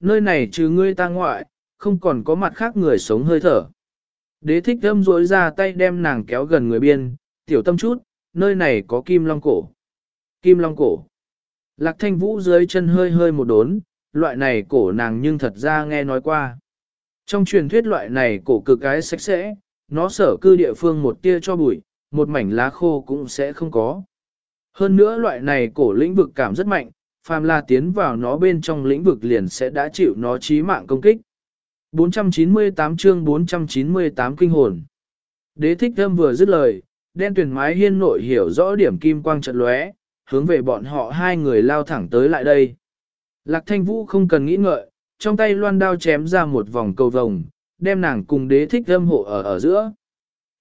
nơi này trừ ngươi ta ngoại, không còn có mặt khác người sống hơi thở. Đế thích thâm rối ra tay đem nàng kéo gần người biên, tiểu tâm chút, nơi này có kim long cổ. Kim long cổ. Lạc thanh vũ dưới chân hơi hơi một đốn, loại này cổ nàng nhưng thật ra nghe nói qua. Trong truyền thuyết loại này cổ cực cái sạch sẽ, nó sở cư địa phương một tia cho bụi, một mảnh lá khô cũng sẽ không có. Hơn nữa loại này cổ lĩnh vực cảm rất mạnh, phàm là tiến vào nó bên trong lĩnh vực liền sẽ đã chịu nó chí mạng công kích. 498 chương 498 kinh hồn. Đế thích thâm vừa dứt lời, đen tuyển mái hiên nội hiểu rõ điểm kim quang trận lóe, hướng về bọn họ hai người lao thẳng tới lại đây. Lạc thanh vũ không cần nghĩ ngợi, trong tay loan đao chém ra một vòng cầu vồng, đem nàng cùng đế thích thâm hộ ở ở giữa.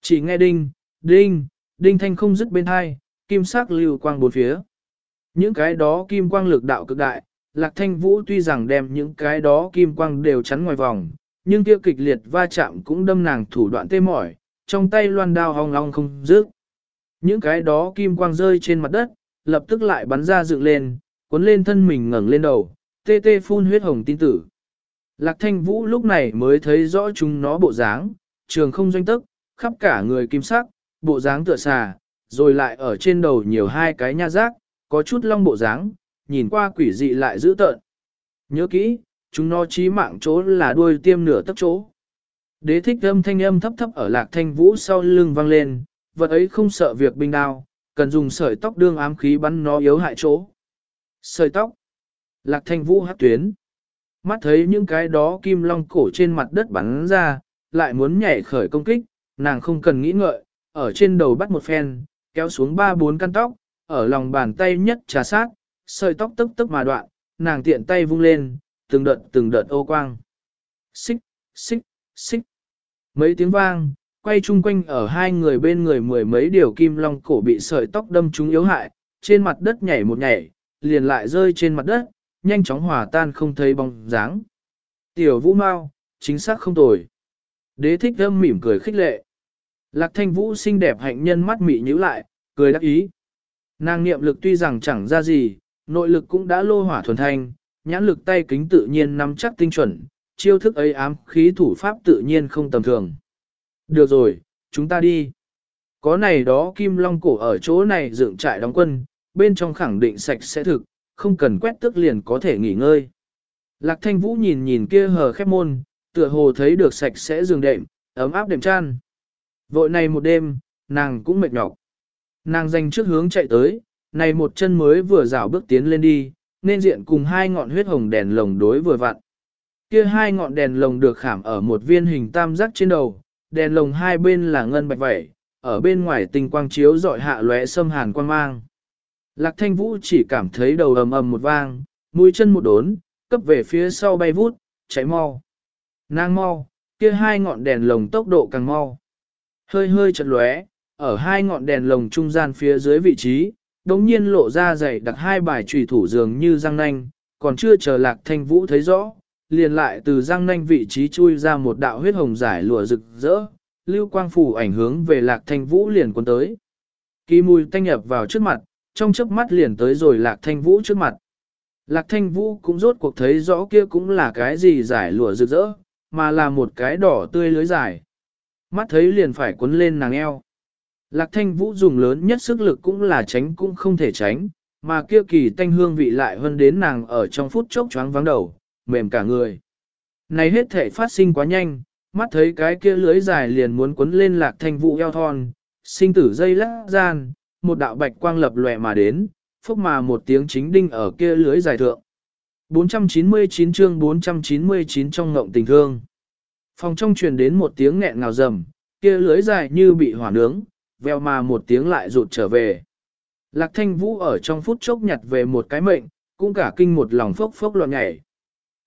Chỉ nghe đinh, đinh, đinh thanh không dứt bên hai, kim sắc lưu quang bốn phía. Những cái đó kim quang lực đạo cực đại, Lạc Thanh Vũ tuy rằng đem những cái đó kim quang đều chắn ngoài vòng, nhưng kia kịch liệt va chạm cũng đâm nàng thủ đoạn tê mỏi, trong tay loan đao hong long không dứt. Những cái đó kim quang rơi trên mặt đất, lập tức lại bắn ra dựng lên, cuốn lên thân mình ngẩng lên đầu, tê tê phun huyết hồng tin tử. Lạc Thanh Vũ lúc này mới thấy rõ chúng nó bộ dáng, trường không doanh tức, khắp cả người kim sắc, bộ dáng tựa xà, rồi lại ở trên đầu nhiều hai cái nha giác, có chút long bộ dáng, nhìn qua quỷ dị lại dữ tợn. Nhớ kỹ, chúng nó chí mạng chỗ là đuôi tiêm nửa tấc chỗ. Đế thích âm thanh âm thấp thấp ở lạc thanh vũ sau lưng vang lên, vật ấy không sợ việc binh đao, cần dùng sợi tóc đương ám khí bắn nó yếu hại chỗ. Sợi tóc. Lạc thanh vũ hát tuyến. Mắt thấy những cái đó kim long cổ trên mặt đất bắn ra, lại muốn nhảy khởi công kích, nàng không cần nghĩ ngợi, ở trên đầu bắt một phen, kéo xuống ba bốn căn tóc, ở lòng bàn tay nhất trà sát, sợi tóc tức tức mà đoạn, nàng tiện tay vung lên, từng đợt từng đợt ô quang. Xích, xích, xích. Mấy tiếng vang, quay chung quanh ở hai người bên người mười mấy điều kim long cổ bị sợi tóc đâm trúng yếu hại, trên mặt đất nhảy một nhảy, liền lại rơi trên mặt đất, nhanh chóng hòa tan không thấy bóng dáng. Tiểu vũ mau, chính xác không tồi. Đế thích âm mỉm cười khích lệ. Lạc thanh vũ xinh đẹp hạnh nhân mắt mị nhíu lại, cười đắc ý. Nàng niệm lực tuy rằng chẳng ra gì, nội lực cũng đã lô hỏa thuần thanh, nhãn lực tay kính tự nhiên nắm chắc tinh chuẩn, chiêu thức ấy ám khí thủ pháp tự nhiên không tầm thường. Được rồi, chúng ta đi. Có này đó kim long cổ ở chỗ này dựng trại đóng quân, bên trong khẳng định sạch sẽ thực, không cần quét tức liền có thể nghỉ ngơi. Lạc thanh vũ nhìn nhìn kia hờ khép môn, tựa hồ thấy được sạch sẽ giường đệm, ấm áp đệm chăn. Vội này một đêm, nàng cũng mệt nhọc. Nàng dành trước hướng chạy tới, này một chân mới vừa rảo bước tiến lên đi, nên diện cùng hai ngọn huyết hồng đèn lồng đối vừa vặn. Kia hai ngọn đèn lồng được khảm ở một viên hình tam giác trên đầu, đèn lồng hai bên là ngân bạch vẩy, ở bên ngoài tinh quang chiếu dọi hạ lóe sâm hàn quang mang. Lạc thanh vũ chỉ cảm thấy đầu ầm ầm một vang, mũi chân một đốn, cấp về phía sau bay vút, cháy mau. Nàng mau, kia hai ngọn đèn lồng tốc độ càng mau. Hơi hơi chật lóe, ở hai ngọn đèn lồng trung gian phía dưới vị trí, đống nhiên lộ ra dày đặt hai bài trùy thủ dường như răng nanh, còn chưa chờ lạc thanh vũ thấy rõ, liền lại từ răng nanh vị trí chui ra một đạo huyết hồng giải lụa rực rỡ, lưu quang phủ ảnh hướng về lạc thanh vũ liền cuốn tới. Kỳ mùi tanh nhập vào trước mặt, trong chớp mắt liền tới rồi lạc thanh vũ trước mặt. Lạc thanh vũ cũng rốt cuộc thấy rõ kia cũng là cái gì giải lụa rực rỡ, mà là một cái đỏ tươi lưới dài. Mắt thấy liền phải cuốn lên nàng eo. Lạc thanh vũ dùng lớn nhất sức lực cũng là tránh cũng không thể tránh, mà kia kỳ tanh hương vị lại hơn đến nàng ở trong phút chốc choáng vắng đầu, mềm cả người. Này hết thể phát sinh quá nhanh, mắt thấy cái kia lưới dài liền muốn cuốn lên lạc thanh vũ eo thon, sinh tử dây lắc gian, một đạo bạch quang lập lòe mà đến, phúc mà một tiếng chính đinh ở kia lưới dài thượng. 499 chương 499 trong ngộng tình thương. Phòng trong truyền đến một tiếng nghẹn ngào rầm, kia lưới dài như bị hỏa nướng, veo mà một tiếng lại rụt trở về. Lạc thanh vũ ở trong phút chốc nhặt về một cái mệnh, cũng cả kinh một lòng phốc phốc loạn nhảy.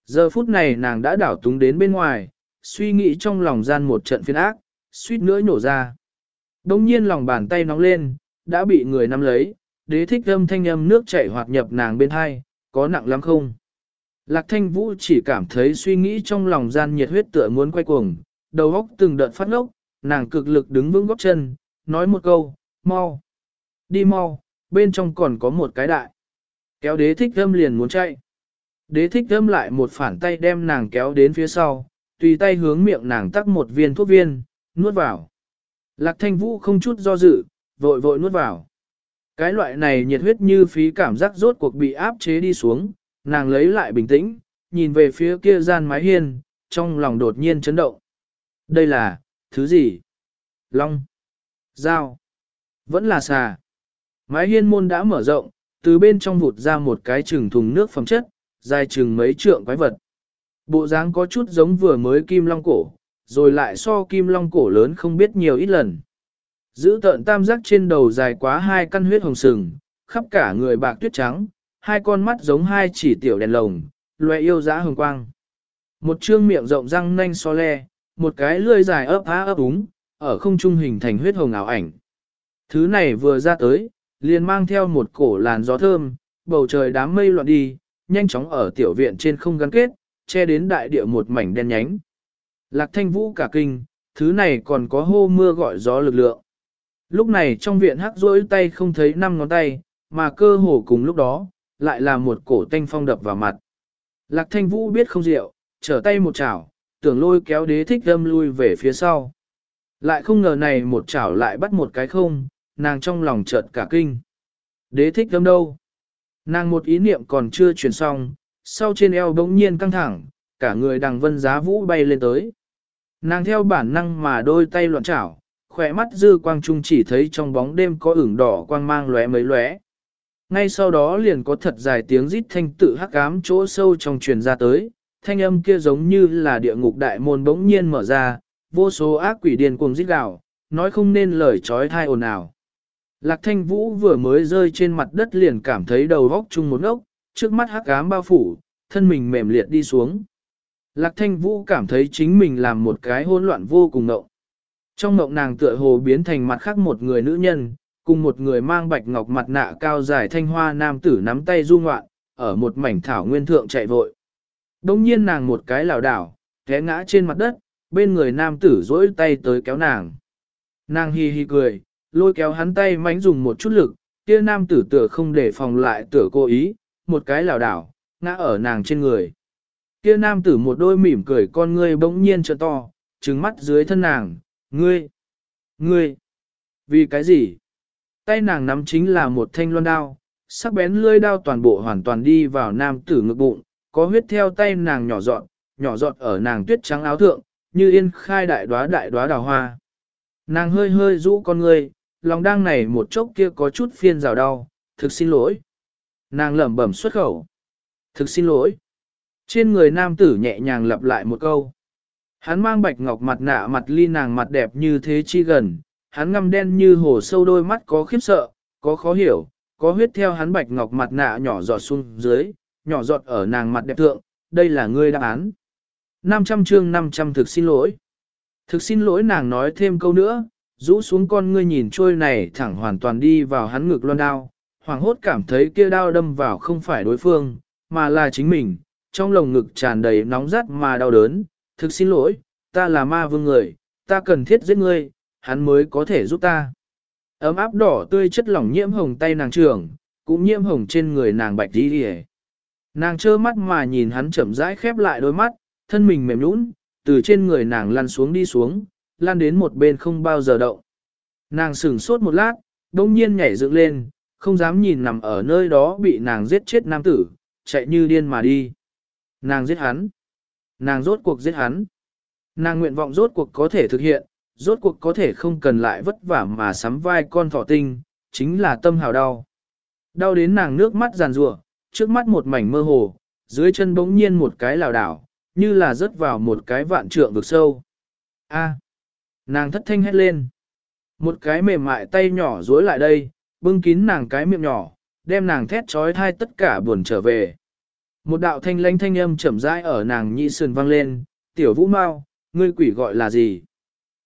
Giờ phút này nàng đã đảo túng đến bên ngoài, suy nghĩ trong lòng gian một trận phiên ác, suýt nữa nổ ra. Đông nhiên lòng bàn tay nóng lên, đã bị người nắm lấy, đế thích âm thanh âm nước chảy hoạt nhập nàng bên hai, có nặng lắm không? Lạc thanh vũ chỉ cảm thấy suy nghĩ trong lòng gian nhiệt huyết tựa muốn quay cuồng, đầu óc từng đợt phát ngốc, nàng cực lực đứng vững góc chân, nói một câu, mau, đi mau, bên trong còn có một cái đại. Kéo đế thích thâm liền muốn chạy. Đế thích thâm lại một phản tay đem nàng kéo đến phía sau, tùy tay hướng miệng nàng tắc một viên thuốc viên, nuốt vào. Lạc thanh vũ không chút do dự, vội vội nuốt vào. Cái loại này nhiệt huyết như phí cảm giác rốt cuộc bị áp chế đi xuống, nàng lấy lại bình tĩnh, nhìn về phía kia gian mái hiên, trong lòng đột nhiên chấn động. Đây là, thứ gì? Long. Dao. Vẫn là xà. Mái hiên môn đã mở rộng, từ bên trong vụt ra một cái chừng thùng nước phẩm chất, dài chừng mấy trượng quái vật. Bộ dáng có chút giống vừa mới kim long cổ, rồi lại so kim long cổ lớn không biết nhiều ít lần. Giữ tợn tam giác trên đầu dài quá hai căn huyết hồng sừng, khắp cả người bạc tuyết trắng, hai con mắt giống hai chỉ tiểu đèn lồng, loe yêu dã hồng quang. Một trương miệng rộng răng nanh so le, một cái lươi dài ấp há ấp úng, ở không trung hình thành huyết hồng ảo ảnh. Thứ này vừa ra tới, liền mang theo một cổ làn gió thơm, bầu trời đám mây loạn đi, nhanh chóng ở tiểu viện trên không gắn kết, che đến đại địa một mảnh đen nhánh. Lạc thanh vũ cả kinh, thứ này còn có hô mưa gọi gió lực lượng. Lúc này trong viện hắc rỗi tay không thấy năm ngón tay, mà cơ hồ cùng lúc đó, lại là một cổ tanh phong đập vào mặt. Lạc thanh vũ biết không rượu, trở tay một chảo, tưởng lôi kéo đế thích âm lui về phía sau. Lại không ngờ này một chảo lại bắt một cái không, nàng trong lòng chợt cả kinh. Đế thích đâm đâu? Nàng một ý niệm còn chưa truyền xong, sau trên eo bỗng nhiên căng thẳng, cả người đằng vân giá vũ bay lên tới. Nàng theo bản năng mà đôi tay loạn chảo, khỏe mắt dư quang trung chỉ thấy trong bóng đêm có ửng đỏ quang mang lóe mấy lóe. Ngay sau đó liền có thật dài tiếng rít thanh tự hắc ám chỗ sâu trong truyền ra tới, thanh âm kia giống như là địa ngục đại môn bỗng nhiên mở ra, vô số ác quỷ điên cuồng rít gào, nói không nên lời trói thai ồn ào. Lạc thanh vũ vừa mới rơi trên mặt đất liền cảm thấy đầu góc chung một ngốc, trước mắt hắc ám bao phủ, thân mình mềm liệt đi xuống. Lạc thanh vũ cảm thấy chính mình làm một cái hỗn loạn vô cùng ngộng. Trong ngộng nàng tựa hồ biến thành mặt khác một người nữ nhân, cùng một người mang bạch ngọc mặt nạ cao dài thanh hoa nam tử nắm tay du ngoạn, ở một mảnh thảo nguyên thượng chạy vội. Đông nhiên nàng một cái lảo đảo, té ngã trên mặt đất, bên người nam tử dỗi tay tới kéo nàng. Nàng hi hi cười, lôi kéo hắn tay mánh dùng một chút lực, kia nam tử tựa không để phòng lại tựa cố ý, một cái lảo đảo, ngã ở nàng trên người. Kia nam tử một đôi mỉm cười con ngươi bỗng nhiên trợ to, trừng mắt dưới thân nàng, ngươi, ngươi, vì cái gì? Tay nàng nắm chính là một thanh loan đao, sắc bén lưỡi đao toàn bộ hoàn toàn đi vào nam tử ngực bụng, có huyết theo tay nàng nhỏ dọn, nhỏ dọn ở nàng tuyết trắng áo thượng, như yên khai đại đóa đại đóa đào hoa. Nàng hơi hơi rũ con người, lòng đang này một chốc kia có chút phiên rào đau, thực xin lỗi. Nàng lẩm bẩm xuất khẩu. Thực xin lỗi. Trên người nam tử nhẹ nhàng lặp lại một câu. Hắn mang bạch ngọc mặt nạ mặt ly nàng mặt đẹp như thế chi gần, hắn ngăm đen như hồ sâu đôi mắt có khiếp sợ, có khó hiểu, có huyết theo hắn bạch ngọc mặt nạ nhỏ giọt xuống dưới, nhỏ giọt ở nàng mặt đẹp thượng, đây là ngươi đáp án. 500 chương 500 thực xin lỗi. Thực xin lỗi nàng nói thêm câu nữa, rũ xuống con ngươi nhìn trôi này thẳng hoàn toàn đi vào hắn ngực loan đao, hoàng hốt cảm thấy kia đao đâm vào không phải đối phương, mà là chính mình, trong lồng ngực tràn đầy nóng rát mà đau đớn, thực xin lỗi, ta là ma vương người, ta cần thiết giết ngươi, hắn mới có thể giúp ta. Ấm áp đỏ tươi chất lỏng nhiễm hồng tay nàng trường, cũng nhiễm hồng trên người nàng bạch đi đi Nàng trơ mắt mà nhìn hắn chậm rãi khép lại đôi mắt, thân mình mềm nhũn, từ trên người nàng lăn xuống đi xuống, lăn đến một bên không bao giờ động. Nàng sửng sốt một lát, đông nhiên nhảy dựng lên, không dám nhìn nằm ở nơi đó bị nàng giết chết nam tử, chạy như điên mà đi. Nàng giết hắn. Nàng rốt cuộc giết hắn. Nàng nguyện vọng rốt cuộc có thể thực hiện, rốt cuộc có thể không cần lại vất vả mà sắm vai con thỏ tinh, chính là tâm hào đau. Đau đến nàng nước mắt giàn rủa, trước mắt một mảnh mơ hồ, dưới chân bỗng nhiên một cái lảo đảo, như là rớt vào một cái vạn trượng vực sâu. A. À, nàng thất thanh hét lên. Một cái mềm mại tay nhỏ duỗi lại đây, bưng kín nàng cái miệng nhỏ, đem nàng thét trói thai tất cả buồn trở về. Một đạo thanh lãnh thanh âm chậm rãi ở nàng nhị sườn vang lên, tiểu vũ mau, ngươi quỷ gọi là gì?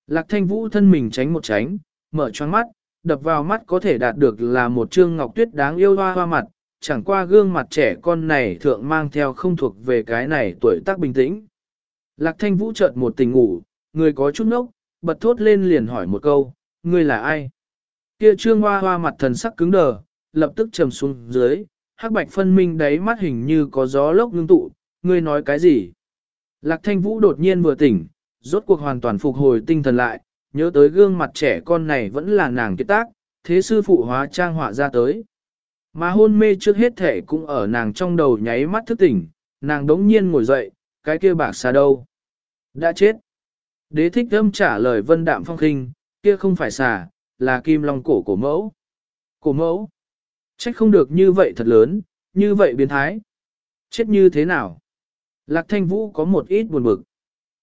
Lạc thanh vũ thân mình tránh một tránh, mở choáng mắt, đập vào mắt có thể đạt được là một trương ngọc tuyết đáng yêu hoa hoa mặt, chẳng qua gương mặt trẻ con này thượng mang theo không thuộc về cái này tuổi tác bình tĩnh. Lạc thanh vũ chợt một tình ngủ, người có chút nốc, bật thốt lên liền hỏi một câu, ngươi là ai? Kia trương hoa hoa mặt thần sắc cứng đờ, lập tức trầm xuống dưới, hắc bạch phân minh đáy mắt hình như có gió lốc ngưng tụ, ngươi nói cái gì? Lạc thanh vũ đột nhiên vừa tỉnh, rốt cuộc hoàn toàn phục hồi tinh thần lại, nhớ tới gương mặt trẻ con này vẫn là nàng kết tác, thế sư phụ hóa trang họa ra tới. Mà hôn mê trước hết thể cũng ở nàng trong đầu nháy mắt thức tỉnh, nàng đống nhiên ngồi dậy, cái kia bạc xà đâu? Đã chết. Đế thích âm trả lời vân đạm phong khinh, kia không phải xà, là kim long cổ của mẫu. Cổ mẫu? Trách không được như vậy thật lớn, như vậy biến thái. Chết như thế nào? Lạc thanh vũ có một ít buồn bực.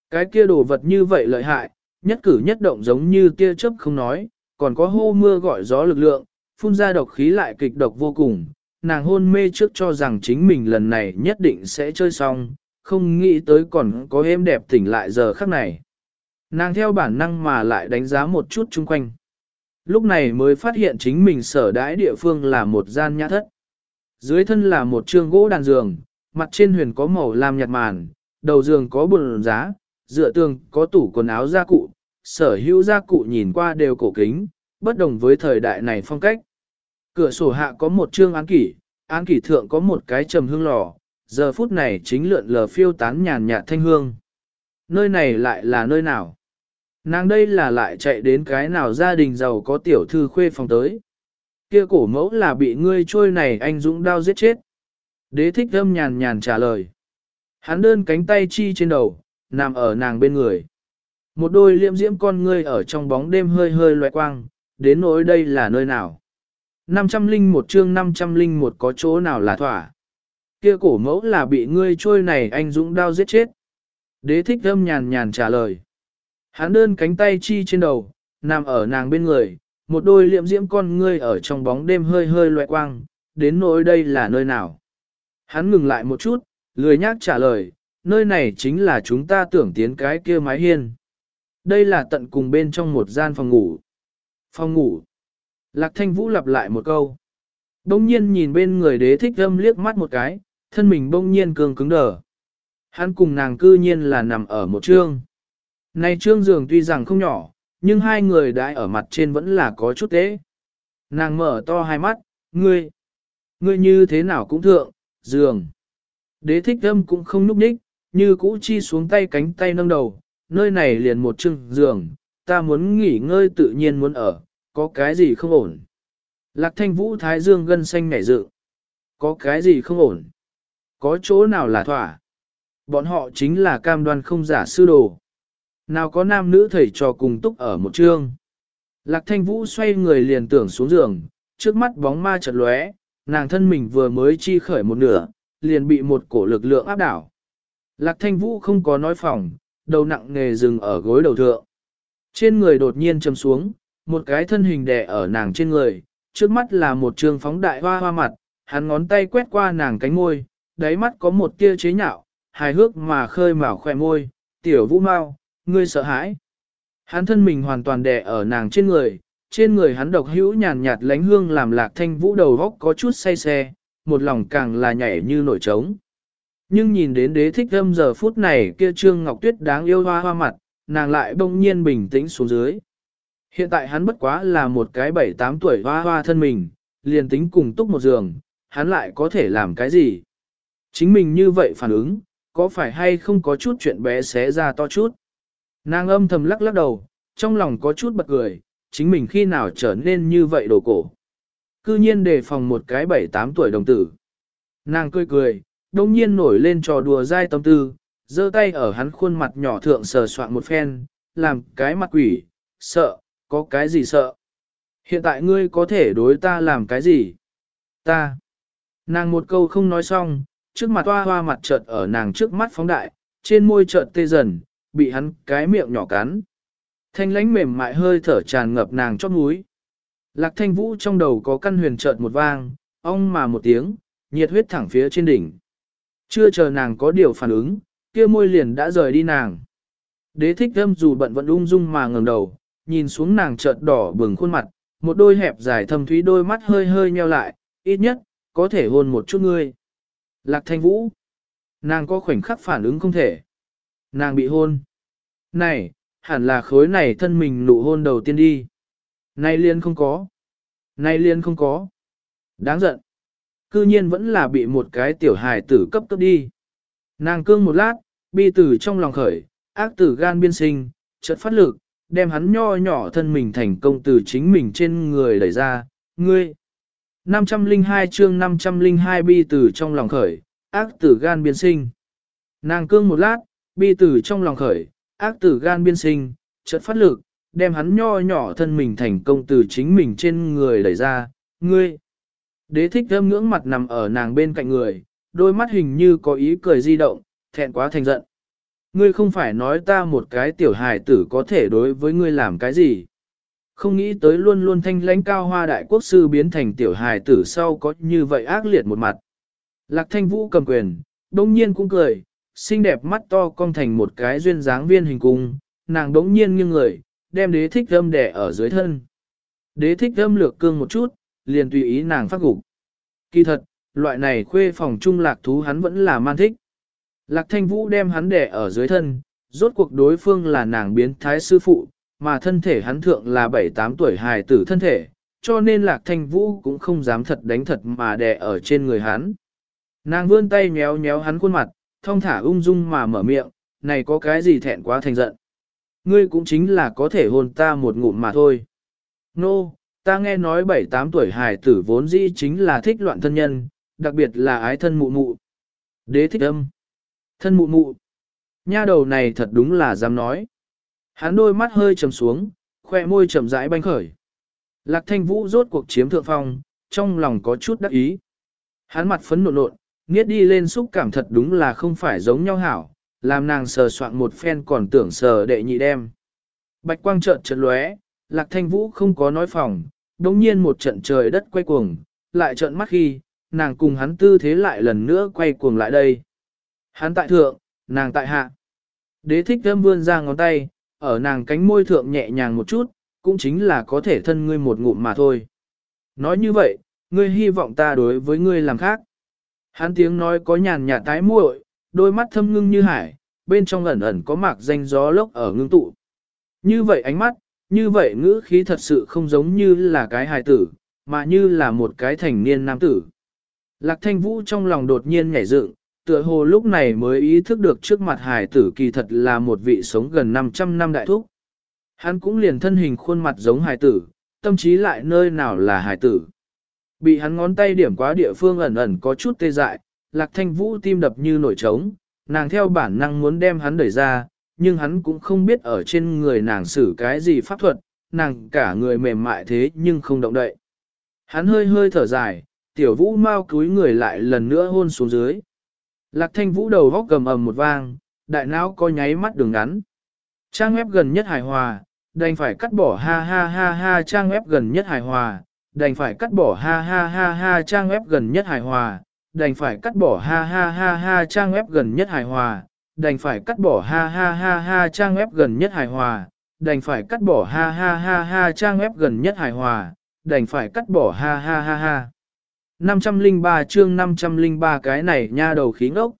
Cái kia đồ vật như vậy lợi hại, nhất cử nhất động giống như tia chớp không nói, còn có hô mưa gọi gió lực lượng, phun ra độc khí lại kịch độc vô cùng. Nàng hôn mê trước cho rằng chính mình lần này nhất định sẽ chơi xong, không nghĩ tới còn có êm đẹp tỉnh lại giờ khắc này. Nàng theo bản năng mà lại đánh giá một chút chung quanh. Lúc này mới phát hiện chính mình sở đãi địa phương là một gian nhã thất. Dưới thân là một trương gỗ đàn giường, mặt trên huyền có màu lam nhạt màn, đầu giường có bùn giá, dựa tường có tủ quần áo gia cụ, sở hữu gia cụ nhìn qua đều cổ kính, bất đồng với thời đại này phong cách. Cửa sổ hạ có một trương án kỷ, án kỷ thượng có một cái trầm hương lò, giờ phút này chính lượn lờ phiêu tán nhàn nhạt thanh hương. Nơi này lại là nơi nào? Nàng đây là lại chạy đến cái nào gia đình giàu có tiểu thư khuê phòng tới. Kia cổ mẫu là bị ngươi trôi này anh dũng đao giết chết. Đế thích âm nhàn nhàn trả lời. Hắn đơn cánh tay chi trên đầu, nằm ở nàng bên người. Một đôi liệm diễm con ngươi ở trong bóng đêm hơi hơi loe quang, đến nỗi đây là nơi nào. 501 chương 501 có chỗ nào là thỏa. Kia cổ mẫu là bị ngươi trôi này anh dũng đao giết chết. Đế thích âm nhàn nhàn trả lời. Hắn đơn cánh tay chi trên đầu, nằm ở nàng bên người, một đôi liệm diễm con ngươi ở trong bóng đêm hơi hơi loại quang, đến nỗi đây là nơi nào. Hắn ngừng lại một chút, lười nhác trả lời, nơi này chính là chúng ta tưởng tiến cái kia mái hiên. Đây là tận cùng bên trong một gian phòng ngủ. Phòng ngủ. Lạc thanh vũ lặp lại một câu. Đông nhiên nhìn bên người đế thích âm liếc mắt một cái, thân mình bỗng nhiên cường cứng đờ. Hắn cùng nàng cư nhiên là nằm ở một trương. Này trương giường tuy rằng không nhỏ, nhưng hai người đã ở mặt trên vẫn là có chút tế. Nàng mở to hai mắt, ngươi, ngươi như thế nào cũng thượng, giường. Đế thích âm cũng không núp ních, như cũ chi xuống tay cánh tay nâng đầu, nơi này liền một trương giường, ta muốn nghỉ ngơi tự nhiên muốn ở, có cái gì không ổn. Lạc thanh vũ thái dương gân xanh nhảy dự. Có cái gì không ổn? Có chỗ nào là thỏa? Bọn họ chính là cam đoan không giả sư đồ. Nào có nam nữ thầy trò cùng túc ở một chương. Lạc thanh vũ xoay người liền tưởng xuống giường, trước mắt bóng ma chợt lóe, nàng thân mình vừa mới chi khởi một nửa, liền bị một cổ lực lượng áp đảo. Lạc thanh vũ không có nói phòng, đầu nặng nghề dừng ở gối đầu thượng. Trên người đột nhiên chầm xuống, một cái thân hình đè ở nàng trên người, trước mắt là một trường phóng đại hoa hoa mặt, hắn ngón tay quét qua nàng cánh môi, đáy mắt có một tia chế nhạo, hài hước mà khơi mào khỏe môi, tiểu vũ mau, ngươi sợ hãi. Hắn thân mình hoàn toàn đè ở nàng trên người, trên người hắn độc hữu nhàn nhạt lánh hương làm lạc thanh vũ đầu góc có chút say xe, một lòng càng là nhảy như nổi trống. Nhưng nhìn đến đế thích âm giờ phút này kia trương ngọc tuyết đáng yêu hoa hoa mặt, nàng lại bỗng nhiên bình tĩnh xuống dưới. Hiện tại hắn bất quá là một cái bảy tám tuổi hoa hoa thân mình, liền tính cùng túc một giường, hắn lại có thể làm cái gì? Chính mình như vậy phản ứng, có phải hay không có chút chuyện bé xé ra to chút? Nàng âm thầm lắc lắc đầu, trong lòng có chút bật cười, chính mình khi nào trở nên như vậy đồ cổ. Cư nhiên đề phòng một cái bảy tám tuổi đồng tử. Nàng cười cười, đông nhiên nổi lên trò đùa dai tâm tư, giơ tay ở hắn khuôn mặt nhỏ thượng sờ soạn một phen, làm cái mặt quỷ, sợ, có cái gì sợ. Hiện tại ngươi có thể đối ta làm cái gì? Ta. Nàng một câu không nói xong, trước mặt hoa hoa mặt chợt ở nàng trước mắt phóng đại, trên môi chợt tê dần, bị hắn cái miệng nhỏ cắn. Thanh lánh mềm mại hơi thở tràn ngập nàng chót mũi. Lạc thanh vũ trong đầu có căn huyền chợt một vang, ong mà một tiếng, nhiệt huyết thẳng phía trên đỉnh. Chưa chờ nàng có điều phản ứng, kia môi liền đã rời đi nàng. Đế thích thâm dù bận vẫn ung dung mà ngẩng đầu, nhìn xuống nàng chợt đỏ bừng khuôn mặt, một đôi hẹp dài thâm thúy đôi mắt hơi hơi nheo lại, ít nhất, có thể hôn một chút ngươi. Lạc thanh vũ. Nàng có khoảnh khắc phản ứng không thể. Nàng bị hôn. Này, hẳn là khối này thân mình nụ hôn đầu tiên đi. nay liên không có. nay liên không có. Đáng giận. cư nhiên vẫn là bị một cái tiểu hài tử cấp cấp đi. Nàng cương một lát, bi tử trong lòng khởi, ác tử gan biên sinh, chợt phát lực, đem hắn nho nhỏ thân mình thành công từ chính mình trên người đẩy ra, ngươi. 502 chương 502 bi tử trong lòng khởi, ác tử gan biên sinh. Nàng cương một lát, bi tử trong lòng khởi, ác tử gan biên sinh, chợt phát lực, đem hắn nho nhỏ thân mình thành công từ chính mình trên người đẩy ra, ngươi. Đế thích thơm ngưỡng mặt nằm ở nàng bên cạnh người, đôi mắt hình như có ý cười di động, thẹn quá thành giận. Ngươi không phải nói ta một cái tiểu hài tử có thể đối với ngươi làm cái gì. Không nghĩ tới luôn luôn thanh lãnh cao hoa đại quốc sư biến thành tiểu hài tử sau có như vậy ác liệt một mặt. Lạc thanh vũ cầm quyền, đông nhiên cũng cười, xinh đẹp mắt to cong thành một cái duyên dáng viên hình cung, nàng đống nhiên nghiêng người, đem đế thích âm đẻ ở dưới thân. Đế thích âm lược cương một chút, liền tùy ý nàng phát gục. Kỳ thật, loại này khuê phòng trung lạc thú hắn vẫn là man thích. Lạc thanh vũ đem hắn đẻ ở dưới thân, rốt cuộc đối phương là nàng biến thái sư phụ, mà thân thể hắn thượng là 7-8 tuổi hài tử thân thể, cho nên lạc thanh vũ cũng không dám thật đánh thật mà đẻ ở trên người hắn. Nàng vươn tay nhéo nhéo hắn khuôn mặt, thong thả ung dung mà mở miệng, này có cái gì thẹn quá thành giận. Ngươi cũng chính là có thể hôn ta một ngụm mà thôi. Nô, no, ta nghe nói 7-8 tuổi hài tử vốn dĩ chính là thích loạn thân nhân, đặc biệt là ái thân mụ mụ. Đế thích âm. Thân mụ mụ. Nha đầu này thật đúng là dám nói. Hắn đôi mắt hơi trầm xuống, khoe môi chậm rãi banh khởi. Lạc thanh vũ rốt cuộc chiếm thượng phong, trong lòng có chút đắc ý. Hắn mặt phấn nộn nộn, nghiết đi lên xúc cảm thật đúng là không phải giống nhau hảo, làm nàng sờ soạn một phen còn tưởng sờ đệ nhị đem. Bạch quang trợn trợn lóe, lạc thanh vũ không có nói phòng, đồng nhiên một trận trời đất quay cuồng, lại trợn mắt khi, nàng cùng hắn tư thế lại lần nữa quay cuồng lại đây. Hắn tại thượng, nàng tại hạ. Đế thích thơm vươn ra ngón tay, ở nàng cánh môi thượng nhẹ nhàng một chút, cũng chính là có thể thân ngươi một ngụm mà thôi. Nói như vậy, ngươi hy vọng ta đối với ngươi làm khác. Hắn tiếng nói có nhàn nhạt tái muội, đôi mắt thâm ngưng như hải, bên trong ẩn ẩn có mạc danh gió lốc ở ngưng tụ. Như vậy ánh mắt, như vậy ngữ khí thật sự không giống như là cái hài tử, mà như là một cái thành niên nam tử. Lạc thanh vũ trong lòng đột nhiên nhảy dựng, tựa hồ lúc này mới ý thức được trước mặt Hải tử kỳ thật là một vị sống gần 500 năm đại thúc. Hắn cũng liền thân hình khuôn mặt giống Hải tử, tâm trí lại nơi nào là Hải tử. Bị hắn ngón tay điểm quá địa phương ẩn ẩn có chút tê dại, lạc thanh vũ tim đập như nổi trống, nàng theo bản năng muốn đem hắn đẩy ra, nhưng hắn cũng không biết ở trên người nàng xử cái gì pháp thuật, nàng cả người mềm mại thế nhưng không động đậy. Hắn hơi hơi thở dài, tiểu vũ mau cúi người lại lần nữa hôn xuống dưới. Lạc thanh vũ đầu góc cầm ầm một vang, đại não có nháy mắt đường ngắn. Trang web gần nhất hài hòa, đành phải cắt bỏ ha ha ha ha trang web gần nhất hài hòa, đành phải cắt bỏ ha ha ha ha trang web gần nhất hài hòa, đành phải cắt bỏ ha ha ha ha trang web gần nhất hài hòa, đành phải cắt bỏ ha ha ha ha trang web gần nhất hài hòa, đành phải cắt bỏ ha ha ha ha trang web gần nhất hài hòa, đành phải cắt bỏ ha ha ha ha. 503 chương 503 cái này nha đầu khí ngốc.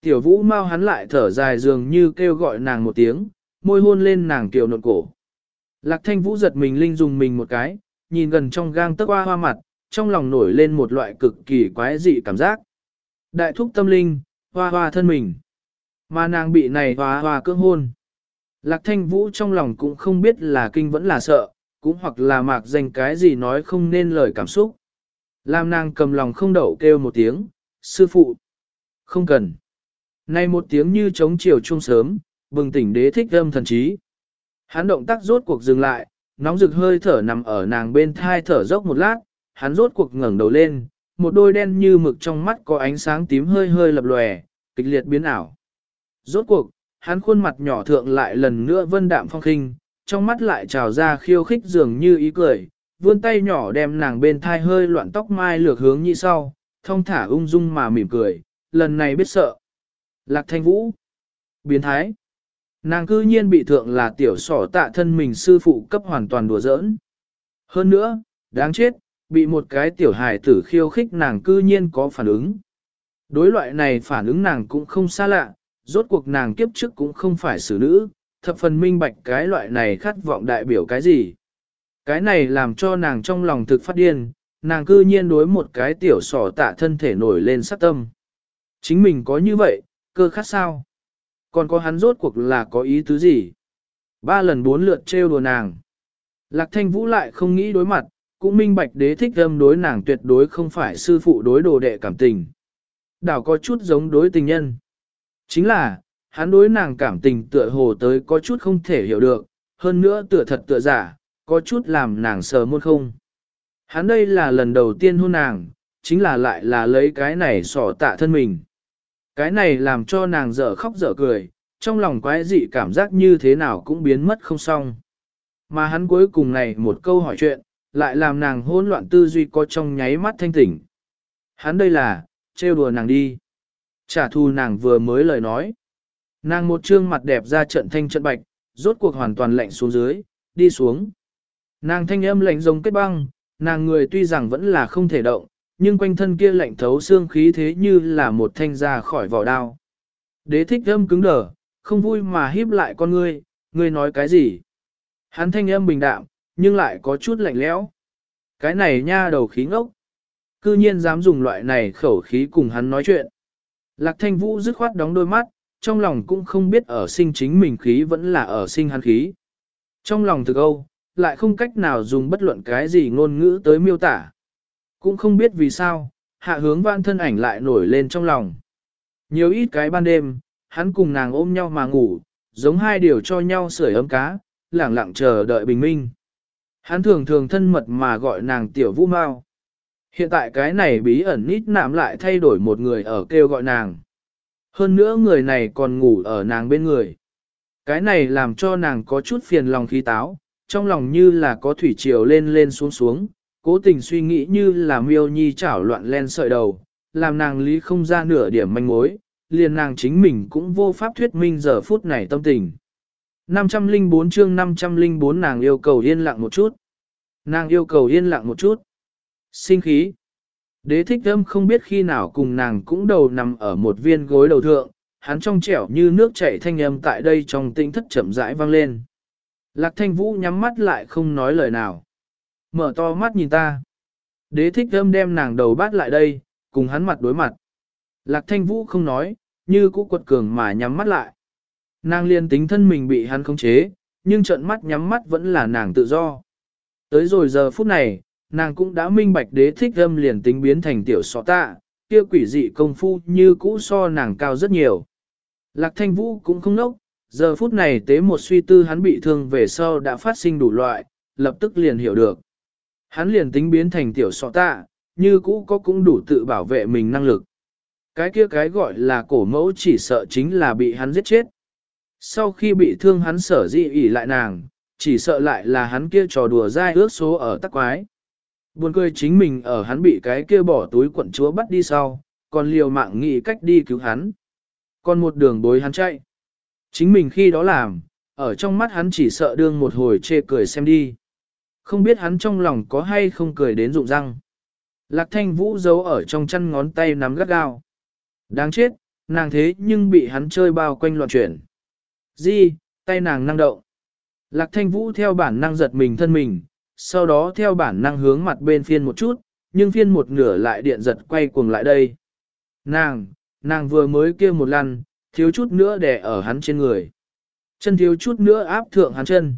Tiểu vũ mau hắn lại thở dài dường như kêu gọi nàng một tiếng, môi hôn lên nàng tiểu nộn cổ. Lạc thanh vũ giật mình linh dùng mình một cái, nhìn gần trong gang tấc hoa hoa mặt, trong lòng nổi lên một loại cực kỳ quái dị cảm giác. Đại thúc tâm linh, hoa hoa thân mình. Mà nàng bị này hoa hoa cưỡng hôn. Lạc thanh vũ trong lòng cũng không biết là kinh vẫn là sợ, cũng hoặc là mạc danh cái gì nói không nên lời cảm xúc. Làm nàng cầm lòng không đậu kêu một tiếng, sư phụ. Không cần. nay một tiếng như trống chiều trung sớm, bừng tỉnh đế thích âm thần trí. Hắn động tác rốt cuộc dừng lại, nóng rực hơi thở nằm ở nàng bên thai thở dốc một lát, hắn rốt cuộc ngẩng đầu lên, một đôi đen như mực trong mắt có ánh sáng tím hơi hơi lập lòe, kịch liệt biến ảo. Rốt cuộc, hắn khuôn mặt nhỏ thượng lại lần nữa vân đạm phong khinh, trong mắt lại trào ra khiêu khích dường như ý cười, vươn tay nhỏ đem nàng bên thai hơi loạn tóc mai lược hướng như sau, thông thả ung dung mà mỉm cười, lần này biết sợ. Lạc thanh vũ. Biến thái. Nàng cư nhiên bị thượng là tiểu sỏ tạ thân mình sư phụ cấp hoàn toàn đùa giỡn. Hơn nữa, đáng chết, bị một cái tiểu hài tử khiêu khích nàng cư nhiên có phản ứng. Đối loại này phản ứng nàng cũng không xa lạ, rốt cuộc nàng kiếp trước cũng không phải xử nữ, thập phần minh bạch cái loại này khát vọng đại biểu cái gì. Cái này làm cho nàng trong lòng thực phát điên, nàng cư nhiên đối một cái tiểu sỏ tạ thân thể nổi lên sát tâm. Chính mình có như vậy, cơ khát sao? Còn có hắn rốt cuộc là có ý tứ gì? Ba lần bốn lượt trêu đùa nàng. Lạc thanh vũ lại không nghĩ đối mặt, cũng minh bạch đế thích âm đối nàng tuyệt đối không phải sư phụ đối đồ đệ cảm tình. Đảo có chút giống đối tình nhân. Chính là, hắn đối nàng cảm tình tựa hồ tới có chút không thể hiểu được, hơn nữa tựa thật tựa giả, có chút làm nàng sờ môn không. Hắn đây là lần đầu tiên hôn nàng, chính là lại là lấy cái này sỏ tạ thân mình. Cái này làm cho nàng dở khóc dở cười, trong lòng quái dị cảm giác như thế nào cũng biến mất không xong. Mà hắn cuối cùng này một câu hỏi chuyện, lại làm nàng hỗn loạn tư duy có trong nháy mắt thanh tỉnh. Hắn đây là, trêu đùa nàng đi. Trả thù nàng vừa mới lời nói. Nàng một trương mặt đẹp ra trận thanh trận bạch, rốt cuộc hoàn toàn lạnh xuống dưới, đi xuống. Nàng thanh âm lạnh giống kết băng, nàng người tuy rằng vẫn là không thể động, nhưng quanh thân kia lạnh thấu xương khí thế như là một thanh ra khỏi vỏ đao. Đế thích âm cứng đờ, không vui mà híp lại con ngươi, ngươi nói cái gì? Hắn thanh âm bình đạm, nhưng lại có chút lạnh lẽo. Cái này nha đầu khí ngốc. Cư nhiên dám dùng loại này khẩu khí cùng hắn nói chuyện. Lạc thanh vũ dứt khoát đóng đôi mắt, trong lòng cũng không biết ở sinh chính mình khí vẫn là ở sinh hắn khí. Trong lòng thực âu, lại không cách nào dùng bất luận cái gì ngôn ngữ tới miêu tả. Cũng không biết vì sao, hạ hướng văn thân ảnh lại nổi lên trong lòng. Nhiều ít cái ban đêm, hắn cùng nàng ôm nhau mà ngủ, giống hai điều cho nhau sưởi ấm cá, lẳng lặng chờ đợi bình minh. Hắn thường thường thân mật mà gọi nàng tiểu vũ mao. Hiện tại cái này bí ẩn nít nạm lại thay đổi một người ở kêu gọi nàng. Hơn nữa người này còn ngủ ở nàng bên người. Cái này làm cho nàng có chút phiền lòng khí táo, trong lòng như là có thủy triều lên lên xuống xuống, cố tình suy nghĩ như là miêu nhi chảo loạn len sợi đầu, làm nàng lý không ra nửa điểm manh mối, liền nàng chính mình cũng vô pháp thuyết minh giờ phút này tâm tình. 504 chương 504 nàng yêu cầu yên lặng một chút. Nàng yêu cầu yên lặng một chút. Sinh khí. Đế thích âm không biết khi nào cùng nàng cũng đầu nằm ở một viên gối đầu thượng, hắn trong trẻo như nước chảy thanh âm tại đây trong tinh thất chậm rãi vang lên. Lạc thanh vũ nhắm mắt lại không nói lời nào. Mở to mắt nhìn ta. Đế thích âm đem nàng đầu bát lại đây, cùng hắn mặt đối mặt. Lạc thanh vũ không nói, như cũ quật cường mà nhắm mắt lại. Nàng liên tính thân mình bị hắn khống chế, nhưng trận mắt nhắm mắt vẫn là nàng tự do. Tới rồi giờ phút này, nàng cũng đã minh bạch đế thích âm liền tính biến thành tiểu sọ tạ, kia quỷ dị công phu như cũ so nàng cao rất nhiều. Lạc thanh vũ cũng không nốc, giờ phút này tế một suy tư hắn bị thương về sau đã phát sinh đủ loại, lập tức liền hiểu được. Hắn liền tính biến thành tiểu sọ tạ, như cũ có cũng đủ tự bảo vệ mình năng lực. Cái kia cái gọi là cổ mẫu chỉ sợ chính là bị hắn giết chết. Sau khi bị thương hắn sở dị ỉ lại nàng, chỉ sợ lại là hắn kia trò đùa dai ước số ở tắc quái. Buồn cười chính mình ở hắn bị cái kia bỏ túi quận chúa bắt đi sau, còn liều mạng nghĩ cách đi cứu hắn. Còn một đường bối hắn chạy. Chính mình khi đó làm, ở trong mắt hắn chỉ sợ đương một hồi chê cười xem đi. Không biết hắn trong lòng có hay không cười đến rụng răng. Lạc thanh vũ giấu ở trong chân ngón tay nắm gắt gao. Đáng chết, nàng thế nhưng bị hắn chơi bao quanh loạn chuyển. Di, tay nàng năng động. Lạc thanh vũ theo bản năng giật mình thân mình, sau đó theo bản năng hướng mặt bên phiên một chút, nhưng phiên một nửa lại điện giật quay cuồng lại đây. Nàng, nàng vừa mới kia một lần, thiếu chút nữa đè ở hắn trên người. Chân thiếu chút nữa áp thượng hắn chân.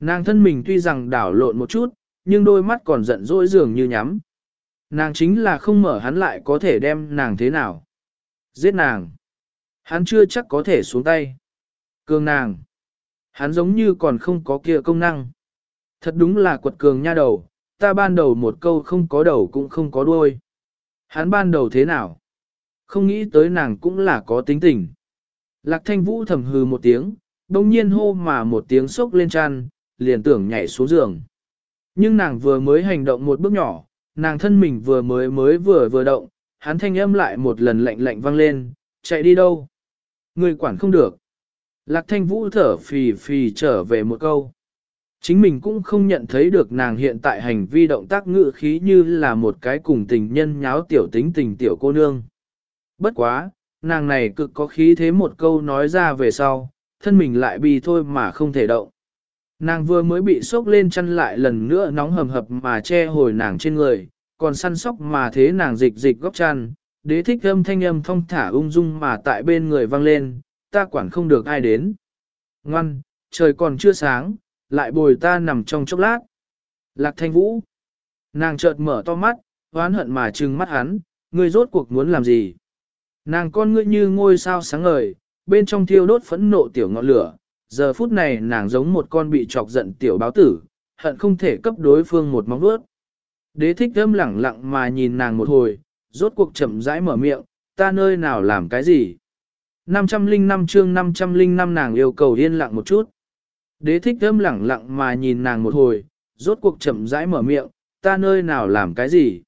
Nàng thân mình tuy rằng đảo lộn một chút, nhưng đôi mắt còn giận dỗi dường như nhắm. Nàng chính là không mở hắn lại có thể đem nàng thế nào. Giết nàng. Hắn chưa chắc có thể xuống tay. Cường nàng. Hắn giống như còn không có kia công năng. Thật đúng là quật cường nha đầu, ta ban đầu một câu không có đầu cũng không có đuôi. Hắn ban đầu thế nào? Không nghĩ tới nàng cũng là có tính tình. Lạc thanh vũ thầm hừ một tiếng, đông nhiên hô mà một tiếng sốc lên chăn, liền tưởng nhảy xuống giường. Nhưng nàng vừa mới hành động một bước nhỏ, nàng thân mình vừa mới mới vừa vừa động, hắn thanh âm lại một lần lạnh lạnh vang lên, chạy đi đâu? Người quản không được. Lạc thanh vũ thở phì phì trở về một câu. Chính mình cũng không nhận thấy được nàng hiện tại hành vi động tác ngự khí như là một cái cùng tình nhân nháo tiểu tính tình tiểu cô nương. Bất quá, nàng này cực có khí thế một câu nói ra về sau, thân mình lại bị thôi mà không thể động. Nàng vừa mới bị sốc lên chăn lại lần nữa nóng hầm hập mà che hồi nàng trên người, còn săn sóc mà thế nàng dịch dịch góc chăn, đế thích âm thanh âm thong thả ung dung mà tại bên người vang lên, ta quản không được ai đến. Ngoan, trời còn chưa sáng, lại bồi ta nằm trong chốc lát. Lạc thanh vũ. Nàng chợt mở to mắt, oán hận mà trừng mắt hắn, ngươi rốt cuộc muốn làm gì? Nàng con ngươi như ngôi sao sáng ngời, bên trong thiêu đốt phẫn nộ tiểu ngọn lửa, giờ phút này nàng giống một con bị chọc giận tiểu báo tử, hận không thể cấp đối phương một móng vuốt. Đế thích âm lẳng lặng mà nhìn nàng một hồi, rốt cuộc chậm rãi mở miệng, ta nơi nào làm cái gì? 505 chương 505 nàng yêu cầu yên lặng một chút. Đế thích âm lẳng lặng mà nhìn nàng một hồi, rốt cuộc chậm rãi mở miệng, ta nơi nào làm cái gì?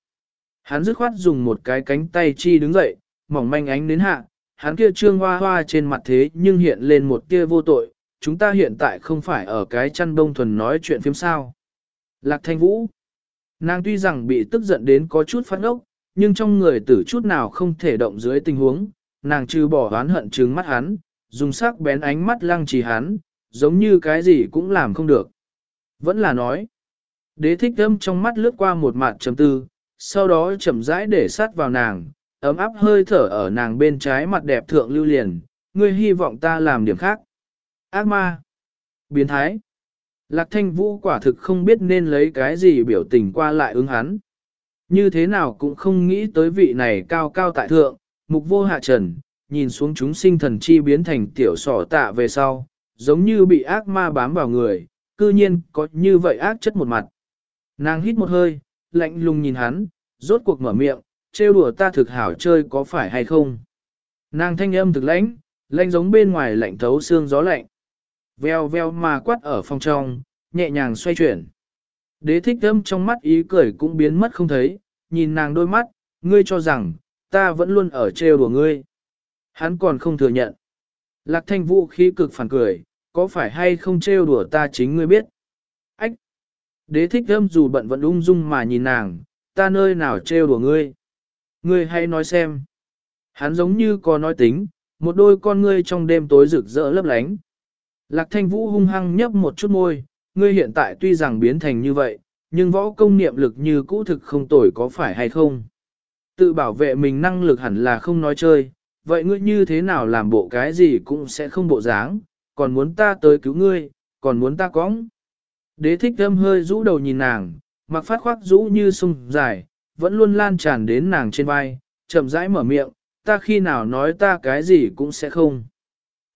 Hắn dứt khoát dùng một cái cánh tay chi đứng dậy, mỏng manh ánh đến hạ, hắn kia trương hoa hoa trên mặt thế nhưng hiện lên một kia vô tội, chúng ta hiện tại không phải ở cái chăn bông thuần nói chuyện phim sao. Lạc thanh vũ, nàng tuy rằng bị tức giận đến có chút phát ốc, nhưng trong người tử chút nào không thể động dưới tình huống, nàng trừ bỏ oán hận trừng mắt hắn, dùng sắc bén ánh mắt lăng trì hắn, giống như cái gì cũng làm không được. Vẫn là nói, đế thích âm trong mắt lướt qua một mặt chấm tư, sau đó chậm rãi để sát vào nàng, ấm áp hơi thở ở nàng bên trái mặt đẹp thượng lưu liền, ngươi hy vọng ta làm điểm khác. Ác ma, biến thái. Lạc thanh vũ quả thực không biết nên lấy cái gì biểu tình qua lại ứng hắn. Như thế nào cũng không nghĩ tới vị này cao cao tại thượng, mục vô hạ trần, nhìn xuống chúng sinh thần chi biến thành tiểu sỏ tạ về sau, giống như bị ác ma bám vào người, cư nhiên có như vậy ác chất một mặt. Nàng hít một hơi, lạnh lùng nhìn hắn, rốt cuộc mở miệng, trêu đùa ta thực hảo chơi có phải hay không. Nàng thanh âm thực lãnh, lãnh giống bên ngoài lạnh thấu xương gió lạnh. Veo veo mà quát ở phòng trong, nhẹ nhàng xoay chuyển. Đế thích âm trong mắt ý cười cũng biến mất không thấy, nhìn nàng đôi mắt, ngươi cho rằng, ta vẫn luôn ở trêu đùa ngươi. Hắn còn không thừa nhận. Lạc thanh vũ khí cực phản cười, có phải hay không trêu đùa ta chính ngươi biết. Ách! Đế thích âm dù bận vẫn ung dung mà nhìn nàng, ta nơi nào trêu đùa ngươi. Ngươi hãy nói xem. Hắn giống như có nói tính, một đôi con ngươi trong đêm tối rực rỡ lấp lánh. Lạc thanh vũ hung hăng nhấp một chút môi, ngươi hiện tại tuy rằng biến thành như vậy, nhưng võ công niệm lực như cũ thực không tồi có phải hay không. Tự bảo vệ mình năng lực hẳn là không nói chơi, vậy ngươi như thế nào làm bộ cái gì cũng sẽ không bộ dáng, còn muốn ta tới cứu ngươi, còn muốn ta cóng. Đế thích thâm hơi rũ đầu nhìn nàng, mặc phát khoác rũ như sung dài, vẫn luôn lan tràn đến nàng trên vai, chậm rãi mở miệng, ta khi nào nói ta cái gì cũng sẽ không.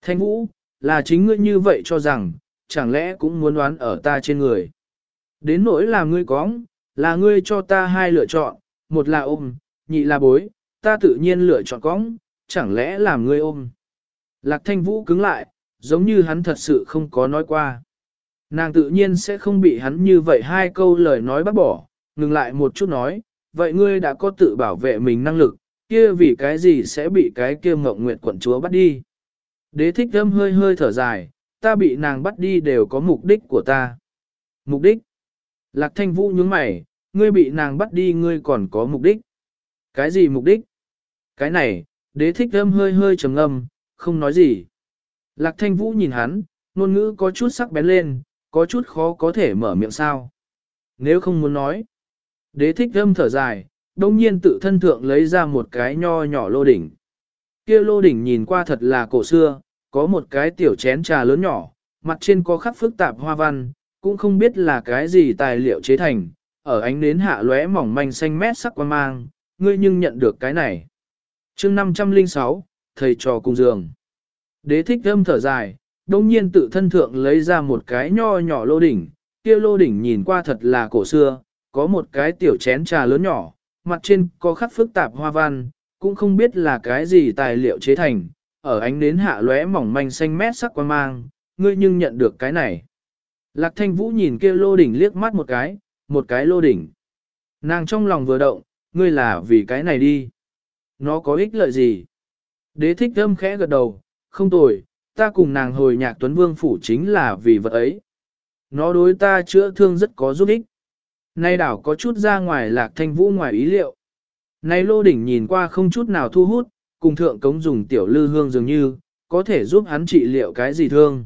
Thanh vũ, là chính ngươi như vậy cho rằng, chẳng lẽ cũng muốn đoán ở ta trên người. Đến nỗi là ngươi cóng, là ngươi cho ta hai lựa chọn, một là ôm, nhị là bối, ta tự nhiên lựa chọn cóng, chẳng lẽ làm ngươi ôm. Lạc thanh vũ cứng lại, giống như hắn thật sự không có nói qua. Nàng tự nhiên sẽ không bị hắn như vậy hai câu lời nói bác bỏ, ngừng lại một chút nói, vậy ngươi đã có tự bảo vệ mình năng lực, kia vì cái gì sẽ bị cái kia mộng nguyện quận chúa bắt đi. Đế thích thâm hơi hơi thở dài, ta bị nàng bắt đi đều có mục đích của ta. Mục đích? Lạc thanh vũ nhướng mày, ngươi bị nàng bắt đi ngươi còn có mục đích. Cái gì mục đích? Cái này, đế thích thâm hơi hơi trầm ngâm, không nói gì. Lạc thanh vũ nhìn hắn, ngôn ngữ có chút sắc bén lên, có chút khó có thể mở miệng sao. Nếu không muốn nói, đế thích thâm thở dài, đông nhiên tự thân thượng lấy ra một cái nho nhỏ lô đỉnh. Kia lô đỉnh nhìn qua thật là cổ xưa, có một cái tiểu chén trà lớn nhỏ, mặt trên có khắc phức tạp hoa văn, cũng không biết là cái gì tài liệu chế thành, ở ánh nến hạ lóe mỏng manh xanh mét sắc quan mang, ngươi nhưng nhận được cái này. chương 506, thầy trò cùng giường. Đế thích thâm thở dài, đông nhiên tự thân thượng lấy ra một cái nho nhỏ lô đỉnh, kia lô đỉnh nhìn qua thật là cổ xưa, có một cái tiểu chén trà lớn nhỏ, mặt trên có khắc phức tạp hoa văn, cũng không biết là cái gì tài liệu chế thành, ở ánh nến hạ lóe mỏng manh xanh mét sắc quan mang, ngươi nhưng nhận được cái này. Lạc thanh vũ nhìn kia lô đỉnh liếc mắt một cái, một cái lô đỉnh. Nàng trong lòng vừa động, ngươi là vì cái này đi. Nó có ích lợi gì? Đế thích âm khẽ gật đầu, không tồi, ta cùng nàng hồi nhạc tuấn vương phủ chính là vì vật ấy. Nó đối ta chữa thương rất có giúp ích. Nay đảo có chút ra ngoài lạc thanh vũ ngoài ý liệu. Nay lô đỉnh nhìn qua không chút nào thu hút, cùng thượng cống dùng tiểu lư hương dường như, có thể giúp hắn trị liệu cái gì thương.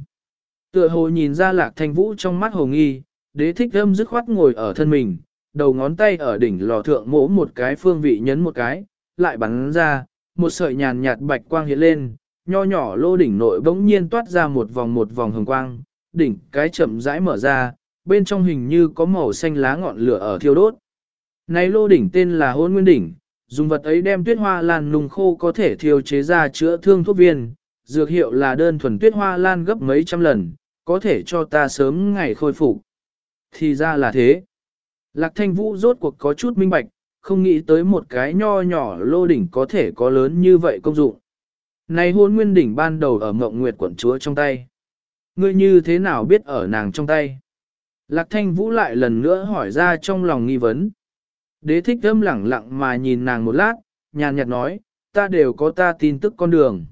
Tựa hồ nhìn ra lạc thanh vũ trong mắt hồ nghi, đế thích âm dứt khoát ngồi ở thân mình, đầu ngón tay ở đỉnh lò thượng mỗ một cái phương vị nhấn một cái, lại bắn ra, một sợi nhàn nhạt bạch quang hiện lên, nho nhỏ lô đỉnh nội bỗng nhiên toát ra một vòng một vòng hồng quang, đỉnh cái chậm rãi mở ra, bên trong hình như có màu xanh lá ngọn lửa ở thiêu đốt. Này lô đỉnh tên là hôn nguyên đỉnh, dùng vật ấy đem tuyết hoa lan nung khô có thể thiêu chế ra chữa thương thuốc viên, dược hiệu là đơn thuần tuyết hoa lan gấp mấy trăm lần, có thể cho ta sớm ngày khôi phục. Thì ra là thế. Lạc thanh vũ rốt cuộc có chút minh bạch, không nghĩ tới một cái nho nhỏ lô đỉnh có thể có lớn như vậy công dụng. Này hôn nguyên đỉnh ban đầu ở mộng nguyệt quận chúa trong tay. Ngươi như thế nào biết ở nàng trong tay? Lạc thanh vũ lại lần nữa hỏi ra trong lòng nghi vấn. Đế thích âm lẳng lặng mà nhìn nàng một lát, nhàn nhạt nói, ta đều có ta tin tức con đường.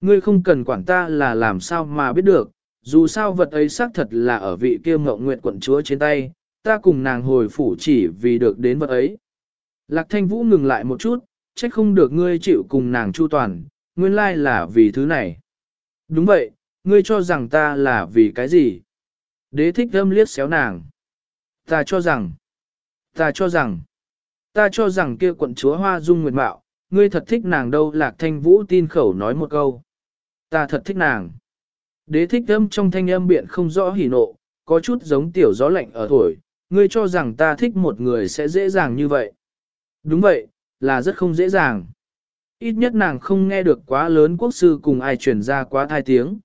Ngươi không cần quản ta là làm sao mà biết được, dù sao vật ấy xác thật là ở vị kia mộng nguyện quận chúa trên tay, ta cùng nàng hồi phủ chỉ vì được đến vật ấy. Lạc thanh vũ ngừng lại một chút, trách không được ngươi chịu cùng nàng chu toàn, nguyên lai là vì thứ này. Đúng vậy, ngươi cho rằng ta là vì cái gì? Đế thích âm liếc xéo nàng. Ta cho rằng, ta cho rằng, ta cho rằng kia quận chúa hoa dung nguyệt mạo, ngươi thật thích nàng đâu lạc thanh vũ tin khẩu nói một câu. Ta thật thích nàng. Đế thích âm trong thanh âm biện không rõ hỉ nộ, có chút giống tiểu gió lạnh ở thổi, ngươi cho rằng ta thích một người sẽ dễ dàng như vậy. Đúng vậy, là rất không dễ dàng. Ít nhất nàng không nghe được quá lớn quốc sư cùng ai truyền ra quá thai tiếng.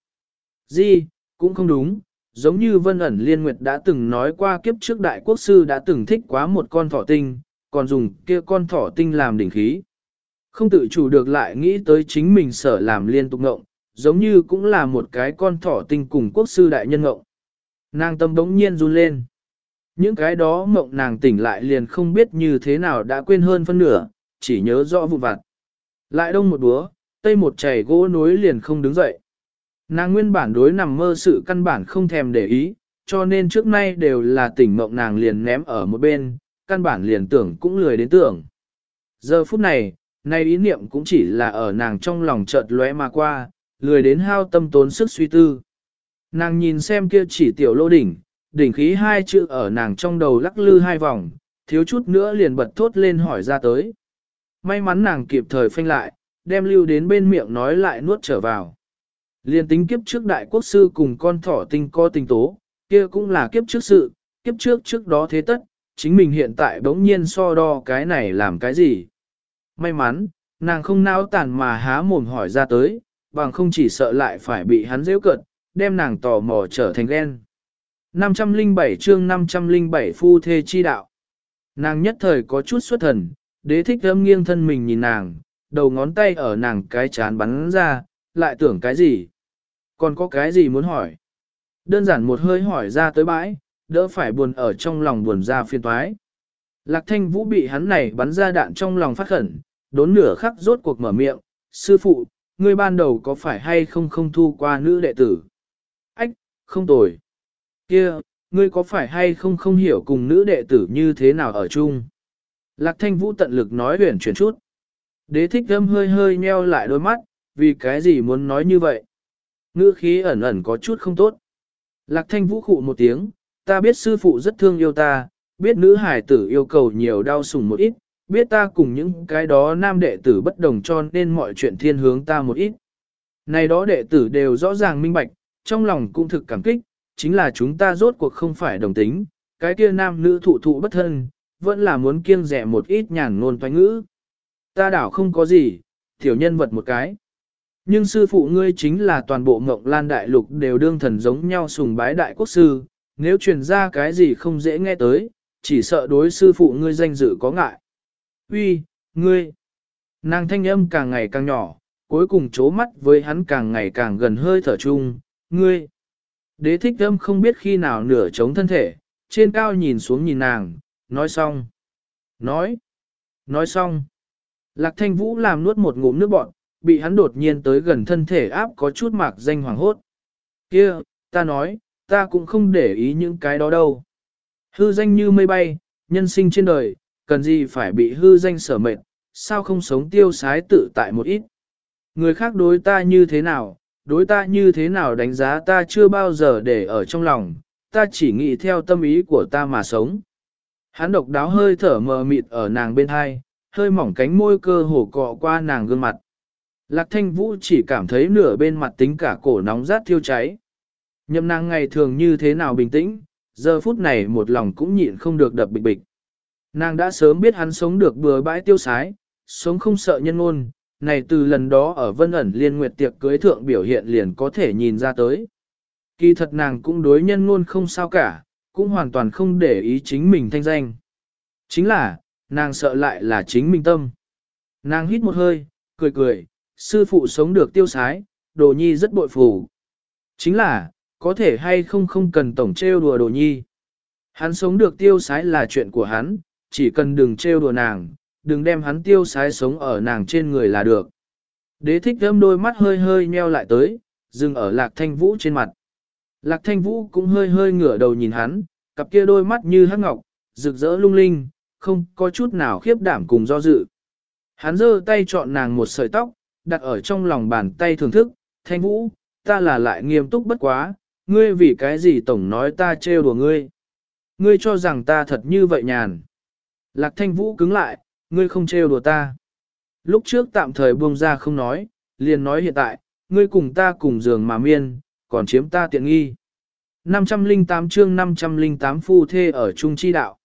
Gì, cũng không đúng, giống như Vân ẩn Liên Nguyệt đã từng nói qua kiếp trước đại quốc sư đã từng thích quá một con thỏ tinh, còn dùng kia con thỏ tinh làm đỉnh khí. Không tự chủ được lại nghĩ tới chính mình sở làm liên tục ngộng, giống như cũng là một cái con thỏ tinh cùng quốc sư đại nhân ngộng. Nàng tâm đống nhiên run lên. Những cái đó mộng nàng tỉnh lại liền không biết như thế nào đã quên hơn phân nửa, chỉ nhớ rõ vụ vặt. Lại đông một búa, tây một chảy gỗ nối liền không đứng dậy. Nàng nguyên bản đối nằm mơ sự căn bản không thèm để ý, cho nên trước nay đều là tỉnh mộng nàng liền ném ở một bên, căn bản liền tưởng cũng lười đến tưởng. Giờ phút này, nay ý niệm cũng chỉ là ở nàng trong lòng chợt lóe mà qua, lười đến hao tâm tốn sức suy tư. Nàng nhìn xem kia chỉ tiểu lô đỉnh, đỉnh khí hai chữ ở nàng trong đầu lắc lư hai vòng, thiếu chút nữa liền bật thốt lên hỏi ra tới. May mắn nàng kịp thời phanh lại, đem lưu đến bên miệng nói lại nuốt trở vào. Liên tính kiếp trước đại quốc sư cùng con thỏ tinh co tình tố, kia cũng là kiếp trước sự, kiếp trước trước đó thế tất, chính mình hiện tại bỗng nhiên so đo cái này làm cái gì. May mắn, nàng không nao tàn mà há mồm hỏi ra tới, bằng không chỉ sợ lại phải bị hắn dễ cợt, đem nàng tò mò trở thành ghen. 507 chương 507 phu thê chi đạo. Nàng nhất thời có chút xuất thần, đế thích âm nghiêng thân mình nhìn nàng, đầu ngón tay ở nàng cái chán bắn ra, lại tưởng cái gì? Còn có cái gì muốn hỏi? Đơn giản một hơi hỏi ra tới bãi, đỡ phải buồn ở trong lòng buồn ra phiên toái. Lạc thanh vũ bị hắn này bắn ra đạn trong lòng phát khẩn, đốn nửa khắc rốt cuộc mở miệng, sư phụ, ngươi ban đầu có phải hay không không thu qua nữ đệ tử? Ách, không tồi. Kia, ngươi có phải hay không không hiểu cùng nữ đệ tử như thế nào ở chung? Lạc thanh vũ tận lực nói huyền chuyển chút. Đế thích âm hơi hơi nheo lại đôi mắt, vì cái gì muốn nói như vậy? Ngữ khí ẩn ẩn có chút không tốt. Lạc thanh vũ khụ một tiếng, ta biết sư phụ rất thương yêu ta, biết nữ hải tử yêu cầu nhiều đau sủng một ít, biết ta cùng những cái đó nam đệ tử bất đồng cho nên mọi chuyện thiên hướng ta một ít. Này đó đệ tử đều rõ ràng minh bạch, trong lòng cũng thực cảm kích, chính là chúng ta rốt cuộc không phải đồng tính, cái kia nam nữ thụ thụ bất thân, vẫn là muốn kiêng rẻ một ít nhàn ngôn toanh ngữ. Ta đảo không có gì, tiểu nhân vật một cái. Nhưng sư phụ ngươi chính là toàn bộ ngộng lan đại lục đều đương thần giống nhau sùng bái đại quốc sư, nếu truyền ra cái gì không dễ nghe tới, chỉ sợ đối sư phụ ngươi danh dự có ngại. Uy, ngươi! Nàng thanh âm càng ngày càng nhỏ, cuối cùng chố mắt với hắn càng ngày càng gần hơi thở chung, ngươi! Đế thích âm không biết khi nào nửa chống thân thể, trên cao nhìn xuống nhìn nàng, nói xong. Nói! Nói xong! Lạc thanh vũ làm nuốt một ngụm nước bọn, bị hắn đột nhiên tới gần thân thể áp có chút mạc danh hoàng hốt. Kia, ta nói, ta cũng không để ý những cái đó đâu. Hư danh như mây bay, nhân sinh trên đời, cần gì phải bị hư danh sở mệt, sao không sống tiêu sái tự tại một ít. Người khác đối ta như thế nào, đối ta như thế nào đánh giá ta chưa bao giờ để ở trong lòng, ta chỉ nghĩ theo tâm ý của ta mà sống. Hắn độc đáo hơi thở mờ mịt ở nàng bên hai, hơi mỏng cánh môi cơ hồ cọ qua nàng gương mặt. Lạc thanh vũ chỉ cảm thấy nửa bên mặt tính cả cổ nóng rát thiêu cháy. Nhậm nàng ngày thường như thế nào bình tĩnh, giờ phút này một lòng cũng nhịn không được đập bịch bịch. Nàng đã sớm biết hắn sống được bừa bãi tiêu sái, sống không sợ nhân ngôn, này từ lần đó ở vân ẩn liên nguyệt tiệc cưới thượng biểu hiện liền có thể nhìn ra tới. Kỳ thật nàng cũng đối nhân ngôn không sao cả, cũng hoàn toàn không để ý chính mình thanh danh. Chính là, nàng sợ lại là chính mình tâm. Nàng hít một hơi, cười cười, sư phụ sống được tiêu sái, đồ nhi rất bội phủ. Chính là, có thể hay không không cần tổng trêu đùa đồ nhi. Hắn sống được tiêu sái là chuyện của hắn, chỉ cần đừng trêu đùa nàng, đừng đem hắn tiêu sái sống ở nàng trên người là được. Đế thích thơm đôi mắt hơi hơi nheo lại tới, dừng ở lạc thanh vũ trên mặt. Lạc thanh vũ cũng hơi hơi ngửa đầu nhìn hắn, cặp kia đôi mắt như hắc ngọc, rực rỡ lung linh, không có chút nào khiếp đảm cùng do dự. Hắn giơ tay chọn nàng một sợi tóc, đặt ở trong lòng bàn tay thưởng thức, thanh vũ, ta là lại nghiêm túc bất quá, ngươi vì cái gì tổng nói ta trêu đùa ngươi. Ngươi cho rằng ta thật như vậy nhàn. Lạc thanh vũ cứng lại, ngươi không trêu đùa ta. Lúc trước tạm thời buông ra không nói, liền nói hiện tại, ngươi cùng ta cùng giường mà miên, còn chiếm ta tiện nghi. 508 chương 508 phu thê ở Trung Chi Đạo.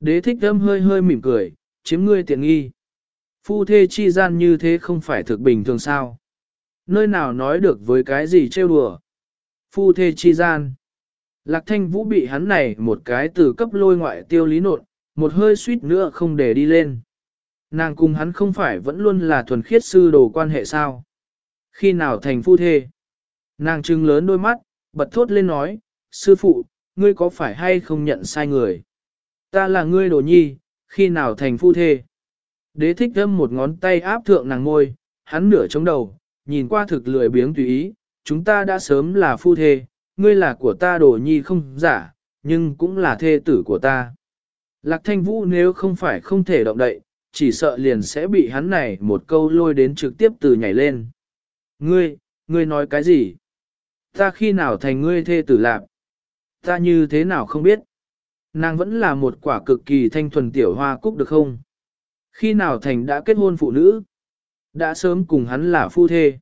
Đế thích âm hơi hơi mỉm cười, chiếm ngươi tiện nghi. Phu thê chi gian như thế không phải thực bình thường sao. Nơi nào nói được với cái gì trêu đùa. Phu thê chi gian. Lạc thanh vũ bị hắn này một cái từ cấp lôi ngoại tiêu lý nộn, một hơi suýt nữa không để đi lên. Nàng cùng hắn không phải vẫn luôn là thuần khiết sư đồ quan hệ sao. Khi nào thành phu thê. Nàng trưng lớn đôi mắt, bật thốt lên nói, sư phụ, ngươi có phải hay không nhận sai người? Ta là ngươi đồ nhi, khi nào thành phu thê? Đế thích thâm một ngón tay áp thượng nàng ngôi, hắn nửa chống đầu, nhìn qua thực lười biếng tùy ý, chúng ta đã sớm là phu thê, ngươi là của ta đồ nhi không giả, nhưng cũng là thê tử của ta. Lạc thanh vũ nếu không phải không thể động đậy, chỉ sợ liền sẽ bị hắn này một câu lôi đến trực tiếp từ nhảy lên. Ngươi, ngươi nói cái gì? Ta khi nào thành ngươi thê tử lạc? Ta như thế nào không biết? Nàng vẫn là một quả cực kỳ thanh thuần tiểu hoa cúc được không? Khi nào thành đã kết hôn phụ nữ? Đã sớm cùng hắn là phu thê.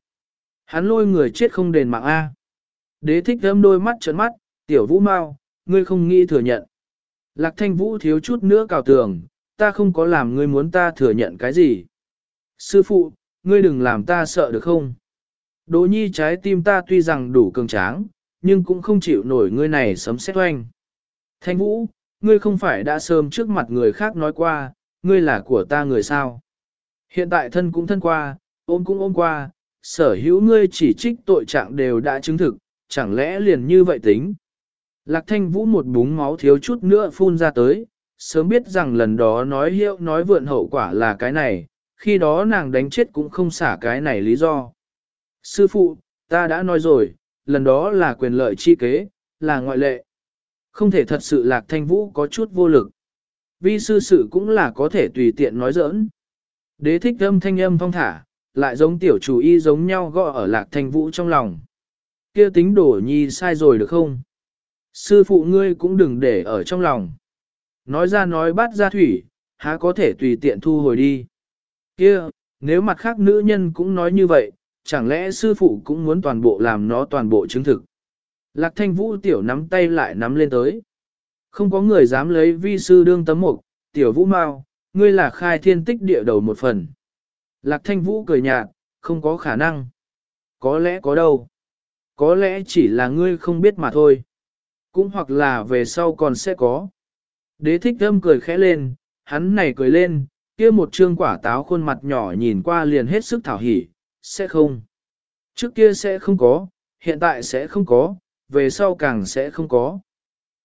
Hắn lôi người chết không đền mạng A. Đế thích thâm đôi mắt trợn mắt, tiểu vũ mau, ngươi không nghĩ thừa nhận. Lạc thanh vũ thiếu chút nữa cào tường, ta không có làm ngươi muốn ta thừa nhận cái gì. Sư phụ, ngươi đừng làm ta sợ được không? Đỗ nhi trái tim ta tuy rằng đủ cường tráng, nhưng cũng không chịu nổi ngươi này sấm xét oanh. Thanh vũ, ngươi không phải đã sớm trước mặt người khác nói qua, ngươi là của ta người sao. Hiện tại thân cũng thân qua, ôm cũng ôm qua, sở hữu ngươi chỉ trích tội trạng đều đã chứng thực, chẳng lẽ liền như vậy tính. Lạc thanh vũ một búng máu thiếu chút nữa phun ra tới, sớm biết rằng lần đó nói hiệu nói vượn hậu quả là cái này, khi đó nàng đánh chết cũng không xả cái này lý do. Sư phụ, ta đã nói rồi, lần đó là quyền lợi chi kế, là ngoại lệ. Không thể thật sự lạc thanh vũ có chút vô lực. Vi sư sự cũng là có thể tùy tiện nói giỡn. Đế thích âm thanh âm phong thả, lại giống tiểu chủ y giống nhau gõ ở lạc thanh vũ trong lòng. kia tính đổ nhi sai rồi được không? Sư phụ ngươi cũng đừng để ở trong lòng. Nói ra nói bắt ra thủy, há có thể tùy tiện thu hồi đi. kia nếu mặt khác nữ nhân cũng nói như vậy, chẳng lẽ sư phụ cũng muốn toàn bộ làm nó toàn bộ chứng thực. Lạc thanh vũ tiểu nắm tay lại nắm lên tới. Không có người dám lấy vi sư đương tấm mục, tiểu vũ mau, ngươi là khai thiên tích địa đầu một phần. Lạc thanh vũ cười nhạt, không có khả năng. Có lẽ có đâu. Có lẽ chỉ là ngươi không biết mà thôi. Cũng hoặc là về sau còn sẽ có. Đế thích thâm cười khẽ lên, hắn này cười lên, kia một trương quả táo khuôn mặt nhỏ nhìn qua liền hết sức thảo hỉ, sẽ không. Trước kia sẽ không có, hiện tại sẽ không có, về sau càng sẽ không có.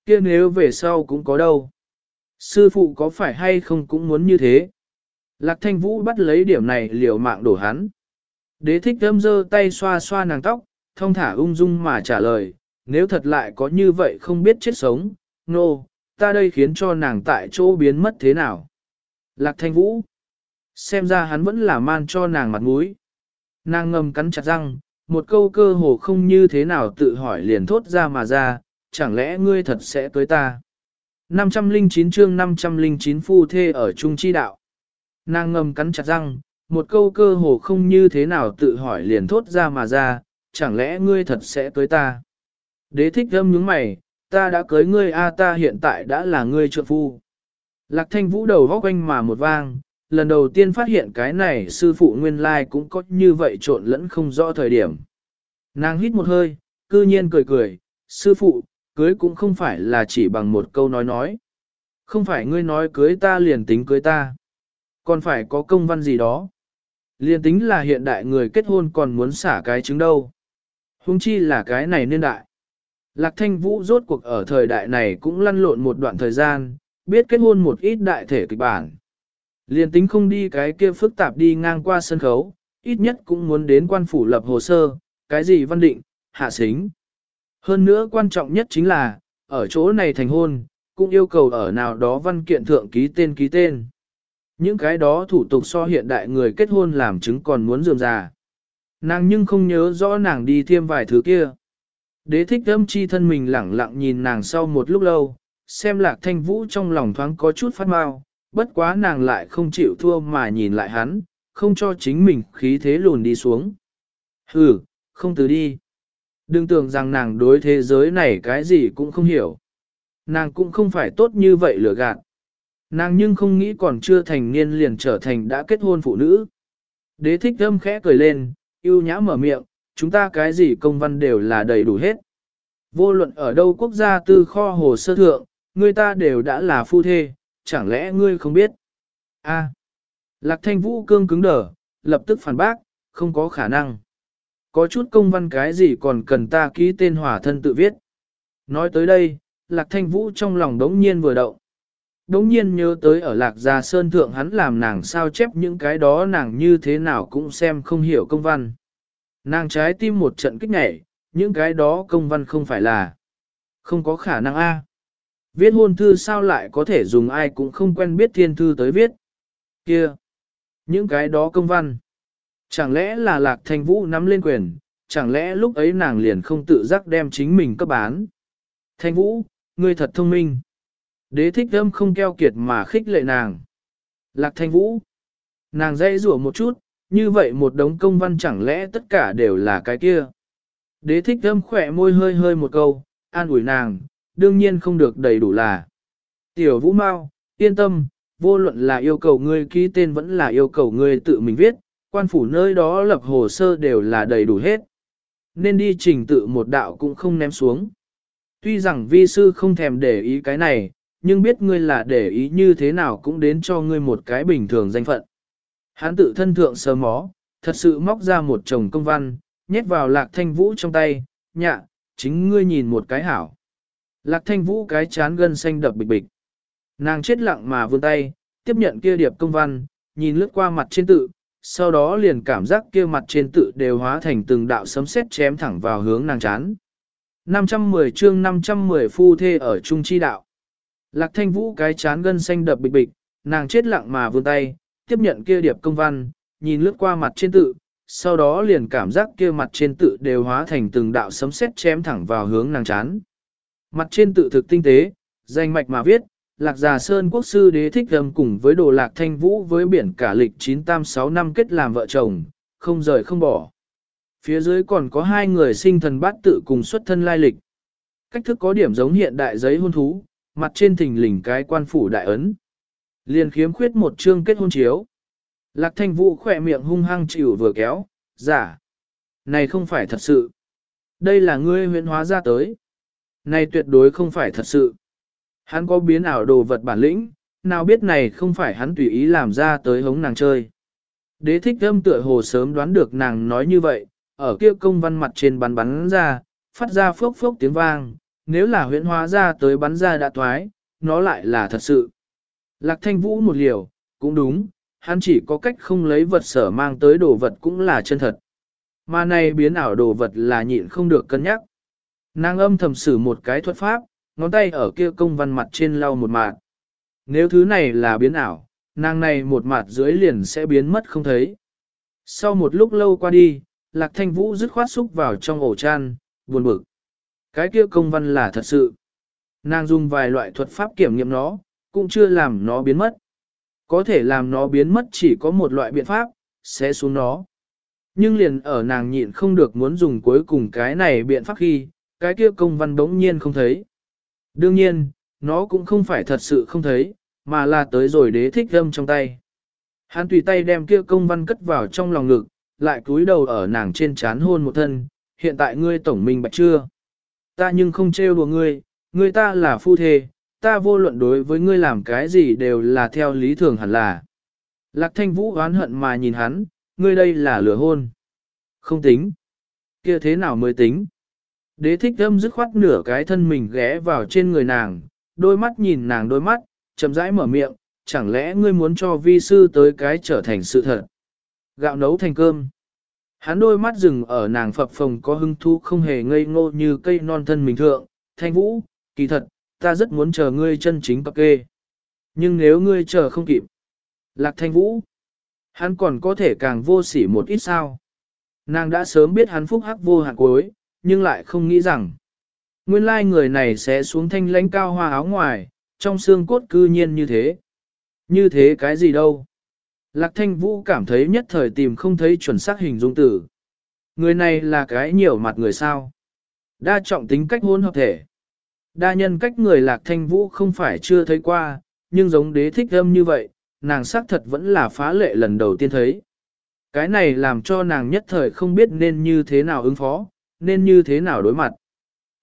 Kia nếu về sau cũng có đâu. Sư phụ có phải hay không cũng muốn như thế. Lạc thanh vũ bắt lấy điểm này liều mạng đổ hắn. Đế thích thơm dơ tay xoa xoa nàng tóc, thông thả ung dung mà trả lời, nếu thật lại có như vậy không biết chết sống, nô, no, ta đây khiến cho nàng tại chỗ biến mất thế nào. Lạc thanh vũ, xem ra hắn vẫn là man cho nàng mặt mũi. Nàng ngầm cắn chặt răng, một câu cơ hồ không như thế nào tự hỏi liền thốt ra mà ra, chẳng lẽ ngươi thật sẽ cưới ta? 509 chương 509 phu thê ở Trung Chi Đạo. Nàng ngầm cắn chặt răng, một câu cơ hồ không như thế nào tự hỏi liền thốt ra mà ra, chẳng lẽ ngươi thật sẽ cưới ta? Đế thích âm nhướng mày, ta đã cưới ngươi a ta hiện tại đã là ngươi trượng phu. Lạc thanh vũ đầu vóc quanh mà một vang, lần đầu tiên phát hiện cái này sư phụ nguyên lai cũng có như vậy trộn lẫn không rõ thời điểm. Nàng hít một hơi, cư nhiên cười cười, sư phụ, cưới cũng không phải là chỉ bằng một câu nói nói. Không phải ngươi nói cưới ta liền tính cưới ta. Còn phải có công văn gì đó. Liền tính là hiện đại người kết hôn còn muốn xả cái chứng đâu. hung chi là cái này nên đại. Lạc thanh vũ rốt cuộc ở thời đại này cũng lăn lộn một đoạn thời gian, biết kết hôn một ít đại thể kịch bản. Liền tính không đi cái kia phức tạp đi ngang qua sân khấu, ít nhất cũng muốn đến quan phủ lập hồ sơ, cái gì văn định, hạ xính. Hơn nữa quan trọng nhất chính là, ở chỗ này thành hôn, cũng yêu cầu ở nào đó văn kiện thượng ký tên ký tên. Những cái đó thủ tục so hiện đại người kết hôn làm chứng còn muốn dườm già. Nàng nhưng không nhớ rõ nàng đi thêm vài thứ kia. Đế thích âm chi thân mình lẳng lặng nhìn nàng sau một lúc lâu, xem lạc thanh vũ trong lòng thoáng có chút phát mau, bất quá nàng lại không chịu thua mà nhìn lại hắn, không cho chính mình khí thế lùn đi xuống. Hừ, không từ đi. Đừng tưởng rằng nàng đối thế giới này cái gì cũng không hiểu. Nàng cũng không phải tốt như vậy lừa gạt. Nàng nhưng không nghĩ còn chưa thành niên liền trở thành đã kết hôn phụ nữ. Đế thích thâm khẽ cười lên, yêu nhã mở miệng, chúng ta cái gì công văn đều là đầy đủ hết. Vô luận ở đâu quốc gia tư kho hồ sơ thượng, người ta đều đã là phu thê, chẳng lẽ ngươi không biết? A. Lạc thanh vũ cương cứng đờ, lập tức phản bác, không có khả năng. Có chút công văn cái gì còn cần ta ký tên hỏa thân tự viết. Nói tới đây, lạc thanh vũ trong lòng đống nhiên vừa động. Đống nhiên nhớ tới ở lạc gia sơn thượng hắn làm nàng sao chép những cái đó nàng như thế nào cũng xem không hiểu công văn. Nàng trái tim một trận kích nhảy, những cái đó công văn không phải là không có khả năng a. Viết hôn thư sao lại có thể dùng ai cũng không quen biết thiên thư tới viết. Kia! Những cái đó công văn. Chẳng lẽ là lạc thanh vũ nắm lên quyền, chẳng lẽ lúc ấy nàng liền không tự giác đem chính mình cấp bán. Thanh vũ, ngươi thật thông minh. Đế thích âm không keo kiệt mà khích lệ nàng. Lạc thanh vũ. Nàng dây rủa một chút, như vậy một đống công văn chẳng lẽ tất cả đều là cái kia. Đế thích âm khỏe môi hơi hơi một câu, an ủi nàng, đương nhiên không được đầy đủ là. Tiểu vũ mau, yên tâm, vô luận là yêu cầu ngươi ký tên vẫn là yêu cầu ngươi tự mình viết, quan phủ nơi đó lập hồ sơ đều là đầy đủ hết. Nên đi trình tự một đạo cũng không ném xuống. Tuy rằng vi sư không thèm để ý cái này, nhưng biết ngươi là để ý như thế nào cũng đến cho ngươi một cái bình thường danh phận. Hán tự thân thượng sờ mó, thật sự móc ra một chồng công văn, nhét vào lạc thanh vũ trong tay, nhạ, chính ngươi nhìn một cái hảo. Lạc thanh vũ cái chán gân xanh đập bịch bịch. Nàng chết lặng mà vươn tay, tiếp nhận kia điệp công văn, nhìn lướt qua mặt trên tự, sau đó liền cảm giác kia mặt trên tự đều hóa thành từng đạo sấm sét chém thẳng vào hướng nàng chán. 510 chương 510 phu thê ở Trung Chi Đạo. Lạc thanh vũ cái chán gân xanh đập bịch bịch, nàng chết lặng mà vươn tay, tiếp nhận kia điệp công văn, nhìn lướt qua mặt trên tự, sau đó liền cảm giác kia mặt trên tự đều hóa thành từng đạo sấm sét chém thẳng vào hướng nàng chán. Mặt trên tự thực tinh tế, danh mạch mà viết, Lạc Già Sơn Quốc sư đế thích âm cùng với đồ Lạc Thanh Vũ với biển cả lịch 986 năm kết làm vợ chồng, không rời không bỏ. Phía dưới còn có hai người sinh thần bát tự cùng xuất thân lai lịch. Cách thức có điểm giống hiện đại giấy hôn thú, mặt trên thình lình cái quan phủ đại ấn. Liền khiếm khuyết một chương kết hôn chiếu. Lạc thanh vũ khỏe miệng hung hăng chịu vừa kéo, giả. Này không phải thật sự. Đây là ngươi huyện hóa ra tới. Này tuyệt đối không phải thật sự. Hắn có biến ảo đồ vật bản lĩnh, nào biết này không phải hắn tùy ý làm ra tới hống nàng chơi. Đế thích âm tựa hồ sớm đoán được nàng nói như vậy, ở kia công văn mặt trên bắn bắn ra, phát ra phốc phốc tiếng vang, nếu là huyễn hóa ra tới bắn ra đã toái, nó lại là thật sự. Lạc thanh vũ một liều, cũng đúng, hắn chỉ có cách không lấy vật sở mang tới đồ vật cũng là chân thật. Mà này biến ảo đồ vật là nhịn không được cân nhắc. Nàng âm thầm sử một cái thuật pháp, ngón tay ở kia công văn mặt trên lau một mạt. Nếu thứ này là biến ảo, nàng này một mặt dưới liền sẽ biến mất không thấy. Sau một lúc lâu qua đi, Lạc Thanh Vũ dứt khoát xúc vào trong ổ chăn, buồn bực. Cái kia công văn là thật sự. Nàng dùng vài loại thuật pháp kiểm nghiệm nó, cũng chưa làm nó biến mất. Có thể làm nó biến mất chỉ có một loại biện pháp, sẽ xuống nó. Nhưng liền ở nàng nhịn không được muốn dùng cuối cùng cái này biện pháp khi, cái kia công văn bỗng nhiên không thấy. Đương nhiên, nó cũng không phải thật sự không thấy, mà là tới rồi đế thích âm trong tay. Hắn tùy tay đem kia công văn cất vào trong lòng ngực, lại cúi đầu ở nàng trên chán hôn một thân, hiện tại ngươi tổng minh bạch chưa? Ta nhưng không trêu đùa ngươi, ngươi ta là phu thê, ta vô luận đối với ngươi làm cái gì đều là theo lý thường hẳn là. Lạc thanh vũ oán hận mà nhìn hắn, ngươi đây là lừa hôn. Không tính. kia thế nào mới tính? Đế thích âm dứt khoát nửa cái thân mình ghé vào trên người nàng, đôi mắt nhìn nàng đôi mắt, chậm rãi mở miệng, chẳng lẽ ngươi muốn cho vi sư tới cái trở thành sự thật? Gạo nấu thành cơm. Hắn đôi mắt dừng ở nàng phập phồng có hưng thú không hề ngây ngô như cây non thân mình thượng. Thanh vũ, kỳ thật, ta rất muốn chờ ngươi chân chính cập kê. Nhưng nếu ngươi chờ không kịp. Lạc thanh vũ. Hắn còn có thể càng vô sỉ một ít sao. Nàng đã sớm biết hắn phúc hắc vô hạn cuối, nhưng lại không nghĩ rằng. Nguyên lai người này sẽ xuống thanh lãnh cao hoa áo ngoài, trong xương cốt cư nhiên như thế. Như thế cái gì đâu? Lạc thanh vũ cảm thấy nhất thời tìm không thấy chuẩn xác hình dung tử. Người này là cái nhiều mặt người sao. Đa trọng tính cách hôn hợp thể. Đa nhân cách người lạc thanh vũ không phải chưa thấy qua, nhưng giống đế thích âm như vậy, nàng xác thật vẫn là phá lệ lần đầu tiên thấy. Cái này làm cho nàng nhất thời không biết nên như thế nào ứng phó, nên như thế nào đối mặt.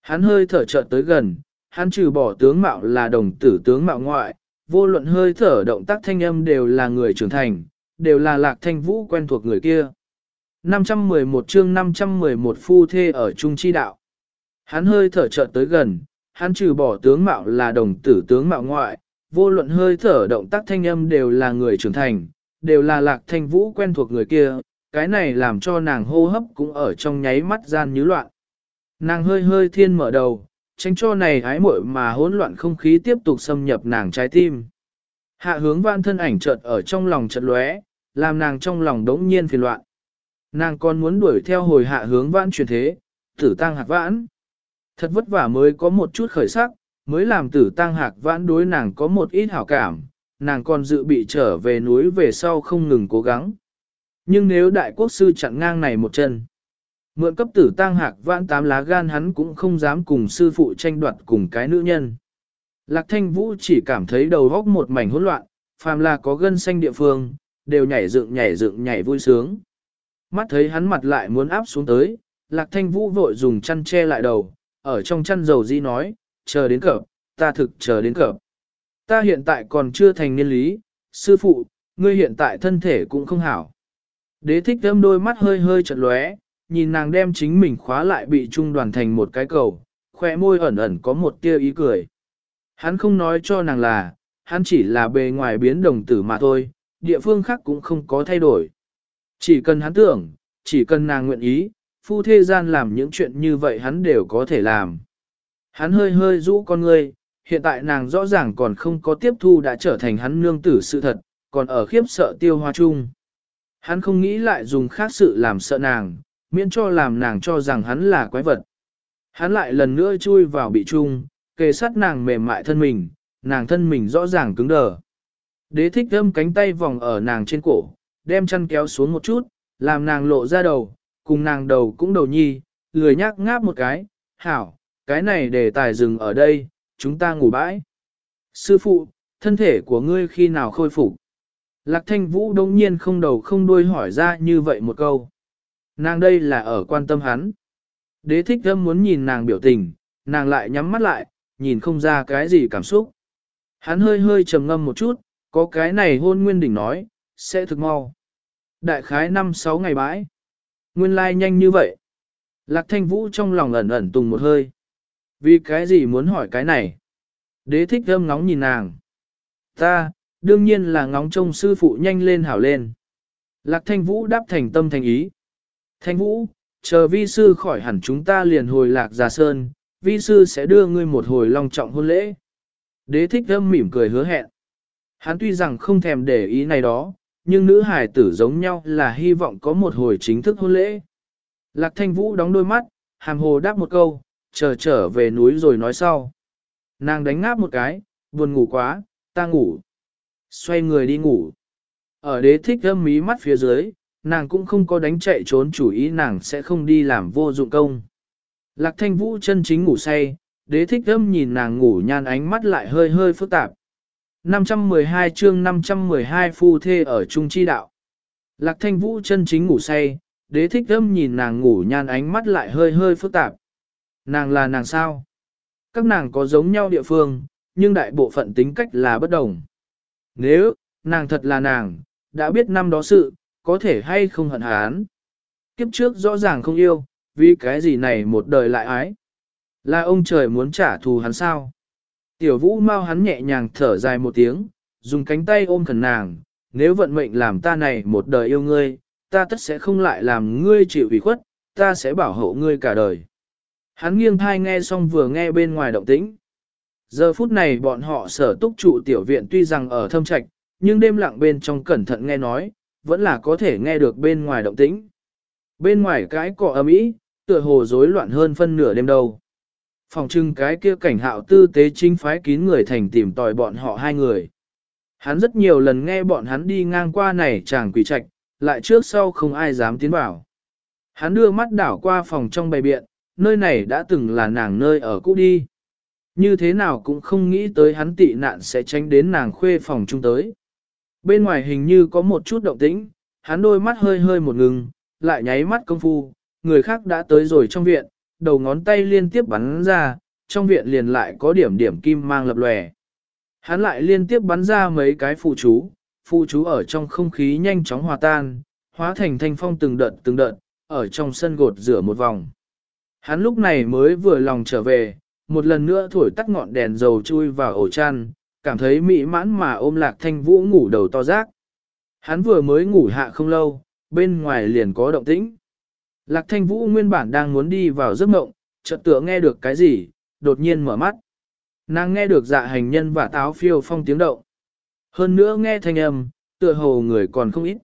Hắn hơi thở chợt tới gần, hắn trừ bỏ tướng mạo là đồng tử tướng mạo ngoại, vô luận hơi thở động tác thanh âm đều là người trưởng thành, đều là lạc thanh vũ quen thuộc người kia. 511 chương 511 phu thê ở Trung Chi Đạo. Hắn hơi thở chợt tới gần, hắn trừ bỏ tướng mạo là đồng tử tướng mạo ngoại, vô luận hơi thở động tác thanh âm đều là người trưởng thành, đều là lạc thanh vũ quen thuộc người kia, cái này làm cho nàng hô hấp cũng ở trong nháy mắt gian nhứ loạn. Nàng hơi hơi thiên mở đầu, tránh cho này ái muội mà hỗn loạn không khí tiếp tục xâm nhập nàng trái tim. Hạ hướng vạn thân ảnh chợt ở trong lòng chợt lóe, làm nàng trong lòng đống nhiên phiền loạn. Nàng còn muốn đuổi theo hồi hạ hướng vãn truyền thế, tử tăng hạc vãn. Thật vất vả mới có một chút khởi sắc, mới làm tử tăng hạc vãn đối nàng có một ít hảo cảm, nàng còn dự bị trở về núi về sau không ngừng cố gắng. Nhưng nếu đại quốc sư chặn ngang này một chân, mượn cấp tử tăng hạc vãn tám lá gan hắn cũng không dám cùng sư phụ tranh đoạt cùng cái nữ nhân. Lạc thanh vũ chỉ cảm thấy đầu góc một mảnh hỗn loạn, phàm là có gân xanh địa phương, đều nhảy dựng nhảy dựng nhảy vui sướng. Mắt thấy hắn mặt lại muốn áp xuống tới, lạc thanh vũ vội dùng chăn che lại đầu, ở trong chăn dầu di nói, chờ đến cập, ta thực chờ đến cập. Ta hiện tại còn chưa thành niên lý, sư phụ, ngươi hiện tại thân thể cũng không hảo. Đế thích thơm đôi mắt hơi hơi chật lóe, nhìn nàng đem chính mình khóa lại bị trung đoàn thành một cái cầu, khoe môi ẩn ẩn có một tia ý cười. Hắn không nói cho nàng là, hắn chỉ là bề ngoài biến đồng tử mà thôi, địa phương khác cũng không có thay đổi. Chỉ cần hắn tưởng, chỉ cần nàng nguyện ý, phu thế gian làm những chuyện như vậy hắn đều có thể làm. Hắn hơi hơi rũ con ngươi, hiện tại nàng rõ ràng còn không có tiếp thu đã trở thành hắn nương tử sự thật, còn ở khiếp sợ tiêu hoa chung. Hắn không nghĩ lại dùng khác sự làm sợ nàng, miễn cho làm nàng cho rằng hắn là quái vật. Hắn lại lần nữa chui vào bị trung, kề sát nàng mềm mại thân mình, nàng thân mình rõ ràng cứng đờ. Đế thích thâm cánh tay vòng ở nàng trên cổ, đem chân kéo xuống một chút, làm nàng lộ ra đầu, cùng nàng đầu cũng đầu nhi, lười nhác ngáp một cái, hảo, cái này để tài dừng ở đây, chúng ta ngủ bãi. Sư phụ, thân thể của ngươi khi nào khôi phục? Lạc thanh vũ đông nhiên không đầu không đuôi hỏi ra như vậy một câu. Nàng đây là ở quan tâm hắn. Đế thích thâm muốn nhìn nàng biểu tình, nàng lại nhắm mắt lại, nhìn không ra cái gì cảm xúc. Hắn hơi hơi trầm ngâm một chút, có cái này hôn nguyên đỉnh nói, sẽ thực mau. Đại khái 5-6 ngày bãi. Nguyên lai like nhanh như vậy. Lạc thanh vũ trong lòng ẩn ẩn tùng một hơi. Vì cái gì muốn hỏi cái này? Đế thích thâm ngóng nhìn nàng. Ta, đương nhiên là ngóng trông sư phụ nhanh lên hảo lên. Lạc thanh vũ đáp thành tâm thành ý. Thanh vũ, chờ vi sư khỏi hẳn chúng ta liền hồi lạc già sơn, vi sư sẽ đưa ngươi một hồi long trọng hôn lễ. Đế thích thâm mỉm cười hứa hẹn. Hắn tuy rằng không thèm để ý này đó, nhưng nữ hài tử giống nhau là hy vọng có một hồi chính thức hôn lễ. Lạc thanh vũ đóng đôi mắt, hàm hồ đáp một câu, chờ trở về núi rồi nói sau. Nàng đánh ngáp một cái, buồn ngủ quá, ta ngủ. Xoay người đi ngủ. Ở đế thích âm mí mắt phía dưới, nàng cũng không có đánh chạy trốn chủ ý nàng sẽ không đi làm vô dụng công. Lạc thanh vũ chân chính ngủ say, đế thích âm nhìn nàng ngủ nhan ánh mắt lại hơi hơi phức tạp. 512 chương 512 phu thê ở Trung Chi Đạo. Lạc thanh vũ chân chính ngủ say, đế thích âm nhìn nàng ngủ nhan ánh mắt lại hơi hơi phức tạp. Nàng là nàng sao? Các nàng có giống nhau địa phương, nhưng đại bộ phận tính cách là bất đồng. Nếu, nàng thật là nàng, đã biết năm đó sự, có thể hay không hận hán. Kiếp trước rõ ràng không yêu, vì cái gì này một đời lại ái. Là ông trời muốn trả thù hắn sao? Tiểu vũ mau hắn nhẹ nhàng thở dài một tiếng, dùng cánh tay ôm khẩn nàng, nếu vận mệnh làm ta này một đời yêu ngươi, ta tất sẽ không lại làm ngươi chịu ủy khuất, ta sẽ bảo hộ ngươi cả đời. Hắn nghiêng thai nghe xong vừa nghe bên ngoài động tĩnh. Giờ phút này bọn họ sở túc trụ tiểu viện tuy rằng ở thâm trạch, nhưng đêm lặng bên trong cẩn thận nghe nói, vẫn là có thể nghe được bên ngoài động tĩnh. Bên ngoài cái cọ ầm ý, tựa hồ rối loạn hơn phân nửa đêm đầu Phòng trưng cái kia cảnh hạo tư tế chính phái kín người thành tìm tòi bọn họ hai người. Hắn rất nhiều lần nghe bọn hắn đi ngang qua này chàng quỷ trạch, lại trước sau không ai dám tiến vào. Hắn đưa mắt đảo qua phòng trong bày biện, nơi này đã từng là nàng nơi ở cũ đi. Như thế nào cũng không nghĩ tới hắn tị nạn sẽ tránh đến nàng khuê phòng chung tới. Bên ngoài hình như có một chút động tĩnh, hắn đôi mắt hơi hơi một ngừng, lại nháy mắt công phu, người khác đã tới rồi trong viện, đầu ngón tay liên tiếp bắn ra, trong viện liền lại có điểm điểm kim mang lập lòe. Hắn lại liên tiếp bắn ra mấy cái phụ chú, phụ chú ở trong không khí nhanh chóng hòa tan, hóa thành thanh phong từng đợt từng đợt, ở trong sân gột rửa một vòng. Hắn lúc này mới vừa lòng trở về, một lần nữa thổi tắt ngọn đèn dầu chui vào ổ chăn, cảm thấy mỹ mãn mà ôm lạc thanh vũ ngủ đầu to rác. Hắn vừa mới ngủ hạ không lâu, bên ngoài liền có động tĩnh. Lạc thanh vũ nguyên bản đang muốn đi vào giấc mộng, chợt tựa nghe được cái gì, đột nhiên mở mắt. Nàng nghe được dạ hành nhân và táo phiêu phong tiếng động. Hơn nữa nghe thanh âm, tựa hồ người còn không ít.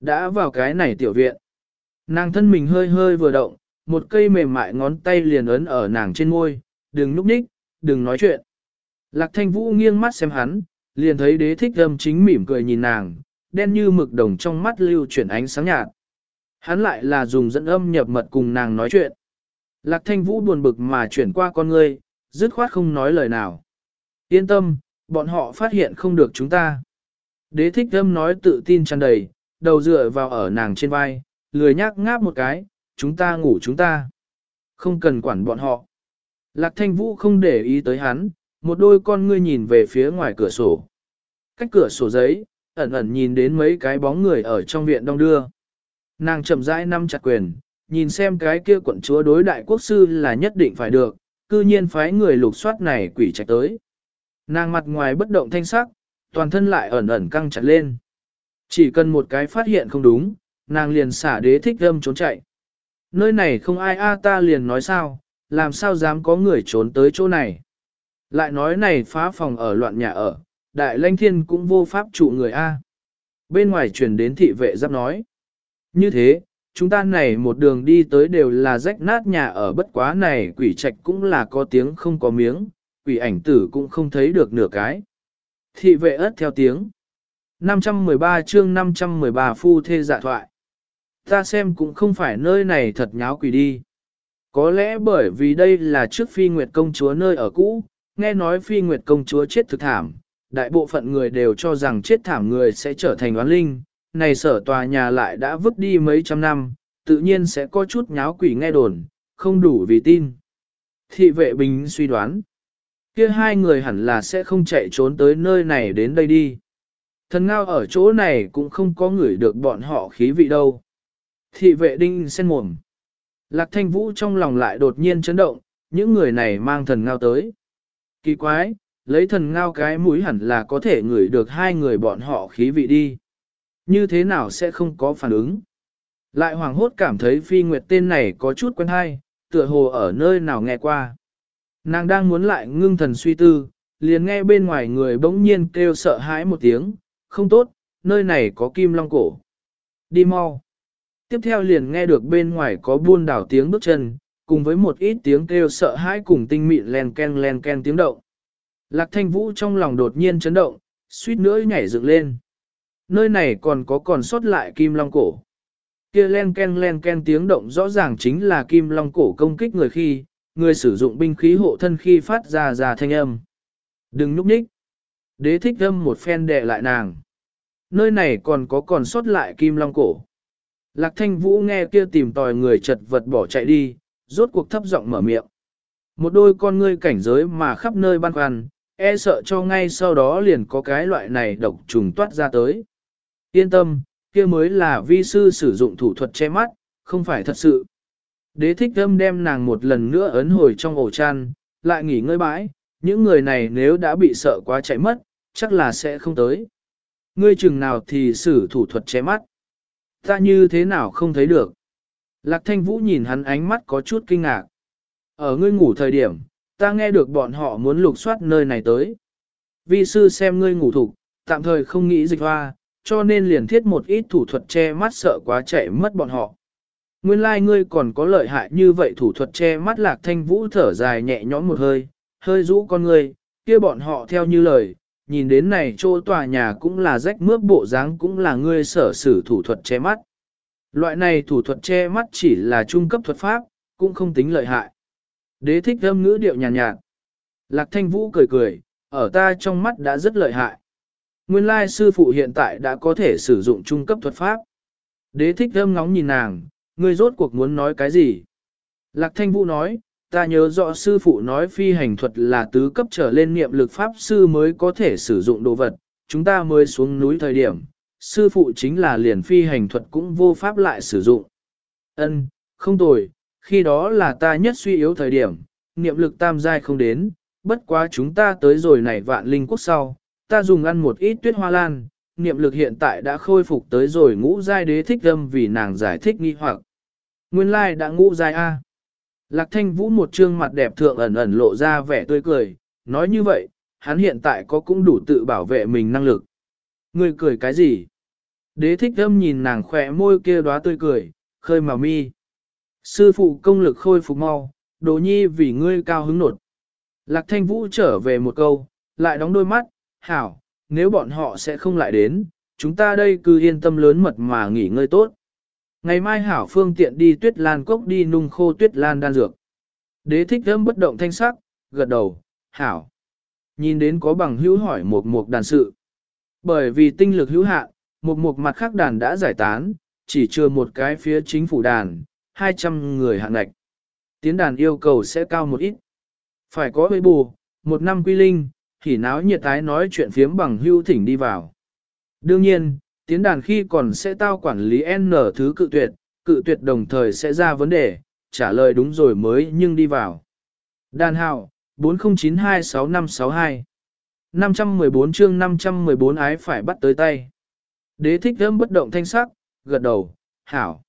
Đã vào cái này tiểu viện. Nàng thân mình hơi hơi vừa động, một cây mềm mại ngón tay liền ấn ở nàng trên môi, đừng núp ních, đừng nói chuyện. Lạc thanh vũ nghiêng mắt xem hắn, liền thấy đế thích âm chính mỉm cười nhìn nàng, đen như mực đồng trong mắt lưu chuyển ánh sáng nhạt. Hắn lại là dùng dẫn âm nhập mật cùng nàng nói chuyện. Lạc thanh vũ buồn bực mà chuyển qua con ngươi, dứt khoát không nói lời nào. Yên tâm, bọn họ phát hiện không được chúng ta. Đế thích âm nói tự tin tràn đầy, đầu dựa vào ở nàng trên vai, lười nhác ngáp một cái, chúng ta ngủ chúng ta. Không cần quản bọn họ. Lạc thanh vũ không để ý tới hắn, một đôi con ngươi nhìn về phía ngoài cửa sổ. Cách cửa sổ giấy, ẩn ẩn nhìn đến mấy cái bóng người ở trong viện đông đưa. Nàng chậm rãi năm chặt quyền, nhìn xem cái kia quận chúa đối đại quốc sư là nhất định phải được, cư nhiên phái người lục soát này quỷ trạch tới. Nàng mặt ngoài bất động thanh sắc, toàn thân lại ẩn ẩn căng chặt lên. Chỉ cần một cái phát hiện không đúng, nàng liền xả đế thích âm trốn chạy. Nơi này không ai a ta liền nói sao, làm sao dám có người trốn tới chỗ này. Lại nói này phá phòng ở loạn nhà ở, đại lãnh thiên cũng vô pháp trụ người A. Bên ngoài truyền đến thị vệ giáp nói. Như thế, chúng ta này một đường đi tới đều là rách nát nhà ở bất quá này quỷ trạch cũng là có tiếng không có miếng, quỷ ảnh tử cũng không thấy được nửa cái. Thị vệ ớt theo tiếng. 513 chương 513 phu thê dạ thoại. Ta xem cũng không phải nơi này thật nháo quỷ đi. Có lẽ bởi vì đây là trước phi nguyệt công chúa nơi ở cũ, nghe nói phi nguyệt công chúa chết thực thảm, đại bộ phận người đều cho rằng chết thảm người sẽ trở thành oán linh, này sở tòa nhà lại đã vứt đi mấy trăm năm, tự nhiên sẽ có chút nháo quỷ nghe đồn, không đủ vì tin. Thị vệ bình suy đoán, kia hai người hẳn là sẽ không chạy trốn tới nơi này đến đây đi. Thần ngao ở chỗ này cũng không có người được bọn họ khí vị đâu. Thị vệ đinh sen mồm. Lạc thanh vũ trong lòng lại đột nhiên chấn động, những người này mang thần ngao tới. Kỳ quái, lấy thần ngao cái mũi hẳn là có thể ngửi được hai người bọn họ khí vị đi. Như thế nào sẽ không có phản ứng? Lại hoàng hốt cảm thấy phi nguyệt tên này có chút quen hay, tựa hồ ở nơi nào nghe qua. Nàng đang muốn lại ngưng thần suy tư, liền nghe bên ngoài người bỗng nhiên kêu sợ hãi một tiếng, không tốt, nơi này có kim long cổ. Đi mau. Tiếp theo liền nghe được bên ngoài có buôn đảo tiếng bước chân, cùng với một ít tiếng kêu sợ hãi cùng tinh mịn len ken len ken tiếng động. Lạc thanh vũ trong lòng đột nhiên chấn động, suýt nữa nhảy dựng lên. Nơi này còn có còn sót lại kim long cổ. Kia len ken len ken tiếng động rõ ràng chính là kim long cổ công kích người khi, người sử dụng binh khí hộ thân khi phát ra ra thanh âm. Đừng nhúc nhích. Đế thích âm một phen đè lại nàng. Nơi này còn có còn sót lại kim long cổ. Lạc thanh vũ nghe kia tìm tòi người chật vật bỏ chạy đi, rốt cuộc thấp giọng mở miệng. Một đôi con ngươi cảnh giới mà khắp nơi băn khoăn, e sợ cho ngay sau đó liền có cái loại này độc trùng toát ra tới. Yên tâm, kia mới là vi sư sử dụng thủ thuật che mắt, không phải thật sự. Đế thích âm đem nàng một lần nữa ấn hồi trong ổ chăn, lại nghỉ ngơi bãi, những người này nếu đã bị sợ quá chạy mất, chắc là sẽ không tới. Ngươi chừng nào thì sử thủ thuật che mắt. Ta như thế nào không thấy được. Lạc thanh vũ nhìn hắn ánh mắt có chút kinh ngạc. Ở ngươi ngủ thời điểm, ta nghe được bọn họ muốn lục soát nơi này tới. Vi sư xem ngươi ngủ thục, tạm thời không nghĩ dịch hoa, cho nên liền thiết một ít thủ thuật che mắt sợ quá chạy mất bọn họ. Nguyên lai like ngươi còn có lợi hại như vậy thủ thuật che mắt lạc thanh vũ thở dài nhẹ nhõm một hơi, hơi rũ con ngươi, kia bọn họ theo như lời, nhìn đến này chỗ tòa nhà cũng là rách mướp bộ dáng cũng là ngươi sở sử thủ thuật che mắt. Loại này thủ thuật che mắt chỉ là trung cấp thuật pháp, cũng không tính lợi hại. Đế thích âm ngữ điệu nhàn nhạt, nhạt. Lạc thanh vũ cười cười, ở ta trong mắt đã rất lợi hại. Nguyên lai sư phụ hiện tại đã có thể sử dụng trung cấp thuật pháp. Đế thích âm ngóng nhìn nàng, ngươi rốt cuộc muốn nói cái gì? Lạc thanh vũ nói, ta nhớ rõ sư phụ nói phi hành thuật là tứ cấp trở lên niệm lực pháp sư mới có thể sử dụng đồ vật, chúng ta mới xuống núi thời điểm, sư phụ chính là liền phi hành thuật cũng vô pháp lại sử dụng. Ân, không tồi, khi đó là ta nhất suy yếu thời điểm, niệm lực tam giai không đến, bất quá chúng ta tới rồi này vạn linh quốc sau, ta dùng ăn một ít tuyết hoa lan, niệm lực hiện tại đã khôi phục tới rồi ngũ giai đế thích âm vì nàng giải thích nghi hoặc. Nguyên lai đã ngũ giai A. Lạc thanh vũ một trương mặt đẹp thượng ẩn ẩn lộ ra vẻ tươi cười, nói như vậy, hắn hiện tại có cũng đủ tự bảo vệ mình năng lực. Ngươi cười cái gì? Đế thích âm nhìn nàng khỏe môi kia đóa tươi cười, khơi mà mi. Sư phụ công lực khôi phục mau, đồ nhi vì ngươi cao hứng nột. Lạc thanh vũ trở về một câu, lại đóng đôi mắt, hảo, nếu bọn họ sẽ không lại đến, chúng ta đây cứ yên tâm lớn mật mà nghỉ ngơi tốt. Ngày mai hảo phương tiện đi tuyết lan cốc đi nung khô tuyết lan đan dược. Đế thích thơm bất động thanh sắc, gật đầu, hảo. Nhìn đến có bằng hữu hỏi một mục đàn sự. Bởi vì tinh lực hữu hạn, một mục mặt khác đàn đã giải tán, chỉ chưa một cái phía chính phủ đàn, 200 người hạng ngạch. Tiến đàn yêu cầu sẽ cao một ít. Phải có bê bù, một năm quy linh, thì náo nhiệt tái nói chuyện phiếm bằng hưu thỉnh đi vào. Đương nhiên, tiến đàn khi còn sẽ tao quản lý N thứ cự tuyệt, cự tuyệt đồng thời sẽ ra vấn đề, trả lời đúng rồi mới nhưng đi vào. Đàn hào, 40926562 514 chương 514 ái phải bắt tới tay. Đế thích thơm bất động thanh sắc, gật đầu, hảo.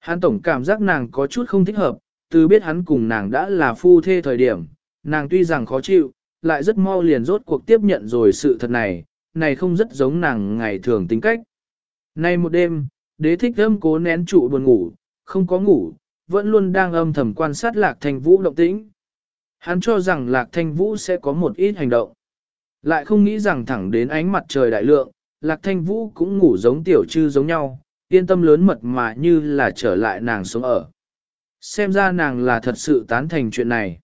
Hắn tổng cảm giác nàng có chút không thích hợp, từ biết hắn cùng nàng đã là phu thê thời điểm, nàng tuy rằng khó chịu, lại rất mau liền rốt cuộc tiếp nhận rồi sự thật này, này không rất giống nàng ngày thường tính cách. Nay một đêm, đế thích âm cố nén trụ buồn ngủ, không có ngủ, vẫn luôn đang âm thầm quan sát lạc thanh vũ động tĩnh. Hắn cho rằng lạc thanh vũ sẽ có một ít hành động. Lại không nghĩ rằng thẳng đến ánh mặt trời đại lượng, lạc thanh vũ cũng ngủ giống tiểu trư giống nhau, yên tâm lớn mật mà như là trở lại nàng sống ở. Xem ra nàng là thật sự tán thành chuyện này.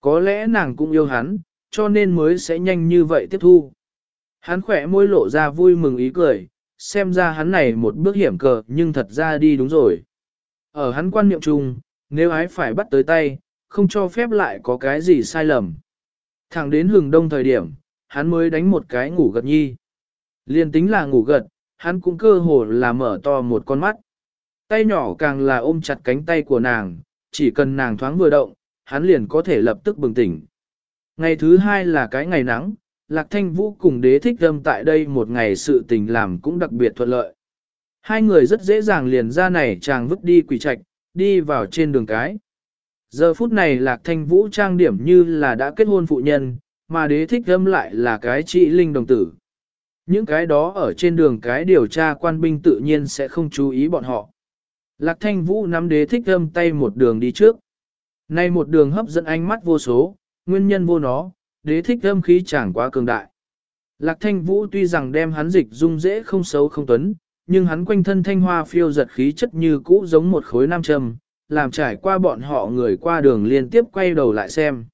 Có lẽ nàng cũng yêu hắn, cho nên mới sẽ nhanh như vậy tiếp thu. Hắn khỏe môi lộ ra vui mừng ý cười, xem ra hắn này một bước hiểm cờ nhưng thật ra đi đúng rồi. Ở hắn quan niệm chung, nếu ái phải bắt tới tay, không cho phép lại có cái gì sai lầm. Thẳng đến hừng đông thời điểm, hắn mới đánh một cái ngủ gật nhi. Liên tính là ngủ gật, hắn cũng cơ hồ là mở to một con mắt. Tay nhỏ càng là ôm chặt cánh tay của nàng, chỉ cần nàng thoáng vừa động, hắn liền có thể lập tức bừng tỉnh. Ngày thứ hai là cái ngày nắng, Lạc Thanh Vũ cùng đế thích âm tại đây một ngày sự tình làm cũng đặc biệt thuận lợi. Hai người rất dễ dàng liền ra này chàng vứt đi quỷ trạch, đi vào trên đường cái. Giờ phút này Lạc Thanh Vũ trang điểm như là đã kết hôn phụ nhân, mà đế thích âm lại là cái trị linh đồng tử. Những cái đó ở trên đường cái điều tra quan binh tự nhiên sẽ không chú ý bọn họ. Lạc Thanh Vũ nắm đế thích âm tay một đường đi trước. Nay một đường hấp dẫn ánh mắt vô số, nguyên nhân vô nó, đế thích âm khí chẳng quá cường đại. Lạc thanh vũ tuy rằng đem hắn dịch dung dễ không xấu không tuấn, nhưng hắn quanh thân thanh hoa phiêu giật khí chất như cũ giống một khối nam châm, làm trải qua bọn họ người qua đường liên tiếp quay đầu lại xem.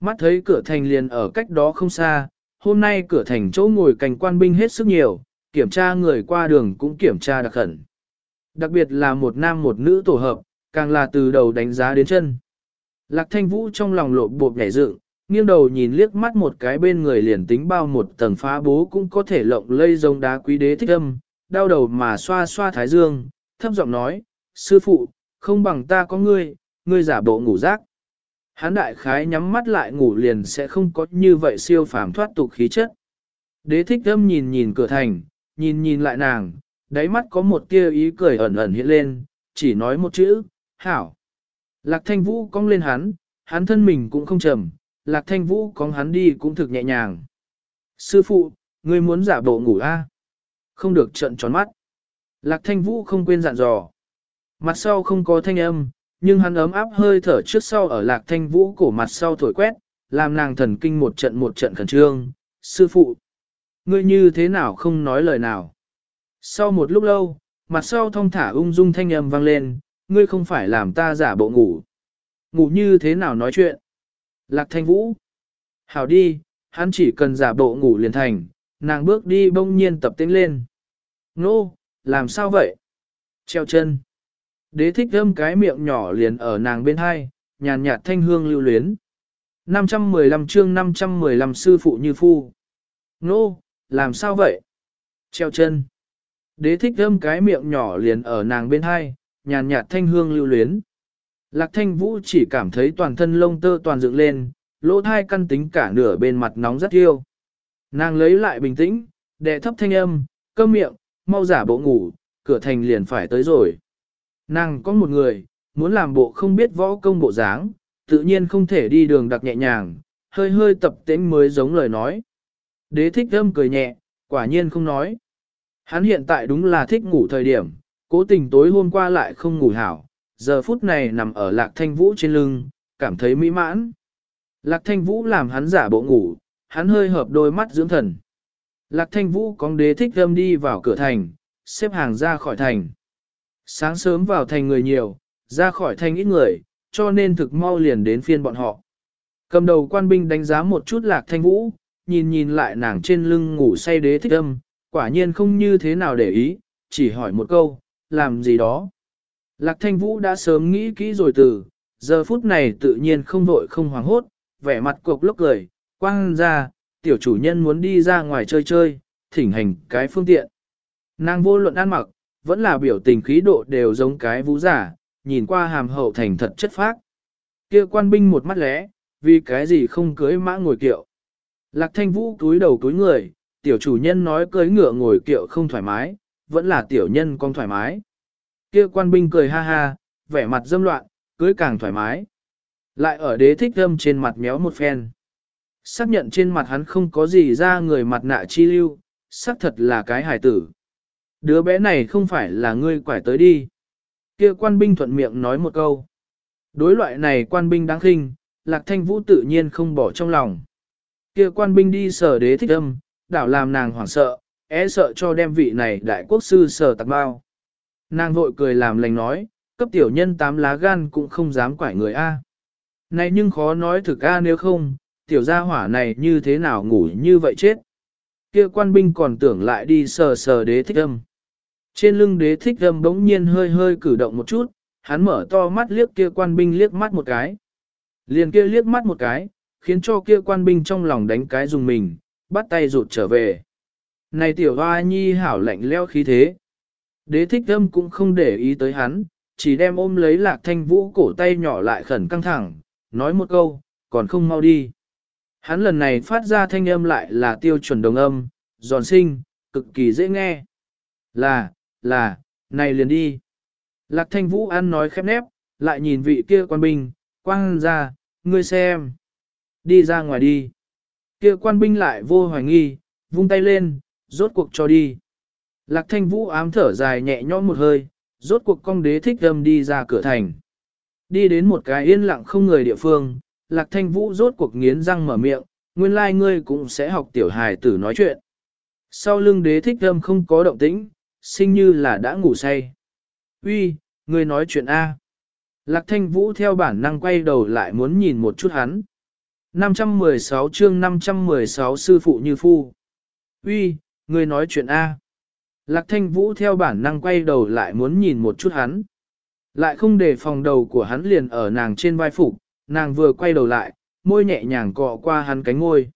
Mắt thấy cửa thành liền ở cách đó không xa, hôm nay cửa thành chỗ ngồi cảnh quan binh hết sức nhiều, kiểm tra người qua đường cũng kiểm tra đặc khẩn. Đặc biệt là một nam một nữ tổ hợp, càng là từ đầu đánh giá đến chân. Lạc thanh vũ trong lòng lộ bộp nhảy dựng, nghiêng đầu nhìn liếc mắt một cái bên người liền tính bao một tầng phá bố cũng có thể lộng lây giống đá quý đế thích âm, đau đầu mà xoa xoa thái dương, thấp giọng nói, sư phụ, không bằng ta có ngươi, ngươi giả bộ ngủ rác. Hán đại khái nhắm mắt lại ngủ liền sẽ không có như vậy siêu phàm thoát tục khí chất. Đế thích âm nhìn nhìn cửa thành, nhìn nhìn lại nàng, đáy mắt có một tia ý cười ẩn ẩn hiện lên, chỉ nói một chữ, hảo. Lạc thanh vũ cong lên hắn, hắn thân mình cũng không trầm, lạc thanh vũ cóng hắn đi cũng thực nhẹ nhàng. Sư phụ, ngươi muốn giả bộ ngủ a? Không được trợn tròn mắt. Lạc thanh vũ không quên dặn dò. Mặt sau không có thanh âm, nhưng hắn ấm áp hơi thở trước sau ở lạc thanh vũ cổ mặt sau thổi quét, làm nàng thần kinh một trận một trận khẩn trương. Sư phụ, ngươi như thế nào không nói lời nào? Sau một lúc lâu, mặt sau thong thả ung dung thanh âm vang lên, ngươi không phải làm ta giả bộ ngủ. Ngủ như thế nào nói chuyện? Lạc thanh vũ. Hảo đi, hắn chỉ cần giả bộ ngủ liền thành, nàng bước đi bông nhiên tập tiến lên. Nô, làm sao vậy? Treo chân. Đế thích thơm cái miệng nhỏ liền ở nàng bên hai, nhàn nhạt thanh hương lưu luyến. 515 chương 515 sư phụ như phu. Nô, làm sao vậy? Treo chân. Đế thích thơm cái miệng nhỏ liền ở nàng bên hai, nhàn nhạt thanh hương lưu luyến. Lạc thanh vũ chỉ cảm thấy toàn thân lông tơ toàn dựng lên, lỗ thai căn tính cả nửa bên mặt nóng rất yêu. Nàng lấy lại bình tĩnh, đệ thấp thanh âm, cơm miệng, mau giả bộ ngủ, cửa thành liền phải tới rồi. Nàng có một người, muốn làm bộ không biết võ công bộ dáng, tự nhiên không thể đi đường đặc nhẹ nhàng, hơi hơi tập tễnh mới giống lời nói. Đế thích âm cười nhẹ, quả nhiên không nói. Hắn hiện tại đúng là thích ngủ thời điểm, cố tình tối hôm qua lại không ngủ hảo, giờ phút này nằm ở lạc thanh vũ trên lưng, cảm thấy mỹ mãn. Lạc thanh vũ làm hắn giả bộ ngủ, hắn hơi hợp đôi mắt dưỡng thần. Lạc thanh vũ con đế thích âm đi vào cửa thành, xếp hàng ra khỏi thành. Sáng sớm vào thành người nhiều, ra khỏi thành ít người, cho nên thực mau liền đến phiên bọn họ. Cầm đầu quan binh đánh giá một chút lạc thanh vũ, nhìn nhìn lại nàng trên lưng ngủ say đế thích âm, quả nhiên không như thế nào để ý, chỉ hỏi một câu, làm gì đó. Lạc thanh vũ đã sớm nghĩ kỹ rồi từ, giờ phút này tự nhiên không vội không hoảng hốt, vẻ mặt cục lốc cười, quang ra, tiểu chủ nhân muốn đi ra ngoài chơi chơi, thỉnh hành cái phương tiện. Nàng vô luận ăn mặc, vẫn là biểu tình khí độ đều giống cái vũ giả, nhìn qua hàm hậu thành thật chất phác. Kia quan binh một mắt lẽ, vì cái gì không cưới mã ngồi kiệu. Lạc thanh vũ túi đầu túi người, tiểu chủ nhân nói cưới ngựa ngồi kiệu không thoải mái, vẫn là tiểu nhân con thoải mái. Kia quan binh cười ha ha, vẻ mặt dâm loạn, cưới càng thoải mái. Lại ở đế thích thâm trên mặt méo một phen. Xác nhận trên mặt hắn không có gì ra người mặt nạ chi lưu, xác thật là cái hài tử. Đứa bé này không phải là ngươi quải tới đi. Kia quan binh thuận miệng nói một câu. Đối loại này quan binh đáng khinh, lạc thanh vũ tự nhiên không bỏ trong lòng. Kia quan binh đi sở đế thích âm, đảo làm nàng hoảng sợ, é sợ cho đem vị này đại quốc sư sở tạc bao. Nàng vội cười làm lành nói, cấp tiểu nhân tám lá gan cũng không dám quải người A. Này nhưng khó nói thực A nếu không, tiểu gia hỏa này như thế nào ngủ như vậy chết. Kia quan binh còn tưởng lại đi sờ sờ đế thích âm. Trên lưng đế thích âm bỗng nhiên hơi hơi cử động một chút, hắn mở to mắt liếc kia quan binh liếc mắt một cái. Liền kia liếc mắt một cái, khiến cho kia quan binh trong lòng đánh cái dùng mình, bắt tay rụt trở về. Này tiểu hoa nhi hảo lạnh leo khí thế. Đế thích âm cũng không để ý tới hắn, chỉ đem ôm lấy lạc thanh vũ cổ tay nhỏ lại khẩn căng thẳng, nói một câu, còn không mau đi. Hắn lần này phát ra thanh âm lại là tiêu chuẩn đồng âm, giòn sinh, cực kỳ dễ nghe. Là, là, này liền đi. Lạc thanh vũ ăn nói khép nép, lại nhìn vị kia quan binh, quang ra, ngươi xem. Đi ra ngoài đi. Kia quan binh lại vô hoài nghi, vung tay lên, rốt cuộc cho đi. Lạc thanh vũ ám thở dài nhẹ nhõm một hơi, rốt cuộc công đế thích âm đi ra cửa thành. Đi đến một cái yên lặng không người địa phương, lạc thanh vũ rốt cuộc nghiến răng mở miệng, nguyên lai like ngươi cũng sẽ học tiểu hài tử nói chuyện. Sau lưng đế thích âm không có động tĩnh, sinh như là đã ngủ say. Uy, ngươi nói chuyện A. Lạc thanh vũ theo bản năng quay đầu lại muốn nhìn một chút hắn. 516 chương 516 sư phụ như phu. Uy, ngươi nói chuyện A. Lạc thanh vũ theo bản năng quay đầu lại muốn nhìn một chút hắn. Lại không để phòng đầu của hắn liền ở nàng trên vai phục, nàng vừa quay đầu lại, môi nhẹ nhàng cọ qua hắn cánh môi.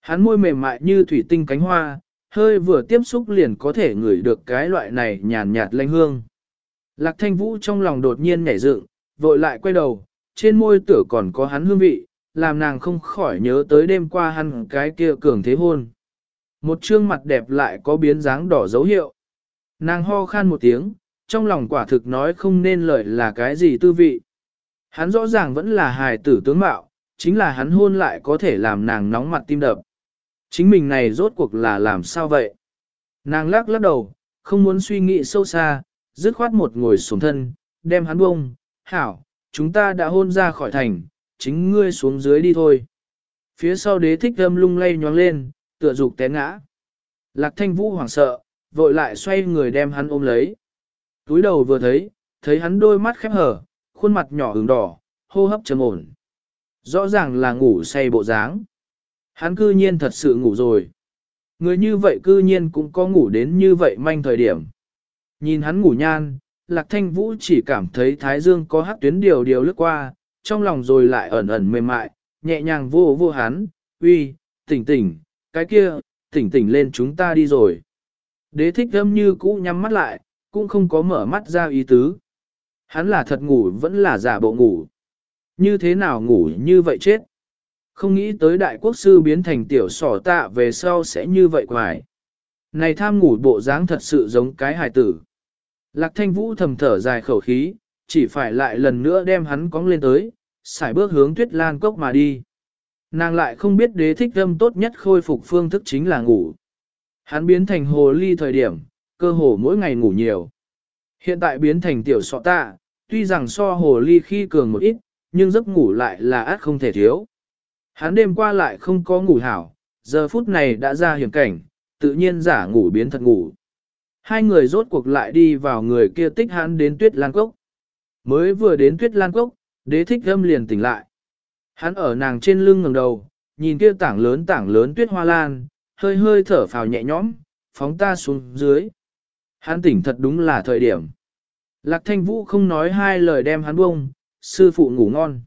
Hắn môi mềm mại như thủy tinh cánh hoa, hơi vừa tiếp xúc liền có thể ngửi được cái loại này nhàn nhạt lanh hương. Lạc thanh vũ trong lòng đột nhiên nhảy dựng, vội lại quay đầu, trên môi tửa còn có hắn hương vị, làm nàng không khỏi nhớ tới đêm qua hắn cái kia cường thế hôn. Một trương mặt đẹp lại có biến dáng đỏ dấu hiệu. Nàng ho khan một tiếng, trong lòng quả thực nói không nên lời là cái gì tư vị. Hắn rõ ràng vẫn là hài tử tướng mạo, chính là hắn hôn lại có thể làm nàng nóng mặt tim đập. Chính mình này rốt cuộc là làm sao vậy? Nàng lắc lắc đầu, không muốn suy nghĩ sâu xa, dứt khoát một ngồi xuống thân, đem hắn bông, hảo, chúng ta đã hôn ra khỏi thành, chính ngươi xuống dưới đi thôi. Phía sau đế thích âm lung lay nhoáng lên, tựa dục té ngã. Lạc thanh vũ hoảng sợ, vội lại xoay người đem hắn ôm lấy. Túi đầu vừa thấy, thấy hắn đôi mắt khép hở, khuôn mặt nhỏ ửng đỏ, hô hấp trầm ổn. Rõ ràng là ngủ say bộ dáng. Hắn cư nhiên thật sự ngủ rồi. Người như vậy cư nhiên cũng có ngủ đến như vậy manh thời điểm. Nhìn hắn ngủ nhan, Lạc Thanh Vũ chỉ cảm thấy Thái Dương có hát tuyến điều điều lướt qua, trong lòng rồi lại ẩn ẩn mềm mại, nhẹ nhàng vô vô hắn, uy, tỉnh tỉnh, cái kia, tỉnh tỉnh lên chúng ta đi rồi. Đế thích âm như cũ nhắm mắt lại, cũng không có mở mắt ra ý tứ. Hắn là thật ngủ vẫn là giả bộ ngủ. Như thế nào ngủ như vậy chết. Không nghĩ tới đại quốc sư biến thành tiểu sỏ tạ về sau sẽ như vậy quài. Này tham ngủ bộ dáng thật sự giống cái hài tử. Lạc thanh vũ thầm thở dài khẩu khí, chỉ phải lại lần nữa đem hắn cóng lên tới, xài bước hướng tuyết lan cốc mà đi. Nàng lại không biết đế thích âm tốt nhất khôi phục phương thức chính là ngủ. Hắn biến thành hồ ly thời điểm, cơ hồ mỗi ngày ngủ nhiều. Hiện tại biến thành tiểu sọ tạ, tuy rằng so hồ ly khi cường một ít, nhưng giấc ngủ lại là át không thể thiếu. Hắn đêm qua lại không có ngủ hảo, giờ phút này đã ra hiểm cảnh, tự nhiên giả ngủ biến thật ngủ. Hai người rốt cuộc lại đi vào người kia tích hắn đến tuyết lan cốc. Mới vừa đến tuyết lan cốc, đế thích âm liền tỉnh lại. Hắn ở nàng trên lưng ngẩng đầu, nhìn kia tảng lớn tảng lớn tuyết hoa lan, hơi hơi thở phào nhẹ nhõm, phóng ta xuống dưới. Hắn tỉnh thật đúng là thời điểm. Lạc thanh vũ không nói hai lời đem hắn bông, sư phụ ngủ ngon.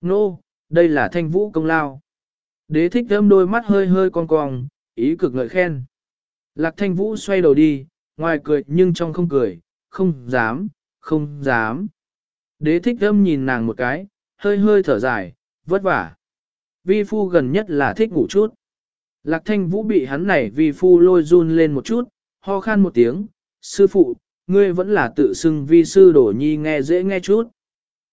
Nô, no, đây là thanh vũ công lao. Đế thích thơm đôi mắt hơi hơi cong cong, ý cực ngợi khen. Lạc thanh vũ xoay đầu đi, ngoài cười nhưng trong không cười, không dám, không dám. Đế thích thơm nhìn nàng một cái, hơi hơi thở dài, vất vả. Vi phu gần nhất là thích ngủ chút. Lạc thanh vũ bị hắn này vi phu lôi run lên một chút, ho khan một tiếng, sư phụ, ngươi vẫn là tự xưng vi sư đổ nhi nghe dễ nghe chút.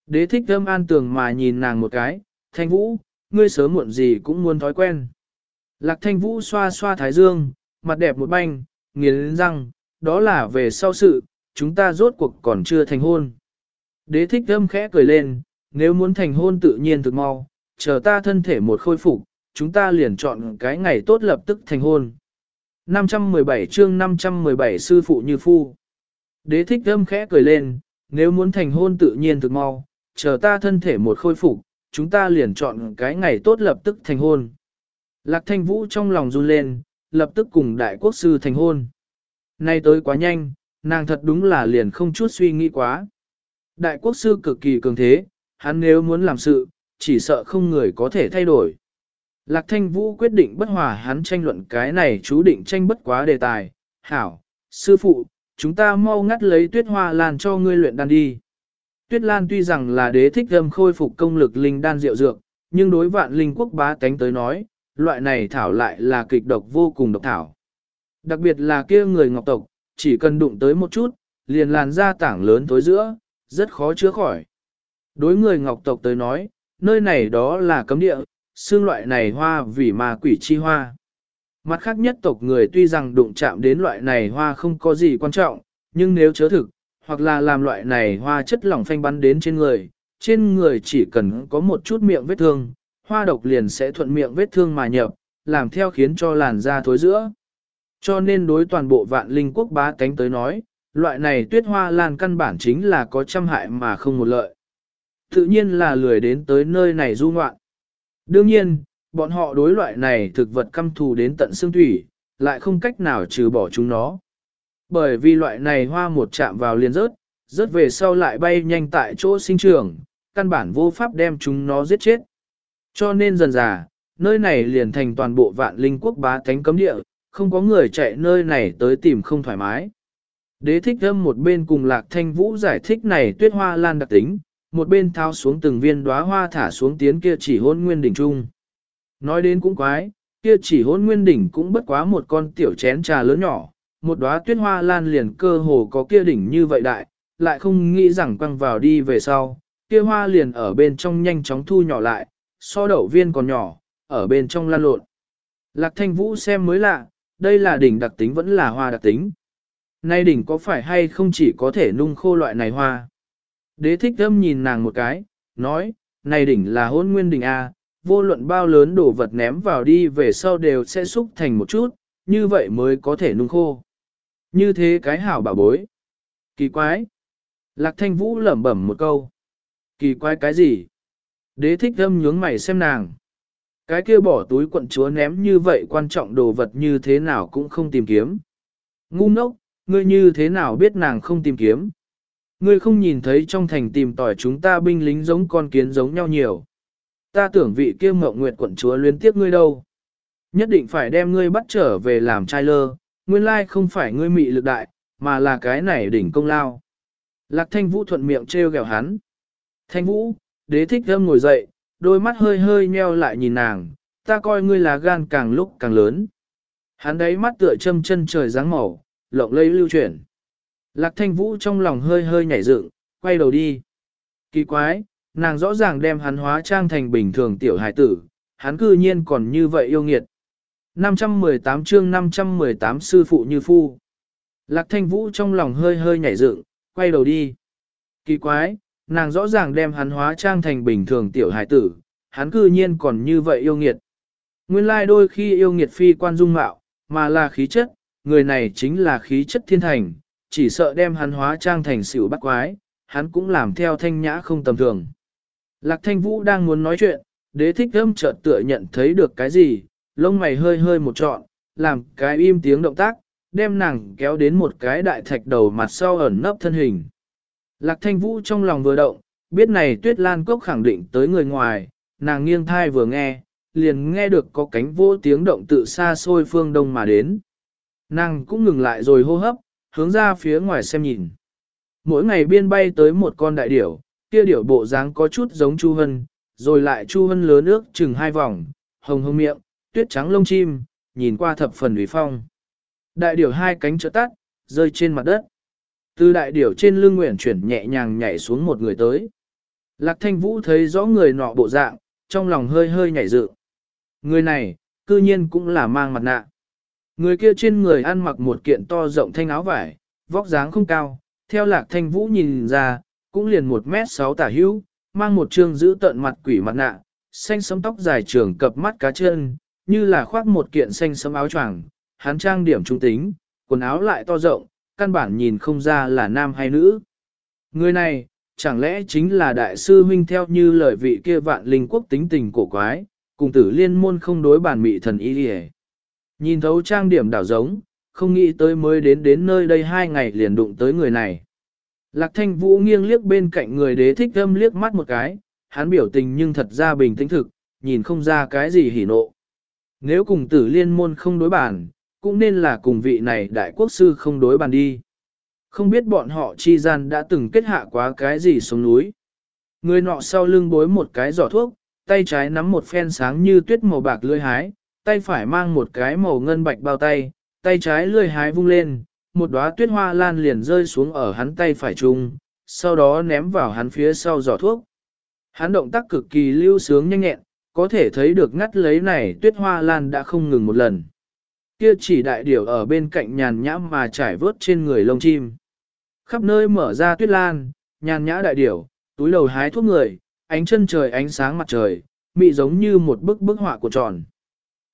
Đế thích thâm an tường mà nhìn nàng một cái, thanh vũ, ngươi sớm muộn gì cũng muốn thói quen. Lạc thanh vũ xoa xoa thái dương, mặt đẹp một banh, nghiến răng, đó là về sau sự, chúng ta rốt cuộc còn chưa thành hôn. Đế thích thâm khẽ cười lên, nếu muốn thành hôn tự nhiên thực mau, chờ ta thân thể một khôi phục, chúng ta liền chọn cái ngày tốt lập tức thành hôn. 517 chương 517 sư phụ như phu. Đế thích âm khẽ cười lên, nếu muốn thành hôn tự nhiên thực mau, chờ ta thân thể một khôi phục, chúng ta liền chọn cái ngày tốt lập tức thành hôn. Lạc thanh vũ trong lòng run lên, lập tức cùng đại quốc sư thành hôn. Nay tới quá nhanh, nàng thật đúng là liền không chút suy nghĩ quá. Đại quốc sư cực kỳ cường thế, hắn nếu muốn làm sự, chỉ sợ không người có thể thay đổi. Lạc thanh vũ quyết định bất hòa hắn tranh luận cái này chú định tranh bất quá đề tài. Hảo, sư phụ, chúng ta mau ngắt lấy tuyết hoa lan cho ngươi luyện đan đi. Tuyết lan tuy rằng là đế thích âm khôi phục công lực linh đan diệu dược, nhưng đối vạn linh quốc bá tánh tới nói, loại này thảo lại là kịch độc vô cùng độc thảo. Đặc biệt là kia người ngọc tộc, chỉ cần đụng tới một chút, liền làn ra tảng lớn tối giữa, rất khó chữa khỏi. Đối người ngọc tộc tới nói, nơi này đó là cấm địa, xương loại này hoa vì ma quỷ chi hoa. Mặt khác nhất tộc người tuy rằng đụng chạm đến loại này hoa không có gì quan trọng, nhưng nếu chớ thực, hoặc là làm loại này hoa chất lỏng phanh bắn đến trên người, trên người chỉ cần có một chút miệng vết thương, hoa độc liền sẽ thuận miệng vết thương mà nhập, làm theo khiến cho làn da thối giữa. Cho nên đối toàn bộ vạn linh quốc bá cánh tới nói, loại này tuyết hoa lan căn bản chính là có trăm hại mà không một lợi. Tự nhiên là lười đến tới nơi này du ngoạn. Đương nhiên, bọn họ đối loại này thực vật căm thù đến tận xương thủy, lại không cách nào trừ bỏ chúng nó. Bởi vì loại này hoa một chạm vào liền rớt, rớt về sau lại bay nhanh tại chỗ sinh trưởng, căn bản vô pháp đem chúng nó giết chết. Cho nên dần dà, nơi này liền thành toàn bộ vạn linh quốc bá thánh cấm địa, không có người chạy nơi này tới tìm không thoải mái. Đế thích âm một bên cùng lạc thanh vũ giải thích này tuyết hoa lan đặc tính, một bên thao xuống từng viên đóa hoa thả xuống tiến kia chỉ hôn nguyên đỉnh trung. Nói đến cũng quái, kia chỉ hôn nguyên đỉnh cũng bất quá một con tiểu chén trà lớn nhỏ, một đóa tuyết hoa lan liền cơ hồ có kia đỉnh như vậy đại, lại không nghĩ rằng quăng vào đi về sau, kia hoa liền ở bên trong nhanh chóng thu nhỏ lại, so đậu viên còn nhỏ, ở bên trong lan lộn. Lạc thanh vũ xem mới lạ, đây là đỉnh đặc tính vẫn là hoa đặc tính. Nay đỉnh có phải hay không chỉ có thể nung khô loại này hoa? Đế thích âm nhìn nàng một cái, nói, này đỉnh là hôn nguyên đỉnh A, vô luận bao lớn đồ vật ném vào đi về sau đều sẽ xúc thành một chút, như vậy mới có thể nung khô. Như thế cái hảo bảo bối. Kỳ quái. Lạc thanh vũ lẩm bẩm một câu. Kỳ quái cái gì? Đế thích âm nhướng mày xem nàng. Cái kia bỏ túi quận chúa ném như vậy quan trọng đồ vật như thế nào cũng không tìm kiếm. Ngu ngốc, ngươi như thế nào biết nàng không tìm kiếm? Ngươi không nhìn thấy trong thành tìm tỏi chúng ta binh lính giống con kiến giống nhau nhiều. Ta tưởng vị kia mộng nguyệt quận chúa luyến tiếc ngươi đâu. Nhất định phải đem ngươi bắt trở về làm trai lơ, nguyên lai không phải ngươi mị lực đại, mà là cái này đỉnh công lao. Lạc thanh vũ thuận miệng trêu ghẹo hắn. Thanh vũ, đế thích thơm ngồi dậy, đôi mắt hơi hơi nheo lại nhìn nàng, ta coi ngươi là gan càng lúc càng lớn. Hắn đấy mắt tựa châm chân trời dáng màu, lộng lây lưu chuyển. Lạc thanh vũ trong lòng hơi hơi nhảy dựng, quay đầu đi. Kỳ quái, nàng rõ ràng đem hắn hóa trang thành bình thường tiểu Hải tử, hắn cư nhiên còn như vậy yêu nghiệt. 518 chương 518 sư phụ như phu. Lạc thanh vũ trong lòng hơi hơi nhảy dựng, quay đầu đi. Kỳ quái, nàng rõ ràng đem hắn hóa trang thành bình thường tiểu Hải tử, hắn cư nhiên còn như vậy yêu nghiệt. Nguyên lai like đôi khi yêu nghiệt phi quan dung mạo, mà là khí chất, người này chính là khí chất thiên thành, chỉ sợ đem hắn hóa trang thành xỉu bắt quái, hắn cũng làm theo thanh nhã không tầm thường. Lạc thanh vũ đang muốn nói chuyện, đế thích âm chợt tựa nhận thấy được cái gì, lông mày hơi hơi một trọn, làm cái im tiếng động tác, đem nàng kéo đến một cái đại thạch đầu mặt sau ẩn nấp thân hình. Lạc thanh vũ trong lòng vừa động, biết này tuyết lan cốc khẳng định tới người ngoài, nàng nghiêng thai vừa nghe, liền nghe được có cánh vô tiếng động tự xa xôi phương đông mà đến. Nàng cũng ngừng lại rồi hô hấp, hướng ra phía ngoài xem nhìn. Mỗi ngày biên bay tới một con đại điểu, kia điểu bộ dáng có chút giống Chu Hân, rồi lại Chu Hân lớn nước chừng hai vòng, hồng hồng miệng, tuyết trắng lông chim, nhìn qua thập phần uy phong. Đại điểu hai cánh trợ tắt, rơi trên mặt đất. Từ đại điểu trên lưng nguyện chuyển nhẹ nhàng nhảy xuống một người tới. Lạc thanh vũ thấy rõ người nọ bộ dạng, trong lòng hơi hơi nhảy dự. Người này, cư nhiên cũng là mang mặt nạ. Người kia trên người ăn mặc một kiện to rộng thanh áo vải, vóc dáng không cao, theo lạc thanh vũ nhìn ra, cũng liền một mét sáu tả hữu, mang một trương giữ tận mặt quỷ mặt nạ, xanh sấm tóc dài trường cập mắt cá chân, như là khoác một kiện xanh sấm áo choàng, hắn trang điểm trung tính, quần áo lại to rộng, căn bản nhìn không ra là nam hay nữ. Người này, chẳng lẽ chính là đại sư huynh theo như lời vị kia vạn linh quốc tính tình cổ quái, cùng tử liên môn không đối bản mị thần y đi Nhìn thấu trang điểm đảo giống, không nghĩ tới mới đến đến nơi đây hai ngày liền đụng tới người này. Lạc thanh vũ nghiêng liếc bên cạnh người đế thích âm liếc mắt một cái, hắn biểu tình nhưng thật ra bình tĩnh thực, nhìn không ra cái gì hỉ nộ. Nếu cùng tử liên môn không đối bản, cũng nên là cùng vị này đại quốc sư không đối bàn đi. Không biết bọn họ chi gian đã từng kết hạ quá cái gì xuống núi. Người nọ sau lưng bối một cái giỏ thuốc, tay trái nắm một phen sáng như tuyết màu bạc lưỡi hái, tay phải mang một cái màu ngân bạch bao tay, tay trái lươi hái vung lên, một đóa tuyết hoa lan liền rơi xuống ở hắn tay phải chung, sau đó ném vào hắn phía sau giỏ thuốc. Hắn động tác cực kỳ lưu sướng nhanh nhẹn, có thể thấy được ngắt lấy này tuyết hoa lan đã không ngừng một lần. Kia chỉ đại điểu ở bên cạnh nhàn nhã mà trải vớt trên người lông chim. Khắp nơi mở ra tuyết lan, nhàn nhã đại điểu, túi đầu hái thuốc người, ánh chân trời ánh sáng mặt trời, mị giống như một bức bức họa của tròn.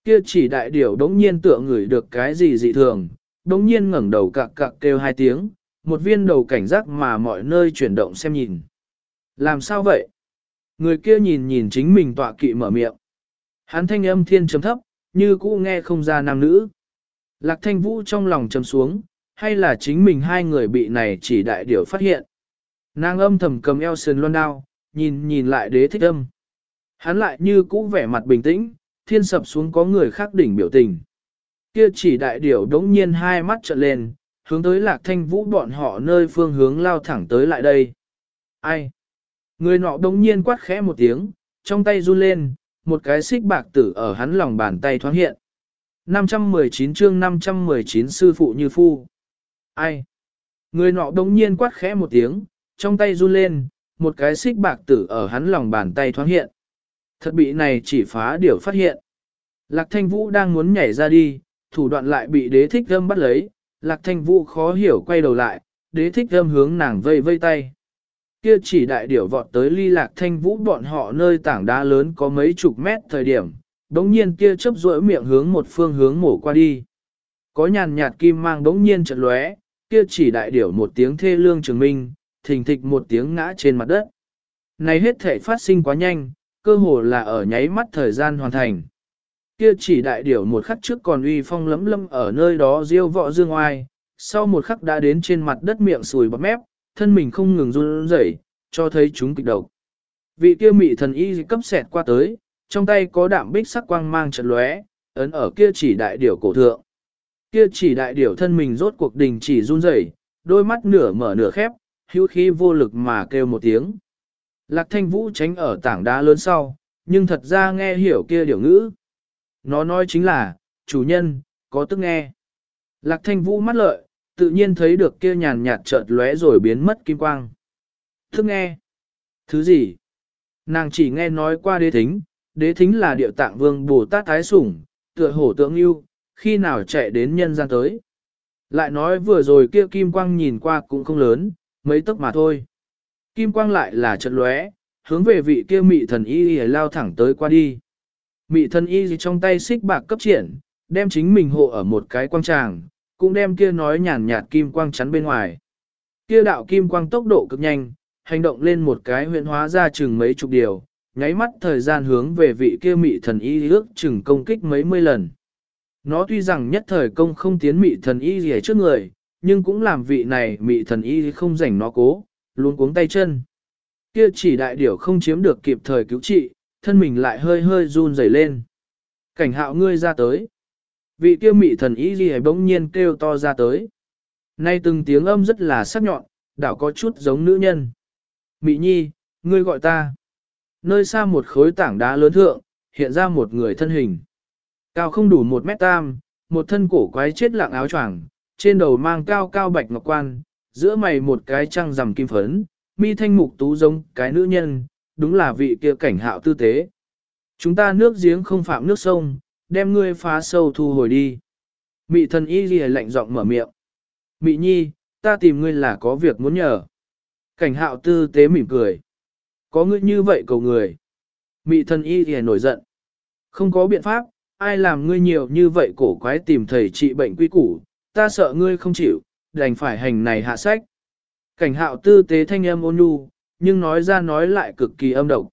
Kia chỉ đại điểu đống nhiên tựa ngửi được cái gì dị thường, đống nhiên ngẩng đầu cạc cạc kêu hai tiếng, một viên đầu cảnh giác mà mọi nơi chuyển động xem nhìn. Làm sao vậy? Người kia nhìn nhìn chính mình tọa kỵ mở miệng. Hắn thanh âm thiên chấm thấp, như cũ nghe không ra nam nữ. Lạc thanh vũ trong lòng chấm xuống, hay là chính mình hai người bị này chỉ đại điểu phát hiện. Nàng âm thầm cầm eo sườn loan đao, nhìn nhìn lại đế thích âm. Hắn lại như cũ vẻ mặt bình tĩnh, thiên sập xuống có người khác đỉnh biểu tình. Kia chỉ đại điểu đống nhiên hai mắt trợn lên, hướng tới lạc thanh vũ bọn họ nơi phương hướng lao thẳng tới lại đây. Ai? Người nọ đống nhiên quát khẽ một tiếng, trong tay run lên, một cái xích bạc tử ở hắn lòng bàn tay thoáng hiện. 519 chương 519 sư phụ như phu. Ai? Người nọ đống nhiên quát khẽ một tiếng, trong tay run lên, một cái xích bạc tử ở hắn lòng bàn tay thoáng hiện. Thật bị này chỉ phá điều phát hiện. Lạc thanh vũ đang muốn nhảy ra đi, thủ đoạn lại bị đế thích âm bắt lấy, lạc thanh vũ khó hiểu quay đầu lại, đế thích âm hướng nàng vây vây tay. Kia chỉ đại điểu vọt tới ly lạc thanh vũ bọn họ nơi tảng đá lớn có mấy chục mét thời điểm, đống nhiên kia chấp rỗi miệng hướng một phương hướng mổ qua đi. Có nhàn nhạt kim mang đống nhiên chợt lóe, kia chỉ đại điểu một tiếng thê lương trường minh, thình thịch một tiếng ngã trên mặt đất. Này hết thể phát sinh quá nhanh, cơ hồ là ở nháy mắt thời gian hoàn thành. Kia chỉ đại điểu một khắc trước còn uy phong lấm lâm ở nơi đó diêu vọ dương oai, sau một khắc đã đến trên mặt đất miệng sùi bắp mép, thân mình không ngừng run rẩy, cho thấy chúng kịch độc. Vị kia mị thần y cấp xẹt qua tới, trong tay có đạm bích sắc quang mang trận lóe, ấn ở kia chỉ đại điểu cổ thượng. Kia chỉ đại điểu thân mình rốt cuộc đình chỉ run rẩy, đôi mắt nửa mở nửa khép, hữu khí vô lực mà kêu một tiếng. Lạc thanh vũ tránh ở tảng đá lớn sau, nhưng thật ra nghe hiểu kia điều ngữ. Nó nói chính là, chủ nhân, có tức nghe. Lạc thanh vũ mắt lợi, tự nhiên thấy được kia nhàn nhạt chợt lóe rồi biến mất kim quang. Thức nghe. Thứ gì? Nàng chỉ nghe nói qua đế thính, đế thính là điệu tạng vương Bồ Tát Thái Sủng, tựa hổ tượng yêu, khi nào chạy đến nhân gian tới. Lại nói vừa rồi kia kim quang nhìn qua cũng không lớn, mấy tấc mà thôi. Kim quang lại là trận lóe, hướng về vị kia mị thần y lao thẳng tới qua đi. Mị thần y trong tay xích bạc cấp triển, đem chính mình hộ ở một cái quang tràng, cũng đem kia nói nhàn nhạt kim quang chắn bên ngoài. Kia đạo kim quang tốc độ cực nhanh, hành động lên một cái huyện hóa ra chừng mấy chục điều, nháy mắt thời gian hướng về vị kia mị thần y ước chừng công kích mấy mươi lần. Nó tuy rằng nhất thời công không tiến mị thần y gì trước người, nhưng cũng làm vị này mị thần y không rảnh nó cố, luôn cuống tay chân. Kia chỉ đại điểu không chiếm được kịp thời cứu trị, thân mình lại hơi hơi run rẩy lên. Cảnh hạo ngươi ra tới. Vị kia mị thần ý gì bỗng nhiên kêu to ra tới. Nay từng tiếng âm rất là sắc nhọn, đảo có chút giống nữ nhân. Mị nhi, ngươi gọi ta. Nơi xa một khối tảng đá lớn thượng, hiện ra một người thân hình. Cao không đủ một mét tam, một thân cổ quái chết lặng áo choàng, trên đầu mang cao cao bạch ngọc quan, giữa mày một cái trăng rằm kim phấn, mi thanh mục tú giống cái nữ nhân, đúng là vị kia cảnh hạo tư tế. Chúng ta nước giếng không phạm nước sông, đem ngươi phá sâu thu hồi đi. Mị thần y ghi lạnh giọng mở miệng. Mị nhi, ta tìm ngươi là có việc muốn nhờ. Cảnh hạo tư tế mỉm cười. Có ngươi như vậy cầu người. Mị thần y ghi nổi giận. Không có biện pháp, ai làm ngươi nhiều như vậy cổ quái tìm thầy trị bệnh quy củ, ta sợ ngươi không chịu, đành phải hành này hạ sách. Cảnh hạo tư tế thanh âm ôn nhu, nhưng nói ra nói lại cực kỳ âm độc.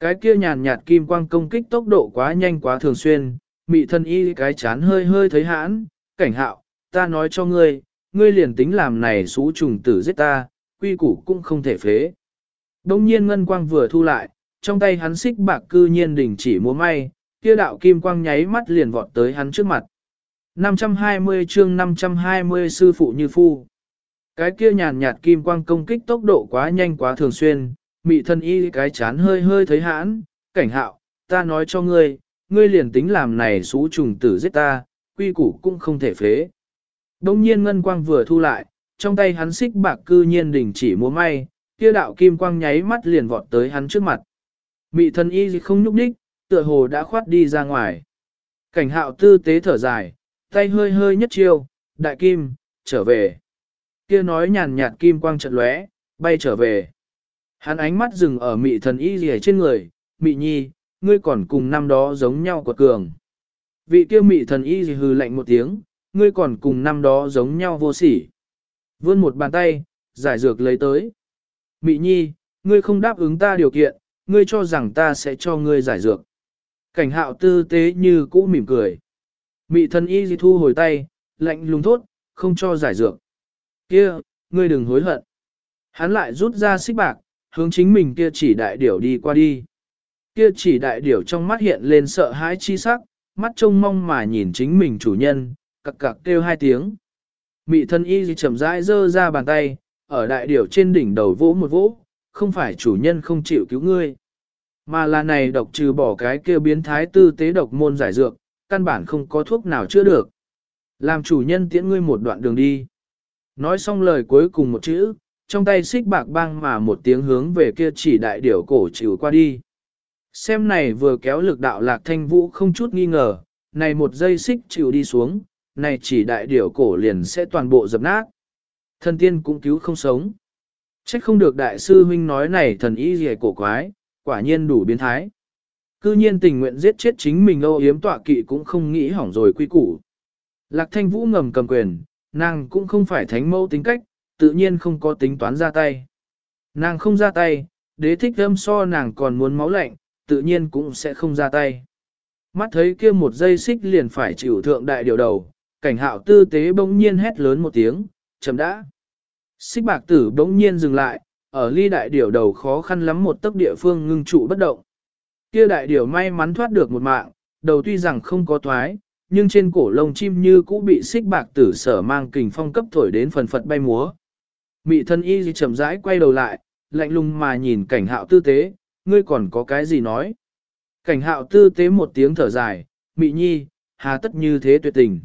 Cái kia nhàn nhạt kim quang công kích tốc độ quá nhanh quá thường xuyên, mị thân y cái chán hơi hơi thấy hãn, cảnh hạo, ta nói cho ngươi, ngươi liền tính làm này xú trùng tử giết ta, quy củ cũng không thể phế. Đông nhiên ngân quang vừa thu lại, trong tay hắn xích bạc cư nhiên đình chỉ múa may, kia đạo kim quang nháy mắt liền vọt tới hắn trước mặt. 520 chương 520 sư phụ như phu. Cái kia nhàn nhạt kim quang công kích tốc độ quá nhanh quá thường xuyên, mị thân y cái chán hơi hơi thấy hãn, cảnh hạo, ta nói cho ngươi, ngươi liền tính làm này xú trùng tử giết ta, quy củ cũng không thể phế. Đông nhiên ngân quang vừa thu lại, trong tay hắn xích bạc cư nhiên đình chỉ múa may, kia đạo kim quang nháy mắt liền vọt tới hắn trước mặt. Mị thân y không nhúc đích, tựa hồ đã khoát đi ra ngoài. Cảnh hạo tư tế thở dài, tay hơi hơi nhất chiêu, đại kim, trở về. Kia nói nhàn nhạt kim quang trận lóe, bay trở về. Hắn ánh mắt dừng ở mị thần y rìa trên người, mị nhi, ngươi còn cùng năm đó giống nhau quật cường. Vị kia mị thần y hừ lạnh một tiếng, ngươi còn cùng năm đó giống nhau vô sỉ. Vươn một bàn tay, giải dược lấy tới. Mị nhi, ngươi không đáp ứng ta điều kiện, ngươi cho rằng ta sẽ cho ngươi giải dược. Cảnh hạo tư tế như cũ mỉm cười. Mị thần y di thu hồi tay, lạnh lùng thốt, không cho giải dược. Kia, ngươi đừng hối hận. Hắn lại rút ra xích bạc, hướng chính mình kia chỉ đại điểu đi qua đi. Kia chỉ đại điểu trong mắt hiện lên sợ hãi chi sắc, mắt trông mong mà nhìn chính mình chủ nhân, cặc cặc kêu hai tiếng. Mị thân y chậm rãi giơ ra bàn tay, ở đại điểu trên đỉnh đầu vỗ một vỗ, không phải chủ nhân không chịu cứu ngươi. Mà là này độc trừ bỏ cái kia biến thái tư tế độc môn giải dược, căn bản không có thuốc nào chữa được. Làm chủ nhân tiễn ngươi một đoạn đường đi. Nói xong lời cuối cùng một chữ, trong tay xích bạc băng mà một tiếng hướng về kia chỉ đại điểu cổ chịu qua đi. Xem này vừa kéo lực đạo lạc thanh vũ không chút nghi ngờ, này một dây xích chịu đi xuống, này chỉ đại điểu cổ liền sẽ toàn bộ dập nát. Thần tiên cũng cứu không sống. Trách không được đại sư huynh nói này thần y gì cổ quái, quả nhiên đủ biến thái. Cư nhiên tình nguyện giết chết chính mình âu yếm tọa kỵ cũng không nghĩ hỏng rồi quy củ. Lạc thanh vũ ngầm cầm quyền, nàng cũng không phải thánh mẫu tính cách, tự nhiên không có tính toán ra tay. Nàng không ra tay, đế thích âm so nàng còn muốn máu lạnh, tự nhiên cũng sẽ không ra tay. Mắt thấy kia một giây xích liền phải chịu thượng đại điều đầu, cảnh hạo tư tế bỗng nhiên hét lớn một tiếng, chậm đã. Xích bạc tử bỗng nhiên dừng lại, ở ly đại điều đầu khó khăn lắm một tấc địa phương ngưng trụ bất động. Kia đại điều may mắn thoát được một mạng, đầu tuy rằng không có thoái, nhưng trên cổ lông chim như cũ bị xích bạc tử sở mang kình phong cấp thổi đến phần phật bay múa. Mị thân y chậm rãi quay đầu lại, lạnh lùng mà nhìn cảnh hạo tư tế, ngươi còn có cái gì nói? Cảnh hạo tư tế một tiếng thở dài, mị nhi, hà tất như thế tuyệt tình.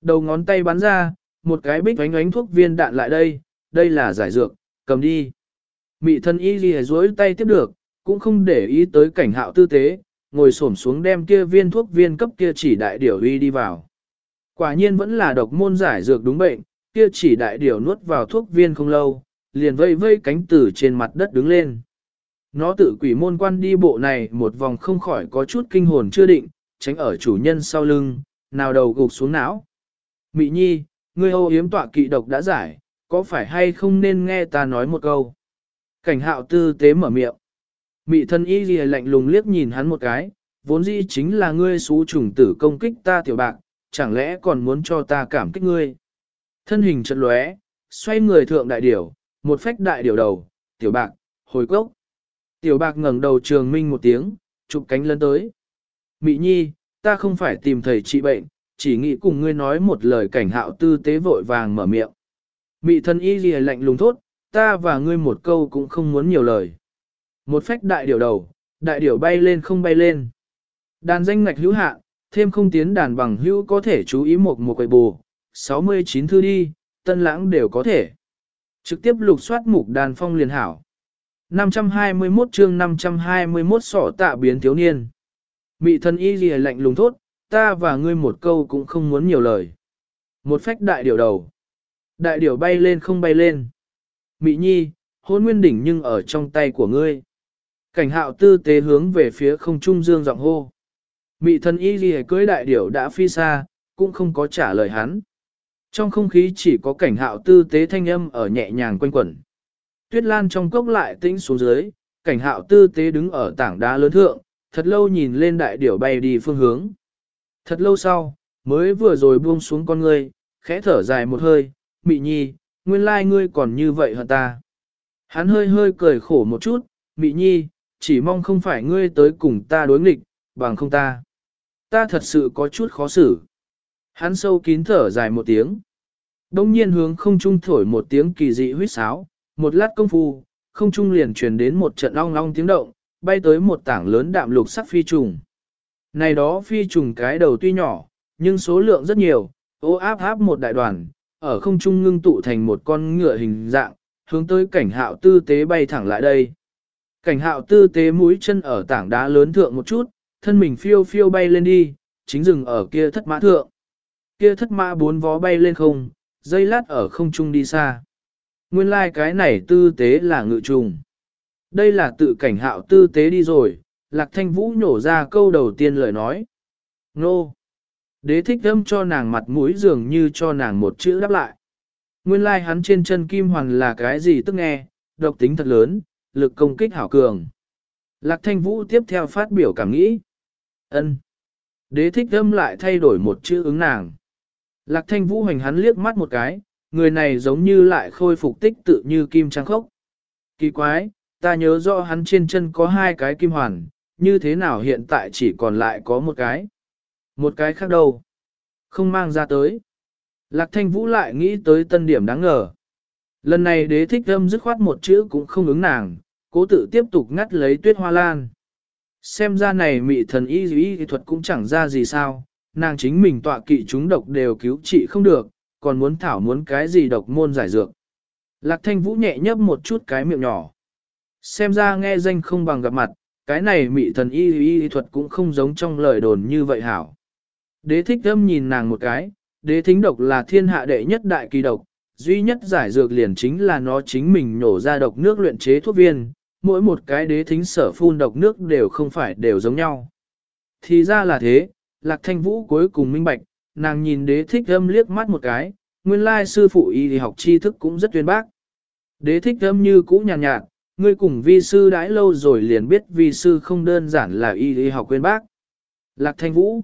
Đầu ngón tay bắn ra, một cái bích vánh ánh thuốc viên đạn lại đây, đây là giải dược, cầm đi. Mị thân y ghi dối tay tiếp được, cũng không để ý tới cảnh hạo tư tế, ngồi xổm xuống đem kia viên thuốc viên cấp kia chỉ đại điểu uy đi vào. Quả nhiên vẫn là độc môn giải dược đúng bệnh, kia chỉ đại điểu nuốt vào thuốc viên không lâu, liền vây vây cánh tử trên mặt đất đứng lên. Nó tự quỷ môn quan đi bộ này một vòng không khỏi có chút kinh hồn chưa định, tránh ở chủ nhân sau lưng, nào đầu gục xuống não. Mị nhi, ngươi ô yếm tọa kỵ độc đã giải, có phải hay không nên nghe ta nói một câu? Cảnh hạo tư tế mở miệng. Mị thân y ghi lạnh lùng liếc nhìn hắn một cái, vốn dĩ chính là ngươi xú trùng tử công kích ta tiểu bạc, chẳng lẽ còn muốn cho ta cảm kích ngươi? Thân hình chật lóe, xoay người thượng đại điểu, một phách đại điểu đầu, tiểu bạc, hồi cốc. Tiểu bạc ngẩng đầu trường minh một tiếng, chụp cánh lân tới. Mị nhi, ta không phải tìm thầy trị bệnh, chỉ nghĩ cùng ngươi nói một lời cảnh hạo tư tế vội vàng mở miệng. Mị thân y lìa lạnh lùng thốt, ta và ngươi một câu cũng không muốn nhiều lời. Một phách đại điểu đầu, đại điểu bay lên không bay lên. Đàn danh ngạch hữu hạ, thêm không tiến đàn bằng hữu có thể chú ý một một quầy bù, 69 thư đi, tân lãng đều có thể. Trực tiếp lục soát mục đàn phong liền hảo. 521 chương 521 sỏ tạ biến thiếu niên. Mị thân y gì lạnh lùng thốt, ta và ngươi một câu cũng không muốn nhiều lời. Một phách đại điểu đầu. Đại điểu bay lên không bay lên. Mị nhi, hôn nguyên đỉnh nhưng ở trong tay của ngươi. Cảnh hạo tư tế hướng về phía không trung dương giọng hô. Mị thân y ghi cưới đại điểu đã phi xa, cũng không có trả lời hắn. Trong không khí chỉ có cảnh hạo tư tế thanh âm ở nhẹ nhàng quanh quẩn. Tuyết lan trong cốc lại tĩnh xuống dưới, cảnh hạo tư tế đứng ở tảng đá lớn thượng, thật lâu nhìn lên đại điểu bay đi phương hướng. Thật lâu sau, mới vừa rồi buông xuống con ngươi, khẽ thở dài một hơi, mị nhi, nguyên lai ngươi còn như vậy hả ta. Hắn hơi hơi cười khổ một chút, mị nhi, chỉ mong không phải ngươi tới cùng ta đối nghịch, bằng không ta. Ta thật sự có chút khó xử. Hắn sâu kín thở dài một tiếng. Đông nhiên hướng không trung thổi một tiếng kỳ dị huyết sáo, một lát công phu, không trung liền truyền đến một trận long long tiếng động, bay tới một tảng lớn đạm lục sắc phi trùng. Này đó phi trùng cái đầu tuy nhỏ, nhưng số lượng rất nhiều, ô áp áp một đại đoàn, ở không trung ngưng tụ thành một con ngựa hình dạng, hướng tới cảnh hạo tư tế bay thẳng lại đây. Cảnh hạo tư tế mũi chân ở tảng đá lớn thượng một chút, thân mình phiêu phiêu bay lên đi, chính dừng ở kia thất mã thượng. Kia thất mã bốn vó bay lên không, dây lát ở không trung đi xa. Nguyên lai like cái này tư tế là ngự trùng. Đây là tự cảnh hạo tư tế đi rồi, Lạc Thanh Vũ nhổ ra câu đầu tiên lời nói. Nô! Đế thích thâm cho nàng mặt mũi dường như cho nàng một chữ đáp lại. Nguyên lai like hắn trên chân kim hoàn là cái gì tức nghe, độc tính thật lớn, lực công kích hảo cường. Lạc Thanh Vũ tiếp theo phát biểu cảm nghĩ. ân Đế thích âm lại thay đổi một chữ ứng nàng. Lạc Thanh Vũ hành hắn liếc mắt một cái, người này giống như lại khôi phục tích tự như kim trang khốc. Kỳ quái, ta nhớ rõ hắn trên chân có hai cái kim hoàn, như thế nào hiện tại chỉ còn lại có một cái. Một cái khác đâu? Không mang ra tới. Lạc thanh vũ lại nghĩ tới tân điểm đáng ngờ. Lần này đế thích âm dứt khoát một chữ cũng không ứng nàng, cố tự tiếp tục ngắt lấy tuyết hoa lan. Xem ra này mị thần y y thuật cũng chẳng ra gì sao, nàng chính mình tọa kỵ chúng độc đều cứu trị không được, còn muốn thảo muốn cái gì độc môn giải dược. Lạc thanh vũ nhẹ nhấp một chút cái miệng nhỏ. Xem ra nghe danh không bằng gặp mặt, cái này mị thần y y thuật cũng không giống trong lời đồn như vậy hảo. Đế thích âm nhìn nàng một cái, đế thính độc là thiên hạ đệ nhất đại kỳ độc, duy nhất giải dược liền chính là nó chính mình nổ ra độc nước luyện chế thuốc viên, mỗi một cái đế thính sở phun độc nước đều không phải đều giống nhau. Thì ra là thế, lạc thanh vũ cuối cùng minh bạch, nàng nhìn đế thích âm liếc mắt một cái, nguyên lai sư phụ y thì học tri thức cũng rất tuyên bác. Đế thích âm như cũ nhàn nhạt, nhạt, ngươi cùng vi sư đãi lâu rồi liền biết vi sư không đơn giản là y thì học quên bác. Lạc thanh vũ,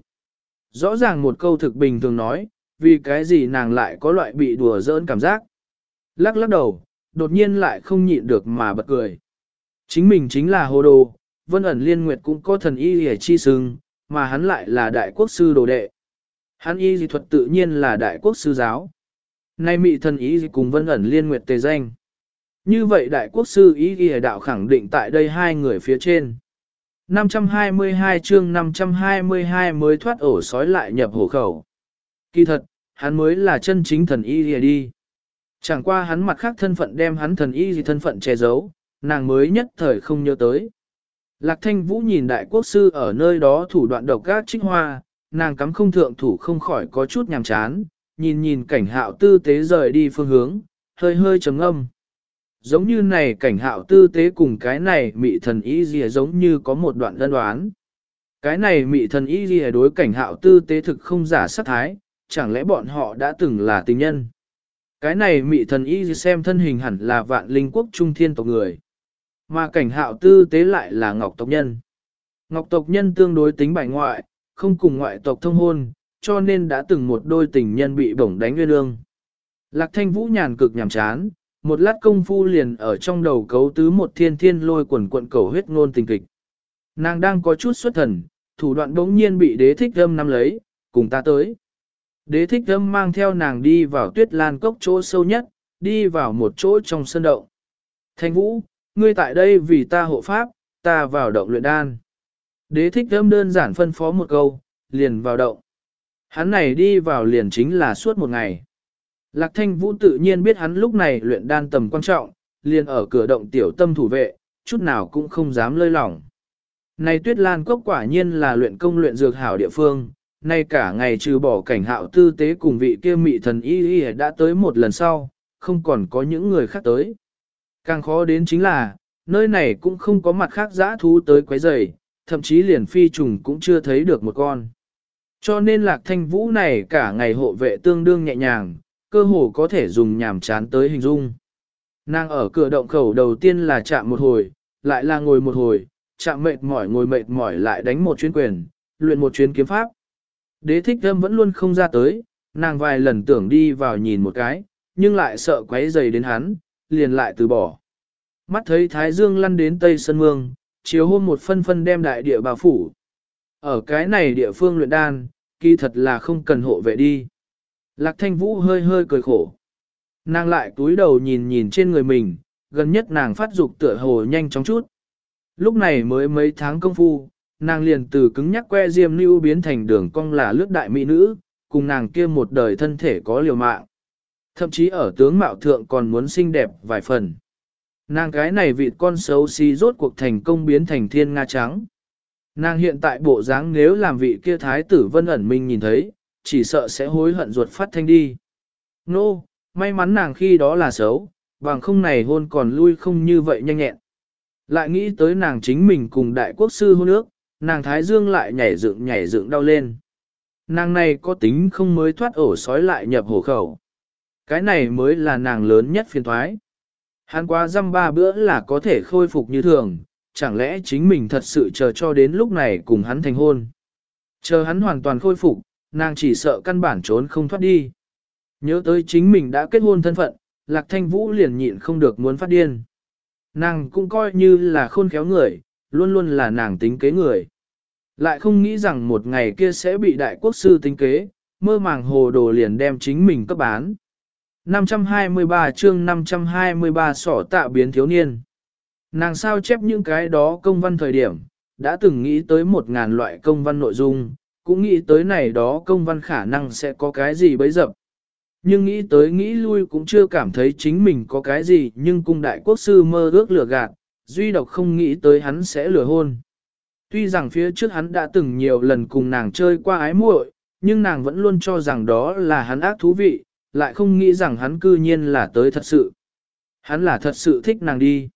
rõ ràng một câu thực bình thường nói, vì cái gì nàng lại có loại bị đùa giỡn cảm giác. Lắc lắc đầu, đột nhiên lại không nhịn được mà bật cười. Chính mình chính là hồ đồ, vân ẩn liên nguyệt cũng có thần y hề chi sưng, mà hắn lại là đại quốc sư đồ đệ. Hắn y dị thuật tự nhiên là đại quốc sư giáo. Nay mị thần y dị cùng vân ẩn liên nguyệt tề danh. Như vậy đại quốc sư y dị đạo khẳng định tại đây hai người phía trên. 522 chương 522 mới thoát ổ sói lại nhập hổ khẩu. Kỳ thật, hắn mới là chân chính thần y gì đi. Chẳng qua hắn mặt khác thân phận đem hắn thần y gì thân phận che giấu, nàng mới nhất thời không nhớ tới. Lạc thanh vũ nhìn đại quốc sư ở nơi đó thủ đoạn độc gác trích hoa, nàng cắm không thượng thủ không khỏi có chút nhàm chán, nhìn nhìn cảnh hạo tư tế rời đi phương hướng, hơi hơi trầm âm. Giống như này cảnh hạo tư tế cùng cái này mị thần y gì giống như có một đoạn đơn đoán. Cái này mị thần y gì đối cảnh hạo tư tế thực không giả sát thái, chẳng lẽ bọn họ đã từng là tình nhân. Cái này mị thần y xem thân hình hẳn là vạn linh quốc trung thiên tộc người. Mà cảnh hạo tư tế lại là ngọc tộc nhân. Ngọc tộc nhân tương đối tính bài ngoại, không cùng ngoại tộc thông hôn, cho nên đã từng một đôi tình nhân bị bổng đánh nguyên lương. Lạc thanh vũ nhàn cực nhàm chán, một lát công phu liền ở trong đầu cấu tứ một thiên thiên lôi quần quận cầu huyết ngôn tình kịch. Nàng đang có chút xuất thần, thủ đoạn bỗng nhiên bị đế thích âm nắm lấy, cùng ta tới. Đế thích âm mang theo nàng đi vào tuyết lan cốc chỗ sâu nhất, đi vào một chỗ trong sân động. Thanh vũ, ngươi tại đây vì ta hộ pháp, ta vào động luyện đan. Đế thích âm đơn giản phân phó một câu, liền vào động. Hắn này đi vào liền chính là suốt một ngày. Lạc thanh vũ tự nhiên biết hắn lúc này luyện đan tầm quan trọng, liền ở cửa động tiểu tâm thủ vệ, chút nào cũng không dám lơi lỏng. Này tuyết lan cốc quả nhiên là luyện công luyện dược hảo địa phương, nay cả ngày trừ bỏ cảnh hạo tư tế cùng vị kia mị thần y y đã tới một lần sau, không còn có những người khác tới. Càng khó đến chính là, nơi này cũng không có mặt khác giã thú tới quấy rầy, thậm chí liền phi trùng cũng chưa thấy được một con. Cho nên lạc thanh vũ này cả ngày hộ vệ tương đương nhẹ nhàng, cơ hồ có thể dùng nhàm chán tới hình dung. Nàng ở cửa động khẩu đầu tiên là chạm một hồi, lại là ngồi một hồi, chạm mệt mỏi ngồi mệt mỏi lại đánh một chuyến quyền, luyện một chuyến kiếm pháp. Đế thích thâm vẫn luôn không ra tới, nàng vài lần tưởng đi vào nhìn một cái, nhưng lại sợ quấy dày đến hắn, liền lại từ bỏ. Mắt thấy Thái Dương lăn đến Tây Sơn Mương, chiều hôm một phân phân đem đại địa bào phủ. Ở cái này địa phương luyện đan, kỳ thật là không cần hộ vệ đi. Lạc thanh vũ hơi hơi cười khổ. Nàng lại túi đầu nhìn nhìn trên người mình, gần nhất nàng phát dục tựa hồ nhanh chóng chút. Lúc này mới mấy tháng công phu, nàng liền từ cứng nhắc que diêm lưu biến thành đường cong là lướt đại mỹ nữ, cùng nàng kia một đời thân thể có liều mạng. Thậm chí ở tướng mạo thượng còn muốn xinh đẹp vài phần. Nàng cái này vị con xấu xí rốt cuộc thành công biến thành thiên nga trắng. Nàng hiện tại bộ dáng nếu làm vị kia thái tử vân ẩn minh nhìn thấy, chỉ sợ sẽ hối hận ruột phát thanh đi. Nô, no, may mắn nàng khi đó là xấu, bằng không này hôn còn lui không như vậy nhanh nhẹn. Lại nghĩ tới nàng chính mình cùng đại quốc sư hôn ước, nàng thái dương lại nhảy dựng nhảy dựng đau lên. Nàng này có tính không mới thoát ổ sói lại nhập hổ khẩu. Cái này mới là nàng lớn nhất phiền thoái. Hắn qua dăm ba bữa là có thể khôi phục như thường, chẳng lẽ chính mình thật sự chờ cho đến lúc này cùng hắn thành hôn. Chờ hắn hoàn toàn khôi phục, nàng chỉ sợ căn bản trốn không thoát đi. Nhớ tới chính mình đã kết hôn thân phận, Lạc Thanh Vũ liền nhịn không được muốn phát điên. Nàng cũng coi như là khôn khéo người, luôn luôn là nàng tính kế người. Lại không nghĩ rằng một ngày kia sẽ bị đại quốc sư tính kế, mơ màng hồ đồ liền đem chính mình cấp bán. 523 chương 523 sỏ tạ biến thiếu niên. Nàng sao chép những cái đó công văn thời điểm, đã từng nghĩ tới một ngàn loại công văn nội dung, cũng nghĩ tới này đó công văn khả năng sẽ có cái gì bấy dập. Nhưng nghĩ tới nghĩ lui cũng chưa cảm thấy chính mình có cái gì nhưng cung đại quốc sư mơ ước lừa gạt, duy độc không nghĩ tới hắn sẽ lừa hôn. Tuy rằng phía trước hắn đã từng nhiều lần cùng nàng chơi qua ái muội, nhưng nàng vẫn luôn cho rằng đó là hắn ác thú vị, lại không nghĩ rằng hắn cư nhiên là tới thật sự. Hắn là thật sự thích nàng đi.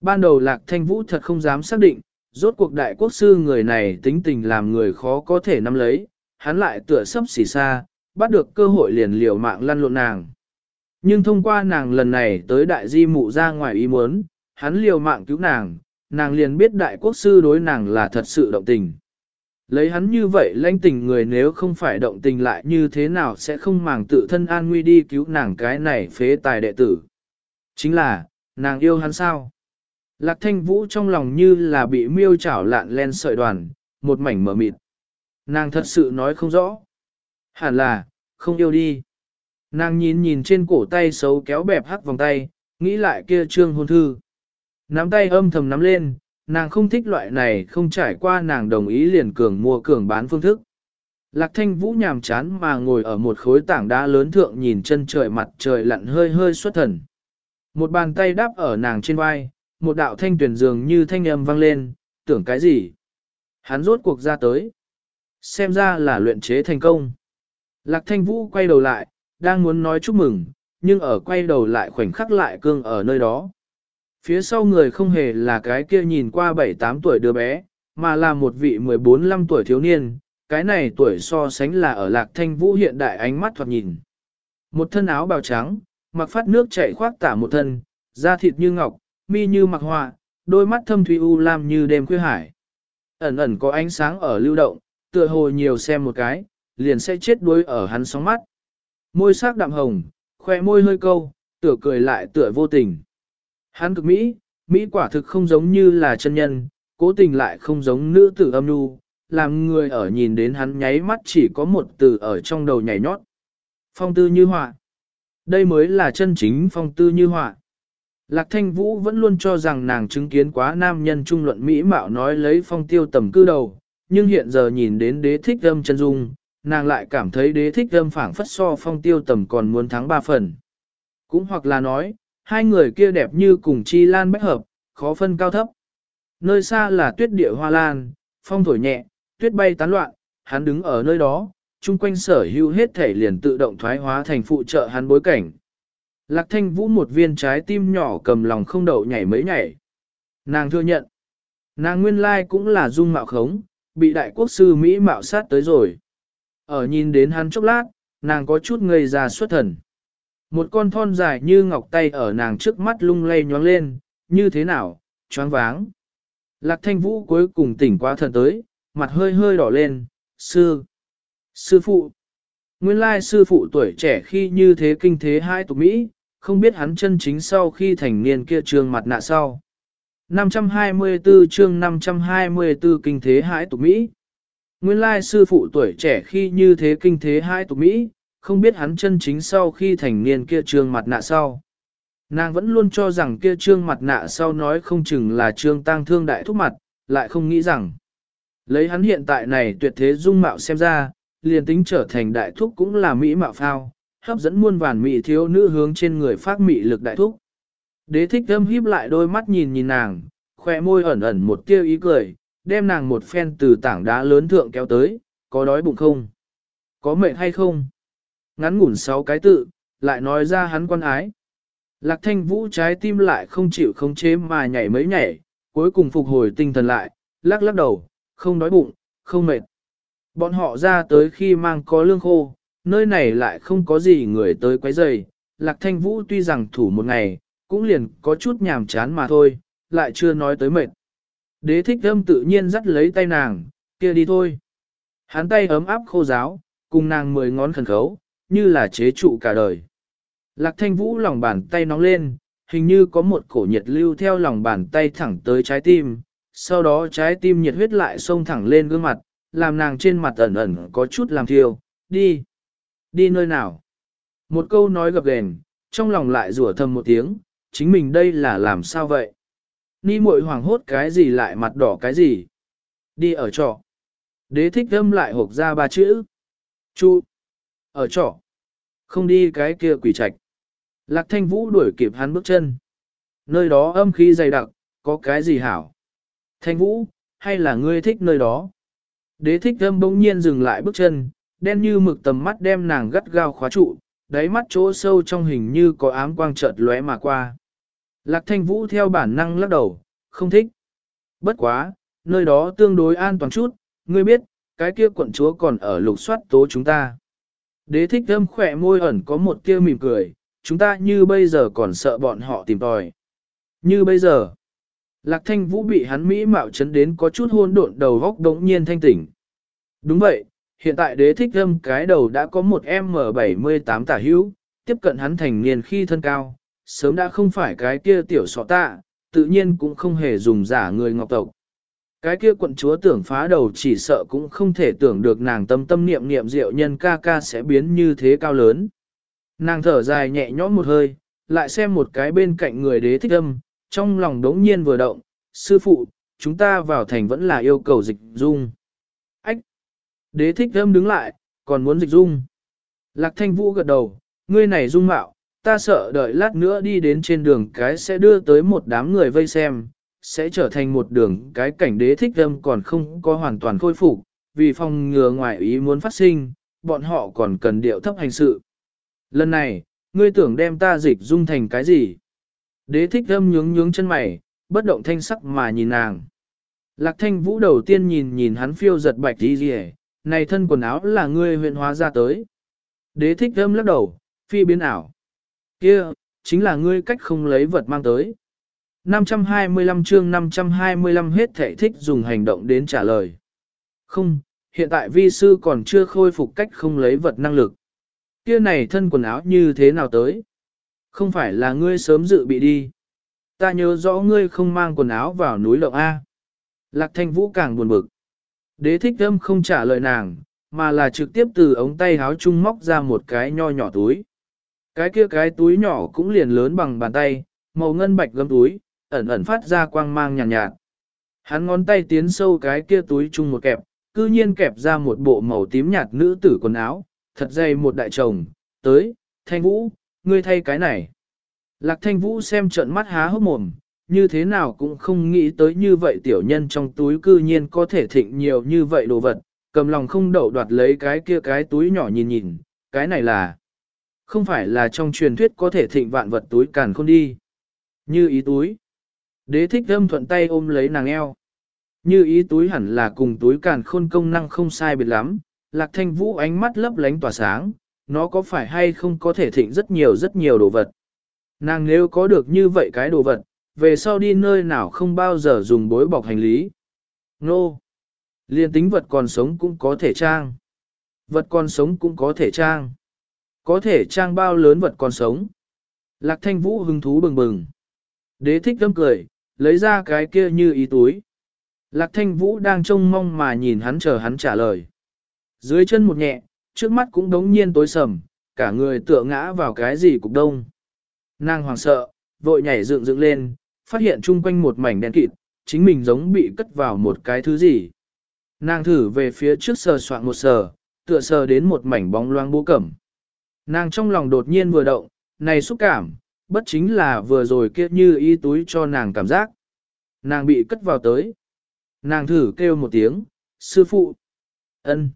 Ban đầu lạc thanh vũ thật không dám xác định, rốt cuộc đại quốc sư người này tính tình làm người khó có thể nắm lấy, hắn lại tựa sấp xỉ xa, bắt được cơ hội liền liều mạng lăn lộn nàng. Nhưng thông qua nàng lần này tới đại di mụ ra ngoài ý muốn, hắn liều mạng cứu nàng, nàng liền biết đại quốc sư đối nàng là thật sự động tình. Lấy hắn như vậy lãnh tình người nếu không phải động tình lại như thế nào sẽ không màng tự thân an nguy đi cứu nàng cái này phế tài đệ tử. Chính là, nàng yêu hắn sao? Lạc thanh vũ trong lòng như là bị miêu chảo lạn len sợi đoàn, một mảnh mở mịt. Nàng thật sự nói không rõ. Hẳn là, không yêu đi. Nàng nhìn nhìn trên cổ tay xấu kéo bẹp hắc vòng tay, nghĩ lại kia trương hôn thư. Nắm tay âm thầm nắm lên, nàng không thích loại này không trải qua nàng đồng ý liền cường mua cường bán phương thức. Lạc thanh vũ nhàm chán mà ngồi ở một khối tảng đá lớn thượng nhìn chân trời mặt trời lặn hơi hơi xuất thần. Một bàn tay đáp ở nàng trên vai, một đạo thanh tuyển dường như thanh âm vang lên, tưởng cái gì? Hắn rốt cuộc ra tới. Xem ra là luyện chế thành công. Lạc thanh vũ quay đầu lại, đang muốn nói chúc mừng, nhưng ở quay đầu lại khoảnh khắc lại cương ở nơi đó. Phía sau người không hề là cái kia nhìn qua 7-8 tuổi đứa bé, mà là một vị 14-15 tuổi thiếu niên, cái này tuổi so sánh là ở lạc thanh vũ hiện đại ánh mắt thoạt nhìn. Một thân áo bào trắng, mặc phát nước chảy khoác tả một thân, da thịt như ngọc, mi như mặc họa, đôi mắt thâm thủy u lam như đêm khuya hải. Ẩn ẩn có ánh sáng ở lưu động, tựa hồ nhiều xem một cái, liền sẽ chết đuối ở hắn sóng mắt. Môi sắc đạm hồng, khoe môi hơi câu, tựa cười lại tựa vô tình. Hắn cực Mỹ, Mỹ quả thực không giống như là chân nhân, cố tình lại không giống nữ tử âm nu, làm người ở nhìn đến hắn nháy mắt chỉ có một từ ở trong đầu nhảy nhót. Phong tư như họa. Đây mới là chân chính phong tư như họa. Lạc thanh vũ vẫn luôn cho rằng nàng chứng kiến quá nam nhân trung luận Mỹ mạo nói lấy phong tiêu tầm cư đầu, nhưng hiện giờ nhìn đến đế thích âm chân dung, nàng lại cảm thấy đế thích âm phảng phất so phong tiêu tầm còn muốn thắng ba phần. Cũng hoặc là nói, hai người kia đẹp như cùng chi lan bách hợp, khó phân cao thấp. Nơi xa là tuyết địa hoa lan, phong thổi nhẹ, tuyết bay tán loạn, hắn đứng ở nơi đó, chung quanh sở hữu hết thể liền tự động thoái hóa thành phụ trợ hắn bối cảnh. Lạc thanh vũ một viên trái tim nhỏ cầm lòng không đậu nhảy mấy nhảy. Nàng thừa nhận, nàng nguyên lai cũng là dung mạo khống, bị đại quốc sư Mỹ mạo sát tới rồi. Ở nhìn đến hắn chốc lát, nàng có chút ngây ra xuất thần. Một con thon dài như ngọc tay ở nàng trước mắt lung lay nhoáng lên, như thế nào, choáng váng. Lạc thanh vũ cuối cùng tỉnh qua thần tới, mặt hơi hơi đỏ lên, sư, sư phụ. Nguyên lai sư phụ tuổi trẻ khi như thế kinh thế hai tục Mỹ, không biết hắn chân chính sau khi thành niên kia trường mặt nạ sau. 524 chương 524 kinh thế hãi tục Mỹ. Nguyên lai sư phụ tuổi trẻ khi như thế kinh thế hãi tục Mỹ, không biết hắn chân chính sau khi thành niên kia trương mặt nạ sau. Nàng vẫn luôn cho rằng kia trương mặt nạ sau nói không chừng là trương tang thương đại thúc mặt, lại không nghĩ rằng. Lấy hắn hiện tại này tuyệt thế dung mạo xem ra, liền tính trở thành đại thúc cũng là mỹ mạo phao, hấp dẫn muôn vàn mỹ thiếu nữ hướng trên người phát mỹ lực đại thúc. Đế thích thâm híp lại đôi mắt nhìn nhìn nàng, khoe môi ẩn ẩn một tia ý cười, đem nàng một phen từ tảng đá lớn thượng kéo tới, có đói bụng không? Có mệt hay không? Ngắn ngủn sáu cái tự, lại nói ra hắn quan ái. Lạc thanh vũ trái tim lại không chịu khống chế mà nhảy mấy nhảy, cuối cùng phục hồi tinh thần lại, lắc lắc đầu, không đói bụng, không mệt. Bọn họ ra tới khi mang có lương khô, nơi này lại không có gì người tới quấy rầy. Lạc Thanh Vũ tuy rằng thủ một ngày, cũng liền có chút nhàm chán mà thôi, lại chưa nói tới mệt. Đế thích âm tự nhiên dắt lấy tay nàng, kia đi thôi. Hắn tay ấm áp khô giáo, cùng nàng mười ngón khẩn khấu, như là chế trụ cả đời. Lạc thanh vũ lòng bàn tay nóng lên, hình như có một cổ nhiệt lưu theo lòng bàn tay thẳng tới trái tim, sau đó trái tim nhiệt huyết lại xông thẳng lên gương mặt, làm nàng trên mặt ẩn ẩn có chút làm thiêu, đi, đi nơi nào. Một câu nói gập ghềnh, trong lòng lại rủa thầm một tiếng, chính mình đây là làm sao vậy? Ni muội hoàng hốt cái gì lại mặt đỏ cái gì? Đi ở trọ. Đế thích âm lại hộp ra ba chữ. Chu. Ở trọ. Không đi cái kia quỷ trạch. Lạc thanh vũ đuổi kịp hắn bước chân. Nơi đó âm khí dày đặc, có cái gì hảo? Thanh vũ, hay là ngươi thích nơi đó? Đế thích âm bỗng nhiên dừng lại bước chân, đen như mực tầm mắt đem nàng gắt gao khóa trụ, đáy mắt chỗ sâu trong hình như có ám quang chợt lóe mà qua. Lạc thanh vũ theo bản năng lắc đầu, không thích. Bất quá, nơi đó tương đối an toàn chút, ngươi biết, cái kia quận chúa còn ở lục soát tố chúng ta. Đế thích thâm khỏe môi ẩn có một tia mỉm cười, chúng ta như bây giờ còn sợ bọn họ tìm tòi. Như bây giờ, lạc thanh vũ bị hắn mỹ mạo chấn đến có chút hôn độn đầu góc đống nhiên thanh tỉnh. Đúng vậy, hiện tại đế thích thâm cái đầu đã có một M78 tả hữu, tiếp cận hắn thành niên khi thân cao, sớm đã không phải cái kia tiểu sọ tạ, tự nhiên cũng không hề dùng giả người ngọc tộc. Cái kia quận chúa tưởng phá đầu chỉ sợ cũng không thể tưởng được nàng tâm tâm niệm niệm diệu nhân ca ca sẽ biến như thế cao lớn. Nàng thở dài nhẹ nhõm một hơi, lại xem một cái bên cạnh người đế thích âm, trong lòng đống nhiên vừa động, sư phụ, chúng ta vào thành vẫn là yêu cầu dịch dung. Ách! Đế thích âm đứng lại, còn muốn dịch dung. Lạc thanh vũ gật đầu, ngươi này dung mạo, ta sợ đợi lát nữa đi đến trên đường cái sẽ đưa tới một đám người vây xem, sẽ trở thành một đường cái cảnh đế thích âm còn không có hoàn toàn khôi phục, vì phòng ngừa ngoại ý muốn phát sinh, bọn họ còn cần điệu thấp hành sự. Lần này, ngươi tưởng đem ta dịch dung thành cái gì? Đế thích âm nhướng nhướng chân mày, bất động thanh sắc mà nhìn nàng. Lạc thanh vũ đầu tiên nhìn nhìn hắn phiêu giật bạch đi gì này thân quần áo là ngươi huyện hóa ra tới. Đế thích âm lắc đầu, phi biến ảo. kia chính là ngươi cách không lấy vật mang tới. 525 chương 525 hết thể thích dùng hành động đến trả lời. Không, hiện tại vi sư còn chưa khôi phục cách không lấy vật năng lực. Kia này thân quần áo như thế nào tới? Không phải là ngươi sớm dự bị đi. Ta nhớ rõ ngươi không mang quần áo vào núi lộng A. Lạc thanh vũ càng buồn bực. Đế thích âm không trả lời nàng, mà là trực tiếp từ ống tay áo chung móc ra một cái nho nhỏ túi. Cái kia cái túi nhỏ cũng liền lớn bằng bàn tay, màu ngân bạch gấm túi, ẩn ẩn phát ra quang mang nhàn nhạt, nhạt. Hắn ngón tay tiến sâu cái kia túi chung một kẹp, cư nhiên kẹp ra một bộ màu tím nhạt nữ tử quần áo, thật dày một đại chồng, tới, thanh vũ, ngươi thay cái này. Lạc thanh vũ xem trận mắt há hốc mồm, như thế nào cũng không nghĩ tới như vậy tiểu nhân trong túi cư nhiên có thể thịnh nhiều như vậy đồ vật, cầm lòng không đậu đoạt lấy cái kia cái túi nhỏ nhìn nhìn, cái này là, không phải là trong truyền thuyết có thể thịnh vạn vật túi càn khôn đi. Như ý túi. Đế thích âm thuận tay ôm lấy nàng eo. Như ý túi hẳn là cùng túi càn khôn công năng không sai biệt lắm, lạc thanh vũ ánh mắt lấp lánh tỏa sáng, nó có phải hay không có thể thịnh rất nhiều rất nhiều đồ vật. Nàng nếu có được như vậy cái đồ vật, về sau đi nơi nào không bao giờ dùng bối bọc hành lý. Nô! Liên tính vật còn sống cũng có thể trang. Vật còn sống cũng có thể trang. Có thể trang bao lớn vật còn sống. Lạc thanh vũ hứng thú bừng bừng. Đế thích thâm cười, lấy ra cái kia như ý túi. Lạc thanh vũ đang trông mong mà nhìn hắn chờ hắn trả lời. Dưới chân một nhẹ, trước mắt cũng đống nhiên tối sầm, cả người tựa ngã vào cái gì cục đông. Nàng hoàng sợ, vội nhảy dựng dựng lên, phát hiện chung quanh một mảnh đen kịt, chính mình giống bị cất vào một cái thứ gì. Nàng thử về phía trước sờ soạn một sờ, tựa sờ đến một mảnh bóng loang bố cẩm. Nàng trong lòng đột nhiên vừa động, này xúc cảm, bất chính là vừa rồi kia như y túi cho nàng cảm giác. Nàng bị cất vào tới. Nàng thử kêu một tiếng, sư phụ. ân.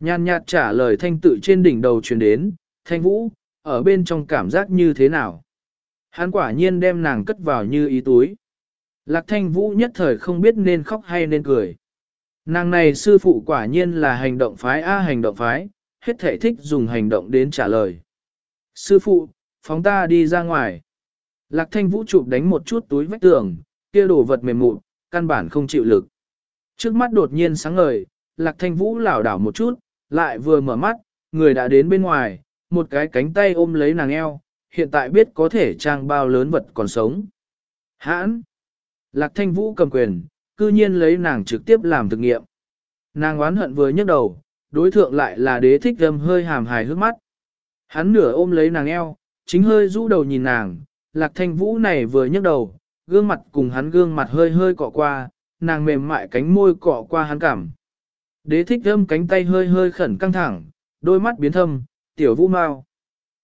Nhàn nhạt trả lời thanh tự trên đỉnh đầu truyền đến, thanh vũ, ở bên trong cảm giác như thế nào? Hắn quả nhiên đem nàng cất vào như ý túi. Lạc thanh vũ nhất thời không biết nên khóc hay nên cười. Nàng này sư phụ quả nhiên là hành động phái A hành động phái, hết thể thích dùng hành động đến trả lời. Sư phụ, phóng ta đi ra ngoài. Lạc thanh vũ chụp đánh một chút túi vách tường, kia đồ vật mềm mụn, căn bản không chịu lực. Trước mắt đột nhiên sáng ngời, lạc thanh vũ lảo đảo một chút, lại vừa mở mắt, người đã đến bên ngoài, một cái cánh tay ôm lấy nàng eo, hiện tại biết có thể trang bao lớn vật còn sống. Hãn! Lạc thanh vũ cầm quyền, cư nhiên lấy nàng trực tiếp làm thực nghiệm. Nàng oán hận vừa nhấc đầu, đối thượng lại là đế thích âm hơi hàm hài hước mắt. Hắn nửa ôm lấy nàng eo, chính hơi rũ đầu nhìn nàng, lạc thanh vũ này vừa nhấc đầu, gương mặt cùng hắn gương mặt hơi hơi cọ qua, nàng mềm mại cánh môi cọ qua hắn cảm. Đế thích âm cánh tay hơi hơi khẩn căng thẳng, đôi mắt biến thâm, tiểu vũ mau.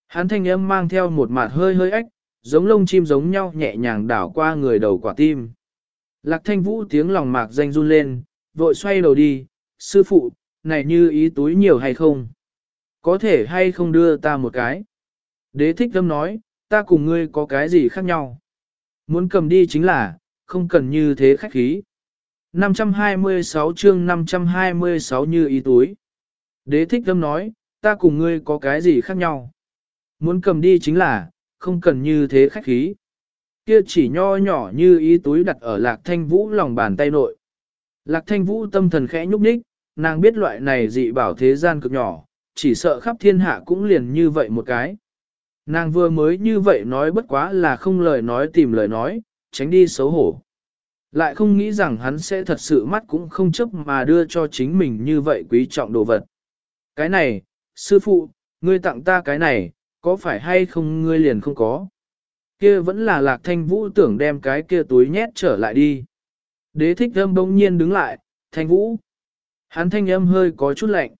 Hắn thanh âm mang theo một mặt hơi hơi ếch, giống lông chim giống nhau nhẹ nhàng đảo qua người đầu quả tim. Lạc thanh vũ tiếng lòng mạc danh run lên, vội xoay đầu đi, sư phụ, này như ý túi nhiều hay không? Có thể hay không đưa ta một cái? Đế thích thâm nói, ta cùng ngươi có cái gì khác nhau? Muốn cầm đi chính là, không cần như thế khách khí. 526 chương 526 như ý túi. Đế thích thâm nói, ta cùng ngươi có cái gì khác nhau? Muốn cầm đi chính là, không cần như thế khách khí. Kia chỉ nho nhỏ như ý túi đặt ở lạc thanh vũ lòng bàn tay nội. Lạc thanh vũ tâm thần khẽ nhúc nhích, nàng biết loại này dị bảo thế gian cực nhỏ, chỉ sợ khắp thiên hạ cũng liền như vậy một cái. Nàng vừa mới như vậy nói bất quá là không lời nói tìm lời nói, tránh đi xấu hổ. Lại không nghĩ rằng hắn sẽ thật sự mắt cũng không chấp mà đưa cho chính mình như vậy quý trọng đồ vật. Cái này, sư phụ, ngươi tặng ta cái này, có phải hay không ngươi liền không có. Kia vẫn là lạc thanh vũ tưởng đem cái kia túi nhét trở lại đi. Đế thích âm bỗng nhiên đứng lại, thanh vũ. Hắn thanh âm hơi có chút lạnh.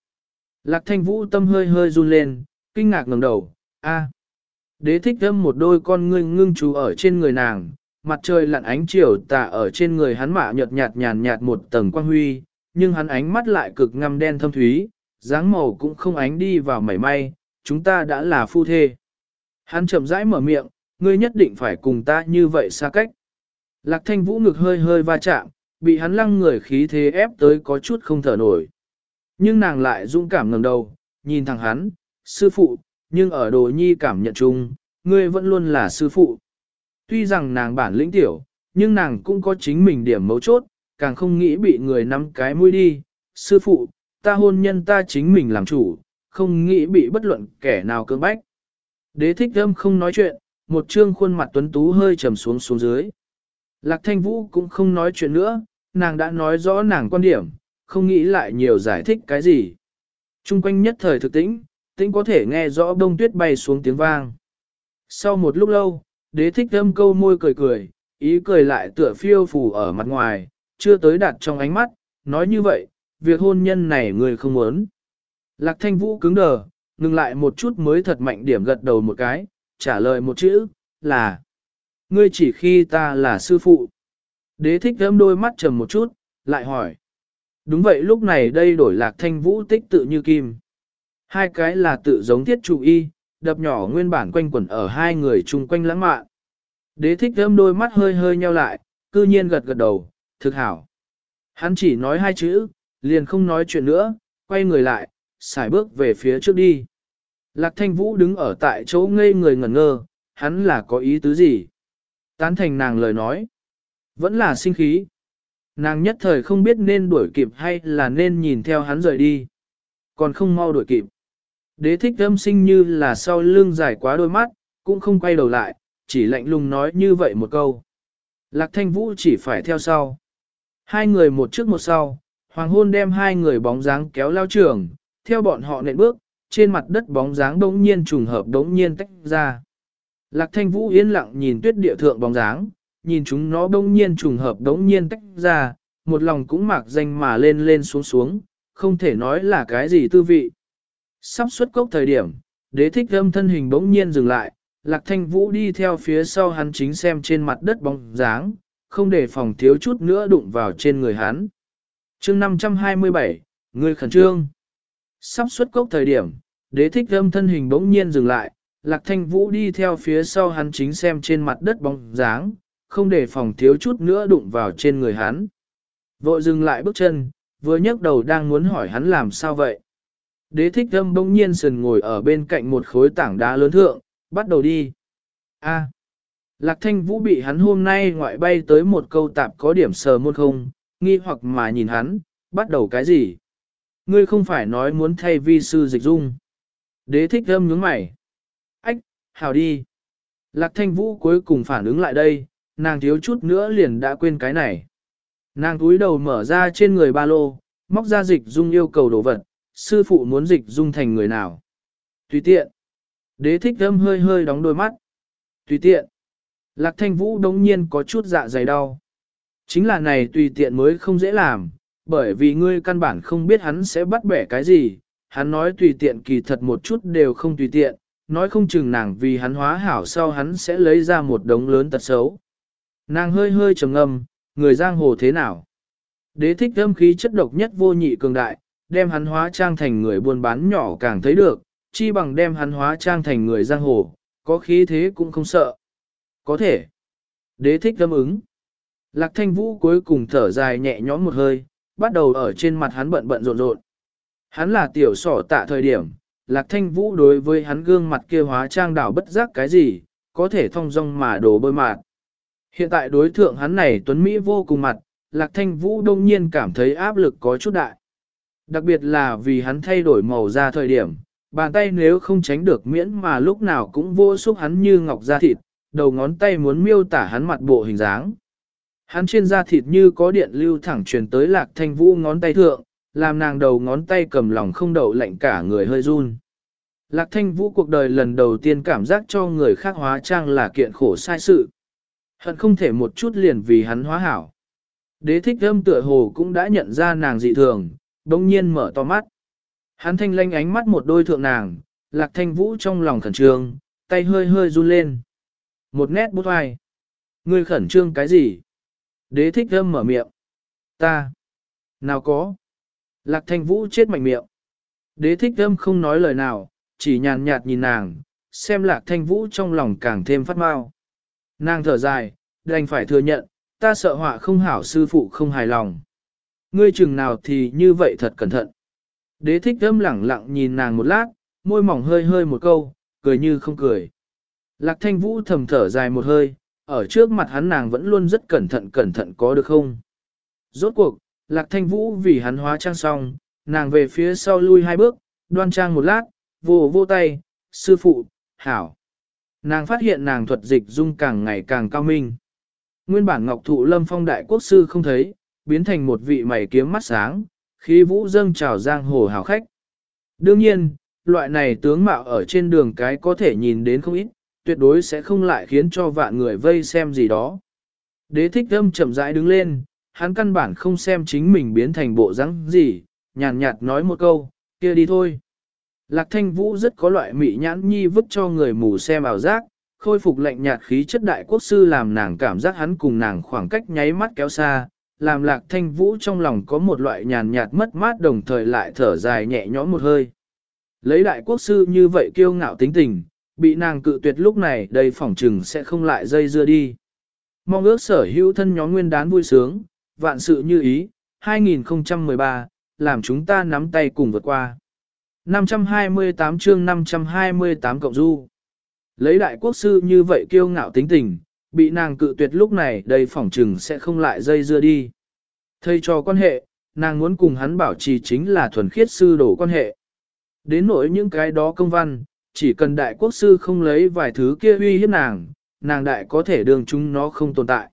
Lạc thanh vũ tâm hơi hơi run lên, kinh ngạc ngẩng đầu, a. Đế thích thâm một đôi con ngươi ngưng chú ở trên người nàng, mặt trời lặn ánh chiều tà ở trên người hắn mạ nhợt nhạt nhàn nhạt một tầng quang huy, nhưng hắn ánh mắt lại cực ngăm đen thâm thúy, dáng màu cũng không ánh đi vào mảy may, chúng ta đã là phu thê. Hắn chậm rãi mở miệng, ngươi nhất định phải cùng ta như vậy xa cách. Lạc thanh vũ ngực hơi hơi va chạm, bị hắn lăng người khí thế ép tới có chút không thở nổi. Nhưng nàng lại dũng cảm ngẩng đầu, nhìn thẳng hắn, sư phụ, nhưng ở đồ nhi cảm nhận chung, ngươi vẫn luôn là sư phụ. Tuy rằng nàng bản lĩnh tiểu, nhưng nàng cũng có chính mình điểm mấu chốt, càng không nghĩ bị người nắm cái mũi đi. Sư phụ, ta hôn nhân ta chính mình làm chủ, không nghĩ bị bất luận kẻ nào cưỡng bách. Đế thích âm không nói chuyện, một trương khuôn mặt tuấn tú hơi trầm xuống xuống dưới. Lạc thanh vũ cũng không nói chuyện nữa, nàng đã nói rõ nàng quan điểm, không nghĩ lại nhiều giải thích cái gì. Trung quanh nhất thời thực tĩnh, tĩnh có thể nghe rõ đông tuyết bay xuống tiếng vang. Sau một lúc lâu, đế thích âm câu môi cười cười, ý cười lại tựa phiêu phù ở mặt ngoài, chưa tới đặt trong ánh mắt, nói như vậy, việc hôn nhân này người không muốn. Lạc thanh vũ cứng đờ, ngừng lại một chút mới thật mạnh điểm gật đầu một cái, trả lời một chữ, là Ngươi chỉ khi ta là sư phụ. Đế thích thơm đôi mắt trầm một chút, lại hỏi. Đúng vậy lúc này đây đổi lạc thanh vũ tích tự như kim. Hai cái là tự giống thiết chủ y, đập nhỏ nguyên bản quanh quẩn ở hai người chung quanh lãng mạn. Đế thích thơm đôi mắt hơi hơi nheo lại, cư nhiên gật gật đầu, thực hảo. Hắn chỉ nói hai chữ, liền không nói chuyện nữa, quay người lại, xài bước về phía trước đi. Lạc thanh vũ đứng ở tại chỗ ngây người ngẩn ngơ, hắn là có ý tứ gì? Tán thành nàng lời nói. Vẫn là sinh khí. Nàng nhất thời không biết nên đuổi kịp hay là nên nhìn theo hắn rời đi. Còn không mau đuổi kịp. Đế thích âm sinh như là sau lưng dài quá đôi mắt, cũng không quay đầu lại, chỉ lạnh lùng nói như vậy một câu. Lạc thanh vũ chỉ phải theo sau. Hai người một trước một sau, hoàng hôn đem hai người bóng dáng kéo lao trường, theo bọn họ nện bước, trên mặt đất bóng dáng đống nhiên trùng hợp đống nhiên tách ra. Lạc thanh vũ yên lặng nhìn tuyết địa thượng bóng dáng, nhìn chúng nó đống nhiên trùng hợp đống nhiên tách ra, một lòng cũng mạc danh mà lên lên xuống xuống, không thể nói là cái gì tư vị. Sắp xuất cốc thời điểm, đế thích âm thân hình bỗng nhiên dừng lại, lạc thanh vũ đi theo phía sau hắn chính xem trên mặt đất bóng dáng, không để phòng thiếu chút nữa đụng vào trên người hắn. chương 527, người khẩn trương. Sắp xuất cốc thời điểm, đế thích âm thân hình bỗng nhiên dừng lại, lạc thanh vũ đi theo phía sau hắn chính xem trên mặt đất bóng dáng, không để phòng thiếu chút nữa đụng vào trên người hắn. Vội dừng lại bước chân, vừa nhấc đầu đang muốn hỏi hắn làm sao vậy. Đế thích âm bỗng nhiên sần ngồi ở bên cạnh một khối tảng đá lớn thượng, bắt đầu đi. A. Lạc thanh vũ bị hắn hôm nay ngoại bay tới một câu tạp có điểm sờ môn không, nghi hoặc mà nhìn hắn, bắt đầu cái gì? Ngươi không phải nói muốn thay vi sư dịch dung. Đế thích âm nhướng mày. Ách, hào đi. Lạc thanh vũ cuối cùng phản ứng lại đây, nàng thiếu chút nữa liền đã quên cái này. Nàng túi đầu mở ra trên người ba lô, móc ra dịch dung yêu cầu đồ vật, sư phụ muốn dịch dung thành người nào. Tùy tiện. Đế thích âm hơi hơi đóng đôi mắt. Tùy tiện. Lạc thanh vũ đống nhiên có chút dạ dày đau. Chính là này tùy tiện mới không dễ làm, bởi vì ngươi căn bản không biết hắn sẽ bắt bẻ cái gì. Hắn nói tùy tiện kỳ thật một chút đều không tùy tiện, nói không chừng nàng vì hắn hóa hảo sau hắn sẽ lấy ra một đống lớn tật xấu. Nàng hơi hơi trầm ngâm, người giang hồ thế nào? Đế thích âm khí chất độc nhất vô nhị cường đại, đem hắn hóa trang thành người buôn bán nhỏ càng thấy được, chi bằng đem hắn hóa trang thành người giang hồ, có khí thế cũng không sợ. Có thể. Đế thích đâm ứng. Lạc thanh vũ cuối cùng thở dài nhẹ nhõm một hơi, bắt đầu ở trên mặt hắn bận bận rộn rộn. Hắn là tiểu sỏ tạ thời điểm, lạc thanh vũ đối với hắn gương mặt kia hóa trang đảo bất giác cái gì, có thể thông dong mà đổ bơi mạt. Hiện tại đối thượng hắn này tuấn Mỹ vô cùng mặt, lạc thanh vũ đông nhiên cảm thấy áp lực có chút đại. Đặc biệt là vì hắn thay đổi màu da thời điểm, bàn tay nếu không tránh được miễn mà lúc nào cũng vô xúc hắn như ngọc da thịt, đầu ngón tay muốn miêu tả hắn mặt bộ hình dáng. Hắn trên da thịt như có điện lưu thẳng truyền tới lạc thanh vũ ngón tay thượng, làm nàng đầu ngón tay cầm lòng không đậu lạnh cả người hơi run. Lạc thanh vũ cuộc đời lần đầu tiên cảm giác cho người khác hóa trang là kiện khổ sai sự. Hận không thể một chút liền vì hắn hóa hảo. Đế thích âm tựa hồ cũng đã nhận ra nàng dị thường, đông nhiên mở to mắt. Hắn thanh lanh ánh mắt một đôi thượng nàng, lạc thanh vũ trong lòng khẩn trương, tay hơi hơi run lên. Một nét bút hoài. Ngươi khẩn trương cái gì? Đế thích thơm mở miệng. Ta. Nào có. Lạc thanh vũ chết mạnh miệng. Đế thích thơm không nói lời nào, chỉ nhàn nhạt nhìn nàng, xem lạc thanh vũ trong lòng càng thêm phát mau. Nàng thở dài, đành phải thừa nhận, ta sợ họa không hảo sư phụ không hài lòng. Ngươi chừng nào thì như vậy thật cẩn thận. Đế thích thâm lẳng lặng nhìn nàng một lát, môi mỏng hơi hơi một câu, cười như không cười. Lạc thanh vũ thầm thở dài một hơi, ở trước mặt hắn nàng vẫn luôn rất cẩn thận cẩn thận có được không? Rốt cuộc, lạc thanh vũ vì hắn hóa trang xong, nàng về phía sau lui hai bước, đoan trang một lát, vô vô tay, sư phụ, hảo. Nàng phát hiện nàng thuật dịch dung càng ngày càng cao minh. Nguyên bản ngọc thụ lâm phong đại quốc sư không thấy, biến thành một vị mày kiếm mắt sáng, khí vũ dâng trào giang hồ hào khách. Đương nhiên, loại này tướng mạo ở trên đường cái có thể nhìn đến không ít, tuyệt đối sẽ không lại khiến cho vạn người vây xem gì đó. Đế thích âm chậm rãi đứng lên, hắn căn bản không xem chính mình biến thành bộ rắn gì, nhàn nhạt nói một câu, kia đi thôi. Lạc thanh vũ rất có loại mị nhãn nhi vứt cho người mù xem ảo giác, khôi phục lạnh nhạt khí chất đại quốc sư làm nàng cảm giác hắn cùng nàng khoảng cách nháy mắt kéo xa, làm lạc thanh vũ trong lòng có một loại nhàn nhạt mất mát đồng thời lại thở dài nhẹ nhõm một hơi. Lấy đại quốc sư như vậy kiêu ngạo tính tình, bị nàng cự tuyệt lúc này đây phỏng trừng sẽ không lại dây dưa đi. Mong ước sở hữu thân nhóm nguyên đán vui sướng, vạn sự như ý, 2013, làm chúng ta nắm tay cùng vượt qua. 528 chương 528 cộng du. Lấy đại quốc sư như vậy kiêu ngạo tính tình, bị nàng cự tuyệt lúc này đây phỏng trừng sẽ không lại dây dưa đi. Thầy cho quan hệ, nàng muốn cùng hắn bảo trì chính là thuần khiết sư đổ quan hệ. Đến nỗi những cái đó công văn, chỉ cần đại quốc sư không lấy vài thứ kia uy hiếp nàng, nàng đại có thể đường chúng nó không tồn tại.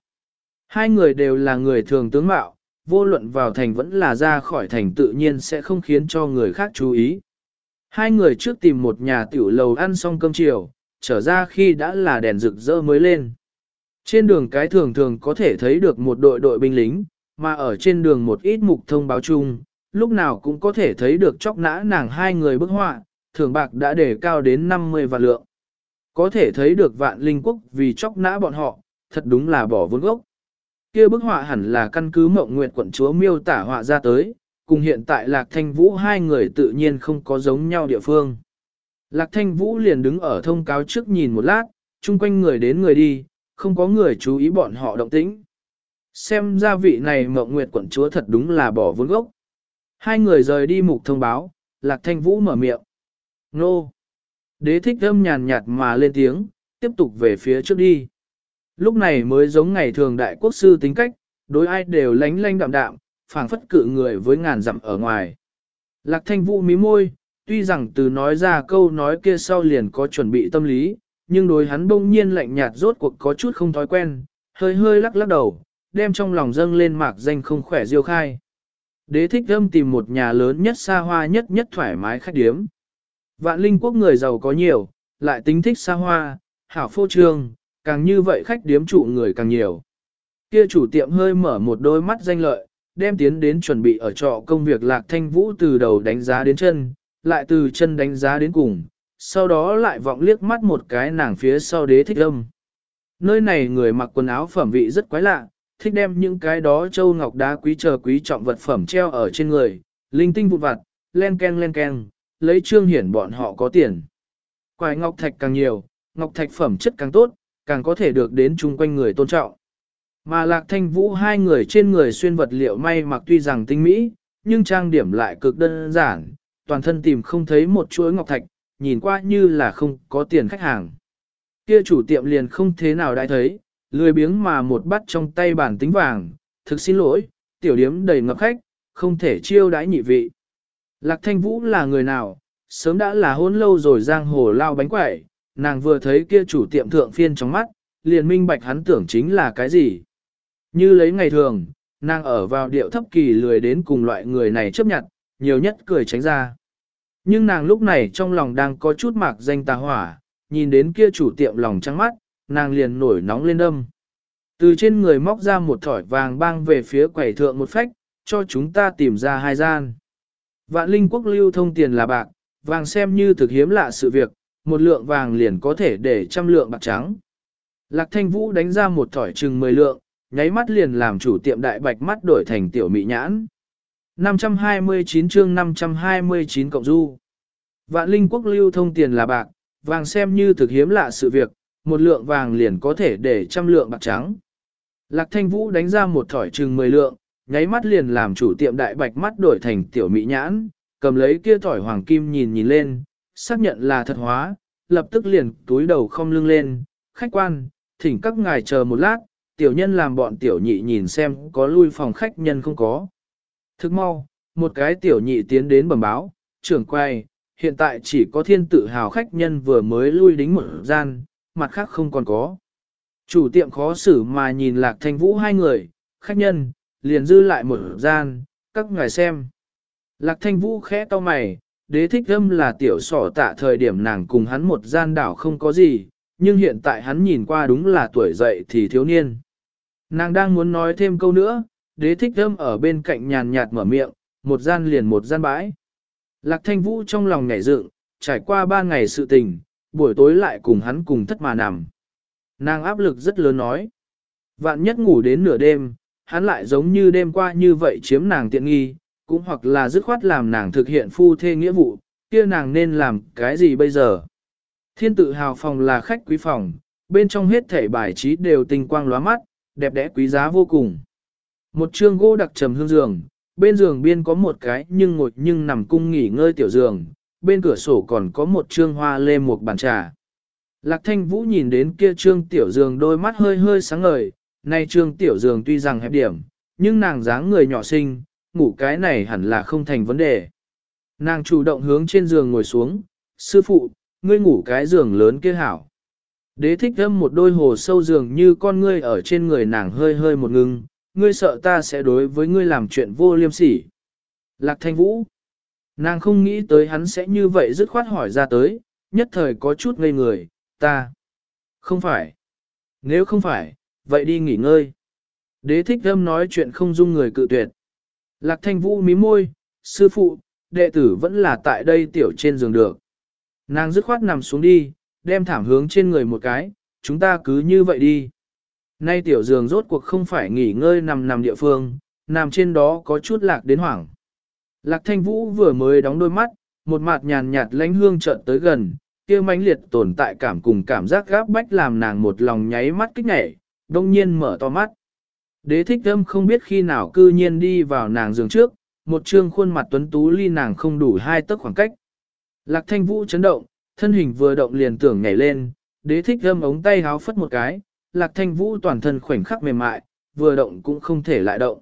Hai người đều là người thường tướng mạo, vô luận vào thành vẫn là ra khỏi thành tự nhiên sẽ không khiến cho người khác chú ý. Hai người trước tìm một nhà tiểu lầu ăn xong cơm chiều, trở ra khi đã là đèn rực rỡ mới lên. Trên đường cái thường thường có thể thấy được một đội đội binh lính, mà ở trên đường một ít mục thông báo chung, lúc nào cũng có thể thấy được chóc nã nàng hai người bức họa, thường bạc đã đề cao đến 50 vạn lượng. Có thể thấy được vạn linh quốc vì chóc nã bọn họ, thật đúng là bỏ vốn gốc. Kia bức họa hẳn là căn cứ mộng nguyện quận chúa miêu tả họa ra tới, cùng hiện tại Lạc Thanh Vũ hai người tự nhiên không có giống nhau địa phương. Lạc Thanh Vũ liền đứng ở thông cáo trước nhìn một lát, chung quanh người đến người đi, không có người chú ý bọn họ động tĩnh. Xem ra vị này mộng nguyệt quận chúa thật đúng là bỏ vốn gốc. Hai người rời đi mục thông báo, Lạc Thanh Vũ mở miệng. Nô! Đế thích âm nhàn nhạt mà lên tiếng, tiếp tục về phía trước đi. Lúc này mới giống ngày thường đại quốc sư tính cách, đối ai đều lánh lánh đạm đạm, phảng phất cự người với ngàn dặm ở ngoài. Lạc thanh vũ mí môi, tuy rằng từ nói ra câu nói kia sau liền có chuẩn bị tâm lý, nhưng đối hắn bỗng nhiên lạnh nhạt rốt cuộc có chút không thói quen, hơi hơi lắc lắc đầu, đem trong lòng dâng lên mạc danh không khỏe diêu khai. Đế thích âm tìm một nhà lớn nhất xa hoa nhất nhất thoải mái khách điếm. Vạn linh quốc người giàu có nhiều, lại tính thích xa hoa, hảo phô trương, càng như vậy khách điếm trụ người càng nhiều. Kia chủ tiệm hơi mở một đôi mắt danh lợi, đem tiến đến chuẩn bị ở trọ công việc lạc thanh vũ từ đầu đánh giá đến chân, lại từ chân đánh giá đến cùng, sau đó lại vọng liếc mắt một cái nàng phía sau đế thích âm. Nơi này người mặc quần áo phẩm vị rất quái lạ, thích đem những cái đó châu ngọc đá quý chờ quý trọng vật phẩm treo ở trên người, linh tinh vụn vặt, len ken len ken, lấy trương hiển bọn họ có tiền. Quài ngọc thạch càng nhiều, ngọc thạch phẩm chất càng tốt, càng có thể được đến chung quanh người tôn trọng. Mà lạc thanh vũ hai người trên người xuyên vật liệu may mặc tuy rằng tinh mỹ, nhưng trang điểm lại cực đơn giản, toàn thân tìm không thấy một chuỗi ngọc thạch, nhìn qua như là không có tiền khách hàng. Kia chủ tiệm liền không thế nào đã thấy, lười biếng mà một bắt trong tay bản tính vàng, thực xin lỗi, tiểu điếm đầy ngập khách, không thể chiêu đãi nhị vị. Lạc thanh vũ là người nào, sớm đã là hôn lâu rồi giang hồ lao bánh quẩy, nàng vừa thấy kia chủ tiệm thượng phiên trong mắt, liền minh bạch hắn tưởng chính là cái gì. Như lấy ngày thường, nàng ở vào điệu thấp kỳ lười đến cùng loại người này chấp nhận, nhiều nhất cười tránh ra. Nhưng nàng lúc này trong lòng đang có chút mạc danh tà hỏa, nhìn đến kia chủ tiệm lòng trắng mắt, nàng liền nổi nóng lên đâm. Từ trên người móc ra một thỏi vàng băng về phía quầy thượng một phách, cho chúng ta tìm ra hai gian. Vạn linh quốc lưu thông tiền là bạc, vàng xem như thực hiếm lạ sự việc, một lượng vàng liền có thể để trăm lượng bạc trắng. Lạc thanh vũ đánh ra một thỏi chừng mười lượng, nháy mắt liền làm chủ tiệm đại bạch mắt đổi thành tiểu mị nhãn. 529 chương 529 cộng du. Vạn linh quốc lưu thông tiền là bạc, vàng xem như thực hiếm lạ sự việc, một lượng vàng liền có thể để trăm lượng bạc trắng. Lạc thanh vũ đánh ra một thỏi chừng 10 lượng, nháy mắt liền làm chủ tiệm đại bạch mắt đổi thành tiểu mỹ nhãn, cầm lấy kia thỏi hoàng kim nhìn nhìn lên, xác nhận là thật hóa, lập tức liền túi đầu không lưng lên, khách quan, thỉnh các ngài chờ một lát, tiểu nhân làm bọn tiểu nhị nhìn xem có lui phòng khách nhân không có. Thức mau, một cái tiểu nhị tiến đến bẩm báo, trưởng quay, hiện tại chỉ có thiên tự hào khách nhân vừa mới lui đính một gian, mặt khác không còn có. Chủ tiệm khó xử mà nhìn lạc thanh vũ hai người, khách nhân, liền dư lại một gian, các ngài xem. Lạc thanh vũ khẽ to mày, đế thích âm là tiểu sỏ tạ thời điểm nàng cùng hắn một gian đảo không có gì, nhưng hiện tại hắn nhìn qua đúng là tuổi dậy thì thiếu niên. Nàng đang muốn nói thêm câu nữa, đế thích thơm ở bên cạnh nhàn nhạt mở miệng, một gian liền một gian bãi. Lạc thanh vũ trong lòng nhảy dựng, trải qua ba ngày sự tình, buổi tối lại cùng hắn cùng thất mà nằm. Nàng áp lực rất lớn nói. Vạn nhất ngủ đến nửa đêm, hắn lại giống như đêm qua như vậy chiếm nàng tiện nghi, cũng hoặc là dứt khoát làm nàng thực hiện phu thê nghĩa vụ, kia nàng nên làm cái gì bây giờ? Thiên tự hào phòng là khách quý phòng, bên trong hết thể bài trí đều tinh quang lóa mắt, đẹp đẽ quý giá vô cùng. Một trương gỗ đặc trầm hương giường, bên giường biên có một cái nhưng ngồi nhưng nằm cung nghỉ ngơi tiểu giường, bên cửa sổ còn có một trương hoa lê một bàn trà. Lạc thanh vũ nhìn đến kia trương tiểu giường đôi mắt hơi hơi sáng ngời, nay trương tiểu giường tuy rằng hẹp điểm, nhưng nàng dáng người nhỏ xinh, ngủ cái này hẳn là không thành vấn đề. Nàng chủ động hướng trên giường ngồi xuống, sư phụ, ngươi ngủ cái giường lớn kia hảo. Đế thích âm một đôi hồ sâu giường như con ngươi ở trên người nàng hơi hơi một ngưng, ngươi sợ ta sẽ đối với ngươi làm chuyện vô liêm sỉ. Lạc thanh vũ. Nàng không nghĩ tới hắn sẽ như vậy dứt khoát hỏi ra tới, nhất thời có chút ngây người, ta. Không phải. Nếu không phải, vậy đi nghỉ ngơi. Đế thích âm nói chuyện không dung người cự tuyệt. Lạc thanh vũ mí môi, sư phụ, đệ tử vẫn là tại đây tiểu trên giường được. Nàng dứt khoát nằm xuống đi, đem thảm hướng trên người một cái, chúng ta cứ như vậy đi. Nay tiểu giường rốt cuộc không phải nghỉ ngơi nằm nằm địa phương, nằm trên đó có chút lạc đến hoảng. Lạc thanh vũ vừa mới đóng đôi mắt, một mặt nhàn nhạt lánh hương chợt tới gần, kia mãnh liệt tồn tại cảm cùng cảm giác gáp bách làm nàng một lòng nháy mắt kích nhảy, đông nhiên mở to mắt. Đế thích âm không biết khi nào cư nhiên đi vào nàng giường trước, một trương khuôn mặt tuấn tú ly nàng không đủ hai tấc khoảng cách. Lạc thanh vũ chấn động, thân hình vừa động liền tưởng nhảy lên, đế thích âm ống tay háo phất một cái, lạc thanh vũ toàn thân khoảnh khắc mềm mại, vừa động cũng không thể lại động.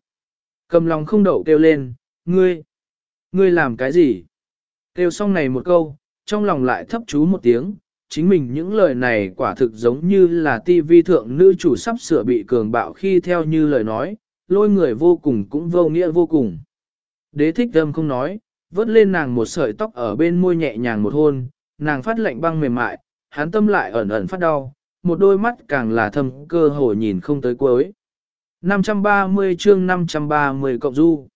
Cầm lòng không đậu kêu lên, ngươi, ngươi làm cái gì? Kêu xong này một câu, trong lòng lại thấp chú một tiếng, chính mình những lời này quả thực giống như là tivi thượng nữ chủ sắp sửa bị cường bạo khi theo như lời nói, lôi người vô cùng cũng vô nghĩa vô cùng. Đế thích âm không nói, vớt lên nàng một sợi tóc ở bên môi nhẹ nhàng một hôn, nàng phát lạnh băng mềm mại, hắn tâm lại ẩn ẩn phát đau, một đôi mắt càng là thâm cơ hồ nhìn không tới cuối. 530 chương 530 cộng du.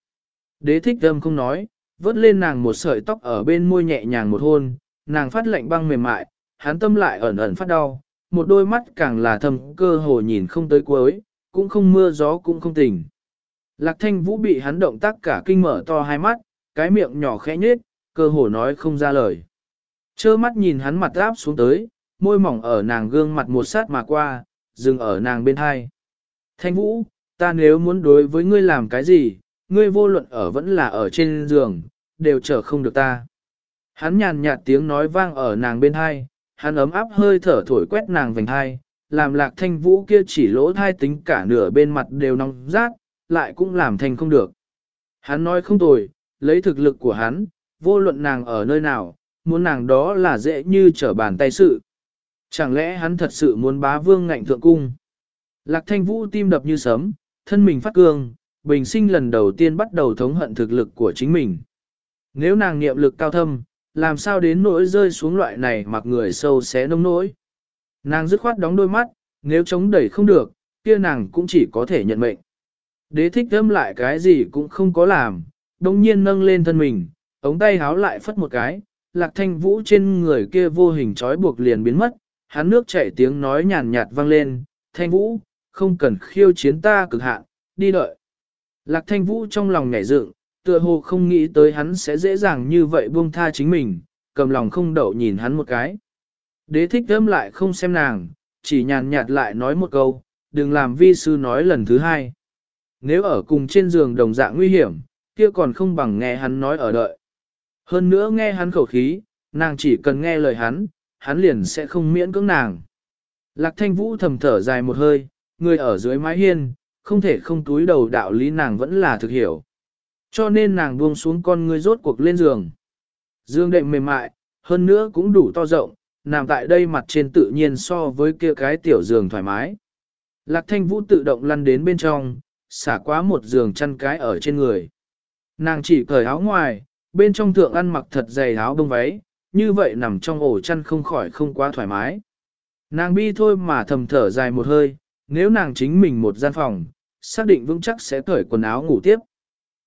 Đế thích âm không nói, vớt lên nàng một sợi tóc ở bên môi nhẹ nhàng một hôn, nàng phát lạnh băng mềm mại, hắn tâm lại ẩn ẩn phát đau, một đôi mắt càng là thâm cơ hồ nhìn không tới cuối, cũng không mưa gió cũng không tỉnh. Lạc thanh vũ bị hắn động tác cả kinh mở to hai mắt, cái miệng nhỏ khẽ nhết, cơ hồ nói không ra lời. Chơ mắt nhìn hắn mặt áp xuống tới, môi mỏng ở nàng gương mặt một sát mà qua, dừng ở nàng bên hai. Thanh vũ, ta nếu muốn đối với ngươi làm cái gì, ngươi vô luận ở vẫn là ở trên giường, đều trở không được ta. Hắn nhàn nhạt tiếng nói vang ở nàng bên hai, hắn ấm áp hơi thở thổi quét nàng vành hai, làm lạc thanh vũ kia chỉ lỗ thai tính cả nửa bên mặt đều nóng rát, lại cũng làm thành không được. Hắn nói không tồi, lấy thực lực của hắn, vô luận nàng ở nơi nào, muốn nàng đó là dễ như trở bàn tay sự. Chẳng lẽ hắn thật sự muốn bá vương ngạnh thượng cung? Lạc thanh vũ tim đập như sấm, thân mình phát cương, bình sinh lần đầu tiên bắt đầu thống hận thực lực của chính mình. Nếu nàng niệm lực cao thâm, làm sao đến nỗi rơi xuống loại này mặc người sâu xé nông nỗi. Nàng dứt khoát đóng đôi mắt, nếu chống đẩy không được, kia nàng cũng chỉ có thể nhận mệnh. Đế thích thâm lại cái gì cũng không có làm, đồng nhiên nâng lên thân mình, ống tay háo lại phất một cái, lạc thanh vũ trên người kia vô hình trói buộc liền biến mất, hắn nước chảy tiếng nói nhàn nhạt vang lên, thanh vũ, không cần khiêu chiến ta cực hạn, đi đợi. Lạc thanh vũ trong lòng nhảy dựng, tựa hồ không nghĩ tới hắn sẽ dễ dàng như vậy buông tha chính mình, cầm lòng không đậu nhìn hắn một cái. Đế thích thâm lại không xem nàng, chỉ nhàn nhạt lại nói một câu, đừng làm vi sư nói lần thứ hai. Nếu ở cùng trên giường đồng dạng nguy hiểm, kia còn không bằng nghe hắn nói ở đợi. Hơn nữa nghe hắn khẩu khí, nàng chỉ cần nghe lời hắn, hắn liền sẽ không miễn cưỡng nàng. Lạc thanh vũ thầm thở dài một hơi, người ở dưới mái hiên, không thể không túi đầu đạo lý nàng vẫn là thực hiểu. Cho nên nàng buông xuống con người rốt cuộc lên giường. Dương đệm mềm mại, hơn nữa cũng đủ to rộng, nằm tại đây mặt trên tự nhiên so với kia cái tiểu giường thoải mái. Lạc thanh vũ tự động lăn đến bên trong, xả quá một giường chăn cái ở trên người. Nàng chỉ cởi áo ngoài, bên trong thượng ăn mặc thật dày áo bông váy, như vậy nằm trong ổ chăn không khỏi không quá thoải mái. Nàng bi thôi mà thầm thở dài một hơi, nếu nàng chính mình một gian phòng, xác định vững chắc sẽ cởi quần áo ngủ tiếp.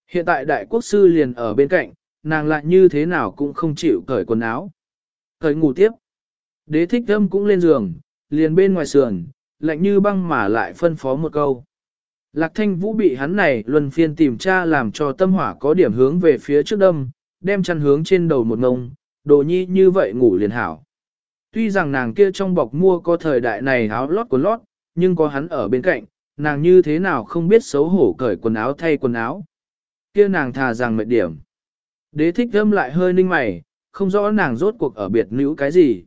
Hiện tại đại quốc sư liền ở bên cạnh, nàng lại như thế nào cũng không chịu cởi quần áo. Cởi ngủ tiếp. Đế thích thâm cũng lên giường, liền bên ngoài sườn, lạnh như băng mà lại phân phó một câu. Lạc thanh vũ bị hắn này luân phiên tìm tra làm cho tâm hỏa có điểm hướng về phía trước đâm, đem chăn hướng trên đầu một ngông, đồ nhi như vậy ngủ liền hảo. Tuy rằng nàng kia trong bọc mua có thời đại này áo lót quần lót, nhưng có hắn ở bên cạnh, nàng như thế nào không biết xấu hổ cởi quần áo thay quần áo. Kia nàng thà rằng mệt điểm. Đế thích thâm lại hơi ninh mày, không rõ nàng rốt cuộc ở biệt nữ cái gì.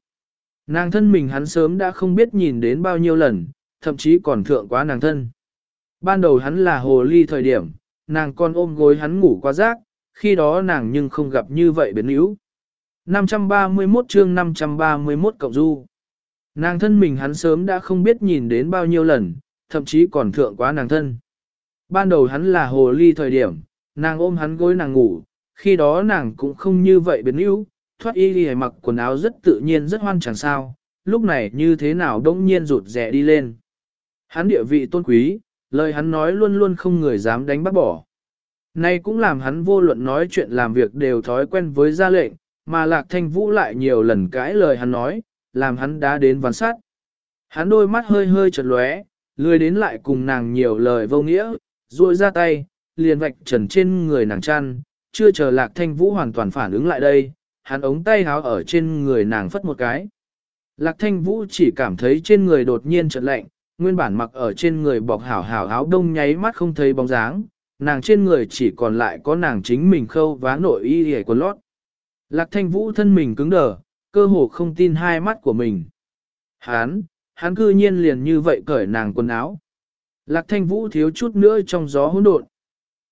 Nàng thân mình hắn sớm đã không biết nhìn đến bao nhiêu lần, thậm chí còn thượng quá nàng thân. Ban đầu hắn là hồ ly thời điểm, nàng còn ôm gối hắn ngủ qua rác, khi đó nàng nhưng không gặp như vậy biến yếu. 531 chương 531 cộng du. Nàng thân mình hắn sớm đã không biết nhìn đến bao nhiêu lần, thậm chí còn thượng quá nàng thân. Ban đầu hắn là hồ ly thời điểm, nàng ôm hắn gối nàng ngủ, khi đó nàng cũng không như vậy biến yếu, thoát y ghi mặc quần áo rất tự nhiên rất hoan chẳng sao, lúc này như thế nào đông nhiên rụt rẻ đi lên. Hắn địa vị tôn quý, lời hắn nói luôn luôn không người dám đánh bắt bỏ. Nay cũng làm hắn vô luận nói chuyện làm việc đều thói quen với gia lệnh, mà lạc thanh vũ lại nhiều lần cãi lời hắn nói, làm hắn đã đến ván sát. Hắn đôi mắt hơi hơi chật lóe, lười đến lại cùng nàng nhiều lời vô nghĩa, ruôi ra tay, liền vạch trần trên người nàng chăn, chưa chờ lạc thanh vũ hoàn toàn phản ứng lại đây, hắn ống tay háo ở trên người nàng phất một cái. Lạc thanh vũ chỉ cảm thấy trên người đột nhiên chợt lạnh, nguyên bản mặc ở trên người bọc hảo hảo áo đông nháy mắt không thấy bóng dáng, nàng trên người chỉ còn lại có nàng chính mình khâu vá nội y hề quần lót. Lạc thanh vũ thân mình cứng đờ, cơ hồ không tin hai mắt của mình. Hán, Hán cư nhiên liền như vậy cởi nàng quần áo. Lạc thanh vũ thiếu chút nữa trong gió hỗn độn.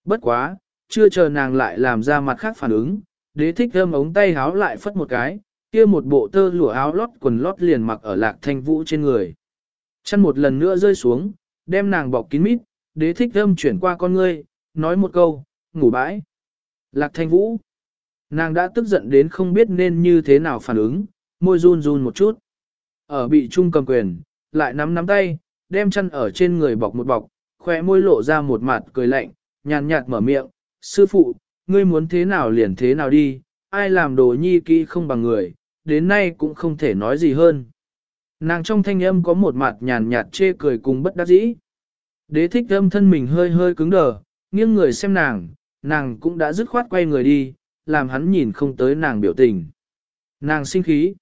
Bất quá, chưa chờ nàng lại làm ra mặt khác phản ứng, đế thích thơm ống tay háo lại phất một cái, kia một bộ tơ lụa áo lót quần lót liền mặc ở lạc thanh vũ trên người. Chân một lần nữa rơi xuống, đem nàng bọc kín mít, đế thích thơm chuyển qua con ngươi, nói một câu, ngủ bãi. Lạc thanh vũ. Nàng đã tức giận đến không biết nên như thế nào phản ứng, môi run run một chút. Ở bị trung cầm quyền, lại nắm nắm tay, đem chân ở trên người bọc một bọc, khỏe môi lộ ra một mặt cười lạnh, nhàn nhạt mở miệng, sư phụ, ngươi muốn thế nào liền thế nào đi, ai làm đồ nhi kỹ không bằng người, đến nay cũng không thể nói gì hơn. Nàng trong thanh âm có một mặt nhàn nhạt chê cười cùng bất đắc dĩ. Đế thích âm thân mình hơi hơi cứng đờ, nghiêng người xem nàng, nàng cũng đã dứt khoát quay người đi, làm hắn nhìn không tới nàng biểu tình. Nàng sinh khí.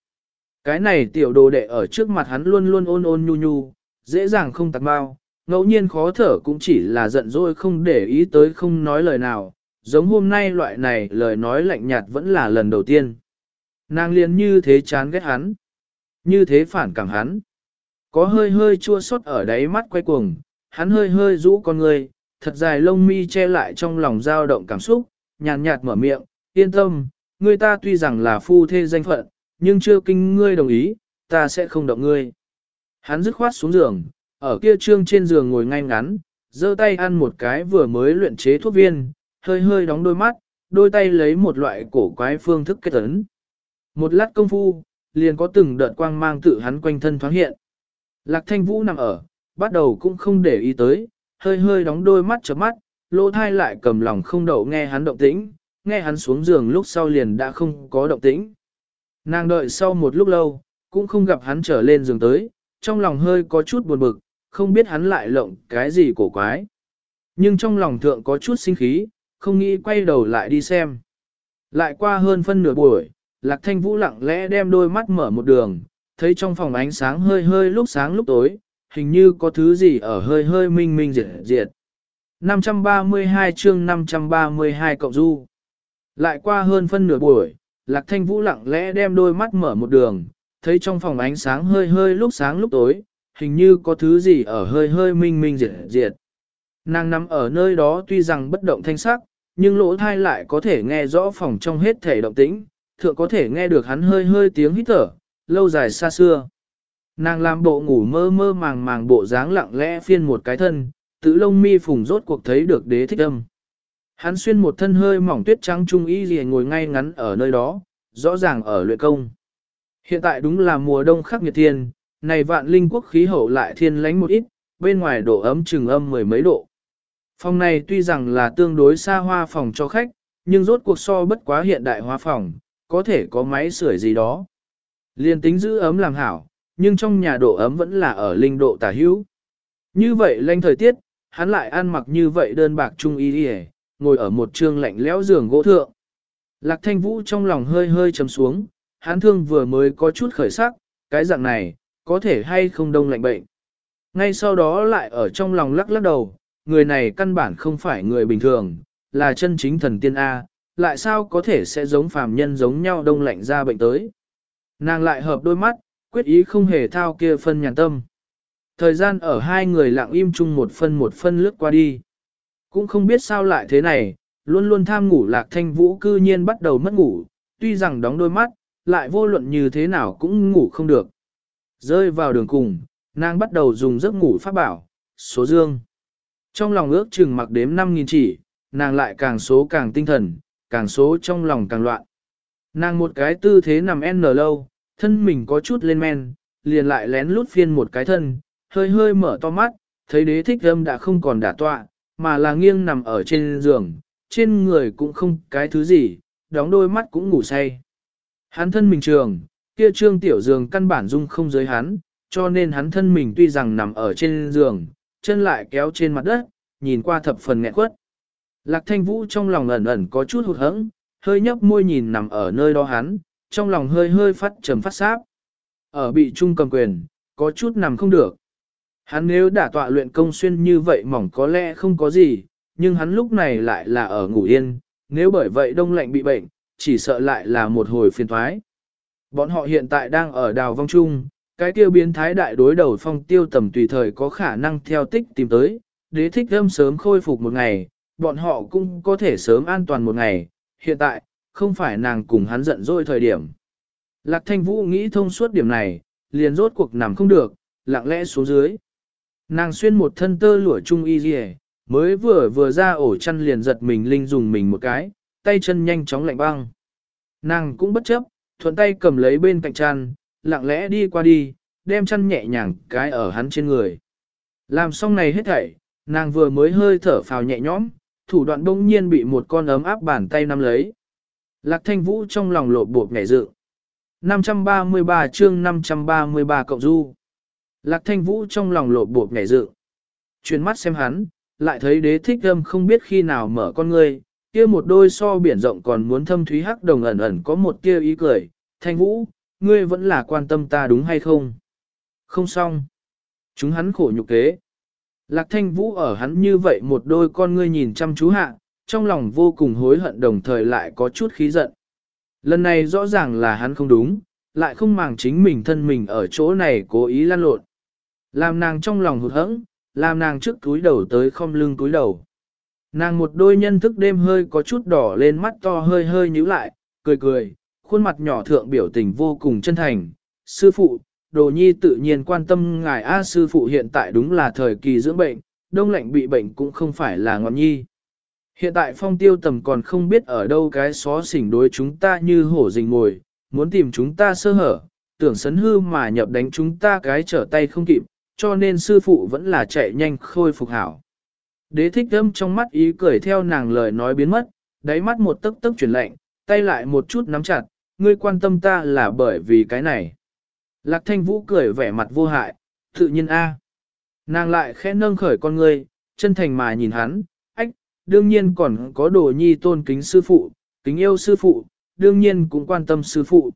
Cái này tiểu đồ đệ ở trước mặt hắn luôn luôn ôn ôn nhu nhu, dễ dàng không tạc bao, ngẫu nhiên khó thở cũng chỉ là giận dỗi không để ý tới không nói lời nào, giống hôm nay loại này lời nói lạnh nhạt vẫn là lần đầu tiên. Nàng liền như thế chán ghét hắn, như thế phản cảm hắn. Có hơi hơi chua xót ở đáy mắt quay cuồng, hắn hơi hơi rũ con người, thật dài lông mi che lại trong lòng dao động cảm xúc, nhàn nhạt mở miệng, yên tâm, người ta tuy rằng là phu thê danh phận, nhưng chưa kinh ngươi đồng ý, ta sẽ không động ngươi. Hắn dứt khoát xuống giường, ở kia trương trên giường ngồi ngay ngắn, giơ tay ăn một cái vừa mới luyện chế thuốc viên, hơi hơi đóng đôi mắt, đôi tay lấy một loại cổ quái phương thức kết ấn. Một lát công phu, liền có từng đợt quang mang tự hắn quanh thân thoáng hiện. Lạc thanh vũ nằm ở, bắt đầu cũng không để ý tới, hơi hơi đóng đôi mắt chớp mắt, lỗ thai lại cầm lòng không đậu nghe hắn động tĩnh, nghe hắn xuống giường lúc sau liền đã không có động tĩnh. Nàng đợi sau một lúc lâu, cũng không gặp hắn trở lên giường tới, trong lòng hơi có chút buồn bực, không biết hắn lại lộng cái gì cổ quái. Nhưng trong lòng thượng có chút sinh khí, không nghĩ quay đầu lại đi xem. Lại qua hơn phân nửa buổi, Lạc Thanh Vũ lặng lẽ đem đôi mắt mở một đường, thấy trong phòng ánh sáng hơi hơi lúc sáng lúc tối, hình như có thứ gì ở hơi hơi minh minh diệt diệt. 532 chương 532 cộng du. Lại qua hơn phân nửa buổi, Lạc Thanh Vũ lặng lẽ đem đôi mắt mở một đường, thấy trong phòng ánh sáng hơi hơi lúc sáng lúc tối, hình như có thứ gì ở hơi hơi minh minh diệt diệt. Nàng nằm ở nơi đó tuy rằng bất động thanh sắc, nhưng lỗ thai lại có thể nghe rõ phòng trong hết thể động tĩnh, thượng có thể nghe được hắn hơi hơi tiếng hít thở, lâu dài xa xưa. Nàng làm bộ ngủ mơ mơ màng màng bộ dáng lặng lẽ phiên một cái thân, tự lông mi phùng rốt cuộc thấy được đế thích âm. Hắn xuyên một thân hơi mỏng tuyết trắng trung y gì ngồi ngay ngắn ở nơi đó, rõ ràng ở luyện công. Hiện tại đúng là mùa đông khắc nghiệt thiên, này vạn linh quốc khí hậu lại thiên lánh một ít, bên ngoài độ ấm chừng âm mười mấy độ. Phòng này tuy rằng là tương đối xa hoa phòng cho khách, nhưng rốt cuộc so bất quá hiện đại hóa phòng, có thể có máy sưởi gì đó. Liên tính giữ ấm làm hảo, nhưng trong nhà độ ấm vẫn là ở linh độ tả hữu. Như vậy lanh thời tiết, hắn lại ăn mặc như vậy đơn bạc trung y đi ngồi ở một trương lạnh lẽo giường gỗ thượng. Lạc thanh vũ trong lòng hơi hơi chấm xuống, Hán thương vừa mới có chút khởi sắc, cái dạng này, có thể hay không đông lạnh bệnh. Ngay sau đó lại ở trong lòng lắc lắc đầu, người này căn bản không phải người bình thường, là chân chính thần tiên A, lại sao có thể sẽ giống phàm nhân giống nhau đông lạnh ra bệnh tới. Nàng lại hợp đôi mắt, quyết ý không hề thao kia phân nhàn tâm. Thời gian ở hai người lặng im chung một phân một phân lướt qua đi. Cũng không biết sao lại thế này, luôn luôn tham ngủ lạc thanh vũ cư nhiên bắt đầu mất ngủ, tuy rằng đóng đôi mắt, lại vô luận như thế nào cũng ngủ không được. Rơi vào đường cùng, nàng bắt đầu dùng giấc ngủ pháp bảo, số dương. Trong lòng ước chừng mặc đếm 5.000 chỉ, nàng lại càng số càng tinh thần, càng số trong lòng càng loạn. Nàng một cái tư thế nằm n lâu, thân mình có chút lên men, liền lại lén lút phiên một cái thân, hơi hơi mở to mắt, thấy đế thích âm đã không còn đả tọa, mà là nghiêng nằm ở trên giường, trên người cũng không cái thứ gì, đóng đôi mắt cũng ngủ say. Hắn thân mình trường, kia trương tiểu giường căn bản dung không giới hắn, cho nên hắn thân mình tuy rằng nằm ở trên giường, chân lại kéo trên mặt đất, nhìn qua thập phần nghẹn quất. Lạc thanh vũ trong lòng ẩn ẩn có chút hụt hẫng, hơi nhấp môi nhìn nằm ở nơi đó hắn, trong lòng hơi hơi phát trầm phát sáp. Ở bị trung cầm quyền, có chút nằm không được. Hắn nếu đã tọa luyện công xuyên như vậy mỏng có lẽ không có gì, nhưng hắn lúc này lại là ở ngủ yên, nếu bởi vậy đông lạnh bị bệnh, chỉ sợ lại là một hồi phiền thoái. Bọn họ hiện tại đang ở đào vong trung, cái tiêu biến thái đại đối đầu phong tiêu tầm tùy thời có khả năng theo tích tìm tới, đế thích âm sớm khôi phục một ngày, bọn họ cũng có thể sớm an toàn một ngày, hiện tại, không phải nàng cùng hắn giận dỗi thời điểm. Lạc thanh vũ nghĩ thông suốt điểm này, liền rốt cuộc nằm không được, lặng lẽ xuống dưới. Nàng xuyên một thân tơ lụa trung y dì mới vừa vừa ra ổ chăn liền giật mình linh dùng mình một cái, tay chân nhanh chóng lạnh băng. Nàng cũng bất chấp, thuận tay cầm lấy bên cạnh chăn, lặng lẽ đi qua đi, đem chăn nhẹ nhàng cái ở hắn trên người. Làm xong này hết thảy, nàng vừa mới hơi thở phào nhẹ nhõm, thủ đoạn đông nhiên bị một con ấm áp bàn tay nắm lấy. Lạc thanh vũ trong lòng lộ bột nhảy dự. 533 chương 533 cộng du. Lạc thanh vũ trong lòng lộ bộp nhảy dự. Chuyển mắt xem hắn, lại thấy đế thích âm không biết khi nào mở con ngươi, kia một đôi so biển rộng còn muốn thâm thúy hắc đồng ẩn ẩn có một tia ý cười, thanh vũ, ngươi vẫn là quan tâm ta đúng hay không? Không xong. Chúng hắn khổ nhục kế. Lạc thanh vũ ở hắn như vậy một đôi con ngươi nhìn chăm chú hạ, trong lòng vô cùng hối hận đồng thời lại có chút khí giận. Lần này rõ ràng là hắn không đúng, lại không màng chính mình thân mình ở chỗ này cố ý lan lộn. Làm nàng trong lòng hụt hẫng, làm nàng trước túi đầu tới không lưng túi đầu. Nàng một đôi nhân thức đêm hơi có chút đỏ lên mắt to hơi hơi nhíu lại, cười cười, khuôn mặt nhỏ thượng biểu tình vô cùng chân thành. Sư phụ, đồ nhi tự nhiên quan tâm ngài A sư phụ hiện tại đúng là thời kỳ dưỡng bệnh, đông lạnh bị bệnh cũng không phải là ngọn nhi. Hiện tại phong tiêu tầm còn không biết ở đâu cái xó xỉnh đối chúng ta như hổ rình ngồi, muốn tìm chúng ta sơ hở, tưởng sấn hư mà nhập đánh chúng ta cái trở tay không kịp, cho nên sư phụ vẫn là chạy nhanh khôi phục hảo. Đế thích âm trong mắt ý cười theo nàng lời nói biến mất, đáy mắt một tấc tấc chuyển lạnh, tay lại một chút nắm chặt, ngươi quan tâm ta là bởi vì cái này. Lạc thanh vũ cười vẻ mặt vô hại, tự nhiên a. Nàng lại khẽ nâng khởi con ngươi, chân thành mà nhìn hắn, ách, đương nhiên còn có đồ nhi tôn kính sư phụ, kính yêu sư phụ, đương nhiên cũng quan tâm sư phụ.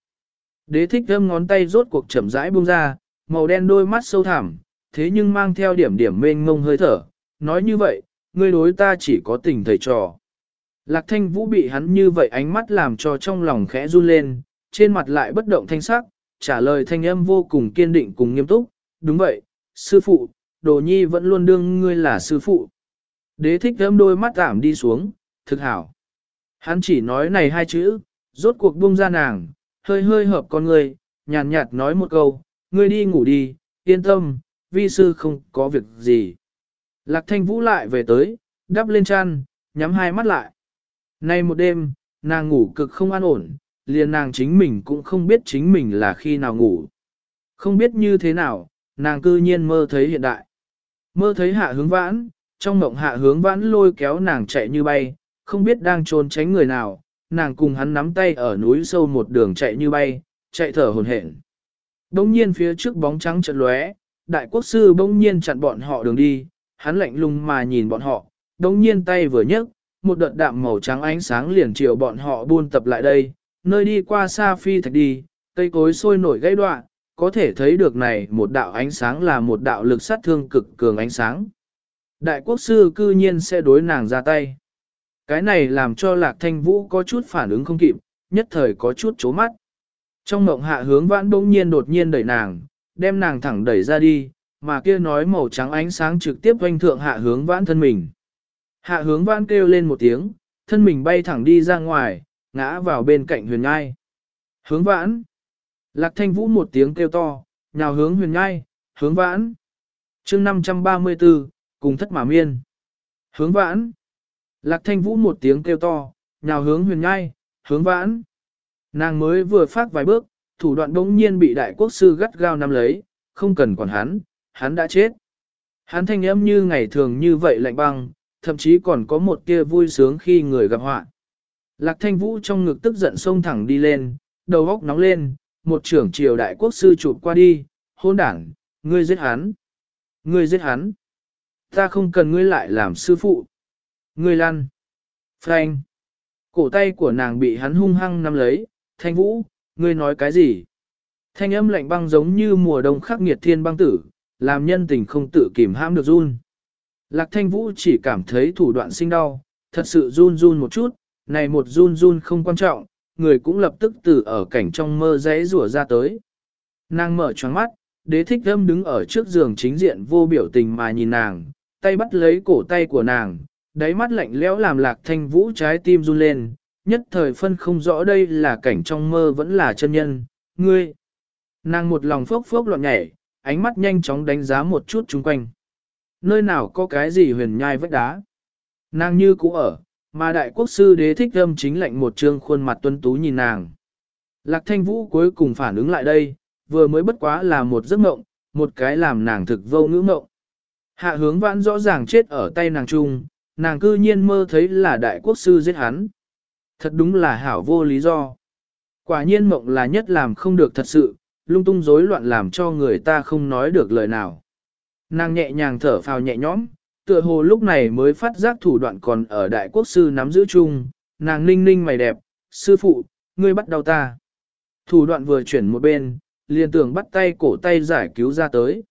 Đế thích thơm ngón tay rốt cuộc chậm rãi buông ra, màu đen đôi mắt sâu thẳm, thế nhưng mang theo điểm điểm mênh ngông hơi thở, nói như vậy, ngươi đối ta chỉ có tình thầy trò. Lạc thanh vũ bị hắn như vậy ánh mắt làm cho trong lòng khẽ run lên, trên mặt lại bất động thanh sắc, trả lời thanh âm vô cùng kiên định cùng nghiêm túc, đúng vậy, sư phụ, đồ nhi vẫn luôn đương ngươi là sư phụ. Đế thích thơm đôi mắt giảm đi xuống, thực hảo. Hắn chỉ nói này hai chữ, rốt cuộc buông ra nàng, hơi hơi hợp con ngươi, nhàn nhạt nói một câu, ngươi đi ngủ đi, yên tâm, vi sư không có việc gì. Lạc thanh vũ lại về tới, đắp lên chăn, nhắm hai mắt lại. Nay một đêm, nàng ngủ cực không an ổn, liền nàng chính mình cũng không biết chính mình là khi nào ngủ. Không biết như thế nào, nàng cư nhiên mơ thấy hiện đại. Mơ thấy hạ hướng vãn, trong mộng hạ hướng vãn lôi kéo nàng chạy như bay, không biết đang trốn tránh người nào, nàng cùng hắn nắm tay ở núi sâu một đường chạy như bay, chạy thở hồn hển. Đông nhiên phía trước bóng trắng trận lóe, đại quốc sư bỗng nhiên chặn bọn họ đường đi, hắn lạnh lùng mà nhìn bọn họ, bỗng nhiên tay vừa nhấc, một đợt đạm màu trắng ánh sáng liền chiều bọn họ buôn tập lại đây, nơi đi qua xa phi thạch đi, cây cối sôi nổi gãy đoạn, có thể thấy được này một đạo ánh sáng là một đạo lực sát thương cực cường ánh sáng. Đại quốc sư cư nhiên sẽ đối nàng ra tay. Cái này làm cho lạc thanh vũ có chút phản ứng không kịp, nhất thời có chút chố mắt. Trong mộng hạ hướng vãn bỗng nhiên đột nhiên đẩy nàng, đem nàng thẳng đẩy ra đi, mà kia nói màu trắng ánh sáng trực tiếp quanh thượng hạ hướng vãn thân mình. Hạ hướng vãn kêu lên một tiếng, thân mình bay thẳng đi ra ngoài, ngã vào bên cạnh huyền ngai. Hướng vãn. Lạc thanh vũ một tiếng kêu to, nhào hướng huyền ngai, hướng vãn. chương 534, cùng thất mà miên. Hướng vãn. Lạc thanh vũ một tiếng kêu to, nhào hướng huyền ngai, hướng vãn. Nàng mới vừa phát vài bước, thủ đoạn đống nhiên bị đại quốc sư gắt gao nắm lấy, không cần quản hắn, hắn đã chết. Hắn thanh âm như ngày thường như vậy lạnh băng, thậm chí còn có một tia vui sướng khi người gặp họa. Lạc thanh vũ trong ngực tức giận xông thẳng đi lên, đầu óc nóng lên, một trưởng triều đại quốc sư chụp qua đi, hôn đảng, ngươi giết hắn. Ngươi giết hắn. Ta không cần ngươi lại làm sư phụ. Ngươi lăn. Frank. Cổ tay của nàng bị hắn hung hăng nắm lấy, thanh vũ, ngươi nói cái gì? Thanh âm lạnh băng giống như mùa đông khắc nghiệt thiên băng tử, làm nhân tình không tự kìm hãm được run. Lạc thanh vũ chỉ cảm thấy thủ đoạn sinh đau, thật sự run run một chút, này một run run không quan trọng, người cũng lập tức từ ở cảnh trong mơ rẽ rủa ra tới. Nàng mở choáng mắt, đế thích âm đứng ở trước giường chính diện vô biểu tình mà nhìn nàng, tay bắt lấy cổ tay của nàng, đáy mắt lạnh lẽo làm lạc thanh vũ trái tim run lên, nhất thời phân không rõ đây là cảnh trong mơ vẫn là chân nhân, ngươi. Nàng một lòng phốc phốc loạn nhảy, ánh mắt nhanh chóng đánh giá một chút chung quanh. Nơi nào có cái gì huyền nhai vách đá. Nàng như cũ ở, mà đại quốc sư đế thích âm chính lệnh một trương khuôn mặt tuân tú nhìn nàng. Lạc thanh vũ cuối cùng phản ứng lại đây, vừa mới bất quá là một giấc mộng, một cái làm nàng thực vô ngữ mộng. Hạ hướng vãn rõ ràng chết ở tay nàng trung, nàng cư nhiên mơ thấy là đại quốc sư giết hắn. Thật đúng là hảo vô lý do. Quả nhiên mộng là nhất làm không được thật sự, lung tung rối loạn làm cho người ta không nói được lời nào. Nàng nhẹ nhàng thở phào nhẹ nhõm, tựa hồ lúc này mới phát giác thủ đoạn còn ở đại quốc sư nắm giữ chung, nàng ninh ninh mày đẹp, sư phụ, ngươi bắt đầu ta. Thủ đoạn vừa chuyển một bên, liền tưởng bắt tay cổ tay giải cứu ra tới.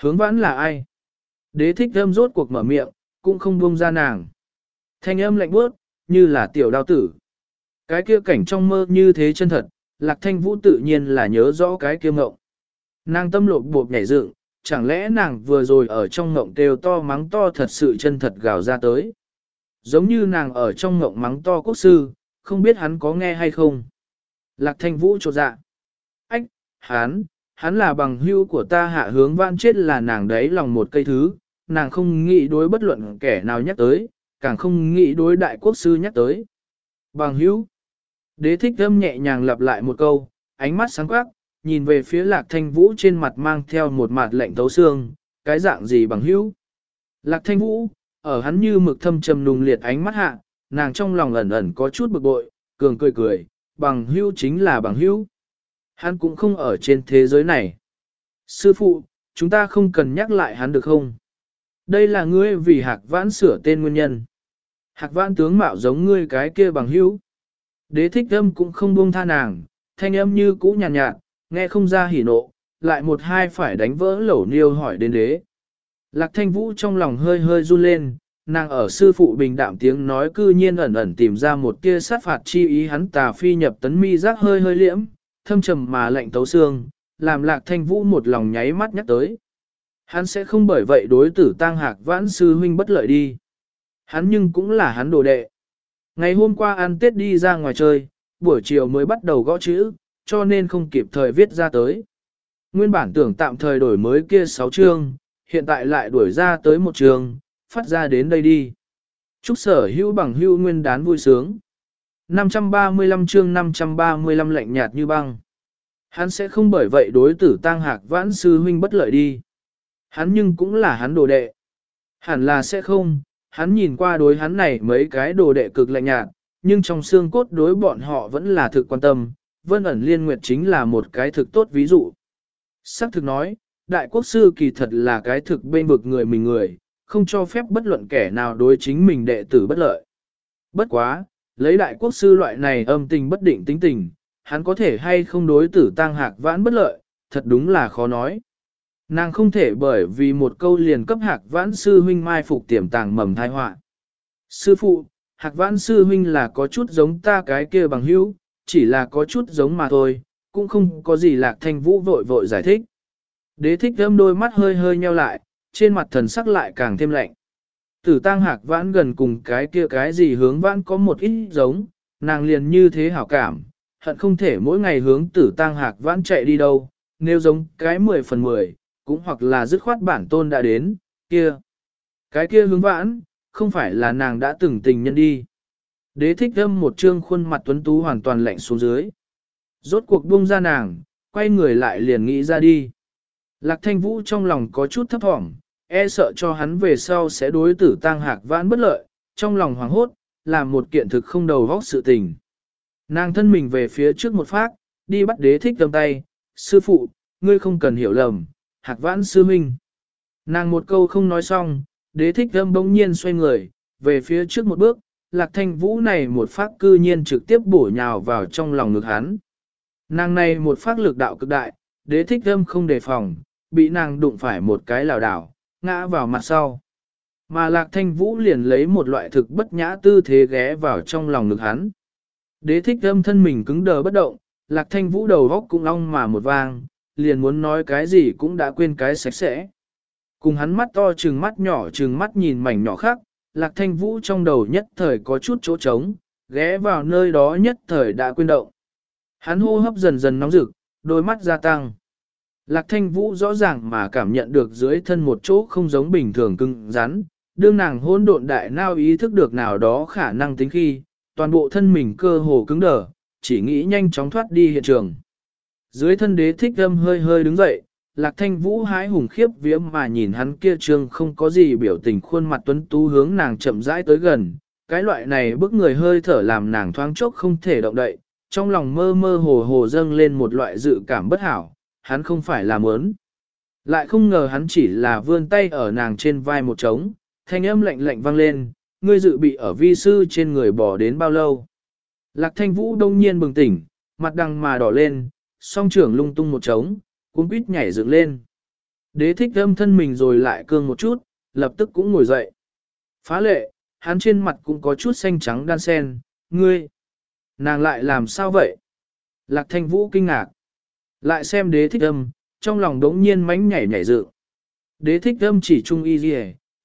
Hướng vãn là ai? Đế thích thơm rốt cuộc mở miệng, cũng không buông ra nàng. Thanh âm lạnh bước, như là tiểu đao tử. Cái kia cảnh trong mơ như thế chân thật, lạc thanh vũ tự nhiên là nhớ rõ cái kia ngộng. Nàng tâm lột bột nhảy dựng, chẳng lẽ nàng vừa rồi ở trong ngộng kêu to mắng to thật sự chân thật gào ra tới. Giống như nàng ở trong ngộng mắng to quốc sư, không biết hắn có nghe hay không. Lạc thanh vũ trột dạ. Ách, hắn, hắn là bằng hưu của ta hạ hướng vạn chết là nàng đấy lòng một cây thứ, nàng không nghĩ đối bất luận kẻ nào nhắc tới, càng không nghĩ đối đại quốc sư nhắc tới. Bằng hữu. Đế thích âm nhẹ nhàng lặp lại một câu, ánh mắt sáng quắc, nhìn về phía lạc thanh vũ trên mặt mang theo một mặt lạnh thấu xương, cái dạng gì bằng hữu. Lạc thanh vũ, ở hắn như mực thâm trầm nùng liệt ánh mắt hạ, nàng trong lòng ẩn ẩn có chút bực bội, cường cười cười, bằng hữu chính là bằng hữu. Hắn cũng không ở trên thế giới này. Sư phụ, chúng ta không cần nhắc lại hắn được không? Đây là ngươi vì hạc vãn sửa tên nguyên nhân. Hạc vãn tướng mạo giống ngươi cái kia bằng hữu. Đế thích âm cũng không buông tha nàng, thanh âm như cũ nhàn nhạt, nhạt, nghe không ra hỉ nộ, lại một hai phải đánh vỡ lẩu niêu hỏi đến đế. Lạc thanh vũ trong lòng hơi hơi run lên, nàng ở sư phụ bình đạm tiếng nói cư nhiên ẩn ẩn tìm ra một tia sát phạt chi ý hắn tà phi nhập tấn mi giác hơi hơi liễm, thâm trầm mà lạnh tấu xương, làm lạc thanh vũ một lòng nháy mắt nhắc tới. Hắn sẽ không bởi vậy đối tử tang hạc vãn sư huynh bất lợi đi. Hắn nhưng cũng là hắn đồ đệ. Ngày hôm qua ăn Tết đi ra ngoài chơi, buổi chiều mới bắt đầu gõ chữ, cho nên không kịp thời viết ra tới. Nguyên bản tưởng tạm thời đổi mới kia 6 chương, hiện tại lại đuổi ra tới một chương, phát ra đến đây đi. Chúc sở hữu bằng hữu nguyên đán vui sướng. 535 chương 535 lạnh nhạt như băng. Hắn sẽ không bởi vậy đối tử tang hạc vãn sư huynh bất lợi đi. Hắn nhưng cũng là hắn đồ đệ. Hẳn là sẽ không, hắn nhìn qua đối hắn này mấy cái đồ đệ cực lạnh nhạt, nhưng trong xương cốt đối bọn họ vẫn là thực quan tâm, vân ẩn liên nguyệt chính là một cái thực tốt ví dụ. Sắc thực nói, đại quốc sư kỳ thật là cái thực bên vực người mình người, không cho phép bất luận kẻ nào đối chính mình đệ tử bất lợi. Bất quá, lấy đại quốc sư loại này âm tình bất định tính tình, hắn có thể hay không đối tử tăng hạc vãn bất lợi, thật đúng là khó nói. Nàng không thể bởi vì một câu liền cấp hạc vãn sư huynh mai phục tiềm tàng mầm thai họa. Sư phụ, hạc vãn sư huynh là có chút giống ta cái kia bằng hữu, chỉ là có chút giống mà thôi, cũng không có gì lạc thanh vũ vội vội giải thích. Đế thích thơm đôi mắt hơi hơi nheo lại, trên mặt thần sắc lại càng thêm lạnh. Tử tang hạc vãn gần cùng cái kia cái gì hướng vãn có một ít giống, nàng liền như thế hảo cảm, hận không thể mỗi ngày hướng tử tang hạc vãn chạy đi đâu, nếu giống cái 10 phần 10, cũng hoặc là dứt khoát bản tôn đã đến, kia. Cái kia hướng vãn, không phải là nàng đã từng tình nhân đi. Đế thích thâm một trương khuôn mặt tuấn tú hoàn toàn lạnh xuống dưới. Rốt cuộc buông ra nàng, quay người lại liền nghĩ ra đi. Lạc thanh vũ trong lòng có chút thấp thỏm, e sợ cho hắn về sau sẽ đối tử tang hạc vãn bất lợi, trong lòng hoảng hốt, làm một kiện thực không đầu vóc sự tình. Nàng thân mình về phía trước một phát, đi bắt đế thích thâm tay, sư phụ, ngươi không cần hiểu lầm, hạc vãn sư minh. Nàng một câu không nói xong, đế thích âm bỗng nhiên xoay người, về phía trước một bước, lạc thanh vũ này một phát cư nhiên trực tiếp bổ nhào vào trong lòng ngực hắn. Nàng này một phát lực đạo cực đại, đế thích âm không đề phòng, bị nàng đụng phải một cái lảo đảo, ngã vào mặt sau. Mà lạc thanh vũ liền lấy một loại thực bất nhã tư thế ghé vào trong lòng ngực hắn. Đế thích âm thân mình cứng đờ bất động, lạc thanh vũ đầu góc cũng long mà một vang, liền muốn nói cái gì cũng đã quên cái sạch sẽ. Cùng hắn mắt to trừng mắt nhỏ trừng mắt nhìn mảnh nhỏ khác, lạc thanh vũ trong đầu nhất thời có chút chỗ trống, ghé vào nơi đó nhất thời đã quên động. Hắn hô hấp dần dần nóng rực, đôi mắt gia tăng. Lạc thanh vũ rõ ràng mà cảm nhận được dưới thân một chỗ không giống bình thường cứng rắn, đương nàng hôn độn đại nao ý thức được nào đó khả năng tính khi, toàn bộ thân mình cơ hồ cứng đờ, chỉ nghĩ nhanh chóng thoát đi hiện trường. Dưới thân đế thích âm hơi hơi đứng dậy, lạc thanh vũ hái hùng khiếp vía mà nhìn hắn kia trương không có gì biểu tình khuôn mặt tuấn tú hướng nàng chậm rãi tới gần. Cái loại này bức người hơi thở làm nàng thoáng chốc không thể động đậy, trong lòng mơ mơ hồ hồ dâng lên một loại dự cảm bất hảo, hắn không phải là mớn. Lại không ngờ hắn chỉ là vươn tay ở nàng trên vai một trống, thanh âm lạnh lạnh vang lên, ngươi dự bị ở vi sư trên người bỏ đến bao lâu. Lạc thanh vũ đông nhiên bừng tỉnh, mặt đằng mà đỏ lên, song trưởng lung tung một trống, cuốn quýt nhảy dựng lên. Đế thích âm thân mình rồi lại cương một chút, lập tức cũng ngồi dậy. Phá lệ, hắn trên mặt cũng có chút xanh trắng đan sen, ngươi, nàng lại làm sao vậy? Lạc thanh vũ kinh ngạc. Lại xem đế thích âm, trong lòng đống nhiên mánh nhảy nhảy dựng. Đế thích âm chỉ trung y gì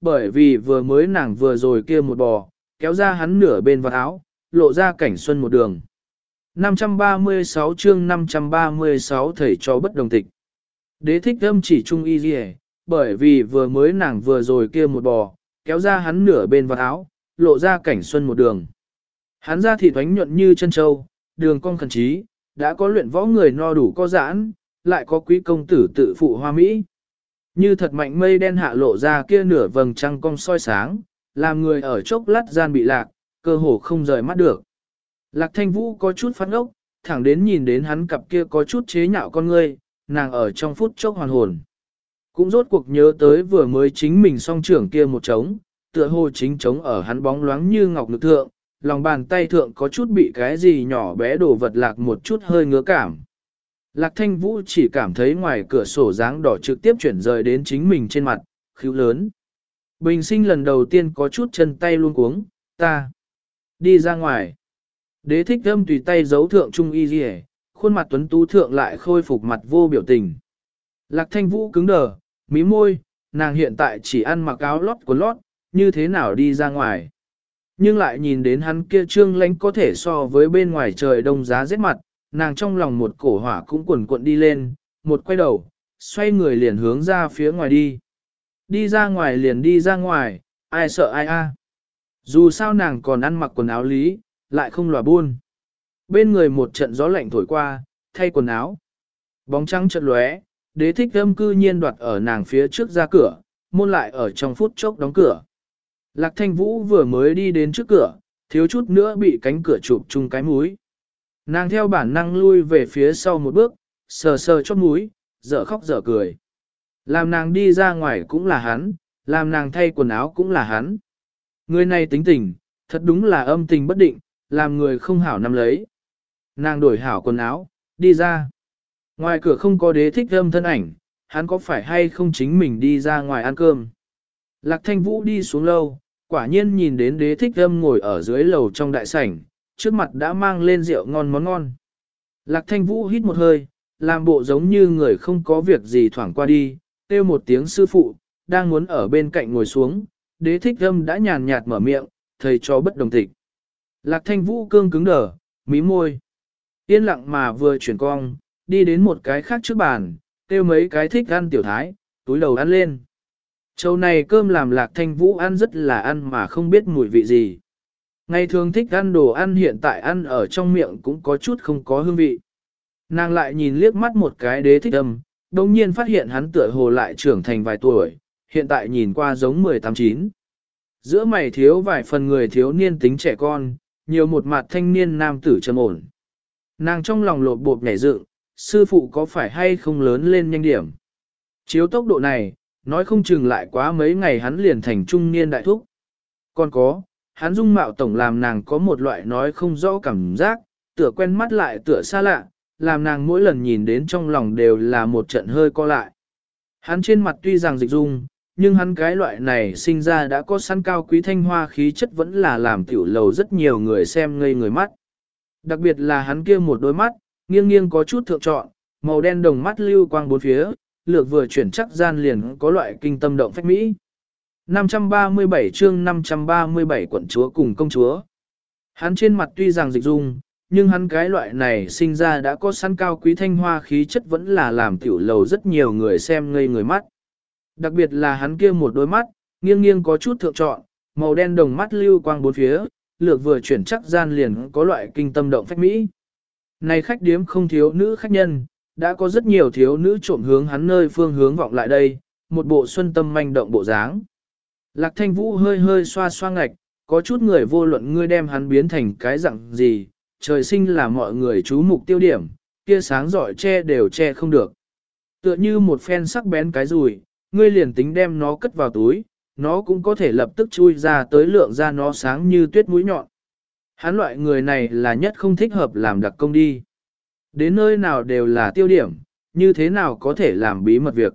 bởi vì vừa mới nàng vừa rồi kia một bò, kéo ra hắn nửa bên vào áo, lộ ra cảnh xuân một đường. 536 chương 536 thầy cho bất đồng tịch. Đế thích âm chỉ trung y gì bởi vì vừa mới nàng vừa rồi kia một bò, kéo ra hắn nửa bên vào áo, lộ ra cảnh xuân một đường. Hắn ra thịt thoánh nhuận như chân châu, đường cong khẩn trí, đã có luyện võ người no đủ có giãn, lại có quý công tử tự phụ hoa mỹ. Như thật mạnh mây đen hạ lộ ra kia nửa vầng trăng cong soi sáng, làm người ở chốc lát gian bị lạc, cơ hồ không rời mắt được. Lạc thanh vũ có chút phát ngốc, thẳng đến nhìn đến hắn cặp kia có chút chế nhạo con ngươi, nàng ở trong phút chốc hoàn hồn. Cũng rốt cuộc nhớ tới vừa mới chính mình song trưởng kia một trống, tựa hồ chính trống ở hắn bóng loáng như ngọc lực thượng, lòng bàn tay thượng có chút bị cái gì nhỏ bé đổ vật lạc một chút hơi ngứa cảm. Lạc thanh vũ chỉ cảm thấy ngoài cửa sổ dáng đỏ trực tiếp chuyển rời đến chính mình trên mặt, khíu lớn. Bình sinh lần đầu tiên có chút chân tay luôn cuống, ta đi ra ngoài. Đế thích âm tùy tay giấu thượng trung y dì khuôn mặt tuấn tú thượng lại khôi phục mặt vô biểu tình. Lạc thanh vũ cứng đờ, mí môi, nàng hiện tại chỉ ăn mặc áo lót của lót, như thế nào đi ra ngoài. Nhưng lại nhìn đến hắn kia trương lánh có thể so với bên ngoài trời đông giá rét mặt, nàng trong lòng một cổ hỏa cũng cuồn cuộn đi lên, một quay đầu, xoay người liền hướng ra phía ngoài đi. Đi ra ngoài liền đi ra ngoài, ai sợ ai a. Dù sao nàng còn ăn mặc quần áo lý, lại không lòa buôn. Bên người một trận gió lạnh thổi qua, thay quần áo. Bóng trắng chợt lóe, đế thích âm cư nhiên đoạt ở nàng phía trước ra cửa, môn lại ở trong phút chốc đóng cửa. Lạc thanh vũ vừa mới đi đến trước cửa, thiếu chút nữa bị cánh cửa chụp chung cái mũi. Nàng theo bản năng lui về phía sau một bước, sờ sờ chót mũi, dở khóc dở cười. Làm nàng đi ra ngoài cũng là hắn, làm nàng thay quần áo cũng là hắn. Người này tính tình, thật đúng là âm tình bất định, làm người không hảo nắm lấy. Nàng đổi hảo quần áo, đi ra. Ngoài cửa không có đế thích âm thân ảnh, hắn có phải hay không chính mình đi ra ngoài ăn cơm. Lạc thanh vũ đi xuống lâu, quả nhiên nhìn đến đế thích âm ngồi ở dưới lầu trong đại sảnh, trước mặt đã mang lên rượu ngon món ngon. Lạc thanh vũ hít một hơi, làm bộ giống như người không có việc gì thoảng qua đi, kêu một tiếng sư phụ, đang muốn ở bên cạnh ngồi xuống, đế thích âm đã nhàn nhạt mở miệng, thầy cho bất đồng tịch. Lạc thanh vũ cương cứng đờ, mí môi. Yên lặng mà vừa chuyển cong, đi đến một cái khác trước bàn, kêu mấy cái thích ăn tiểu thái, túi đầu ăn lên. Châu này cơm làm lạc thanh vũ ăn rất là ăn mà không biết mùi vị gì. Ngày thường thích ăn đồ ăn hiện tại ăn ở trong miệng cũng có chút không có hương vị. Nàng lại nhìn liếc mắt một cái đế thích âm, đồng nhiên phát hiện hắn tựa hồ lại trưởng thành vài tuổi, hiện tại nhìn qua giống 18-9. Giữa mày thiếu vài phần người thiếu niên tính trẻ con, nhiều một mặt thanh niên nam tử trầm ổn. Nàng trong lòng lột bột nhảy dựng, sư phụ có phải hay không lớn lên nhanh điểm. Chiếu tốc độ này, nói không chừng lại quá mấy ngày hắn liền thành trung niên đại thúc. Còn có, hắn dung mạo tổng làm nàng có một loại nói không rõ cảm giác, tựa quen mắt lại tựa xa lạ, làm nàng mỗi lần nhìn đến trong lòng đều là một trận hơi co lại. Hắn trên mặt tuy rằng dịch dung, nhưng hắn cái loại này sinh ra đã có sẵn cao quý thanh hoa khí chất vẫn là làm tiểu lầu rất nhiều người xem ngây người mắt. Đặc biệt là hắn kia một đôi mắt, nghiêng nghiêng có chút thượng trọn, màu đen đồng mắt lưu quang bốn phía, lược vừa chuyển chắc gian liền có loại kinh tâm động phách mỹ. 537 chương 537 quận chúa cùng công chúa. Hắn trên mặt tuy rằng dịch dung, nhưng hắn cái loại này sinh ra đã có sẵn cao quý thanh hoa khí chất vẫn là làm tiểu lầu rất nhiều người xem ngây người mắt. Đặc biệt là hắn kia một đôi mắt, nghiêng nghiêng có chút thượng trọn, màu đen đồng mắt lưu quang bốn phía, lược vừa chuyển chắc gian liền có loại kinh tâm động phách mỹ. Này khách điếm không thiếu nữ khách nhân, đã có rất nhiều thiếu nữ trộm hướng hắn nơi phương hướng vọng lại đây, một bộ xuân tâm manh động bộ dáng. Lạc thanh vũ hơi hơi xoa xoa ngạch, có chút người vô luận ngươi đem hắn biến thành cái dạng gì, trời sinh là mọi người chú mục tiêu điểm, kia sáng giỏi che đều che không được. Tựa như một phen sắc bén cái rùi, ngươi liền tính đem nó cất vào túi, nó cũng có thể lập tức chui ra tới lượng ra nó sáng như tuyết mũi nhọn. Hắn loại người này là nhất không thích hợp làm đặc công đi. Đến nơi nào đều là tiêu điểm, như thế nào có thể làm bí mật việc.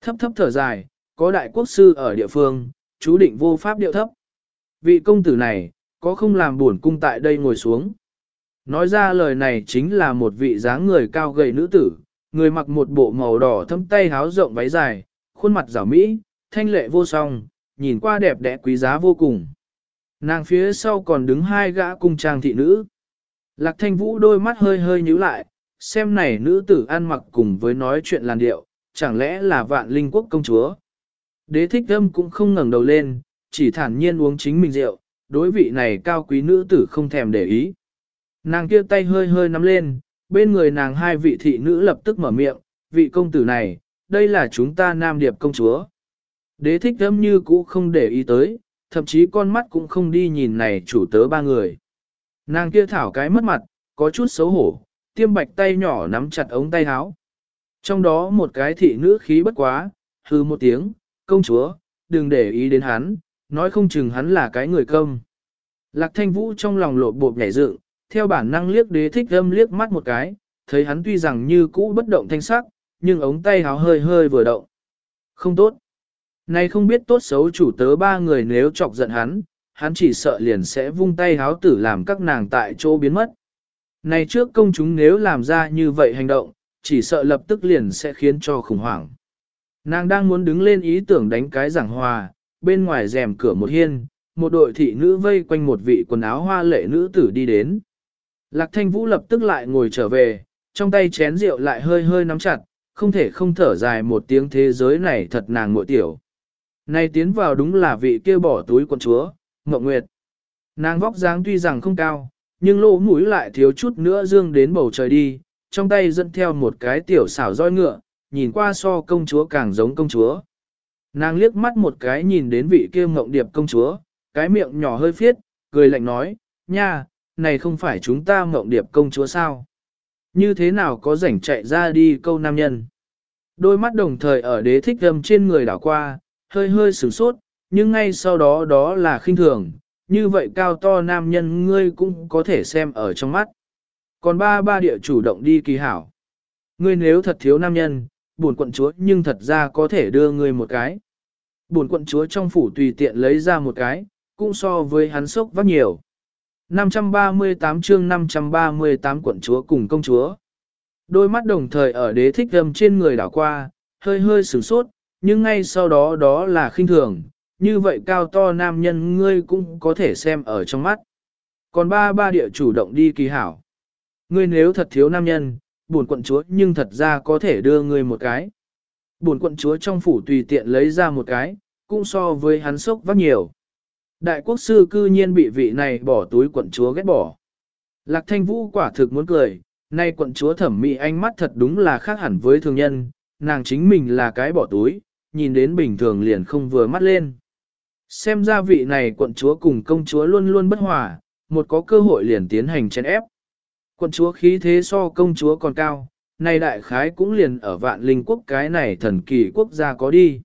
Thấp thấp thở dài, có đại quốc sư ở địa phương, chú định vô pháp điệu thấp. Vị công tử này, có không làm buồn cung tại đây ngồi xuống. Nói ra lời này chính là một vị dáng người cao gầy nữ tử, người mặc một bộ màu đỏ thâm tay háo rộng váy dài, khuôn mặt rảo mỹ, thanh lệ vô song, nhìn qua đẹp đẽ quý giá vô cùng. Nàng phía sau còn đứng hai gã cung trang thị nữ. Lạc thanh vũ đôi mắt hơi hơi nhíu lại, xem này nữ tử ăn mặc cùng với nói chuyện làn điệu, chẳng lẽ là vạn linh quốc công chúa. Đế thích âm cũng không ngẩng đầu lên, chỉ thản nhiên uống chính mình rượu, đối vị này cao quý nữ tử không thèm để ý. Nàng kia tay hơi hơi nắm lên, bên người nàng hai vị thị nữ lập tức mở miệng, vị công tử này, đây là chúng ta nam điệp công chúa. Đế thích âm như cũ không để ý tới, thậm chí con mắt cũng không đi nhìn này chủ tớ ba người. Nàng kia thảo cái mất mặt, có chút xấu hổ, tiêm bạch tay nhỏ nắm chặt ống tay áo. Trong đó một cái thị nữ khí bất quá, hư một tiếng, công chúa, đừng để ý đến hắn, nói không chừng hắn là cái người công. Lạc thanh vũ trong lòng lộ bộp nhảy dựng, theo bản năng liếc đế thích âm liếc mắt một cái, thấy hắn tuy rằng như cũ bất động thanh sắc, nhưng ống tay háo hơi hơi vừa động. Không tốt. Này không biết tốt xấu chủ tớ ba người nếu chọc giận hắn, hắn chỉ sợ liền sẽ vung tay háo tử làm các nàng tại chỗ biến mất. Này trước công chúng nếu làm ra như vậy hành động, chỉ sợ lập tức liền sẽ khiến cho khủng hoảng. Nàng đang muốn đứng lên ý tưởng đánh cái giảng hòa, bên ngoài rèm cửa một hiên, một đội thị nữ vây quanh một vị quần áo hoa lệ nữ tử đi đến. Lạc thanh vũ lập tức lại ngồi trở về, trong tay chén rượu lại hơi hơi nắm chặt, không thể không thở dài một tiếng thế giới này thật nàng muội tiểu. Này tiến vào đúng là vị kia bỏ túi quần chúa, Ngọc Nguyệt. Nàng vóc dáng tuy rằng không cao, nhưng lỗ mũi lại thiếu chút nữa dương đến bầu trời đi, trong tay dẫn theo một cái tiểu xảo roi ngựa, nhìn qua so công chúa càng giống công chúa. Nàng liếc mắt một cái nhìn đến vị kia ngộng điệp công chúa, cái miệng nhỏ hơi phiết, cười lạnh nói, nha, này không phải chúng ta ngộng điệp công chúa sao? Như thế nào có rảnh chạy ra đi câu nam nhân? Đôi mắt đồng thời ở đế thích âm trên người đảo qua, hơi hơi sửng sốt, nhưng ngay sau đó đó là khinh thường, như vậy cao to nam nhân ngươi cũng có thể xem ở trong mắt. Còn ba ba địa chủ động đi kỳ hảo. Ngươi nếu thật thiếu nam nhân, buồn quận chúa nhưng thật ra có thể đưa ngươi một cái. Buồn quận chúa trong phủ tùy tiện lấy ra một cái, cũng so với hắn sốc vắt nhiều. 538 chương 538 quận chúa cùng công chúa. Đôi mắt đồng thời ở đế thích âm trên người đảo qua, hơi hơi sửng sốt, nhưng ngay sau đó đó là khinh thường, như vậy cao to nam nhân ngươi cũng có thể xem ở trong mắt. Còn ba ba địa chủ động đi kỳ hảo. Ngươi nếu thật thiếu nam nhân, buồn quận chúa nhưng thật ra có thể đưa ngươi một cái. Buồn quận chúa trong phủ tùy tiện lấy ra một cái, cũng so với hắn sốc vác nhiều. Đại quốc sư cư nhiên bị vị này bỏ túi quận chúa ghét bỏ. Lạc thanh vũ quả thực muốn cười, nay quận chúa thẩm mỹ ánh mắt thật đúng là khác hẳn với thường nhân, nàng chính mình là cái bỏ túi, nhìn đến bình thường liền không vừa mắt lên. Xem ra vị này quận chúa cùng công chúa luôn luôn bất hòa, một có cơ hội liền tiến hành chèn ép. Quận chúa khí thế so công chúa còn cao, nay đại khái cũng liền ở vạn linh quốc cái này thần kỳ quốc gia có đi.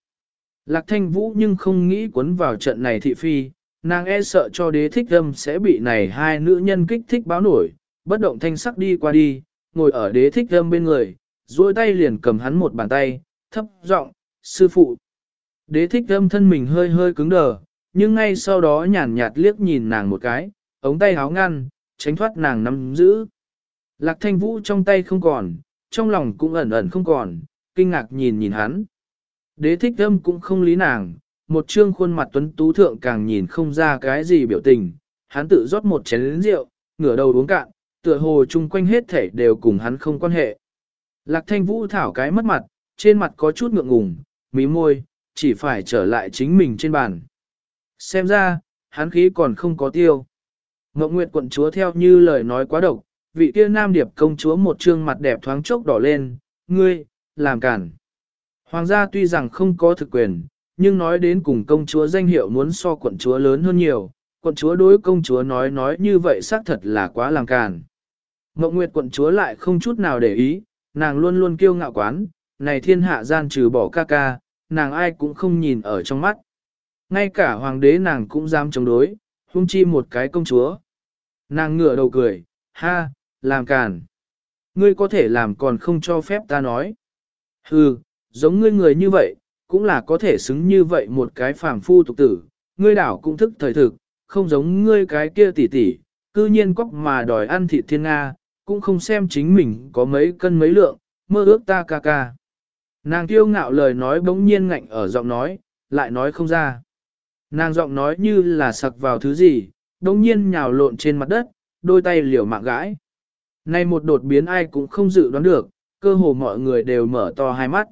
Lạc thanh vũ nhưng không nghĩ quấn vào trận này thị phi, nàng e sợ cho đế thích âm sẽ bị này hai nữ nhân kích thích báo nổi, bất động thanh sắc đi qua đi, ngồi ở đế thích âm bên người, duỗi tay liền cầm hắn một bàn tay, thấp giọng, sư phụ. Đế thích âm thân mình hơi hơi cứng đờ, nhưng ngay sau đó nhàn nhạt liếc nhìn nàng một cái, ống tay háo ngăn, tránh thoát nàng nắm giữ. Lạc thanh vũ trong tay không còn, trong lòng cũng ẩn ẩn không còn, kinh ngạc nhìn nhìn hắn. Đế thích âm cũng không lý nàng, một trương khuôn mặt tuấn tú thượng càng nhìn không ra cái gì biểu tình, hắn tự rót một chén rượu, ngửa đầu uống cạn, tựa hồ chung quanh hết thể đều cùng hắn không quan hệ. Lạc thanh vũ thảo cái mất mặt, trên mặt có chút ngượng ngùng, mí môi, chỉ phải trở lại chính mình trên bàn. Xem ra, hắn khí còn không có tiêu. Ngọc Nguyệt quận chúa theo như lời nói quá độc, vị kia nam điệp công chúa một trương mặt đẹp thoáng chốc đỏ lên, ngươi, làm cản. Hoàng gia tuy rằng không có thực quyền, nhưng nói đến cùng công chúa danh hiệu muốn so quận chúa lớn hơn nhiều, quận chúa đối công chúa nói nói như vậy xác thật là quá làm cản. Ngọc Nguyệt quận chúa lại không chút nào để ý, nàng luôn luôn kiêu ngạo quán, này thiên hạ gian trừ bỏ ca ca, nàng ai cũng không nhìn ở trong mắt. Ngay cả hoàng đế nàng cũng dám chống đối, hung chi một cái công chúa. Nàng ngửa đầu cười, ha, làm càn. Ngươi có thể làm còn không cho phép ta nói. Hừ, giống ngươi người như vậy, cũng là có thể xứng như vậy một cái phàm phu tục tử. Ngươi đảo cũng thức thời thực, không giống ngươi cái kia tỉ tỉ, cư nhiên cóc mà đòi ăn thịt thiên Nga, cũng không xem chính mình có mấy cân mấy lượng, mơ ước ta ca ca. Nàng kiêu ngạo lời nói bỗng nhiên ngạnh ở giọng nói, lại nói không ra. Nàng giọng nói như là sặc vào thứ gì, bỗng nhiên nhào lộn trên mặt đất, đôi tay liều mạng gãi. Nay một đột biến ai cũng không dự đoán được, cơ hồ mọi người đều mở to hai mắt.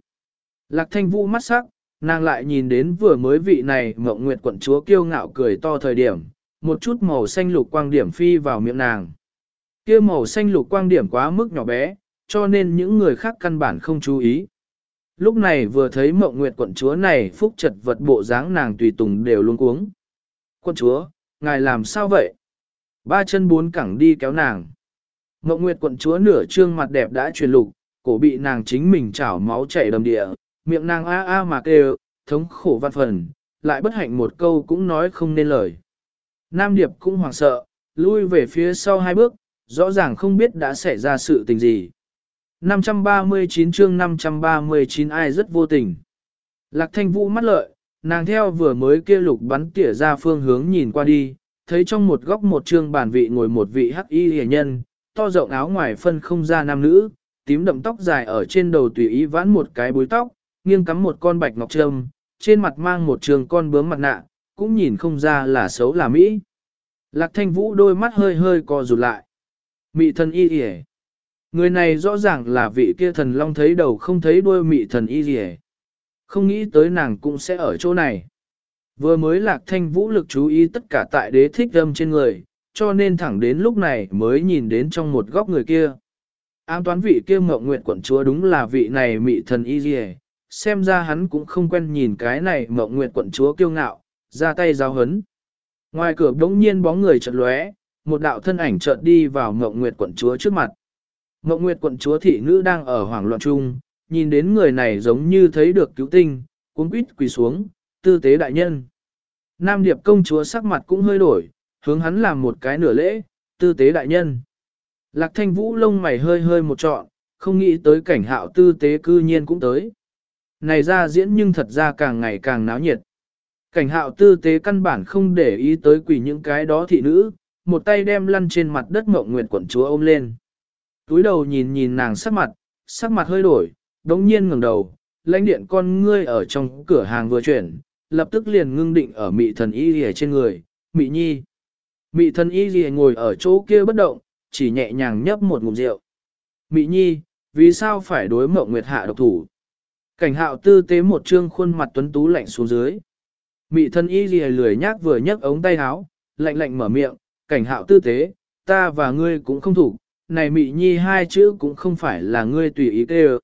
Lạc thanh vũ mắt sắc, nàng lại nhìn đến vừa mới vị này mộng nguyệt quận chúa kiêu ngạo cười to thời điểm, một chút màu xanh lục quang điểm phi vào miệng nàng. kia màu xanh lục quang điểm quá mức nhỏ bé, cho nên những người khác căn bản không chú ý. Lúc này vừa thấy mộng nguyệt quận chúa này phúc chật vật bộ dáng nàng tùy tùng đều luôn cuống. Quận chúa, ngài làm sao vậy? Ba chân bốn cẳng đi kéo nàng. Mộng nguyệt quận chúa nửa trương mặt đẹp đã truyền lục, cổ bị nàng chính mình chảo máu chảy đầm địa, miệng nàng a a mà kêu, thống khổ văn phần, lại bất hạnh một câu cũng nói không nên lời. Nam Điệp cũng hoảng sợ, lui về phía sau hai bước, rõ ràng không biết đã xảy ra sự tình gì. 539 chương 539 ai rất vô tình. Lạc thanh vũ mắt lợi, nàng theo vừa mới kia lục bắn tỉa ra phương hướng nhìn qua đi, thấy trong một góc một trương bản vị ngồi một vị hắc y hề nhân, to rộng áo ngoài phân không ra nam nữ, tím đậm tóc dài ở trên đầu tùy ý vãn một cái búi tóc, nghiêng cắm một con bạch ngọc trâm, trên mặt mang một trường con bướm mặt nạ, cũng nhìn không ra là xấu là mỹ. Lạc thanh vũ đôi mắt hơi hơi co rụt lại. Mị thần y hề. Người này rõ ràng là vị kia thần long thấy đầu không thấy đuôi mị thần y gì Không nghĩ tới nàng cũng sẽ ở chỗ này. Vừa mới lạc thanh vũ lực chú ý tất cả tại đế thích âm trên người, cho nên thẳng đến lúc này mới nhìn đến trong một góc người kia. Ám toán vị kia mộng nguyện quận chúa đúng là vị này mị thần y gì xem ra hắn cũng không quen nhìn cái này mộng nguyệt quận chúa kiêu ngạo, ra tay giao hấn. Ngoài cửa đống nhiên bóng người chợt lóe, một đạo thân ảnh chợt đi vào mộng nguyệt quận chúa trước mặt. Mộng Nguyệt quận chúa thị nữ đang ở hoảng loạn chung, nhìn đến người này giống như thấy được cứu tinh, cuốn quýt quỳ xuống, tư tế đại nhân. Nam Điệp công chúa sắc mặt cũng hơi đổi, hướng hắn làm một cái nửa lễ, tư tế đại nhân. Lạc thanh vũ lông mày hơi hơi một trọn, không nghĩ tới cảnh hạo tư tế cư nhiên cũng tới. Này ra diễn nhưng thật ra càng ngày càng náo nhiệt. Cảnh hạo tư tế căn bản không để ý tới quỷ những cái đó thị nữ, một tay đem lăn trên mặt đất mộng nguyệt quận chúa ôm lên túi đầu nhìn nhìn nàng sắc mặt, sắc mặt hơi đổi, đống nhiên ngẩng đầu, lãnh điện con ngươi ở trong cửa hàng vừa chuyển, lập tức liền ngưng định ở mị thần y rìa trên người, mị nhi. Mị thần y rìa ngồi ở chỗ kia bất động, chỉ nhẹ nhàng nhấp một ngụm rượu. Mị nhi, vì sao phải đối mộng nguyệt hạ độc thủ? Cảnh hạo tư tế một trương khuôn mặt tuấn tú lạnh xuống dưới. Mị thân y lìa lười nhác vừa nhấc ống tay áo, lạnh lạnh mở miệng, cảnh hạo tư tế, ta và ngươi cũng không thủ, này mị nhi hai chữ cũng không phải là ngươi tùy ý kêu.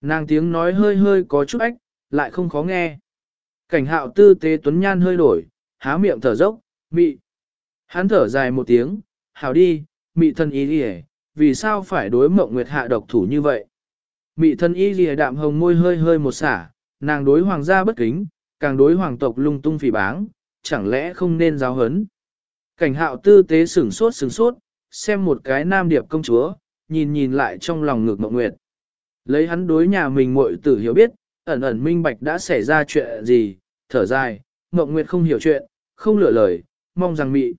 Nàng tiếng nói hơi hơi có chút ách, lại không khó nghe. Cảnh hạo tư tế tuấn nhan hơi đổi, há miệng thở dốc, mị. Hắn thở dài một tiếng, hảo đi, mị thân ý đi vì sao phải đối mộng nguyệt hạ độc thủ như vậy. Mị thân y lìa đạm hồng môi hơi hơi một xả, nàng đối hoàng gia bất kính, càng đối hoàng tộc lung tung phỉ báng, chẳng lẽ không nên giáo hấn. Cảnh hạo tư tế sửng sốt sửng sốt, xem một cái nam điệp công chúa, nhìn nhìn lại trong lòng ngược mộng nguyệt. Lấy hắn đối nhà mình muội tử hiểu biết, ẩn ẩn minh bạch đã xảy ra chuyện gì, thở dài, mộng nguyệt không hiểu chuyện, không lựa lời, mong rằng mị.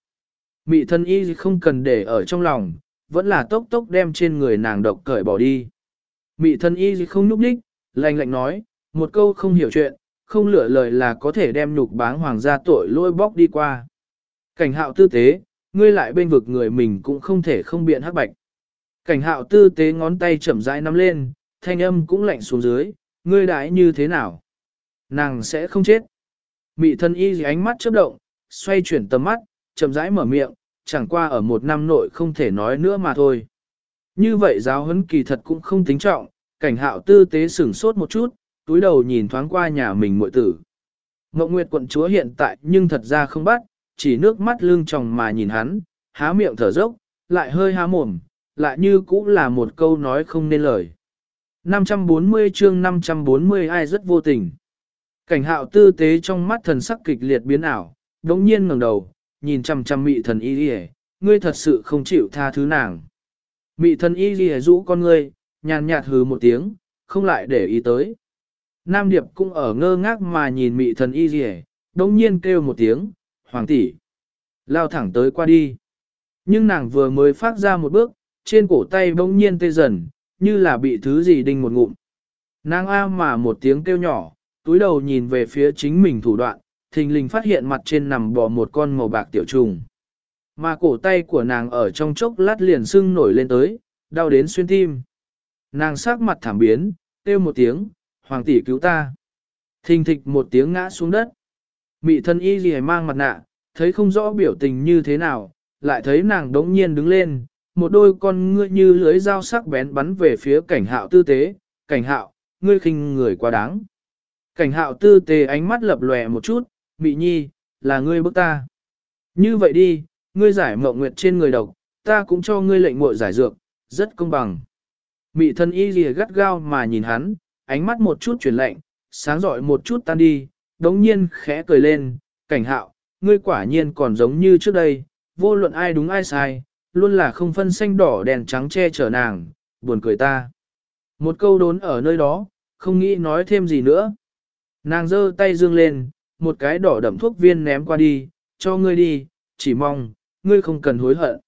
Mị thân y không cần để ở trong lòng, vẫn là tốc tốc đem trên người nàng độc cởi bỏ đi. Mị thân y không núp đích, lạnh lạnh nói, một câu không hiểu chuyện, không lựa lời là có thể đem nhục báng hoàng gia tội lôi bóc đi qua. Cảnh hạo tư tế, ngươi lại bên vực người mình cũng không thể không biện hắc bạch. Cảnh hạo tư tế ngón tay chậm rãi nắm lên, thanh âm cũng lạnh xuống dưới, ngươi đãi như thế nào? Nàng sẽ không chết. Mị thân y ánh mắt chớp động, xoay chuyển tầm mắt, chậm rãi mở miệng, chẳng qua ở một năm nội không thể nói nữa mà thôi. Như vậy giáo huấn kỳ thật cũng không tính trọng, cảnh hạo tư tế sửng sốt một chút, túi đầu nhìn thoáng qua nhà mình muội tử. Ngọc Nguyệt quận chúa hiện tại nhưng thật ra không bắt, chỉ nước mắt lưng tròng mà nhìn hắn, há miệng thở dốc, lại hơi há mồm, lại như cũng là một câu nói không nên lời. 540 chương 540 ai rất vô tình. Cảnh hạo tư tế trong mắt thần sắc kịch liệt biến ảo, đống nhiên ngẩng đầu, nhìn chằm chằm mị thần y đi ngươi thật sự không chịu tha thứ nàng. Mị thần y ghi rũ con ngươi, nhàn nhạt hừ một tiếng, không lại để ý tới. Nam Điệp cũng ở ngơ ngác mà nhìn mị thần y ghi đồng nhiên kêu một tiếng, hoàng tỷ. Lao thẳng tới qua đi. Nhưng nàng vừa mới phát ra một bước, trên cổ tay bỗng nhiên tê dần, như là bị thứ gì đinh một ngụm. Nàng a mà một tiếng kêu nhỏ, túi đầu nhìn về phía chính mình thủ đoạn, thình lình phát hiện mặt trên nằm bò một con màu bạc tiểu trùng. Mà cổ tay của nàng ở trong chốc lát liền sưng nổi lên tới, đau đến xuyên tim. Nàng sắc mặt thảm biến, kêu một tiếng, hoàng tỷ cứu ta. Thình thịch một tiếng ngã xuống đất. Mị thân y gì mang mặt nạ, thấy không rõ biểu tình như thế nào, lại thấy nàng đống nhiên đứng lên, một đôi con ngươi như lưới dao sắc bén bắn về phía cảnh hạo tư tế, cảnh hạo, ngươi khinh người quá đáng. Cảnh hạo tư tế ánh mắt lập lòe một chút, mị nhi, là ngươi bức ta. Như vậy đi, ngươi giải mộng nguyệt trên người độc, ta cũng cho ngươi lệnh muội giải dược, rất công bằng. Mị thân y lìa gắt gao mà nhìn hắn, ánh mắt một chút chuyển lạnh, sáng rọi một chút tan đi, đống nhiên khẽ cười lên, cảnh hạo, ngươi quả nhiên còn giống như trước đây, vô luận ai đúng ai sai, luôn là không phân xanh đỏ đèn trắng che chở nàng, buồn cười ta. Một câu đốn ở nơi đó, không nghĩ nói thêm gì nữa. Nàng giơ tay dương lên, một cái đỏ đậm thuốc viên ném qua đi, cho ngươi đi, chỉ mong, ngươi không cần hối hận.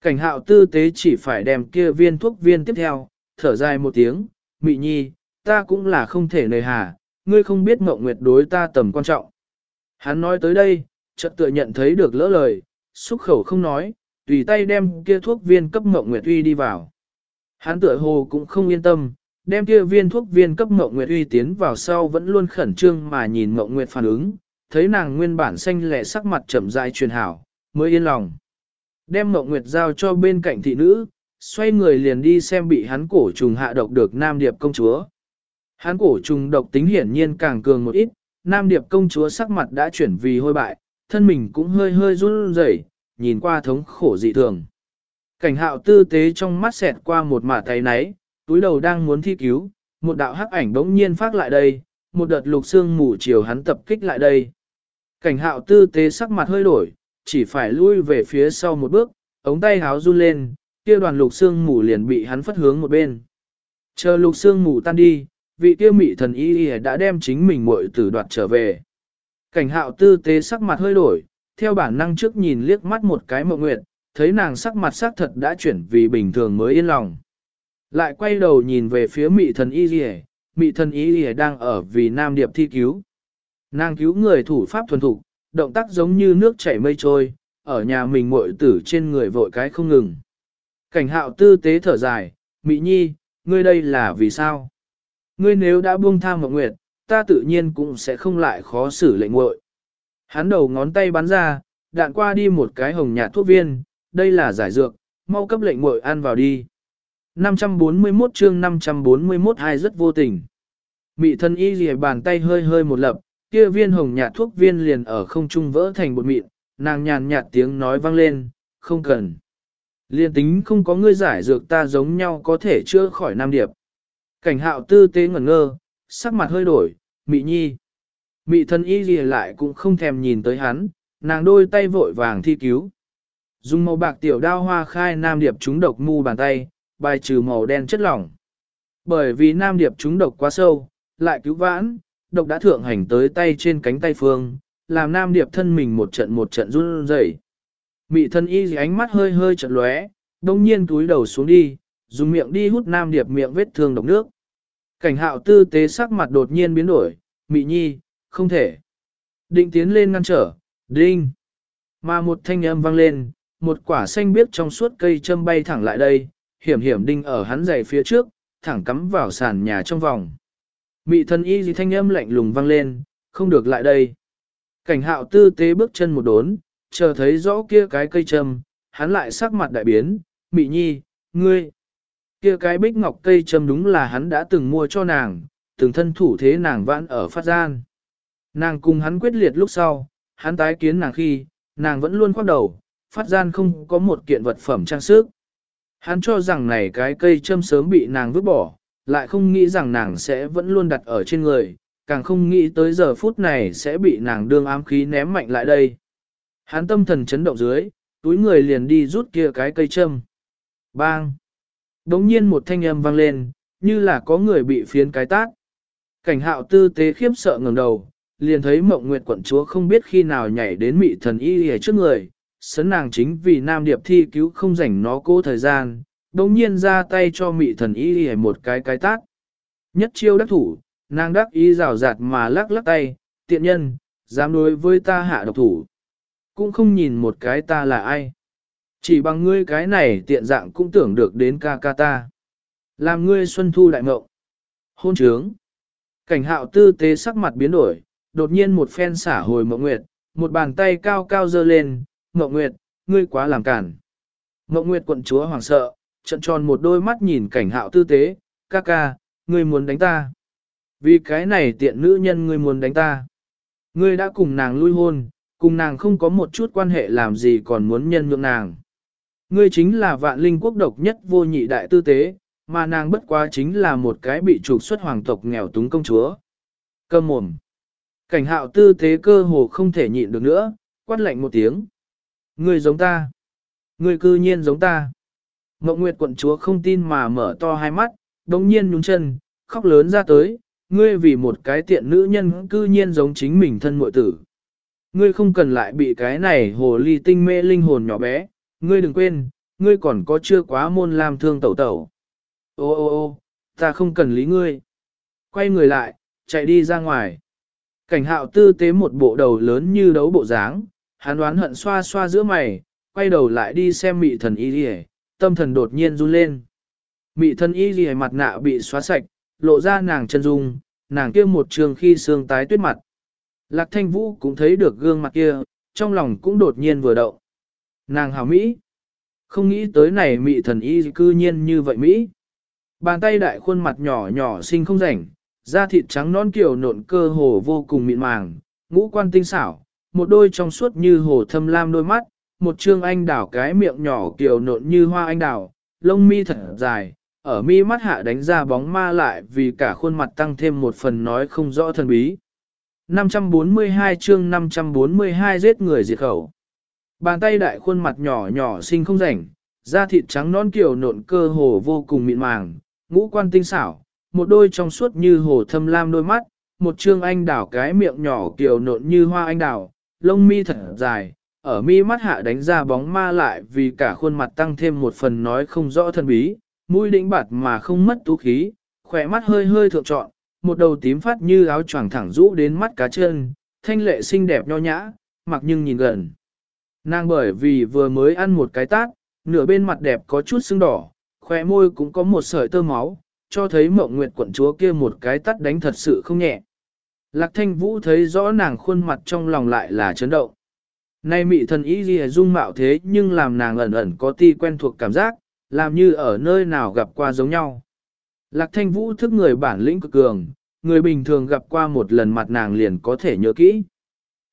Cảnh hạo tư tế chỉ phải đem kia viên thuốc viên tiếp theo, thở dài một tiếng, mị nhi, ta cũng là không thể nề hà, ngươi không biết mộng nguyệt đối ta tầm quan trọng. Hắn nói tới đây, chợt tựa nhận thấy được lỡ lời, xúc khẩu không nói, tùy tay đem kia thuốc viên cấp mộng nguyệt uy đi vào. Hắn tựa hồ cũng không yên tâm, đem kia viên thuốc viên cấp mộng nguyệt uy tiến vào sau vẫn luôn khẩn trương mà nhìn mộng nguyệt phản ứng, thấy nàng nguyên bản xanh lẻ sắc mặt chậm rãi truyền hảo, mới yên lòng. Đem mộng nguyệt giao cho bên cạnh thị nữ, xoay người liền đi xem bị hắn cổ trùng hạ độc được Nam Điệp công chúa. Hắn cổ trùng độc tính hiển nhiên càng cường một ít, Nam Điệp công chúa sắc mặt đã chuyển vì hôi bại, thân mình cũng hơi hơi run rẩy, nhìn qua thống khổ dị thường. Cảnh hạo tư tế trong mắt xẹt qua một mả tay náy, túi đầu đang muốn thi cứu, một đạo hắc ảnh bỗng nhiên phát lại đây, một đợt lục xương mù chiều hắn tập kích lại đây. Cảnh hạo tư tế sắc mặt hơi đổi, chỉ phải lui về phía sau một bước, ống tay háo run lên, kia đoàn lục xương mù liền bị hắn phất hướng một bên. Chờ lục xương mù tan đi, vị kia mị thần y đã đem chính mình muội tử đoạt trở về. Cảnh hạo tư tế sắc mặt hơi đổi, theo bản năng trước nhìn liếc mắt một cái mộng nguyệt, thấy nàng sắc mặt sắc thật đã chuyển vì bình thường mới yên lòng. Lại quay đầu nhìn về phía mị thần y rìa, mị thần y rìa đang ở vì nam điệp thi cứu. Nàng cứu người thủ pháp thuần thục, động tác giống như nước chảy mây trôi, ở nhà mình muội tử trên người vội cái không ngừng. Cảnh hạo tư tế thở dài, mị nhi, ngươi đây là vì sao? Ngươi nếu đã buông tham mộng nguyệt, ta tự nhiên cũng sẽ không lại khó xử lệnh muội. Hắn đầu ngón tay bắn ra, đạn qua đi một cái hồng nhạt thuốc viên, đây là giải dược, mau cấp lệnh muội ăn vào đi. 541 chương 541 hai rất vô tình. Mị thân y lìa bàn tay hơi hơi một lập, kia viên hồng nhạt thuốc viên liền ở không trung vỡ thành bột mịn, nàng nhàn nhạt tiếng nói vang lên, không cần. Liên tính không có ngươi giải dược ta giống nhau có thể chữa khỏi nam điệp. Cảnh hạo tư tế ngẩn ngơ, sắc mặt hơi đổi, mị nhi. Mị thân y gì lại cũng không thèm nhìn tới hắn, nàng đôi tay vội vàng thi cứu. Dùng màu bạc tiểu đao hoa khai nam điệp trúng độc mu bàn tay, bài trừ màu đen chất lỏng. Bởi vì nam điệp trúng độc quá sâu, lại cứu vãn, độc đã thượng hành tới tay trên cánh tay phương, làm nam điệp thân mình một trận một trận run rẩy. Mị thân y ánh mắt hơi hơi trận lóe, đông nhiên túi đầu xuống đi, dùng miệng đi hút nam điệp miệng vết thương độc nước. Cảnh hạo tư tế sắc mặt đột nhiên biến đổi, mị nhi, không thể. Định tiến lên ngăn trở, đinh. Mà một thanh âm vang lên, một quả xanh biếc trong suốt cây châm bay thẳng lại đây, hiểm hiểm đinh ở hắn giày phía trước, thẳng cắm vào sàn nhà trong vòng. Mị thân y gì thanh âm lạnh lùng vang lên, không được lại đây. Cảnh hạo tư tế bước chân một đốn, chờ thấy rõ kia cái cây châm, hắn lại sắc mặt đại biến, mị nhi, ngươi. Kia cái bích ngọc cây châm đúng là hắn đã từng mua cho nàng, từng thân thủ thế nàng vãn ở phát gian. Nàng cùng hắn quyết liệt lúc sau, hắn tái kiến nàng khi, nàng vẫn luôn khoác đầu, phát gian không có một kiện vật phẩm trang sức. Hắn cho rằng này cái cây châm sớm bị nàng vứt bỏ, lại không nghĩ rằng nàng sẽ vẫn luôn đặt ở trên người, càng không nghĩ tới giờ phút này sẽ bị nàng đương ám khí ném mạnh lại đây. Hắn tâm thần chấn động dưới, túi người liền đi rút kia cái cây châm. Bang! Đống nhiên một thanh âm vang lên, như là có người bị phiến cái tát. Cảnh hạo tư tế khiếp sợ ngẩng đầu, liền thấy mộng nguyệt quận chúa không biết khi nào nhảy đến mị thần y hề trước người, sấn nàng chính vì nam điệp thi cứu không rảnh nó cố thời gian, đồng nhiên ra tay cho mị thần y một cái cái tát. Nhất chiêu đắc thủ, nàng đắc ý rào rạt mà lắc lắc tay, tiện nhân, dám đối với ta hạ độc thủ. Cũng không nhìn một cái ta là ai. Chỉ bằng ngươi cái này tiện dạng cũng tưởng được đến ca ca ta. Làm ngươi xuân thu đại mộng. Hôn trướng. Cảnh hạo tư tế sắc mặt biến đổi, đột nhiên một phen xả hồi mộng nguyệt, một bàn tay cao cao dơ lên, mộng nguyệt, ngươi quá làm cản. Mộng nguyệt quận chúa hoảng sợ, trận tròn một đôi mắt nhìn cảnh hạo tư tế, ca ca, ngươi muốn đánh ta. Vì cái này tiện nữ nhân ngươi muốn đánh ta. Ngươi đã cùng nàng lui hôn, cùng nàng không có một chút quan hệ làm gì còn muốn nhân nhượng nàng. Ngươi chính là vạn linh quốc độc nhất vô nhị đại tư tế, mà nàng bất quá chính là một cái bị trục xuất hoàng tộc nghèo túng công chúa. Cơm mồm. Cảnh hạo tư tế cơ hồ không thể nhịn được nữa, quát lạnh một tiếng. Ngươi giống ta. Ngươi cư nhiên giống ta. Mộng Nguyệt quận chúa không tin mà mở to hai mắt, đồng nhiên nhún chân, khóc lớn ra tới, ngươi vì một cái tiện nữ nhân cư nhiên giống chính mình thân muội tử. Ngươi không cần lại bị cái này hồ ly tinh mê linh hồn nhỏ bé, ngươi đừng quên, ngươi còn có chưa quá môn làm thương tẩu tẩu. Ô ô ô, ta không cần lý ngươi. Quay người lại, chạy đi ra ngoài. Cảnh hạo tư tế một bộ đầu lớn như đấu bộ dáng, hắn đoán hận xoa xoa giữa mày, quay đầu lại đi xem mị thần y lìa, tâm thần đột nhiên run lên. Mị thần y lìa mặt nạ bị xóa sạch, lộ ra nàng chân dung, nàng kia một trường khi xương tái tuyết mặt. Lạc thanh vũ cũng thấy được gương mặt kia, trong lòng cũng đột nhiên vừa động. Nàng hào Mỹ. Không nghĩ tới này mị thần y cư nhiên như vậy Mỹ. Bàn tay đại khuôn mặt nhỏ nhỏ xinh không rảnh, da thịt trắng non kiểu nộn cơ hồ vô cùng mịn màng, ngũ quan tinh xảo, một đôi trong suốt như hồ thâm lam đôi mắt, một trương anh đảo cái miệng nhỏ kiểu nộn như hoa anh đào, lông mi thật dài, ở mi mắt hạ đánh ra bóng ma lại vì cả khuôn mặt tăng thêm một phần nói không rõ thần bí. 542 chương 542 giết người diệt khẩu. Bàn tay đại khuôn mặt nhỏ nhỏ xinh không rảnh, da thịt trắng non kiểu nộn cơ hồ vô cùng mịn màng, ngũ quan tinh xảo, một đôi trong suốt như hồ thâm lam đôi mắt, một trương anh đảo cái miệng nhỏ kiểu nộn như hoa anh đào, lông mi thật dài, ở mi mắt hạ đánh ra bóng ma lại vì cả khuôn mặt tăng thêm một phần nói không rõ thân bí, mũi đĩnh bạt mà không mất tú khí, khỏe mắt hơi hơi thượng trọn, một đầu tím phát như áo choàng thẳng rũ đến mắt cá chân, thanh lệ xinh đẹp nho nhã, mặc nhưng nhìn gần. Nàng bởi vì vừa mới ăn một cái tát, nửa bên mặt đẹp có chút sưng đỏ, khóe môi cũng có một sợi tơ máu, cho thấy mộng nguyệt quận chúa kia một cái tát đánh thật sự không nhẹ. Lạc thanh vũ thấy rõ nàng khuôn mặt trong lòng lại là chấn động. Nay mị thần ý gì dung mạo thế nhưng làm nàng ẩn ẩn có ti quen thuộc cảm giác, làm như ở nơi nào gặp qua giống nhau. Lạc thanh vũ thức người bản lĩnh cực cường, người bình thường gặp qua một lần mặt nàng liền có thể nhớ kỹ.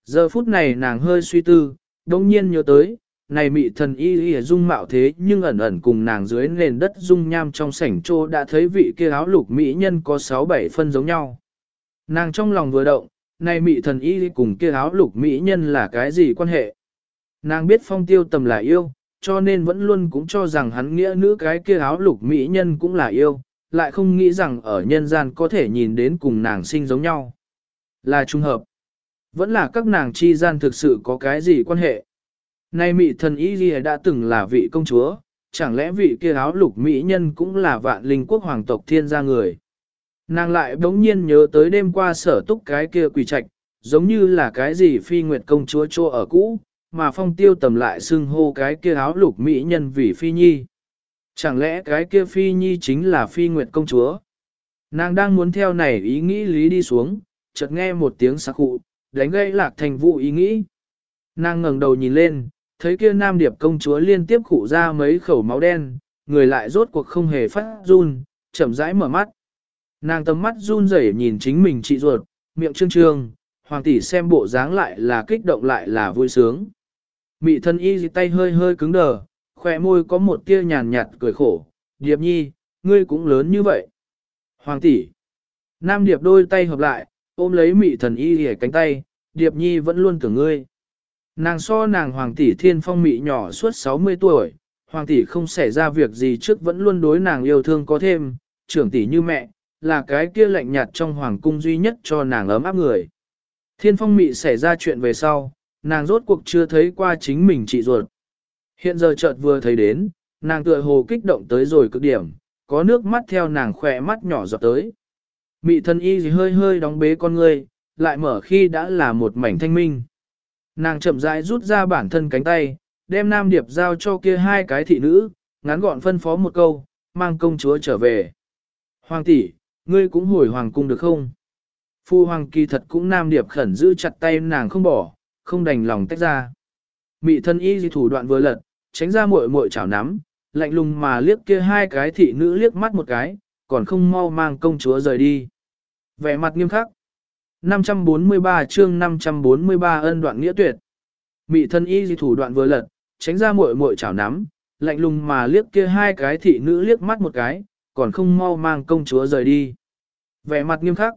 Giờ phút này nàng hơi suy tư, đồng nhiên nhớ tới, này mị thần y y dung mạo thế nhưng ẩn ẩn cùng nàng dưới nền đất dung nham trong sảnh trô đã thấy vị kia áo lục mỹ nhân có 6-7 phân giống nhau. Nàng trong lòng vừa động, này mị thần y cùng kia áo lục mỹ nhân là cái gì quan hệ? Nàng biết phong tiêu tầm là yêu, cho nên vẫn luôn cũng cho rằng hắn nghĩa nữ cái kia áo lục mỹ nhân cũng là yêu, lại không nghĩ rằng ở nhân gian có thể nhìn đến cùng nàng sinh giống nhau. Là trung hợp. Vẫn là các nàng chi gian thực sự có cái gì quan hệ. Nay mị thần y ghi đã từng là vị công chúa, chẳng lẽ vị kia áo lục mỹ nhân cũng là vạn linh quốc hoàng tộc thiên gia người. Nàng lại bỗng nhiên nhớ tới đêm qua sở túc cái kia quỷ trạch, giống như là cái gì phi nguyệt công chúa chô ở cũ, mà phong tiêu tầm lại xưng hô cái kia áo lục mỹ nhân vì phi nhi. Chẳng lẽ cái kia phi nhi chính là phi nguyệt công chúa? Nàng đang muốn theo này ý nghĩ lý đi xuống, chợt nghe một tiếng sắc cụ, đánh gây lạc thành vụ ý nghĩ. Nàng ngẩng đầu nhìn lên, thấy kia nam điệp công chúa liên tiếp khụ ra mấy khẩu máu đen, người lại rốt cuộc không hề phát run, chậm rãi mở mắt. Nàng tầm mắt run rẩy nhìn chính mình chị ruột, miệng trương trương, hoàng tỷ xem bộ dáng lại là kích động lại là vui sướng. Mị thân y tay hơi hơi cứng đờ, khỏe môi có một tia nhàn nhạt cười khổ, điệp nhi, ngươi cũng lớn như vậy. Hoàng tỷ, nam điệp đôi tay hợp lại, ôm lấy mị thần y hề cánh tay, điệp nhi vẫn luôn tưởng ngươi. Nàng so nàng hoàng tỷ thiên phong mị nhỏ suốt 60 tuổi, hoàng tỷ không xảy ra việc gì trước vẫn luôn đối nàng yêu thương có thêm, trưởng tỷ như mẹ, là cái kia lạnh nhạt trong hoàng cung duy nhất cho nàng ấm áp người. Thiên phong mị xảy ra chuyện về sau, nàng rốt cuộc chưa thấy qua chính mình chị ruột. Hiện giờ chợt vừa thấy đến, nàng tựa hồ kích động tới rồi cực điểm, có nước mắt theo nàng khỏe mắt nhỏ giọt tới. Mị thân y gì hơi hơi đóng bế con ngươi, lại mở khi đã là một mảnh thanh minh. Nàng chậm rãi rút ra bản thân cánh tay, đem nam điệp giao cho kia hai cái thị nữ, ngắn gọn phân phó một câu, mang công chúa trở về. Hoàng tỷ, ngươi cũng hồi hoàng cung được không? Phu hoàng kỳ thật cũng nam điệp khẩn giữ chặt tay nàng không bỏ, không đành lòng tách ra. Mị thân y di thủ đoạn vừa lật, tránh ra muội muội chảo nắm, lạnh lùng mà liếc kia hai cái thị nữ liếc mắt một cái, còn không mau mang công chúa rời đi. Vẻ mặt nghiêm khắc. 543 chương 543 ân đoạn nghĩa tuyệt. Mị thân y di thủ đoạn vừa lật, tránh ra muội muội chảo nắm, lạnh lùng mà liếc kia hai cái thị nữ liếc mắt một cái, còn không mau mang công chúa rời đi. Vẻ mặt nghiêm khắc.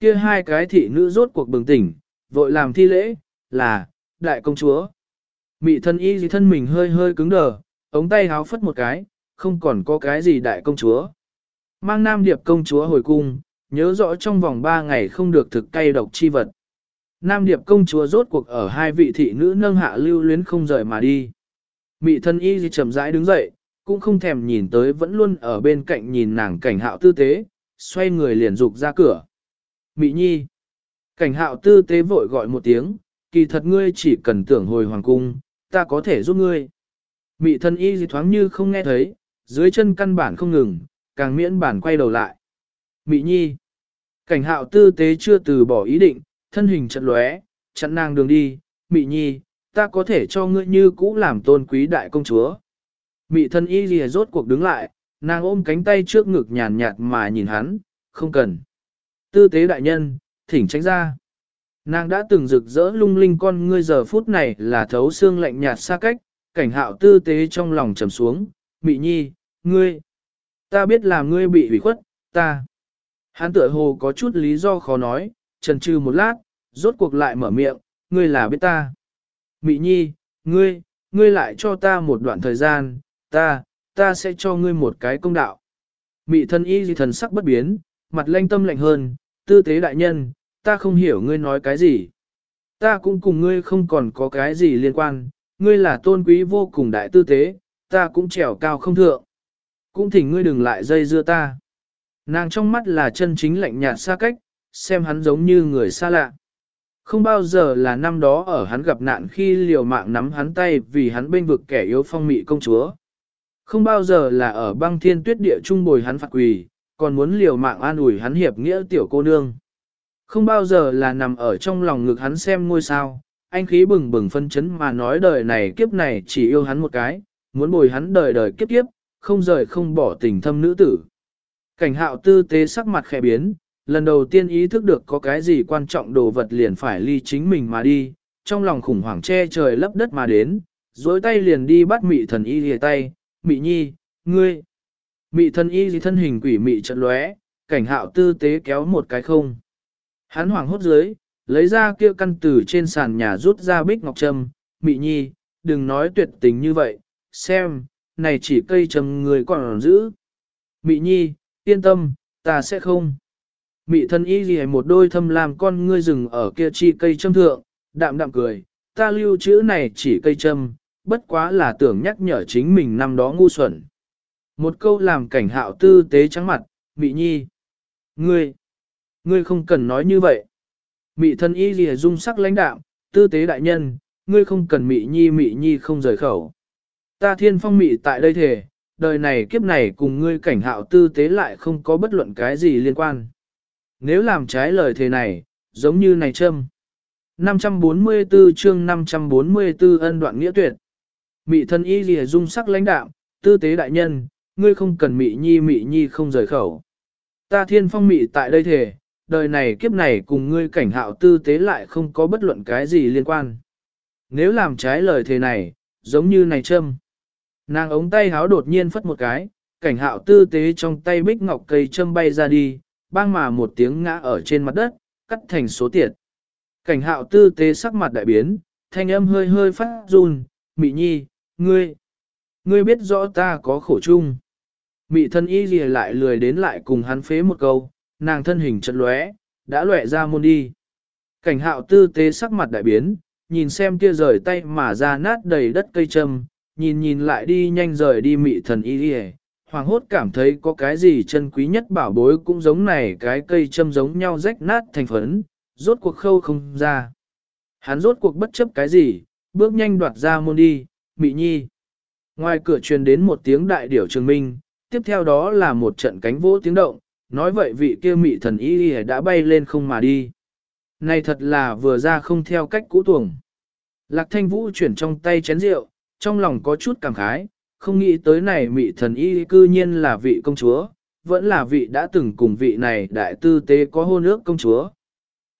Kia hai cái thị nữ rốt cuộc bừng tỉnh, vội làm thi lễ, là, đại công chúa. Mị thân y gì thân mình hơi hơi cứng đờ, ống tay háo phất một cái, không còn có cái gì đại công chúa. Mang nam điệp công chúa hồi cung, nhớ rõ trong vòng 3 ngày không được thực cay độc chi vật. Nam điệp công chúa rốt cuộc ở hai vị thị nữ nâng hạ lưu luyến không rời mà đi. Mị thân y gì chậm rãi đứng dậy, cũng không thèm nhìn tới vẫn luôn ở bên cạnh nhìn nàng cảnh hạo tư tế, xoay người liền dục ra cửa. mỹ nhi. Cảnh hạo tư tế vội gọi một tiếng, kỳ thật ngươi chỉ cần tưởng hồi hoàng cung, ta có thể giúp ngươi. Mị thân y gì thoáng như không nghe thấy, dưới chân căn bản không ngừng, càng miễn bản quay đầu lại. Mị nhi. Cảnh hạo tư tế chưa từ bỏ ý định, thân hình chật lóe, chặn nàng đường đi. Mị nhi, ta có thể cho ngươi như cũ làm tôn quý đại công chúa. Mị thân y lìa rốt cuộc đứng lại, nàng ôm cánh tay trước ngực nhàn nhạt mà nhìn hắn, không cần. Tư tế đại nhân, thỉnh tránh ra. Nàng đã từng rực rỡ lung linh con ngươi giờ phút này là thấu xương lạnh nhạt xa cách, cảnh hạo tư tế trong lòng trầm xuống, mị nhi, ngươi, ta biết là ngươi bị hủy khuất, ta. Hắn tựa hồ có chút lý do khó nói, trần trừ một lát, rốt cuộc lại mở miệng, ngươi là biết ta. Mị nhi, ngươi, ngươi lại cho ta một đoạn thời gian, ta, ta sẽ cho ngươi một cái công đạo. Mị thân y gì thần sắc bất biến, mặt lanh tâm lạnh hơn, tư tế đại nhân, ta không hiểu ngươi nói cái gì. Ta cũng cùng ngươi không còn có cái gì liên quan, ngươi là tôn quý vô cùng đại tư tế, ta cũng trèo cao không thượng. Cũng thỉnh ngươi đừng lại dây dưa ta. Nàng trong mắt là chân chính lạnh nhạt xa cách, xem hắn giống như người xa lạ. Không bao giờ là năm đó ở hắn gặp nạn khi liều mạng nắm hắn tay vì hắn bên vực kẻ yếu phong mị công chúa. Không bao giờ là ở băng thiên tuyết địa trung bồi hắn phạt quỳ, còn muốn liều mạng an ủi hắn hiệp nghĩa tiểu cô nương. Không bao giờ là nằm ở trong lòng ngực hắn xem ngôi sao, anh khí bừng bừng phân chấn mà nói đời này kiếp này chỉ yêu hắn một cái, muốn bồi hắn đời đời kiếp kiếp, không rời không bỏ tình thâm nữ tử. Cảnh hạo tư tế sắc mặt khẽ biến, lần đầu tiên ý thức được có cái gì quan trọng đồ vật liền phải ly chính mình mà đi, trong lòng khủng hoảng che trời lấp đất mà đến, dối tay liền đi bắt mị thần y lìa tay, mị nhi, ngươi. Mị thân y gì thân hình quỷ mị trận lóe, cảnh hạo tư tế kéo một cái không. Hắn hoảng hốt dưới, lấy ra kia căn từ trên sàn nhà rút ra bích ngọc trâm, mị nhi, đừng nói tuyệt tình như vậy, xem, này chỉ cây trầm người còn giữ. Mị nhi, yên tâm, ta sẽ không. Mị thân y gì một đôi thâm làm con ngươi rừng ở kia chi cây châm thượng, đạm đạm cười, ta lưu chữ này chỉ cây châm, bất quá là tưởng nhắc nhở chính mình năm đó ngu xuẩn. Một câu làm cảnh hạo tư tế trắng mặt, mị nhi. Ngươi, ngươi không cần nói như vậy. Mị thân y lìa dung sắc lãnh đạm, tư tế đại nhân, ngươi không cần mị nhi mị nhi không rời khẩu. Ta thiên phong mị tại đây thể, đời này kiếp này cùng ngươi cảnh hạo tư tế lại không có bất luận cái gì liên quan. Nếu làm trái lời thề này, giống như này châm. 544 chương 544 ân đoạn nghĩa tuyệt. Mị thân y lìa dung sắc lãnh đạm, tư tế đại nhân, ngươi không cần mị nhi mị nhi không rời khẩu. Ta thiên phong mị tại đây thể, đời này kiếp này cùng ngươi cảnh hạo tư tế lại không có bất luận cái gì liên quan. Nếu làm trái lời thề này, giống như này châm. Nàng ống tay háo đột nhiên phất một cái, cảnh hạo tư tế trong tay bích ngọc cây châm bay ra đi, bang mà một tiếng ngã ở trên mặt đất, cắt thành số tiệt. Cảnh hạo tư tế sắc mặt đại biến, thanh âm hơi hơi phát run, mị nhi, ngươi, ngươi biết rõ ta có khổ chung. Mị thân y gì lại lười đến lại cùng hắn phế một câu, nàng thân hình chật lóe, đã lóe ra môn đi. Cảnh hạo tư tế sắc mặt đại biến, nhìn xem kia rời tay mà ra nát đầy đất cây châm, nhìn nhìn lại đi nhanh rời đi mị thần y gì hoàng hốt cảm thấy có cái gì chân quý nhất bảo bối cũng giống này cái cây châm giống nhau rách nát thành phấn, rốt cuộc khâu không ra. Hắn rốt cuộc bất chấp cái gì, bước nhanh đoạt ra môn đi, mị nhi. Ngoài cửa truyền đến một tiếng đại điểu trường minh, tiếp theo đó là một trận cánh vỗ tiếng động, nói vậy vị kia mị thần y đã bay lên không mà đi. Này thật là vừa ra không theo cách cũ tuồng. Lạc thanh vũ chuyển trong tay chén rượu, trong lòng có chút cảm khái, không nghĩ tới này mị thần y cư nhiên là vị công chúa, vẫn là vị đã từng cùng vị này đại tư tế có hôn ước công chúa.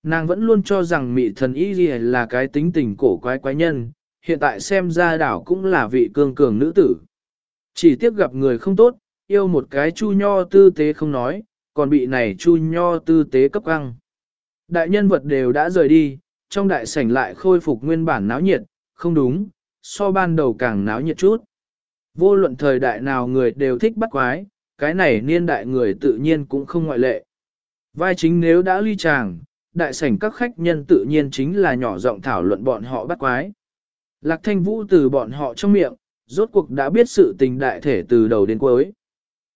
Nàng vẫn luôn cho rằng mị thần y là cái tính tình cổ quái quái nhân, hiện tại xem ra đảo cũng là vị cương cường nữ tử. Chỉ tiếc gặp người không tốt, yêu một cái chu nho tư tế không nói, còn bị này chu nho tư tế cấp căng. Đại nhân vật đều đã rời đi, trong đại sảnh lại khôi phục nguyên bản náo nhiệt, không đúng, so ban đầu càng náo nhiệt chút. Vô luận thời đại nào người đều thích bắt quái, cái này niên đại người tự nhiên cũng không ngoại lệ. Vai chính nếu đã ly tràng đại sảnh các khách nhân tự nhiên chính là nhỏ giọng thảo luận bọn họ bắt quái. Lạc thanh vũ từ bọn họ trong miệng, rốt cuộc đã biết sự tình đại thể từ đầu đến cuối.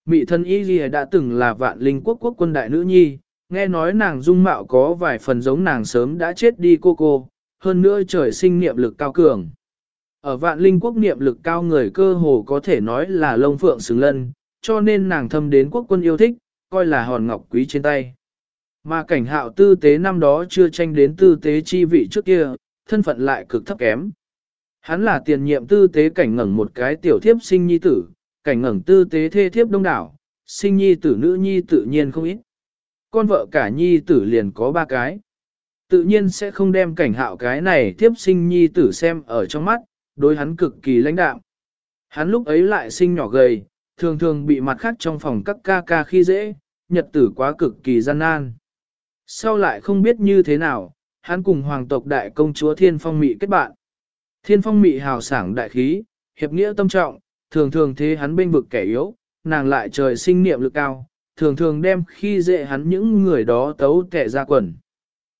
Mị thân y ghi đã từng là vạn linh quốc quốc quân đại nữ nhi, nghe nói nàng dung mạo có vài phần giống nàng sớm đã chết đi cô cô, hơn nữa trời sinh niệm lực cao cường. Ở vạn linh quốc niệm lực cao người cơ hồ có thể nói là lông phượng xứng lân, cho nên nàng thâm đến quốc quân yêu thích, coi là hòn ngọc quý trên tay. Mà cảnh hạo tư tế năm đó chưa tranh đến tư tế chi vị trước kia, thân phận lại cực thấp kém. Hắn là tiền nhiệm tư tế cảnh ngẩng một cái tiểu thiếp sinh nhi tử, cảnh ngẩng tư tế thê thiếp đông đảo, sinh nhi tử nữ nhi tự nhiên không ít. Con vợ cả nhi tử liền có ba cái. Tự nhiên sẽ không đem cảnh hạo cái này thiếp sinh nhi tử xem ở trong mắt, đối hắn cực kỳ lãnh đạm. Hắn lúc ấy lại sinh nhỏ gầy, thường thường bị mặt khác trong phòng các ca ca khi dễ, nhật tử quá cực kỳ gian nan. Sau lại không biết như thế nào, hắn cùng hoàng tộc đại công chúa Thiên Phong Mị kết bạn. Thiên Phong Mị hào sảng đại khí, hiệp nghĩa tâm trọng, thường thường thế hắn bên vực kẻ yếu, nàng lại trời sinh niệm lực cao, thường thường đem khi dễ hắn những người đó tấu kẻ ra quần.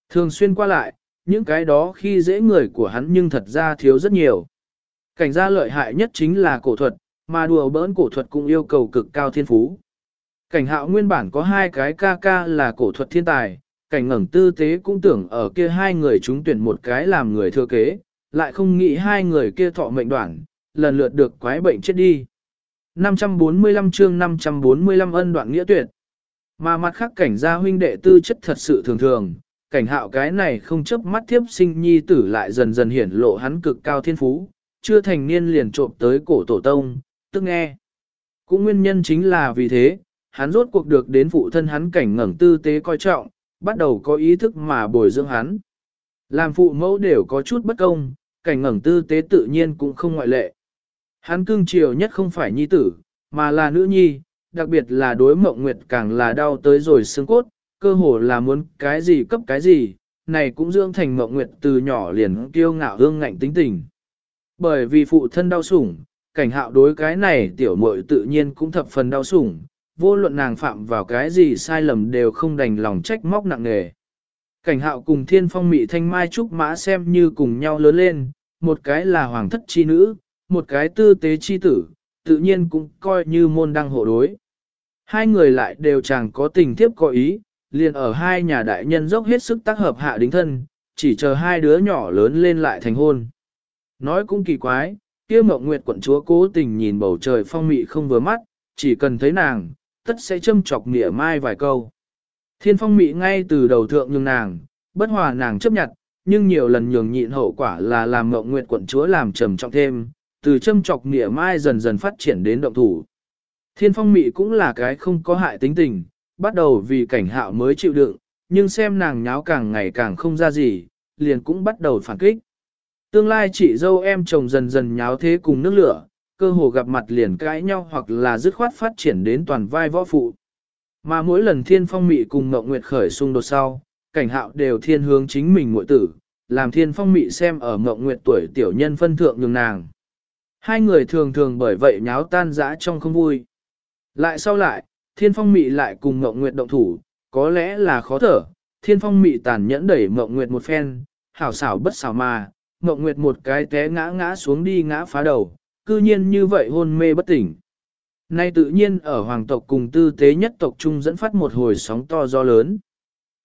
Thường xuyên qua lại, những cái đó khi dễ người của hắn nhưng thật ra thiếu rất nhiều. Cảnh gia lợi hại nhất chính là cổ thuật, mà đùa bỡn cổ thuật cũng yêu cầu cực cao thiên phú. Cảnh hạo nguyên bản có hai cái ca ca là cổ thuật thiên tài, cảnh ngẩng tư tế cũng tưởng ở kia hai người chúng tuyển một cái làm người thừa kế, lại không nghĩ hai người kia thọ mệnh đoạn, lần lượt được quái bệnh chết đi. 545 chương 545 ân đoạn nghĩa tuyệt. Mà mặt khác cảnh gia huynh đệ tư chất thật sự thường thường, cảnh hạo cái này không chấp mắt thiếp sinh nhi tử lại dần dần hiển lộ hắn cực cao thiên phú, chưa thành niên liền trộm tới cổ tổ tông, tức nghe. Cũng nguyên nhân chính là vì thế, hắn rốt cuộc được đến phụ thân hắn cảnh ngẩng tư tế coi trọng, bắt đầu có ý thức mà bồi dưỡng hắn. Làm phụ mẫu đều có chút bất công, cảnh ngẩng tư tế tự nhiên cũng không ngoại lệ. Hắn cưng chiều nhất không phải nhi tử, mà là nữ nhi, đặc biệt là đối mộng nguyệt càng là đau tới rồi xương cốt, cơ hồ là muốn cái gì cấp cái gì, này cũng dưỡng thành mộng nguyệt từ nhỏ liền kiêu ngạo hương ngạnh tính tình. Bởi vì phụ thân đau sủng, cảnh hạo đối cái này tiểu muội tự nhiên cũng thập phần đau sủng, vô luận nàng phạm vào cái gì sai lầm đều không đành lòng trách móc nặng nề. Cảnh hạo cùng thiên phong mị thanh mai trúc mã xem như cùng nhau lớn lên, một cái là hoàng thất chi nữ, một cái tư tế chi tử, tự nhiên cũng coi như môn đăng hộ đối. Hai người lại đều chẳng có tình thiếp có ý, liền ở hai nhà đại nhân dốc hết sức tác hợp hạ đính thân, chỉ chờ hai đứa nhỏ lớn lên lại thành hôn. Nói cũng kỳ quái, kia mộng nguyệt quận chúa cố tình nhìn bầu trời phong mị không vừa mắt, chỉ cần thấy nàng, tất sẽ châm chọc nghĩa mai vài câu. Thiên phong mị ngay từ đầu thượng nhường nàng, bất hòa nàng chấp nhận, nhưng nhiều lần nhường nhịn hậu quả là làm mộng nguyệt quận chúa làm trầm trọng thêm, từ châm chọc nghĩa mai dần dần phát triển đến động thủ. Thiên phong mị cũng là cái không có hại tính tình, bắt đầu vì cảnh hạo mới chịu đựng, nhưng xem nàng nháo càng ngày càng không ra gì, liền cũng bắt đầu phản kích. Tương lai chị dâu em chồng dần dần nháo thế cùng nước lửa, cơ hồ gặp mặt liền cãi nhau hoặc là dứt khoát phát triển đến toàn vai võ phụ. Mà mỗi lần thiên phong mị cùng Ngọc Nguyệt khởi xung đột sau, cảnh hạo đều thiên hướng chính mình muội tử, làm thiên phong mị xem ở Ngọc Nguyệt tuổi tiểu nhân phân thượng nhường nàng. Hai người thường thường bởi vậy nháo tan dã trong không vui. Lại sau lại, thiên phong mị lại cùng Ngọc Nguyệt động thủ, có lẽ là khó thở, thiên phong mị tàn nhẫn đẩy Ngọc Nguyệt một phen, hảo xảo bất xảo mà, Ngọc Nguyệt một cái té ngã ngã xuống đi ngã phá đầu, cư nhiên như vậy hôn mê bất tỉnh. Nay tự nhiên ở hoàng tộc cùng tư tế nhất tộc trung dẫn phát một hồi sóng to gió lớn.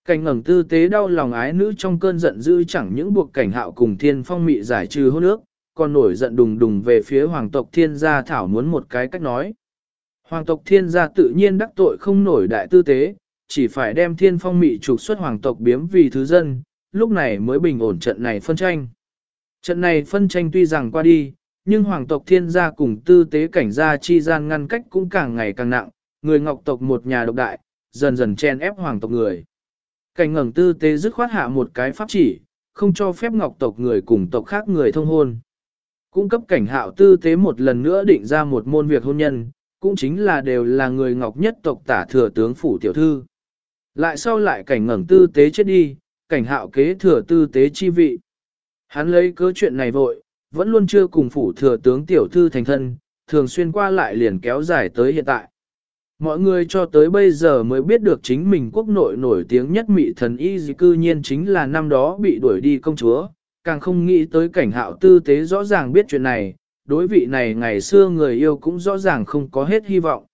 Cảnh ngẩng tư tế đau lòng ái nữ trong cơn giận dữ chẳng những buộc cảnh hạo cùng thiên phong mị giải trừ hôn ước, còn nổi giận đùng đùng về phía hoàng tộc thiên gia thảo muốn một cái cách nói. Hoàng tộc thiên gia tự nhiên đắc tội không nổi đại tư tế, chỉ phải đem thiên phong mị trục xuất hoàng tộc biếm vì thứ dân, lúc này mới bình ổn trận này phân tranh. Trận này phân tranh tuy rằng qua đi, nhưng hoàng tộc thiên gia cùng tư tế cảnh gia chi gian ngăn cách cũng càng ngày càng nặng, người ngọc tộc một nhà độc đại, dần dần chen ép hoàng tộc người. Cảnh ngẩng tư tế dứt khoát hạ một cái pháp chỉ, không cho phép ngọc tộc người cùng tộc khác người thông hôn. Cung cấp cảnh hạo tư tế một lần nữa định ra một môn việc hôn nhân, cũng chính là đều là người ngọc nhất tộc tả thừa tướng phủ tiểu thư. Lại sau lại cảnh ngẩng tư tế chết đi, cảnh hạo kế thừa tư tế chi vị. Hắn lấy cớ chuyện này vội, vẫn luôn chưa cùng phủ thừa tướng tiểu thư thành thân, thường xuyên qua lại liền kéo dài tới hiện tại. Mọi người cho tới bây giờ mới biết được chính mình quốc nội nổi tiếng nhất mị thần y dị cư nhiên chính là năm đó bị đuổi đi công chúa, càng không nghĩ tới cảnh hạo tư tế rõ ràng biết chuyện này, đối vị này ngày xưa người yêu cũng rõ ràng không có hết hy vọng.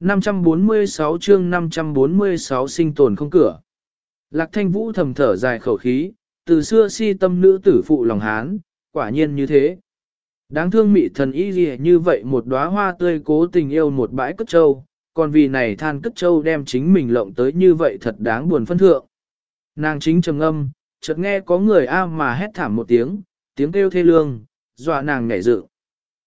546 chương 546 sinh tồn không cửa. Lạc thanh vũ thầm thở dài khẩu khí, từ xưa si tâm nữ tử phụ lòng hán, quả nhiên như thế. Đáng thương mị thần y gì như vậy một đóa hoa tươi cố tình yêu một bãi cất trâu, còn vì này than cất châu đem chính mình lộng tới như vậy thật đáng buồn phân thượng. Nàng chính trầm âm, chợt nghe có người a mà hét thảm một tiếng, tiếng kêu thê lương, dọa nàng nhảy dự.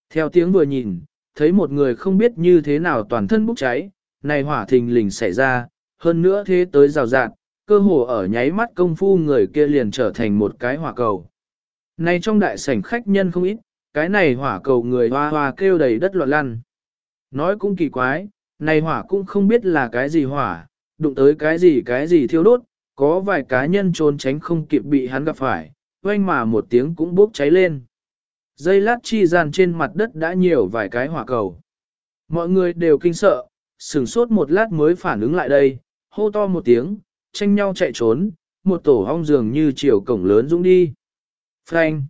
Theo tiếng vừa nhìn, thấy một người không biết như thế nào toàn thân bốc cháy, này hỏa thình lình xảy ra, hơn nữa thế tới rào rạt, cơ hồ ở nháy mắt công phu người kia liền trở thành một cái hỏa cầu. Này trong đại sảnh khách nhân không ít, cái này hỏa cầu người hoa hoa kêu đầy đất loạn lăn. Nói cũng kỳ quái, này hỏa cũng không biết là cái gì hỏa, đụng tới cái gì cái gì thiêu đốt, có vài cá nhân trốn tránh không kịp bị hắn gặp phải, oanh mà một tiếng cũng bốc cháy lên. Dây lát chi gian trên mặt đất đã nhiều vài cái hỏa cầu. Mọi người đều kinh sợ, sửng sốt một lát mới phản ứng lại đây, hô to một tiếng, tranh nhau chạy trốn, một tổ hong dường như chiều cổng lớn dũng đi. Phanh.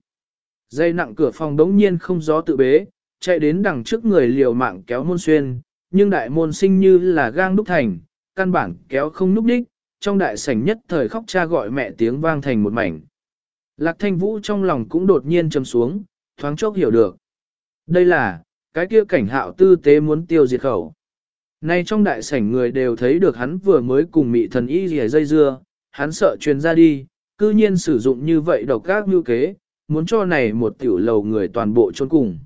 Dây nặng cửa phòng đống nhiên không gió tự bế, chạy đến đằng trước người liều mạng kéo môn xuyên, nhưng đại môn sinh như là gang đúc thành, căn bản kéo không núp đích, trong đại sảnh nhất thời khóc cha gọi mẹ tiếng vang thành một mảnh. Lạc thanh vũ trong lòng cũng đột nhiên trầm xuống, thoáng chốc hiểu được. Đây là, cái kia cảnh hạo tư tế muốn tiêu diệt khẩu. Nay trong đại sảnh người đều thấy được hắn vừa mới cùng mị thần y rìa dây dưa, hắn sợ truyền ra đi, cư nhiên sử dụng như vậy độc các như kế, muốn cho này một tiểu lầu người toàn bộ trốn cùng.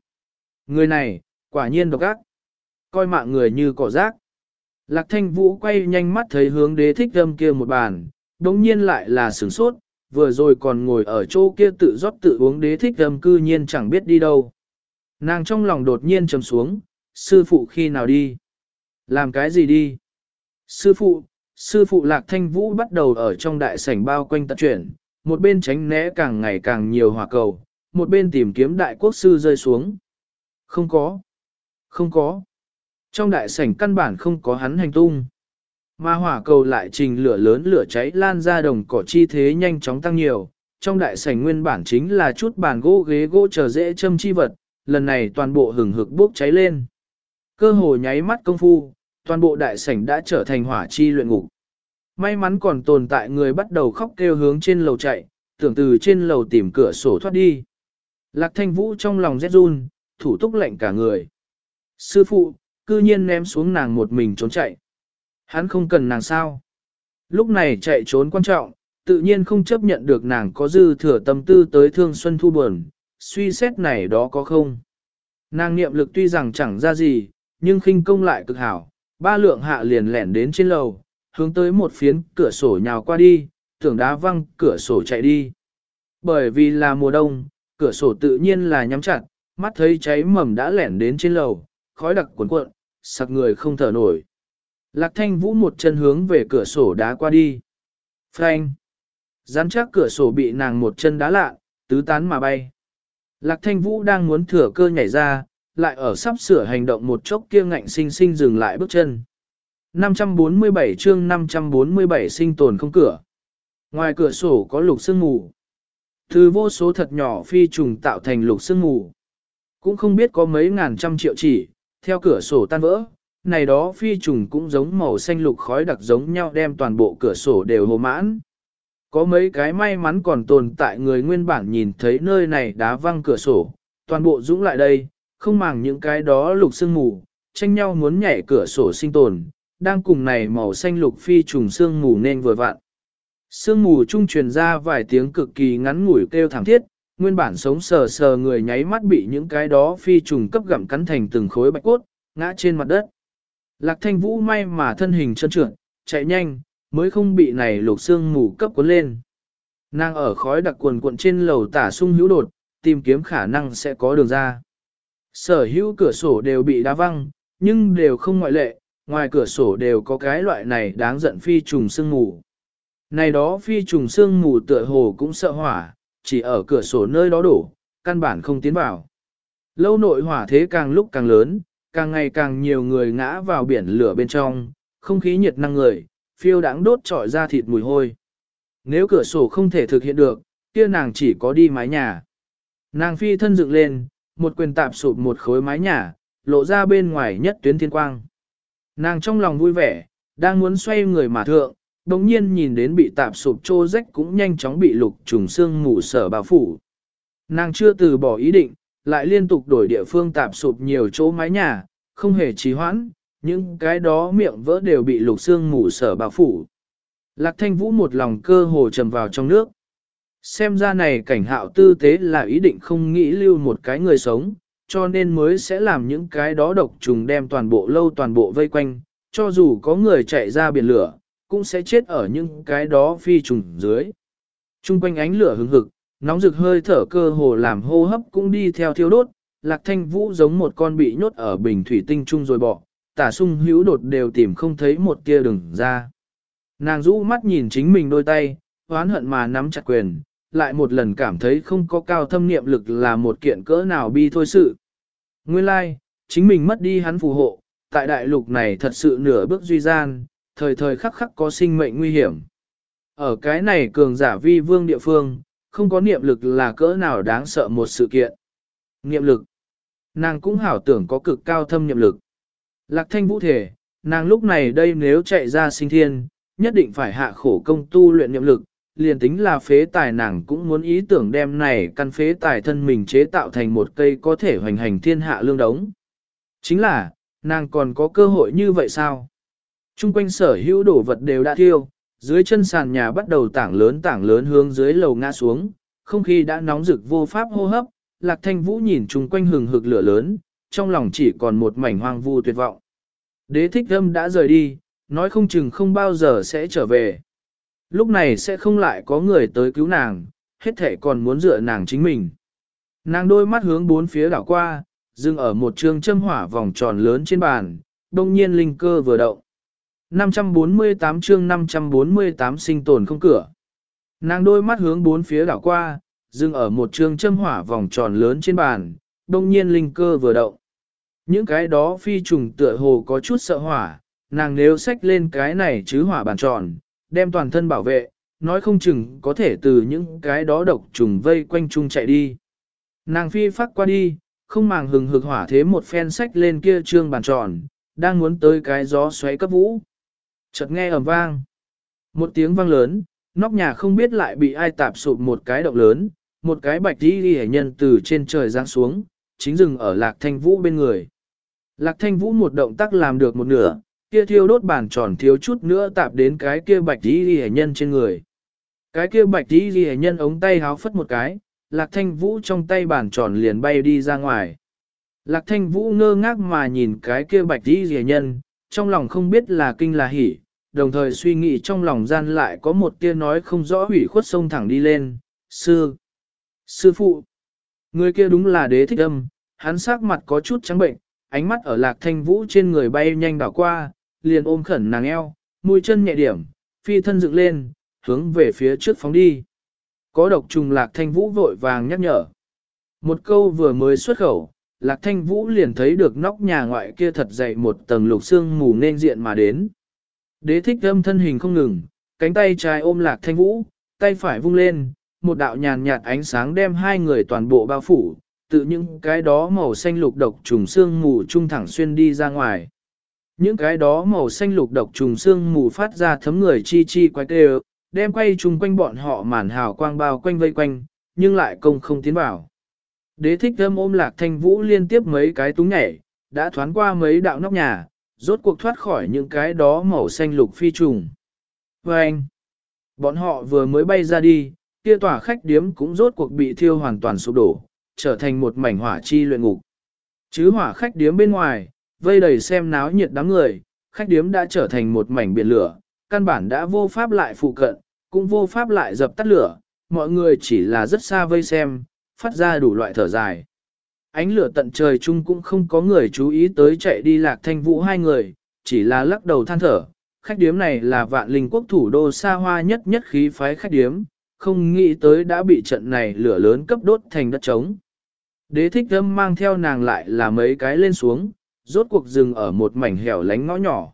Người này, quả nhiên độc ác, coi mạng người như cỏ rác. Lạc thanh vũ quay nhanh mắt thấy hướng đế thích âm kia một bàn, đống nhiên lại là sửng sốt, vừa rồi còn ngồi ở chỗ kia tự rót tự uống đế thích âm cư nhiên chẳng biết đi đâu. Nàng trong lòng đột nhiên trầm xuống, sư phụ khi nào đi? Làm cái gì đi? Sư phụ, sư phụ lạc thanh vũ bắt đầu ở trong đại sảnh bao quanh tận chuyển, một bên tránh né càng ngày càng nhiều hỏa cầu, một bên tìm kiếm đại quốc sư rơi xuống. Không có. Không có. Trong đại sảnh căn bản không có hắn hành tung. Mà hỏa cầu lại trình lửa lớn lửa cháy lan ra đồng cỏ chi thế nhanh chóng tăng nhiều. Trong đại sảnh nguyên bản chính là chút bàn gỗ ghế gỗ chờ dễ châm chi vật, lần này toàn bộ hừng hực bốc cháy lên. Cơ hồ nháy mắt công phu, toàn bộ đại sảnh đã trở thành hỏa chi luyện ngục. May mắn còn tồn tại người bắt đầu khóc kêu hướng trên lầu chạy, tưởng từ trên lầu tìm cửa sổ thoát đi. Lạc thanh vũ trong lòng rét run, thủ túc lệnh cả người. Sư phụ, cư nhiên ném xuống nàng một mình trốn chạy. Hắn không cần nàng sao. Lúc này chạy trốn quan trọng, tự nhiên không chấp nhận được nàng có dư thừa tâm tư tới thương xuân thu buồn, suy xét này đó có không. Nàng niệm lực tuy rằng chẳng ra gì, nhưng khinh công lại cực hảo, ba lượng hạ liền lẻn đến trên lầu, hướng tới một phiến cửa sổ nhào qua đi, tưởng đá văng cửa sổ chạy đi. Bởi vì là mùa đông, cửa sổ tự nhiên là nhắm chặt, mắt thấy cháy mầm đã lẻn đến trên lầu, khói đặc cuốn cuộn, sặc người không thở nổi. Lạc thanh vũ một chân hướng về cửa sổ đá qua đi. Frank! dán chắc cửa sổ bị nàng một chân đá lạ, tứ tán mà bay. Lạc thanh vũ đang muốn thừa cơ nhảy ra, lại ở sắp sửa hành động một chốc kia ngạnh sinh sinh dừng lại bước chân. 547 chương 547 sinh tồn không cửa. Ngoài cửa sổ có lục sương mù. Từ vô số thật nhỏ phi trùng tạo thành lục sương mù. Cũng không biết có mấy ngàn trăm triệu chỉ, theo cửa sổ tan vỡ, này đó phi trùng cũng giống màu xanh lục khói đặc giống nhau đem toàn bộ cửa sổ đều hồ mãn. Có mấy cái may mắn còn tồn tại người nguyên bản nhìn thấy nơi này đá văng cửa sổ, toàn bộ dũng lại đây, không màng những cái đó lục sương mù, tranh nhau muốn nhảy cửa sổ sinh tồn, đang cùng này màu xanh lục phi trùng sương mù nên vừa vặn. Sương mù trung truyền ra vài tiếng cực kỳ ngắn ngủi kêu thảm thiết, nguyên bản sống sờ sờ người nháy mắt bị những cái đó phi trùng cấp gặm cắn thành từng khối bạch cốt, ngã trên mặt đất. Lạc thanh vũ may mà thân hình chân trượt, chạy nhanh, mới không bị này lục xương mù cấp cuốn lên. Nàng ở khói đặc quần cuộn trên lầu tả sung hữu đột, tìm kiếm khả năng sẽ có đường ra. Sở hữu cửa sổ đều bị đá văng, nhưng đều không ngoại lệ, ngoài cửa sổ đều có cái loại này đáng giận phi trùng sương mù. Này đó phi trùng sương mù tựa hồ cũng sợ hỏa, chỉ ở cửa sổ nơi đó đổ, căn bản không tiến vào. Lâu nội hỏa thế càng lúc càng lớn, càng ngày càng nhiều người ngã vào biển lửa bên trong, không khí nhiệt năng người, phiêu đáng đốt trọi ra thịt mùi hôi. Nếu cửa sổ không thể thực hiện được, kia nàng chỉ có đi mái nhà. Nàng phi thân dựng lên, một quyền tạp sụp một khối mái nhà, lộ ra bên ngoài nhất tuyến thiên quang. Nàng trong lòng vui vẻ, đang muốn xoay người mà thượng, đồng nhiên nhìn đến bị tạp sụp trô rách cũng nhanh chóng bị lục trùng xương mù sở bao phủ. Nàng chưa từ bỏ ý định, lại liên tục đổi địa phương tạp sụp nhiều chỗ mái nhà, không hề trì hoãn, những cái đó miệng vỡ đều bị lục xương mù sở bao phủ. Lạc thanh vũ một lòng cơ hồ trầm vào trong nước. Xem ra này cảnh hạo tư tế là ý định không nghĩ lưu một cái người sống, cho nên mới sẽ làm những cái đó độc trùng đem toàn bộ lâu toàn bộ vây quanh, cho dù có người chạy ra biển lửa, cũng sẽ chết ở những cái đó phi trùng dưới. Trung quanh ánh lửa hứng hực, nóng rực hơi thở cơ hồ làm hô hấp cũng đi theo thiêu đốt, lạc thanh vũ giống một con bị nhốt ở bình thủy tinh trung rồi bỏ, tả sung hữu đột đều tìm không thấy một tia đường ra. Nàng rũ mắt nhìn chính mình đôi tay, hoán hận mà nắm chặt quyền, lại một lần cảm thấy không có cao thâm niệm lực là một kiện cỡ nào bi thôi sự. Nguyên lai, like, chính mình mất đi hắn phù hộ, tại đại lục này thật sự nửa bước duy gian, thời thời khắc khắc có sinh mệnh nguy hiểm. Ở cái này cường giả vi vương địa phương, không có niệm lực là cỡ nào đáng sợ một sự kiện. Niệm lực. Nàng cũng hảo tưởng có cực cao thâm niệm lực. Lạc thanh vũ thể, nàng lúc này đây nếu chạy ra sinh thiên, nhất định phải hạ khổ công tu luyện niệm lực, liền tính là phế tài nàng cũng muốn ý tưởng đem này căn phế tài thân mình chế tạo thành một cây có thể hoành hành thiên hạ lương đống. Chính là, nàng còn có cơ hội như vậy sao? Trung quanh sở hữu đổ vật đều đã thiêu, dưới chân sàn nhà bắt đầu tảng lớn tảng lớn hướng dưới lầu ngã xuống, không khí đã nóng rực vô pháp hô hấp, lạc thanh vũ nhìn chung quanh hừng hực lửa lớn, trong lòng chỉ còn một mảnh hoang vu tuyệt vọng. Đế thích âm đã rời đi, nói không chừng không bao giờ sẽ trở về. Lúc này sẽ không lại có người tới cứu nàng, hết thể còn muốn dựa nàng chính mình. Nàng đôi mắt hướng bốn phía đảo qua, dừng ở một trường châm hỏa vòng tròn lớn trên bàn, đông nhiên linh cơ vừa động. 548 chương 548 sinh tồn không cửa. Nàng đôi mắt hướng bốn phía đảo qua, dừng ở một trường châm hỏa vòng tròn lớn trên bàn, đông nhiên linh cơ vừa động. Những cái đó phi trùng tựa hồ có chút sợ hỏa, nàng nếu xách lên cái này chứ hỏa bàn tròn, đem toàn thân bảo vệ, nói không chừng có thể từ những cái đó độc trùng vây quanh chung chạy đi. Nàng phi phát qua đi, không màng hừng hực hỏa thế một phen sách lên kia trương bàn tròn, đang muốn tới cái gió xoáy cấp vũ. Chợt nghe ầm vang. Một tiếng vang lớn, nóc nhà không biết lại bị ai tạp sụp một cái động lớn, một cái bạch đi đi nhân từ trên trời giáng xuống, chính dừng ở lạc thanh vũ bên người. Lạc thanh vũ một động tác làm được một nửa, kia thiêu đốt bàn tròn thiếu chút nữa tạp đến cái kia bạch đi đi nhân trên người. Cái kia bạch đi đi nhân ống tay háo phất một cái, lạc thanh vũ trong tay bàn tròn liền bay đi ra ngoài. Lạc thanh vũ ngơ ngác mà nhìn cái kia bạch đi đi nhân, trong lòng không biết là kinh là hỉ, đồng thời suy nghĩ trong lòng gian lại có một tia nói không rõ hủy khuất sông thẳng đi lên, sư, sư phụ, người kia đúng là đế thích âm, hắn sắc mặt có chút trắng bệnh, ánh mắt ở lạc thanh vũ trên người bay nhanh đảo qua, liền ôm khẩn nàng eo, mũi chân nhẹ điểm, phi thân dựng lên, hướng về phía trước phóng đi. Có độc trùng lạc thanh vũ vội vàng nhắc nhở. Một câu vừa mới xuất khẩu, lạc thanh vũ liền thấy được nóc nhà ngoại kia thật dày một tầng lục xương mù nên diện mà đến. Đế thích âm thân hình không ngừng, cánh tay trái ôm lạc thanh vũ, tay phải vung lên, một đạo nhàn nhạt ánh sáng đem hai người toàn bộ bao phủ, tự những cái đó màu xanh lục độc trùng xương mù trung thẳng xuyên đi ra ngoài. Những cái đó màu xanh lục độc trùng xương mù phát ra thấm người chi chi quay tê đem quay chung quanh bọn họ màn hào quang bao quanh vây quanh, nhưng lại công không tiến vào. Đế thích thơm ôm lạc thanh vũ liên tiếp mấy cái túng nhảy, đã thoán qua mấy đạo nóc nhà, rốt cuộc thoát khỏi những cái đó màu xanh lục phi trùng. Và anh, bọn họ vừa mới bay ra đi, kia tòa khách điếm cũng rốt cuộc bị thiêu hoàn toàn sụp đổ, trở thành một mảnh hỏa chi luyện ngục. Chứ hỏa khách điếm bên ngoài, vây đầy xem náo nhiệt đám người, khách điếm đã trở thành một mảnh biển lửa, căn bản đã vô pháp lại phụ cận, cũng vô pháp lại dập tắt lửa, mọi người chỉ là rất xa vây xem, phát ra đủ loại thở dài. Ánh lửa tận trời chung cũng không có người chú ý tới chạy đi lạc thanh vũ hai người, chỉ là lắc đầu than thở. Khách điếm này là vạn linh quốc thủ đô xa hoa nhất nhất khí phái khách điếm, không nghĩ tới đã bị trận này lửa lớn cấp đốt thành đất trống. Đế thích âm mang theo nàng lại là mấy cái lên xuống, rốt cuộc dừng ở một mảnh hẻo lánh ngõ nhỏ.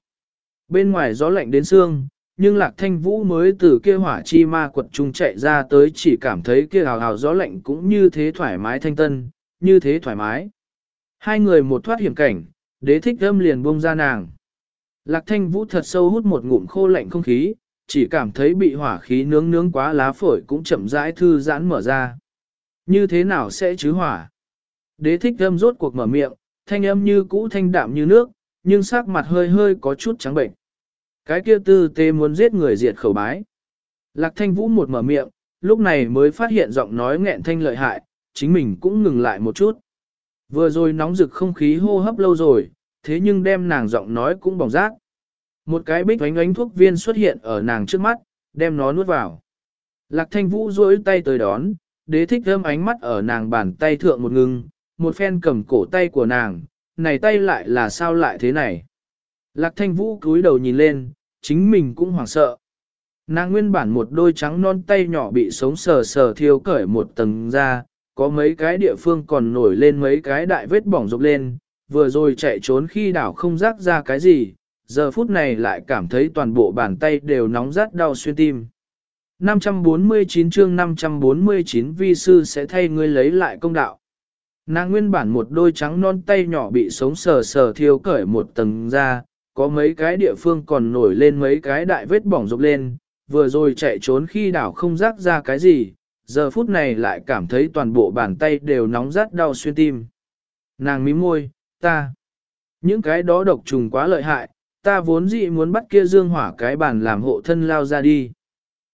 Bên ngoài gió lạnh đến xương, nhưng lạc thanh vũ mới từ kia hỏa chi ma quật trung chạy ra tới chỉ cảm thấy kia hào hào gió lạnh cũng như thế thoải mái thanh tân, như thế thoải mái. Hai người một thoát hiểm cảnh, đế thích âm liền buông ra nàng. Lạc thanh vũ thật sâu hút một ngụm khô lạnh không khí, chỉ cảm thấy bị hỏa khí nướng nướng quá lá phổi cũng chậm rãi thư giãn mở ra. Như thế nào sẽ chứ hỏa? Đế thích âm rốt cuộc mở miệng, thanh âm như cũ thanh đạm như nước, nhưng sắc mặt hơi hơi có chút trắng bệnh. Cái kia tư tê muốn giết người diệt khẩu bái. Lạc thanh vũ một mở miệng, lúc này mới phát hiện giọng nói nghẹn thanh lợi hại, chính mình cũng ngừng lại một chút. Vừa rồi nóng rực không khí hô hấp lâu rồi, thế nhưng đem nàng giọng nói cũng bỏng rác. Một cái bích oánh oánh thuốc viên xuất hiện ở nàng trước mắt, đem nó nuốt vào. Lạc thanh vũ duỗi tay tới đón, đế thích thơm ánh mắt ở nàng bàn tay thượng một ngưng, một phen cầm cổ tay của nàng, này tay lại là sao lại thế này. Lạc thanh vũ cúi đầu nhìn lên, chính mình cũng hoảng sợ. Nàng nguyên bản một đôi trắng non tay nhỏ bị sống sờ sờ thiêu cởi một tầng ra, có mấy cái địa phương còn nổi lên mấy cái đại vết bỏng rộp lên, vừa rồi chạy trốn khi đảo không rác ra cái gì, giờ phút này lại cảm thấy toàn bộ bàn tay đều nóng rát đau xuyên tim. 549 chương 549 vi sư sẽ thay ngươi lấy lại công đạo. Nàng nguyên bản một đôi trắng non tay nhỏ bị sống sờ sờ thiêu cởi một tầng ra, có mấy cái địa phương còn nổi lên mấy cái đại vết bỏng rộp lên, vừa rồi chạy trốn khi đảo không rác ra cái gì, giờ phút này lại cảm thấy toàn bộ bàn tay đều nóng rát đau xuyên tim. Nàng mím môi, ta, những cái đó độc trùng quá lợi hại, ta vốn dĩ muốn bắt kia dương hỏa cái bàn làm hộ thân lao ra đi.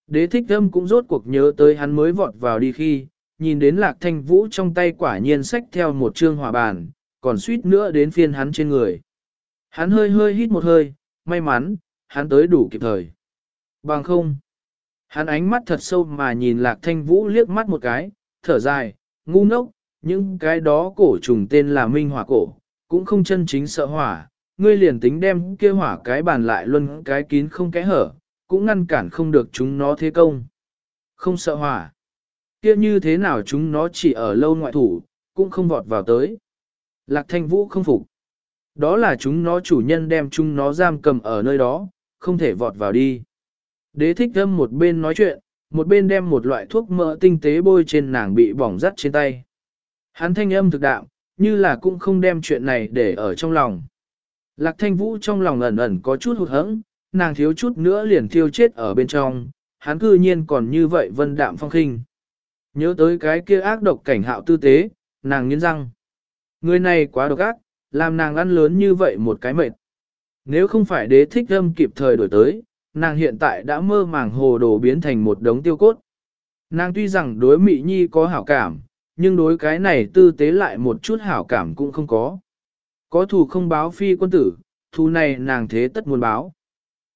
Đế thích âm cũng rốt cuộc nhớ tới hắn mới vọt vào đi khi, nhìn đến lạc thanh vũ trong tay quả nhiên xách theo một trương hỏa bàn, còn suýt nữa đến phiên hắn trên người. Hắn hơi hơi hít một hơi, may mắn, hắn tới đủ kịp thời. Bằng không. Hắn ánh mắt thật sâu mà nhìn lạc thanh vũ liếc mắt một cái, thở dài, ngu ngốc, những cái đó cổ trùng tên là minh hỏa cổ, cũng không chân chính sợ hỏa, ngươi liền tính đem kia hỏa cái bàn lại luân cái kín không kẽ hở, cũng ngăn cản không được chúng nó thế công. Không sợ hỏa. Kia như thế nào chúng nó chỉ ở lâu ngoại thủ, cũng không vọt vào tới. Lạc thanh vũ không phục. Đó là chúng nó chủ nhân đem chúng nó giam cầm ở nơi đó, không thể vọt vào đi. Đế thích thâm một bên nói chuyện, một bên đem một loại thuốc mỡ tinh tế bôi trên nàng bị bỏng rắt trên tay. Hắn thanh âm thực đạo, như là cũng không đem chuyện này để ở trong lòng. Lạc thanh vũ trong lòng ẩn ẩn có chút hụt hẫng, nàng thiếu chút nữa liền thiêu chết ở bên trong, hắn cư nhiên còn như vậy vân đạm phong khinh. Nhớ tới cái kia ác độc cảnh hạo tư tế, nàng nghiến răng. Người này quá độc ác, làm nàng ăn lớn như vậy một cái mệt. Nếu không phải đế thích âm kịp thời đổi tới, nàng hiện tại đã mơ màng hồ đồ biến thành một đống tiêu cốt. Nàng tuy rằng đối Mị Nhi có hảo cảm, nhưng đối cái này tư tế lại một chút hảo cảm cũng không có. Có thù không báo phi quân tử, thù này nàng thế tất muốn báo.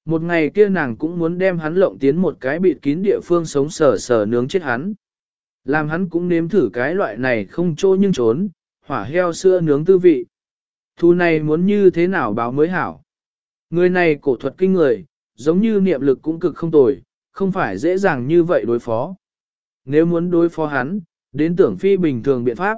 Một ngày kia nàng cũng muốn đem hắn lộng tiến một cái bịt kín địa phương sống sờ sờ nướng chết hắn. Làm hắn cũng nếm thử cái loại này không trô nhưng trốn, hỏa heo sữa nướng tư vị. Thù này muốn như thế nào báo mới hảo. Người này cổ thuật kinh người, giống như niệm lực cũng cực không tồi, không phải dễ dàng như vậy đối phó. Nếu muốn đối phó hắn, đến tưởng phi bình thường biện pháp.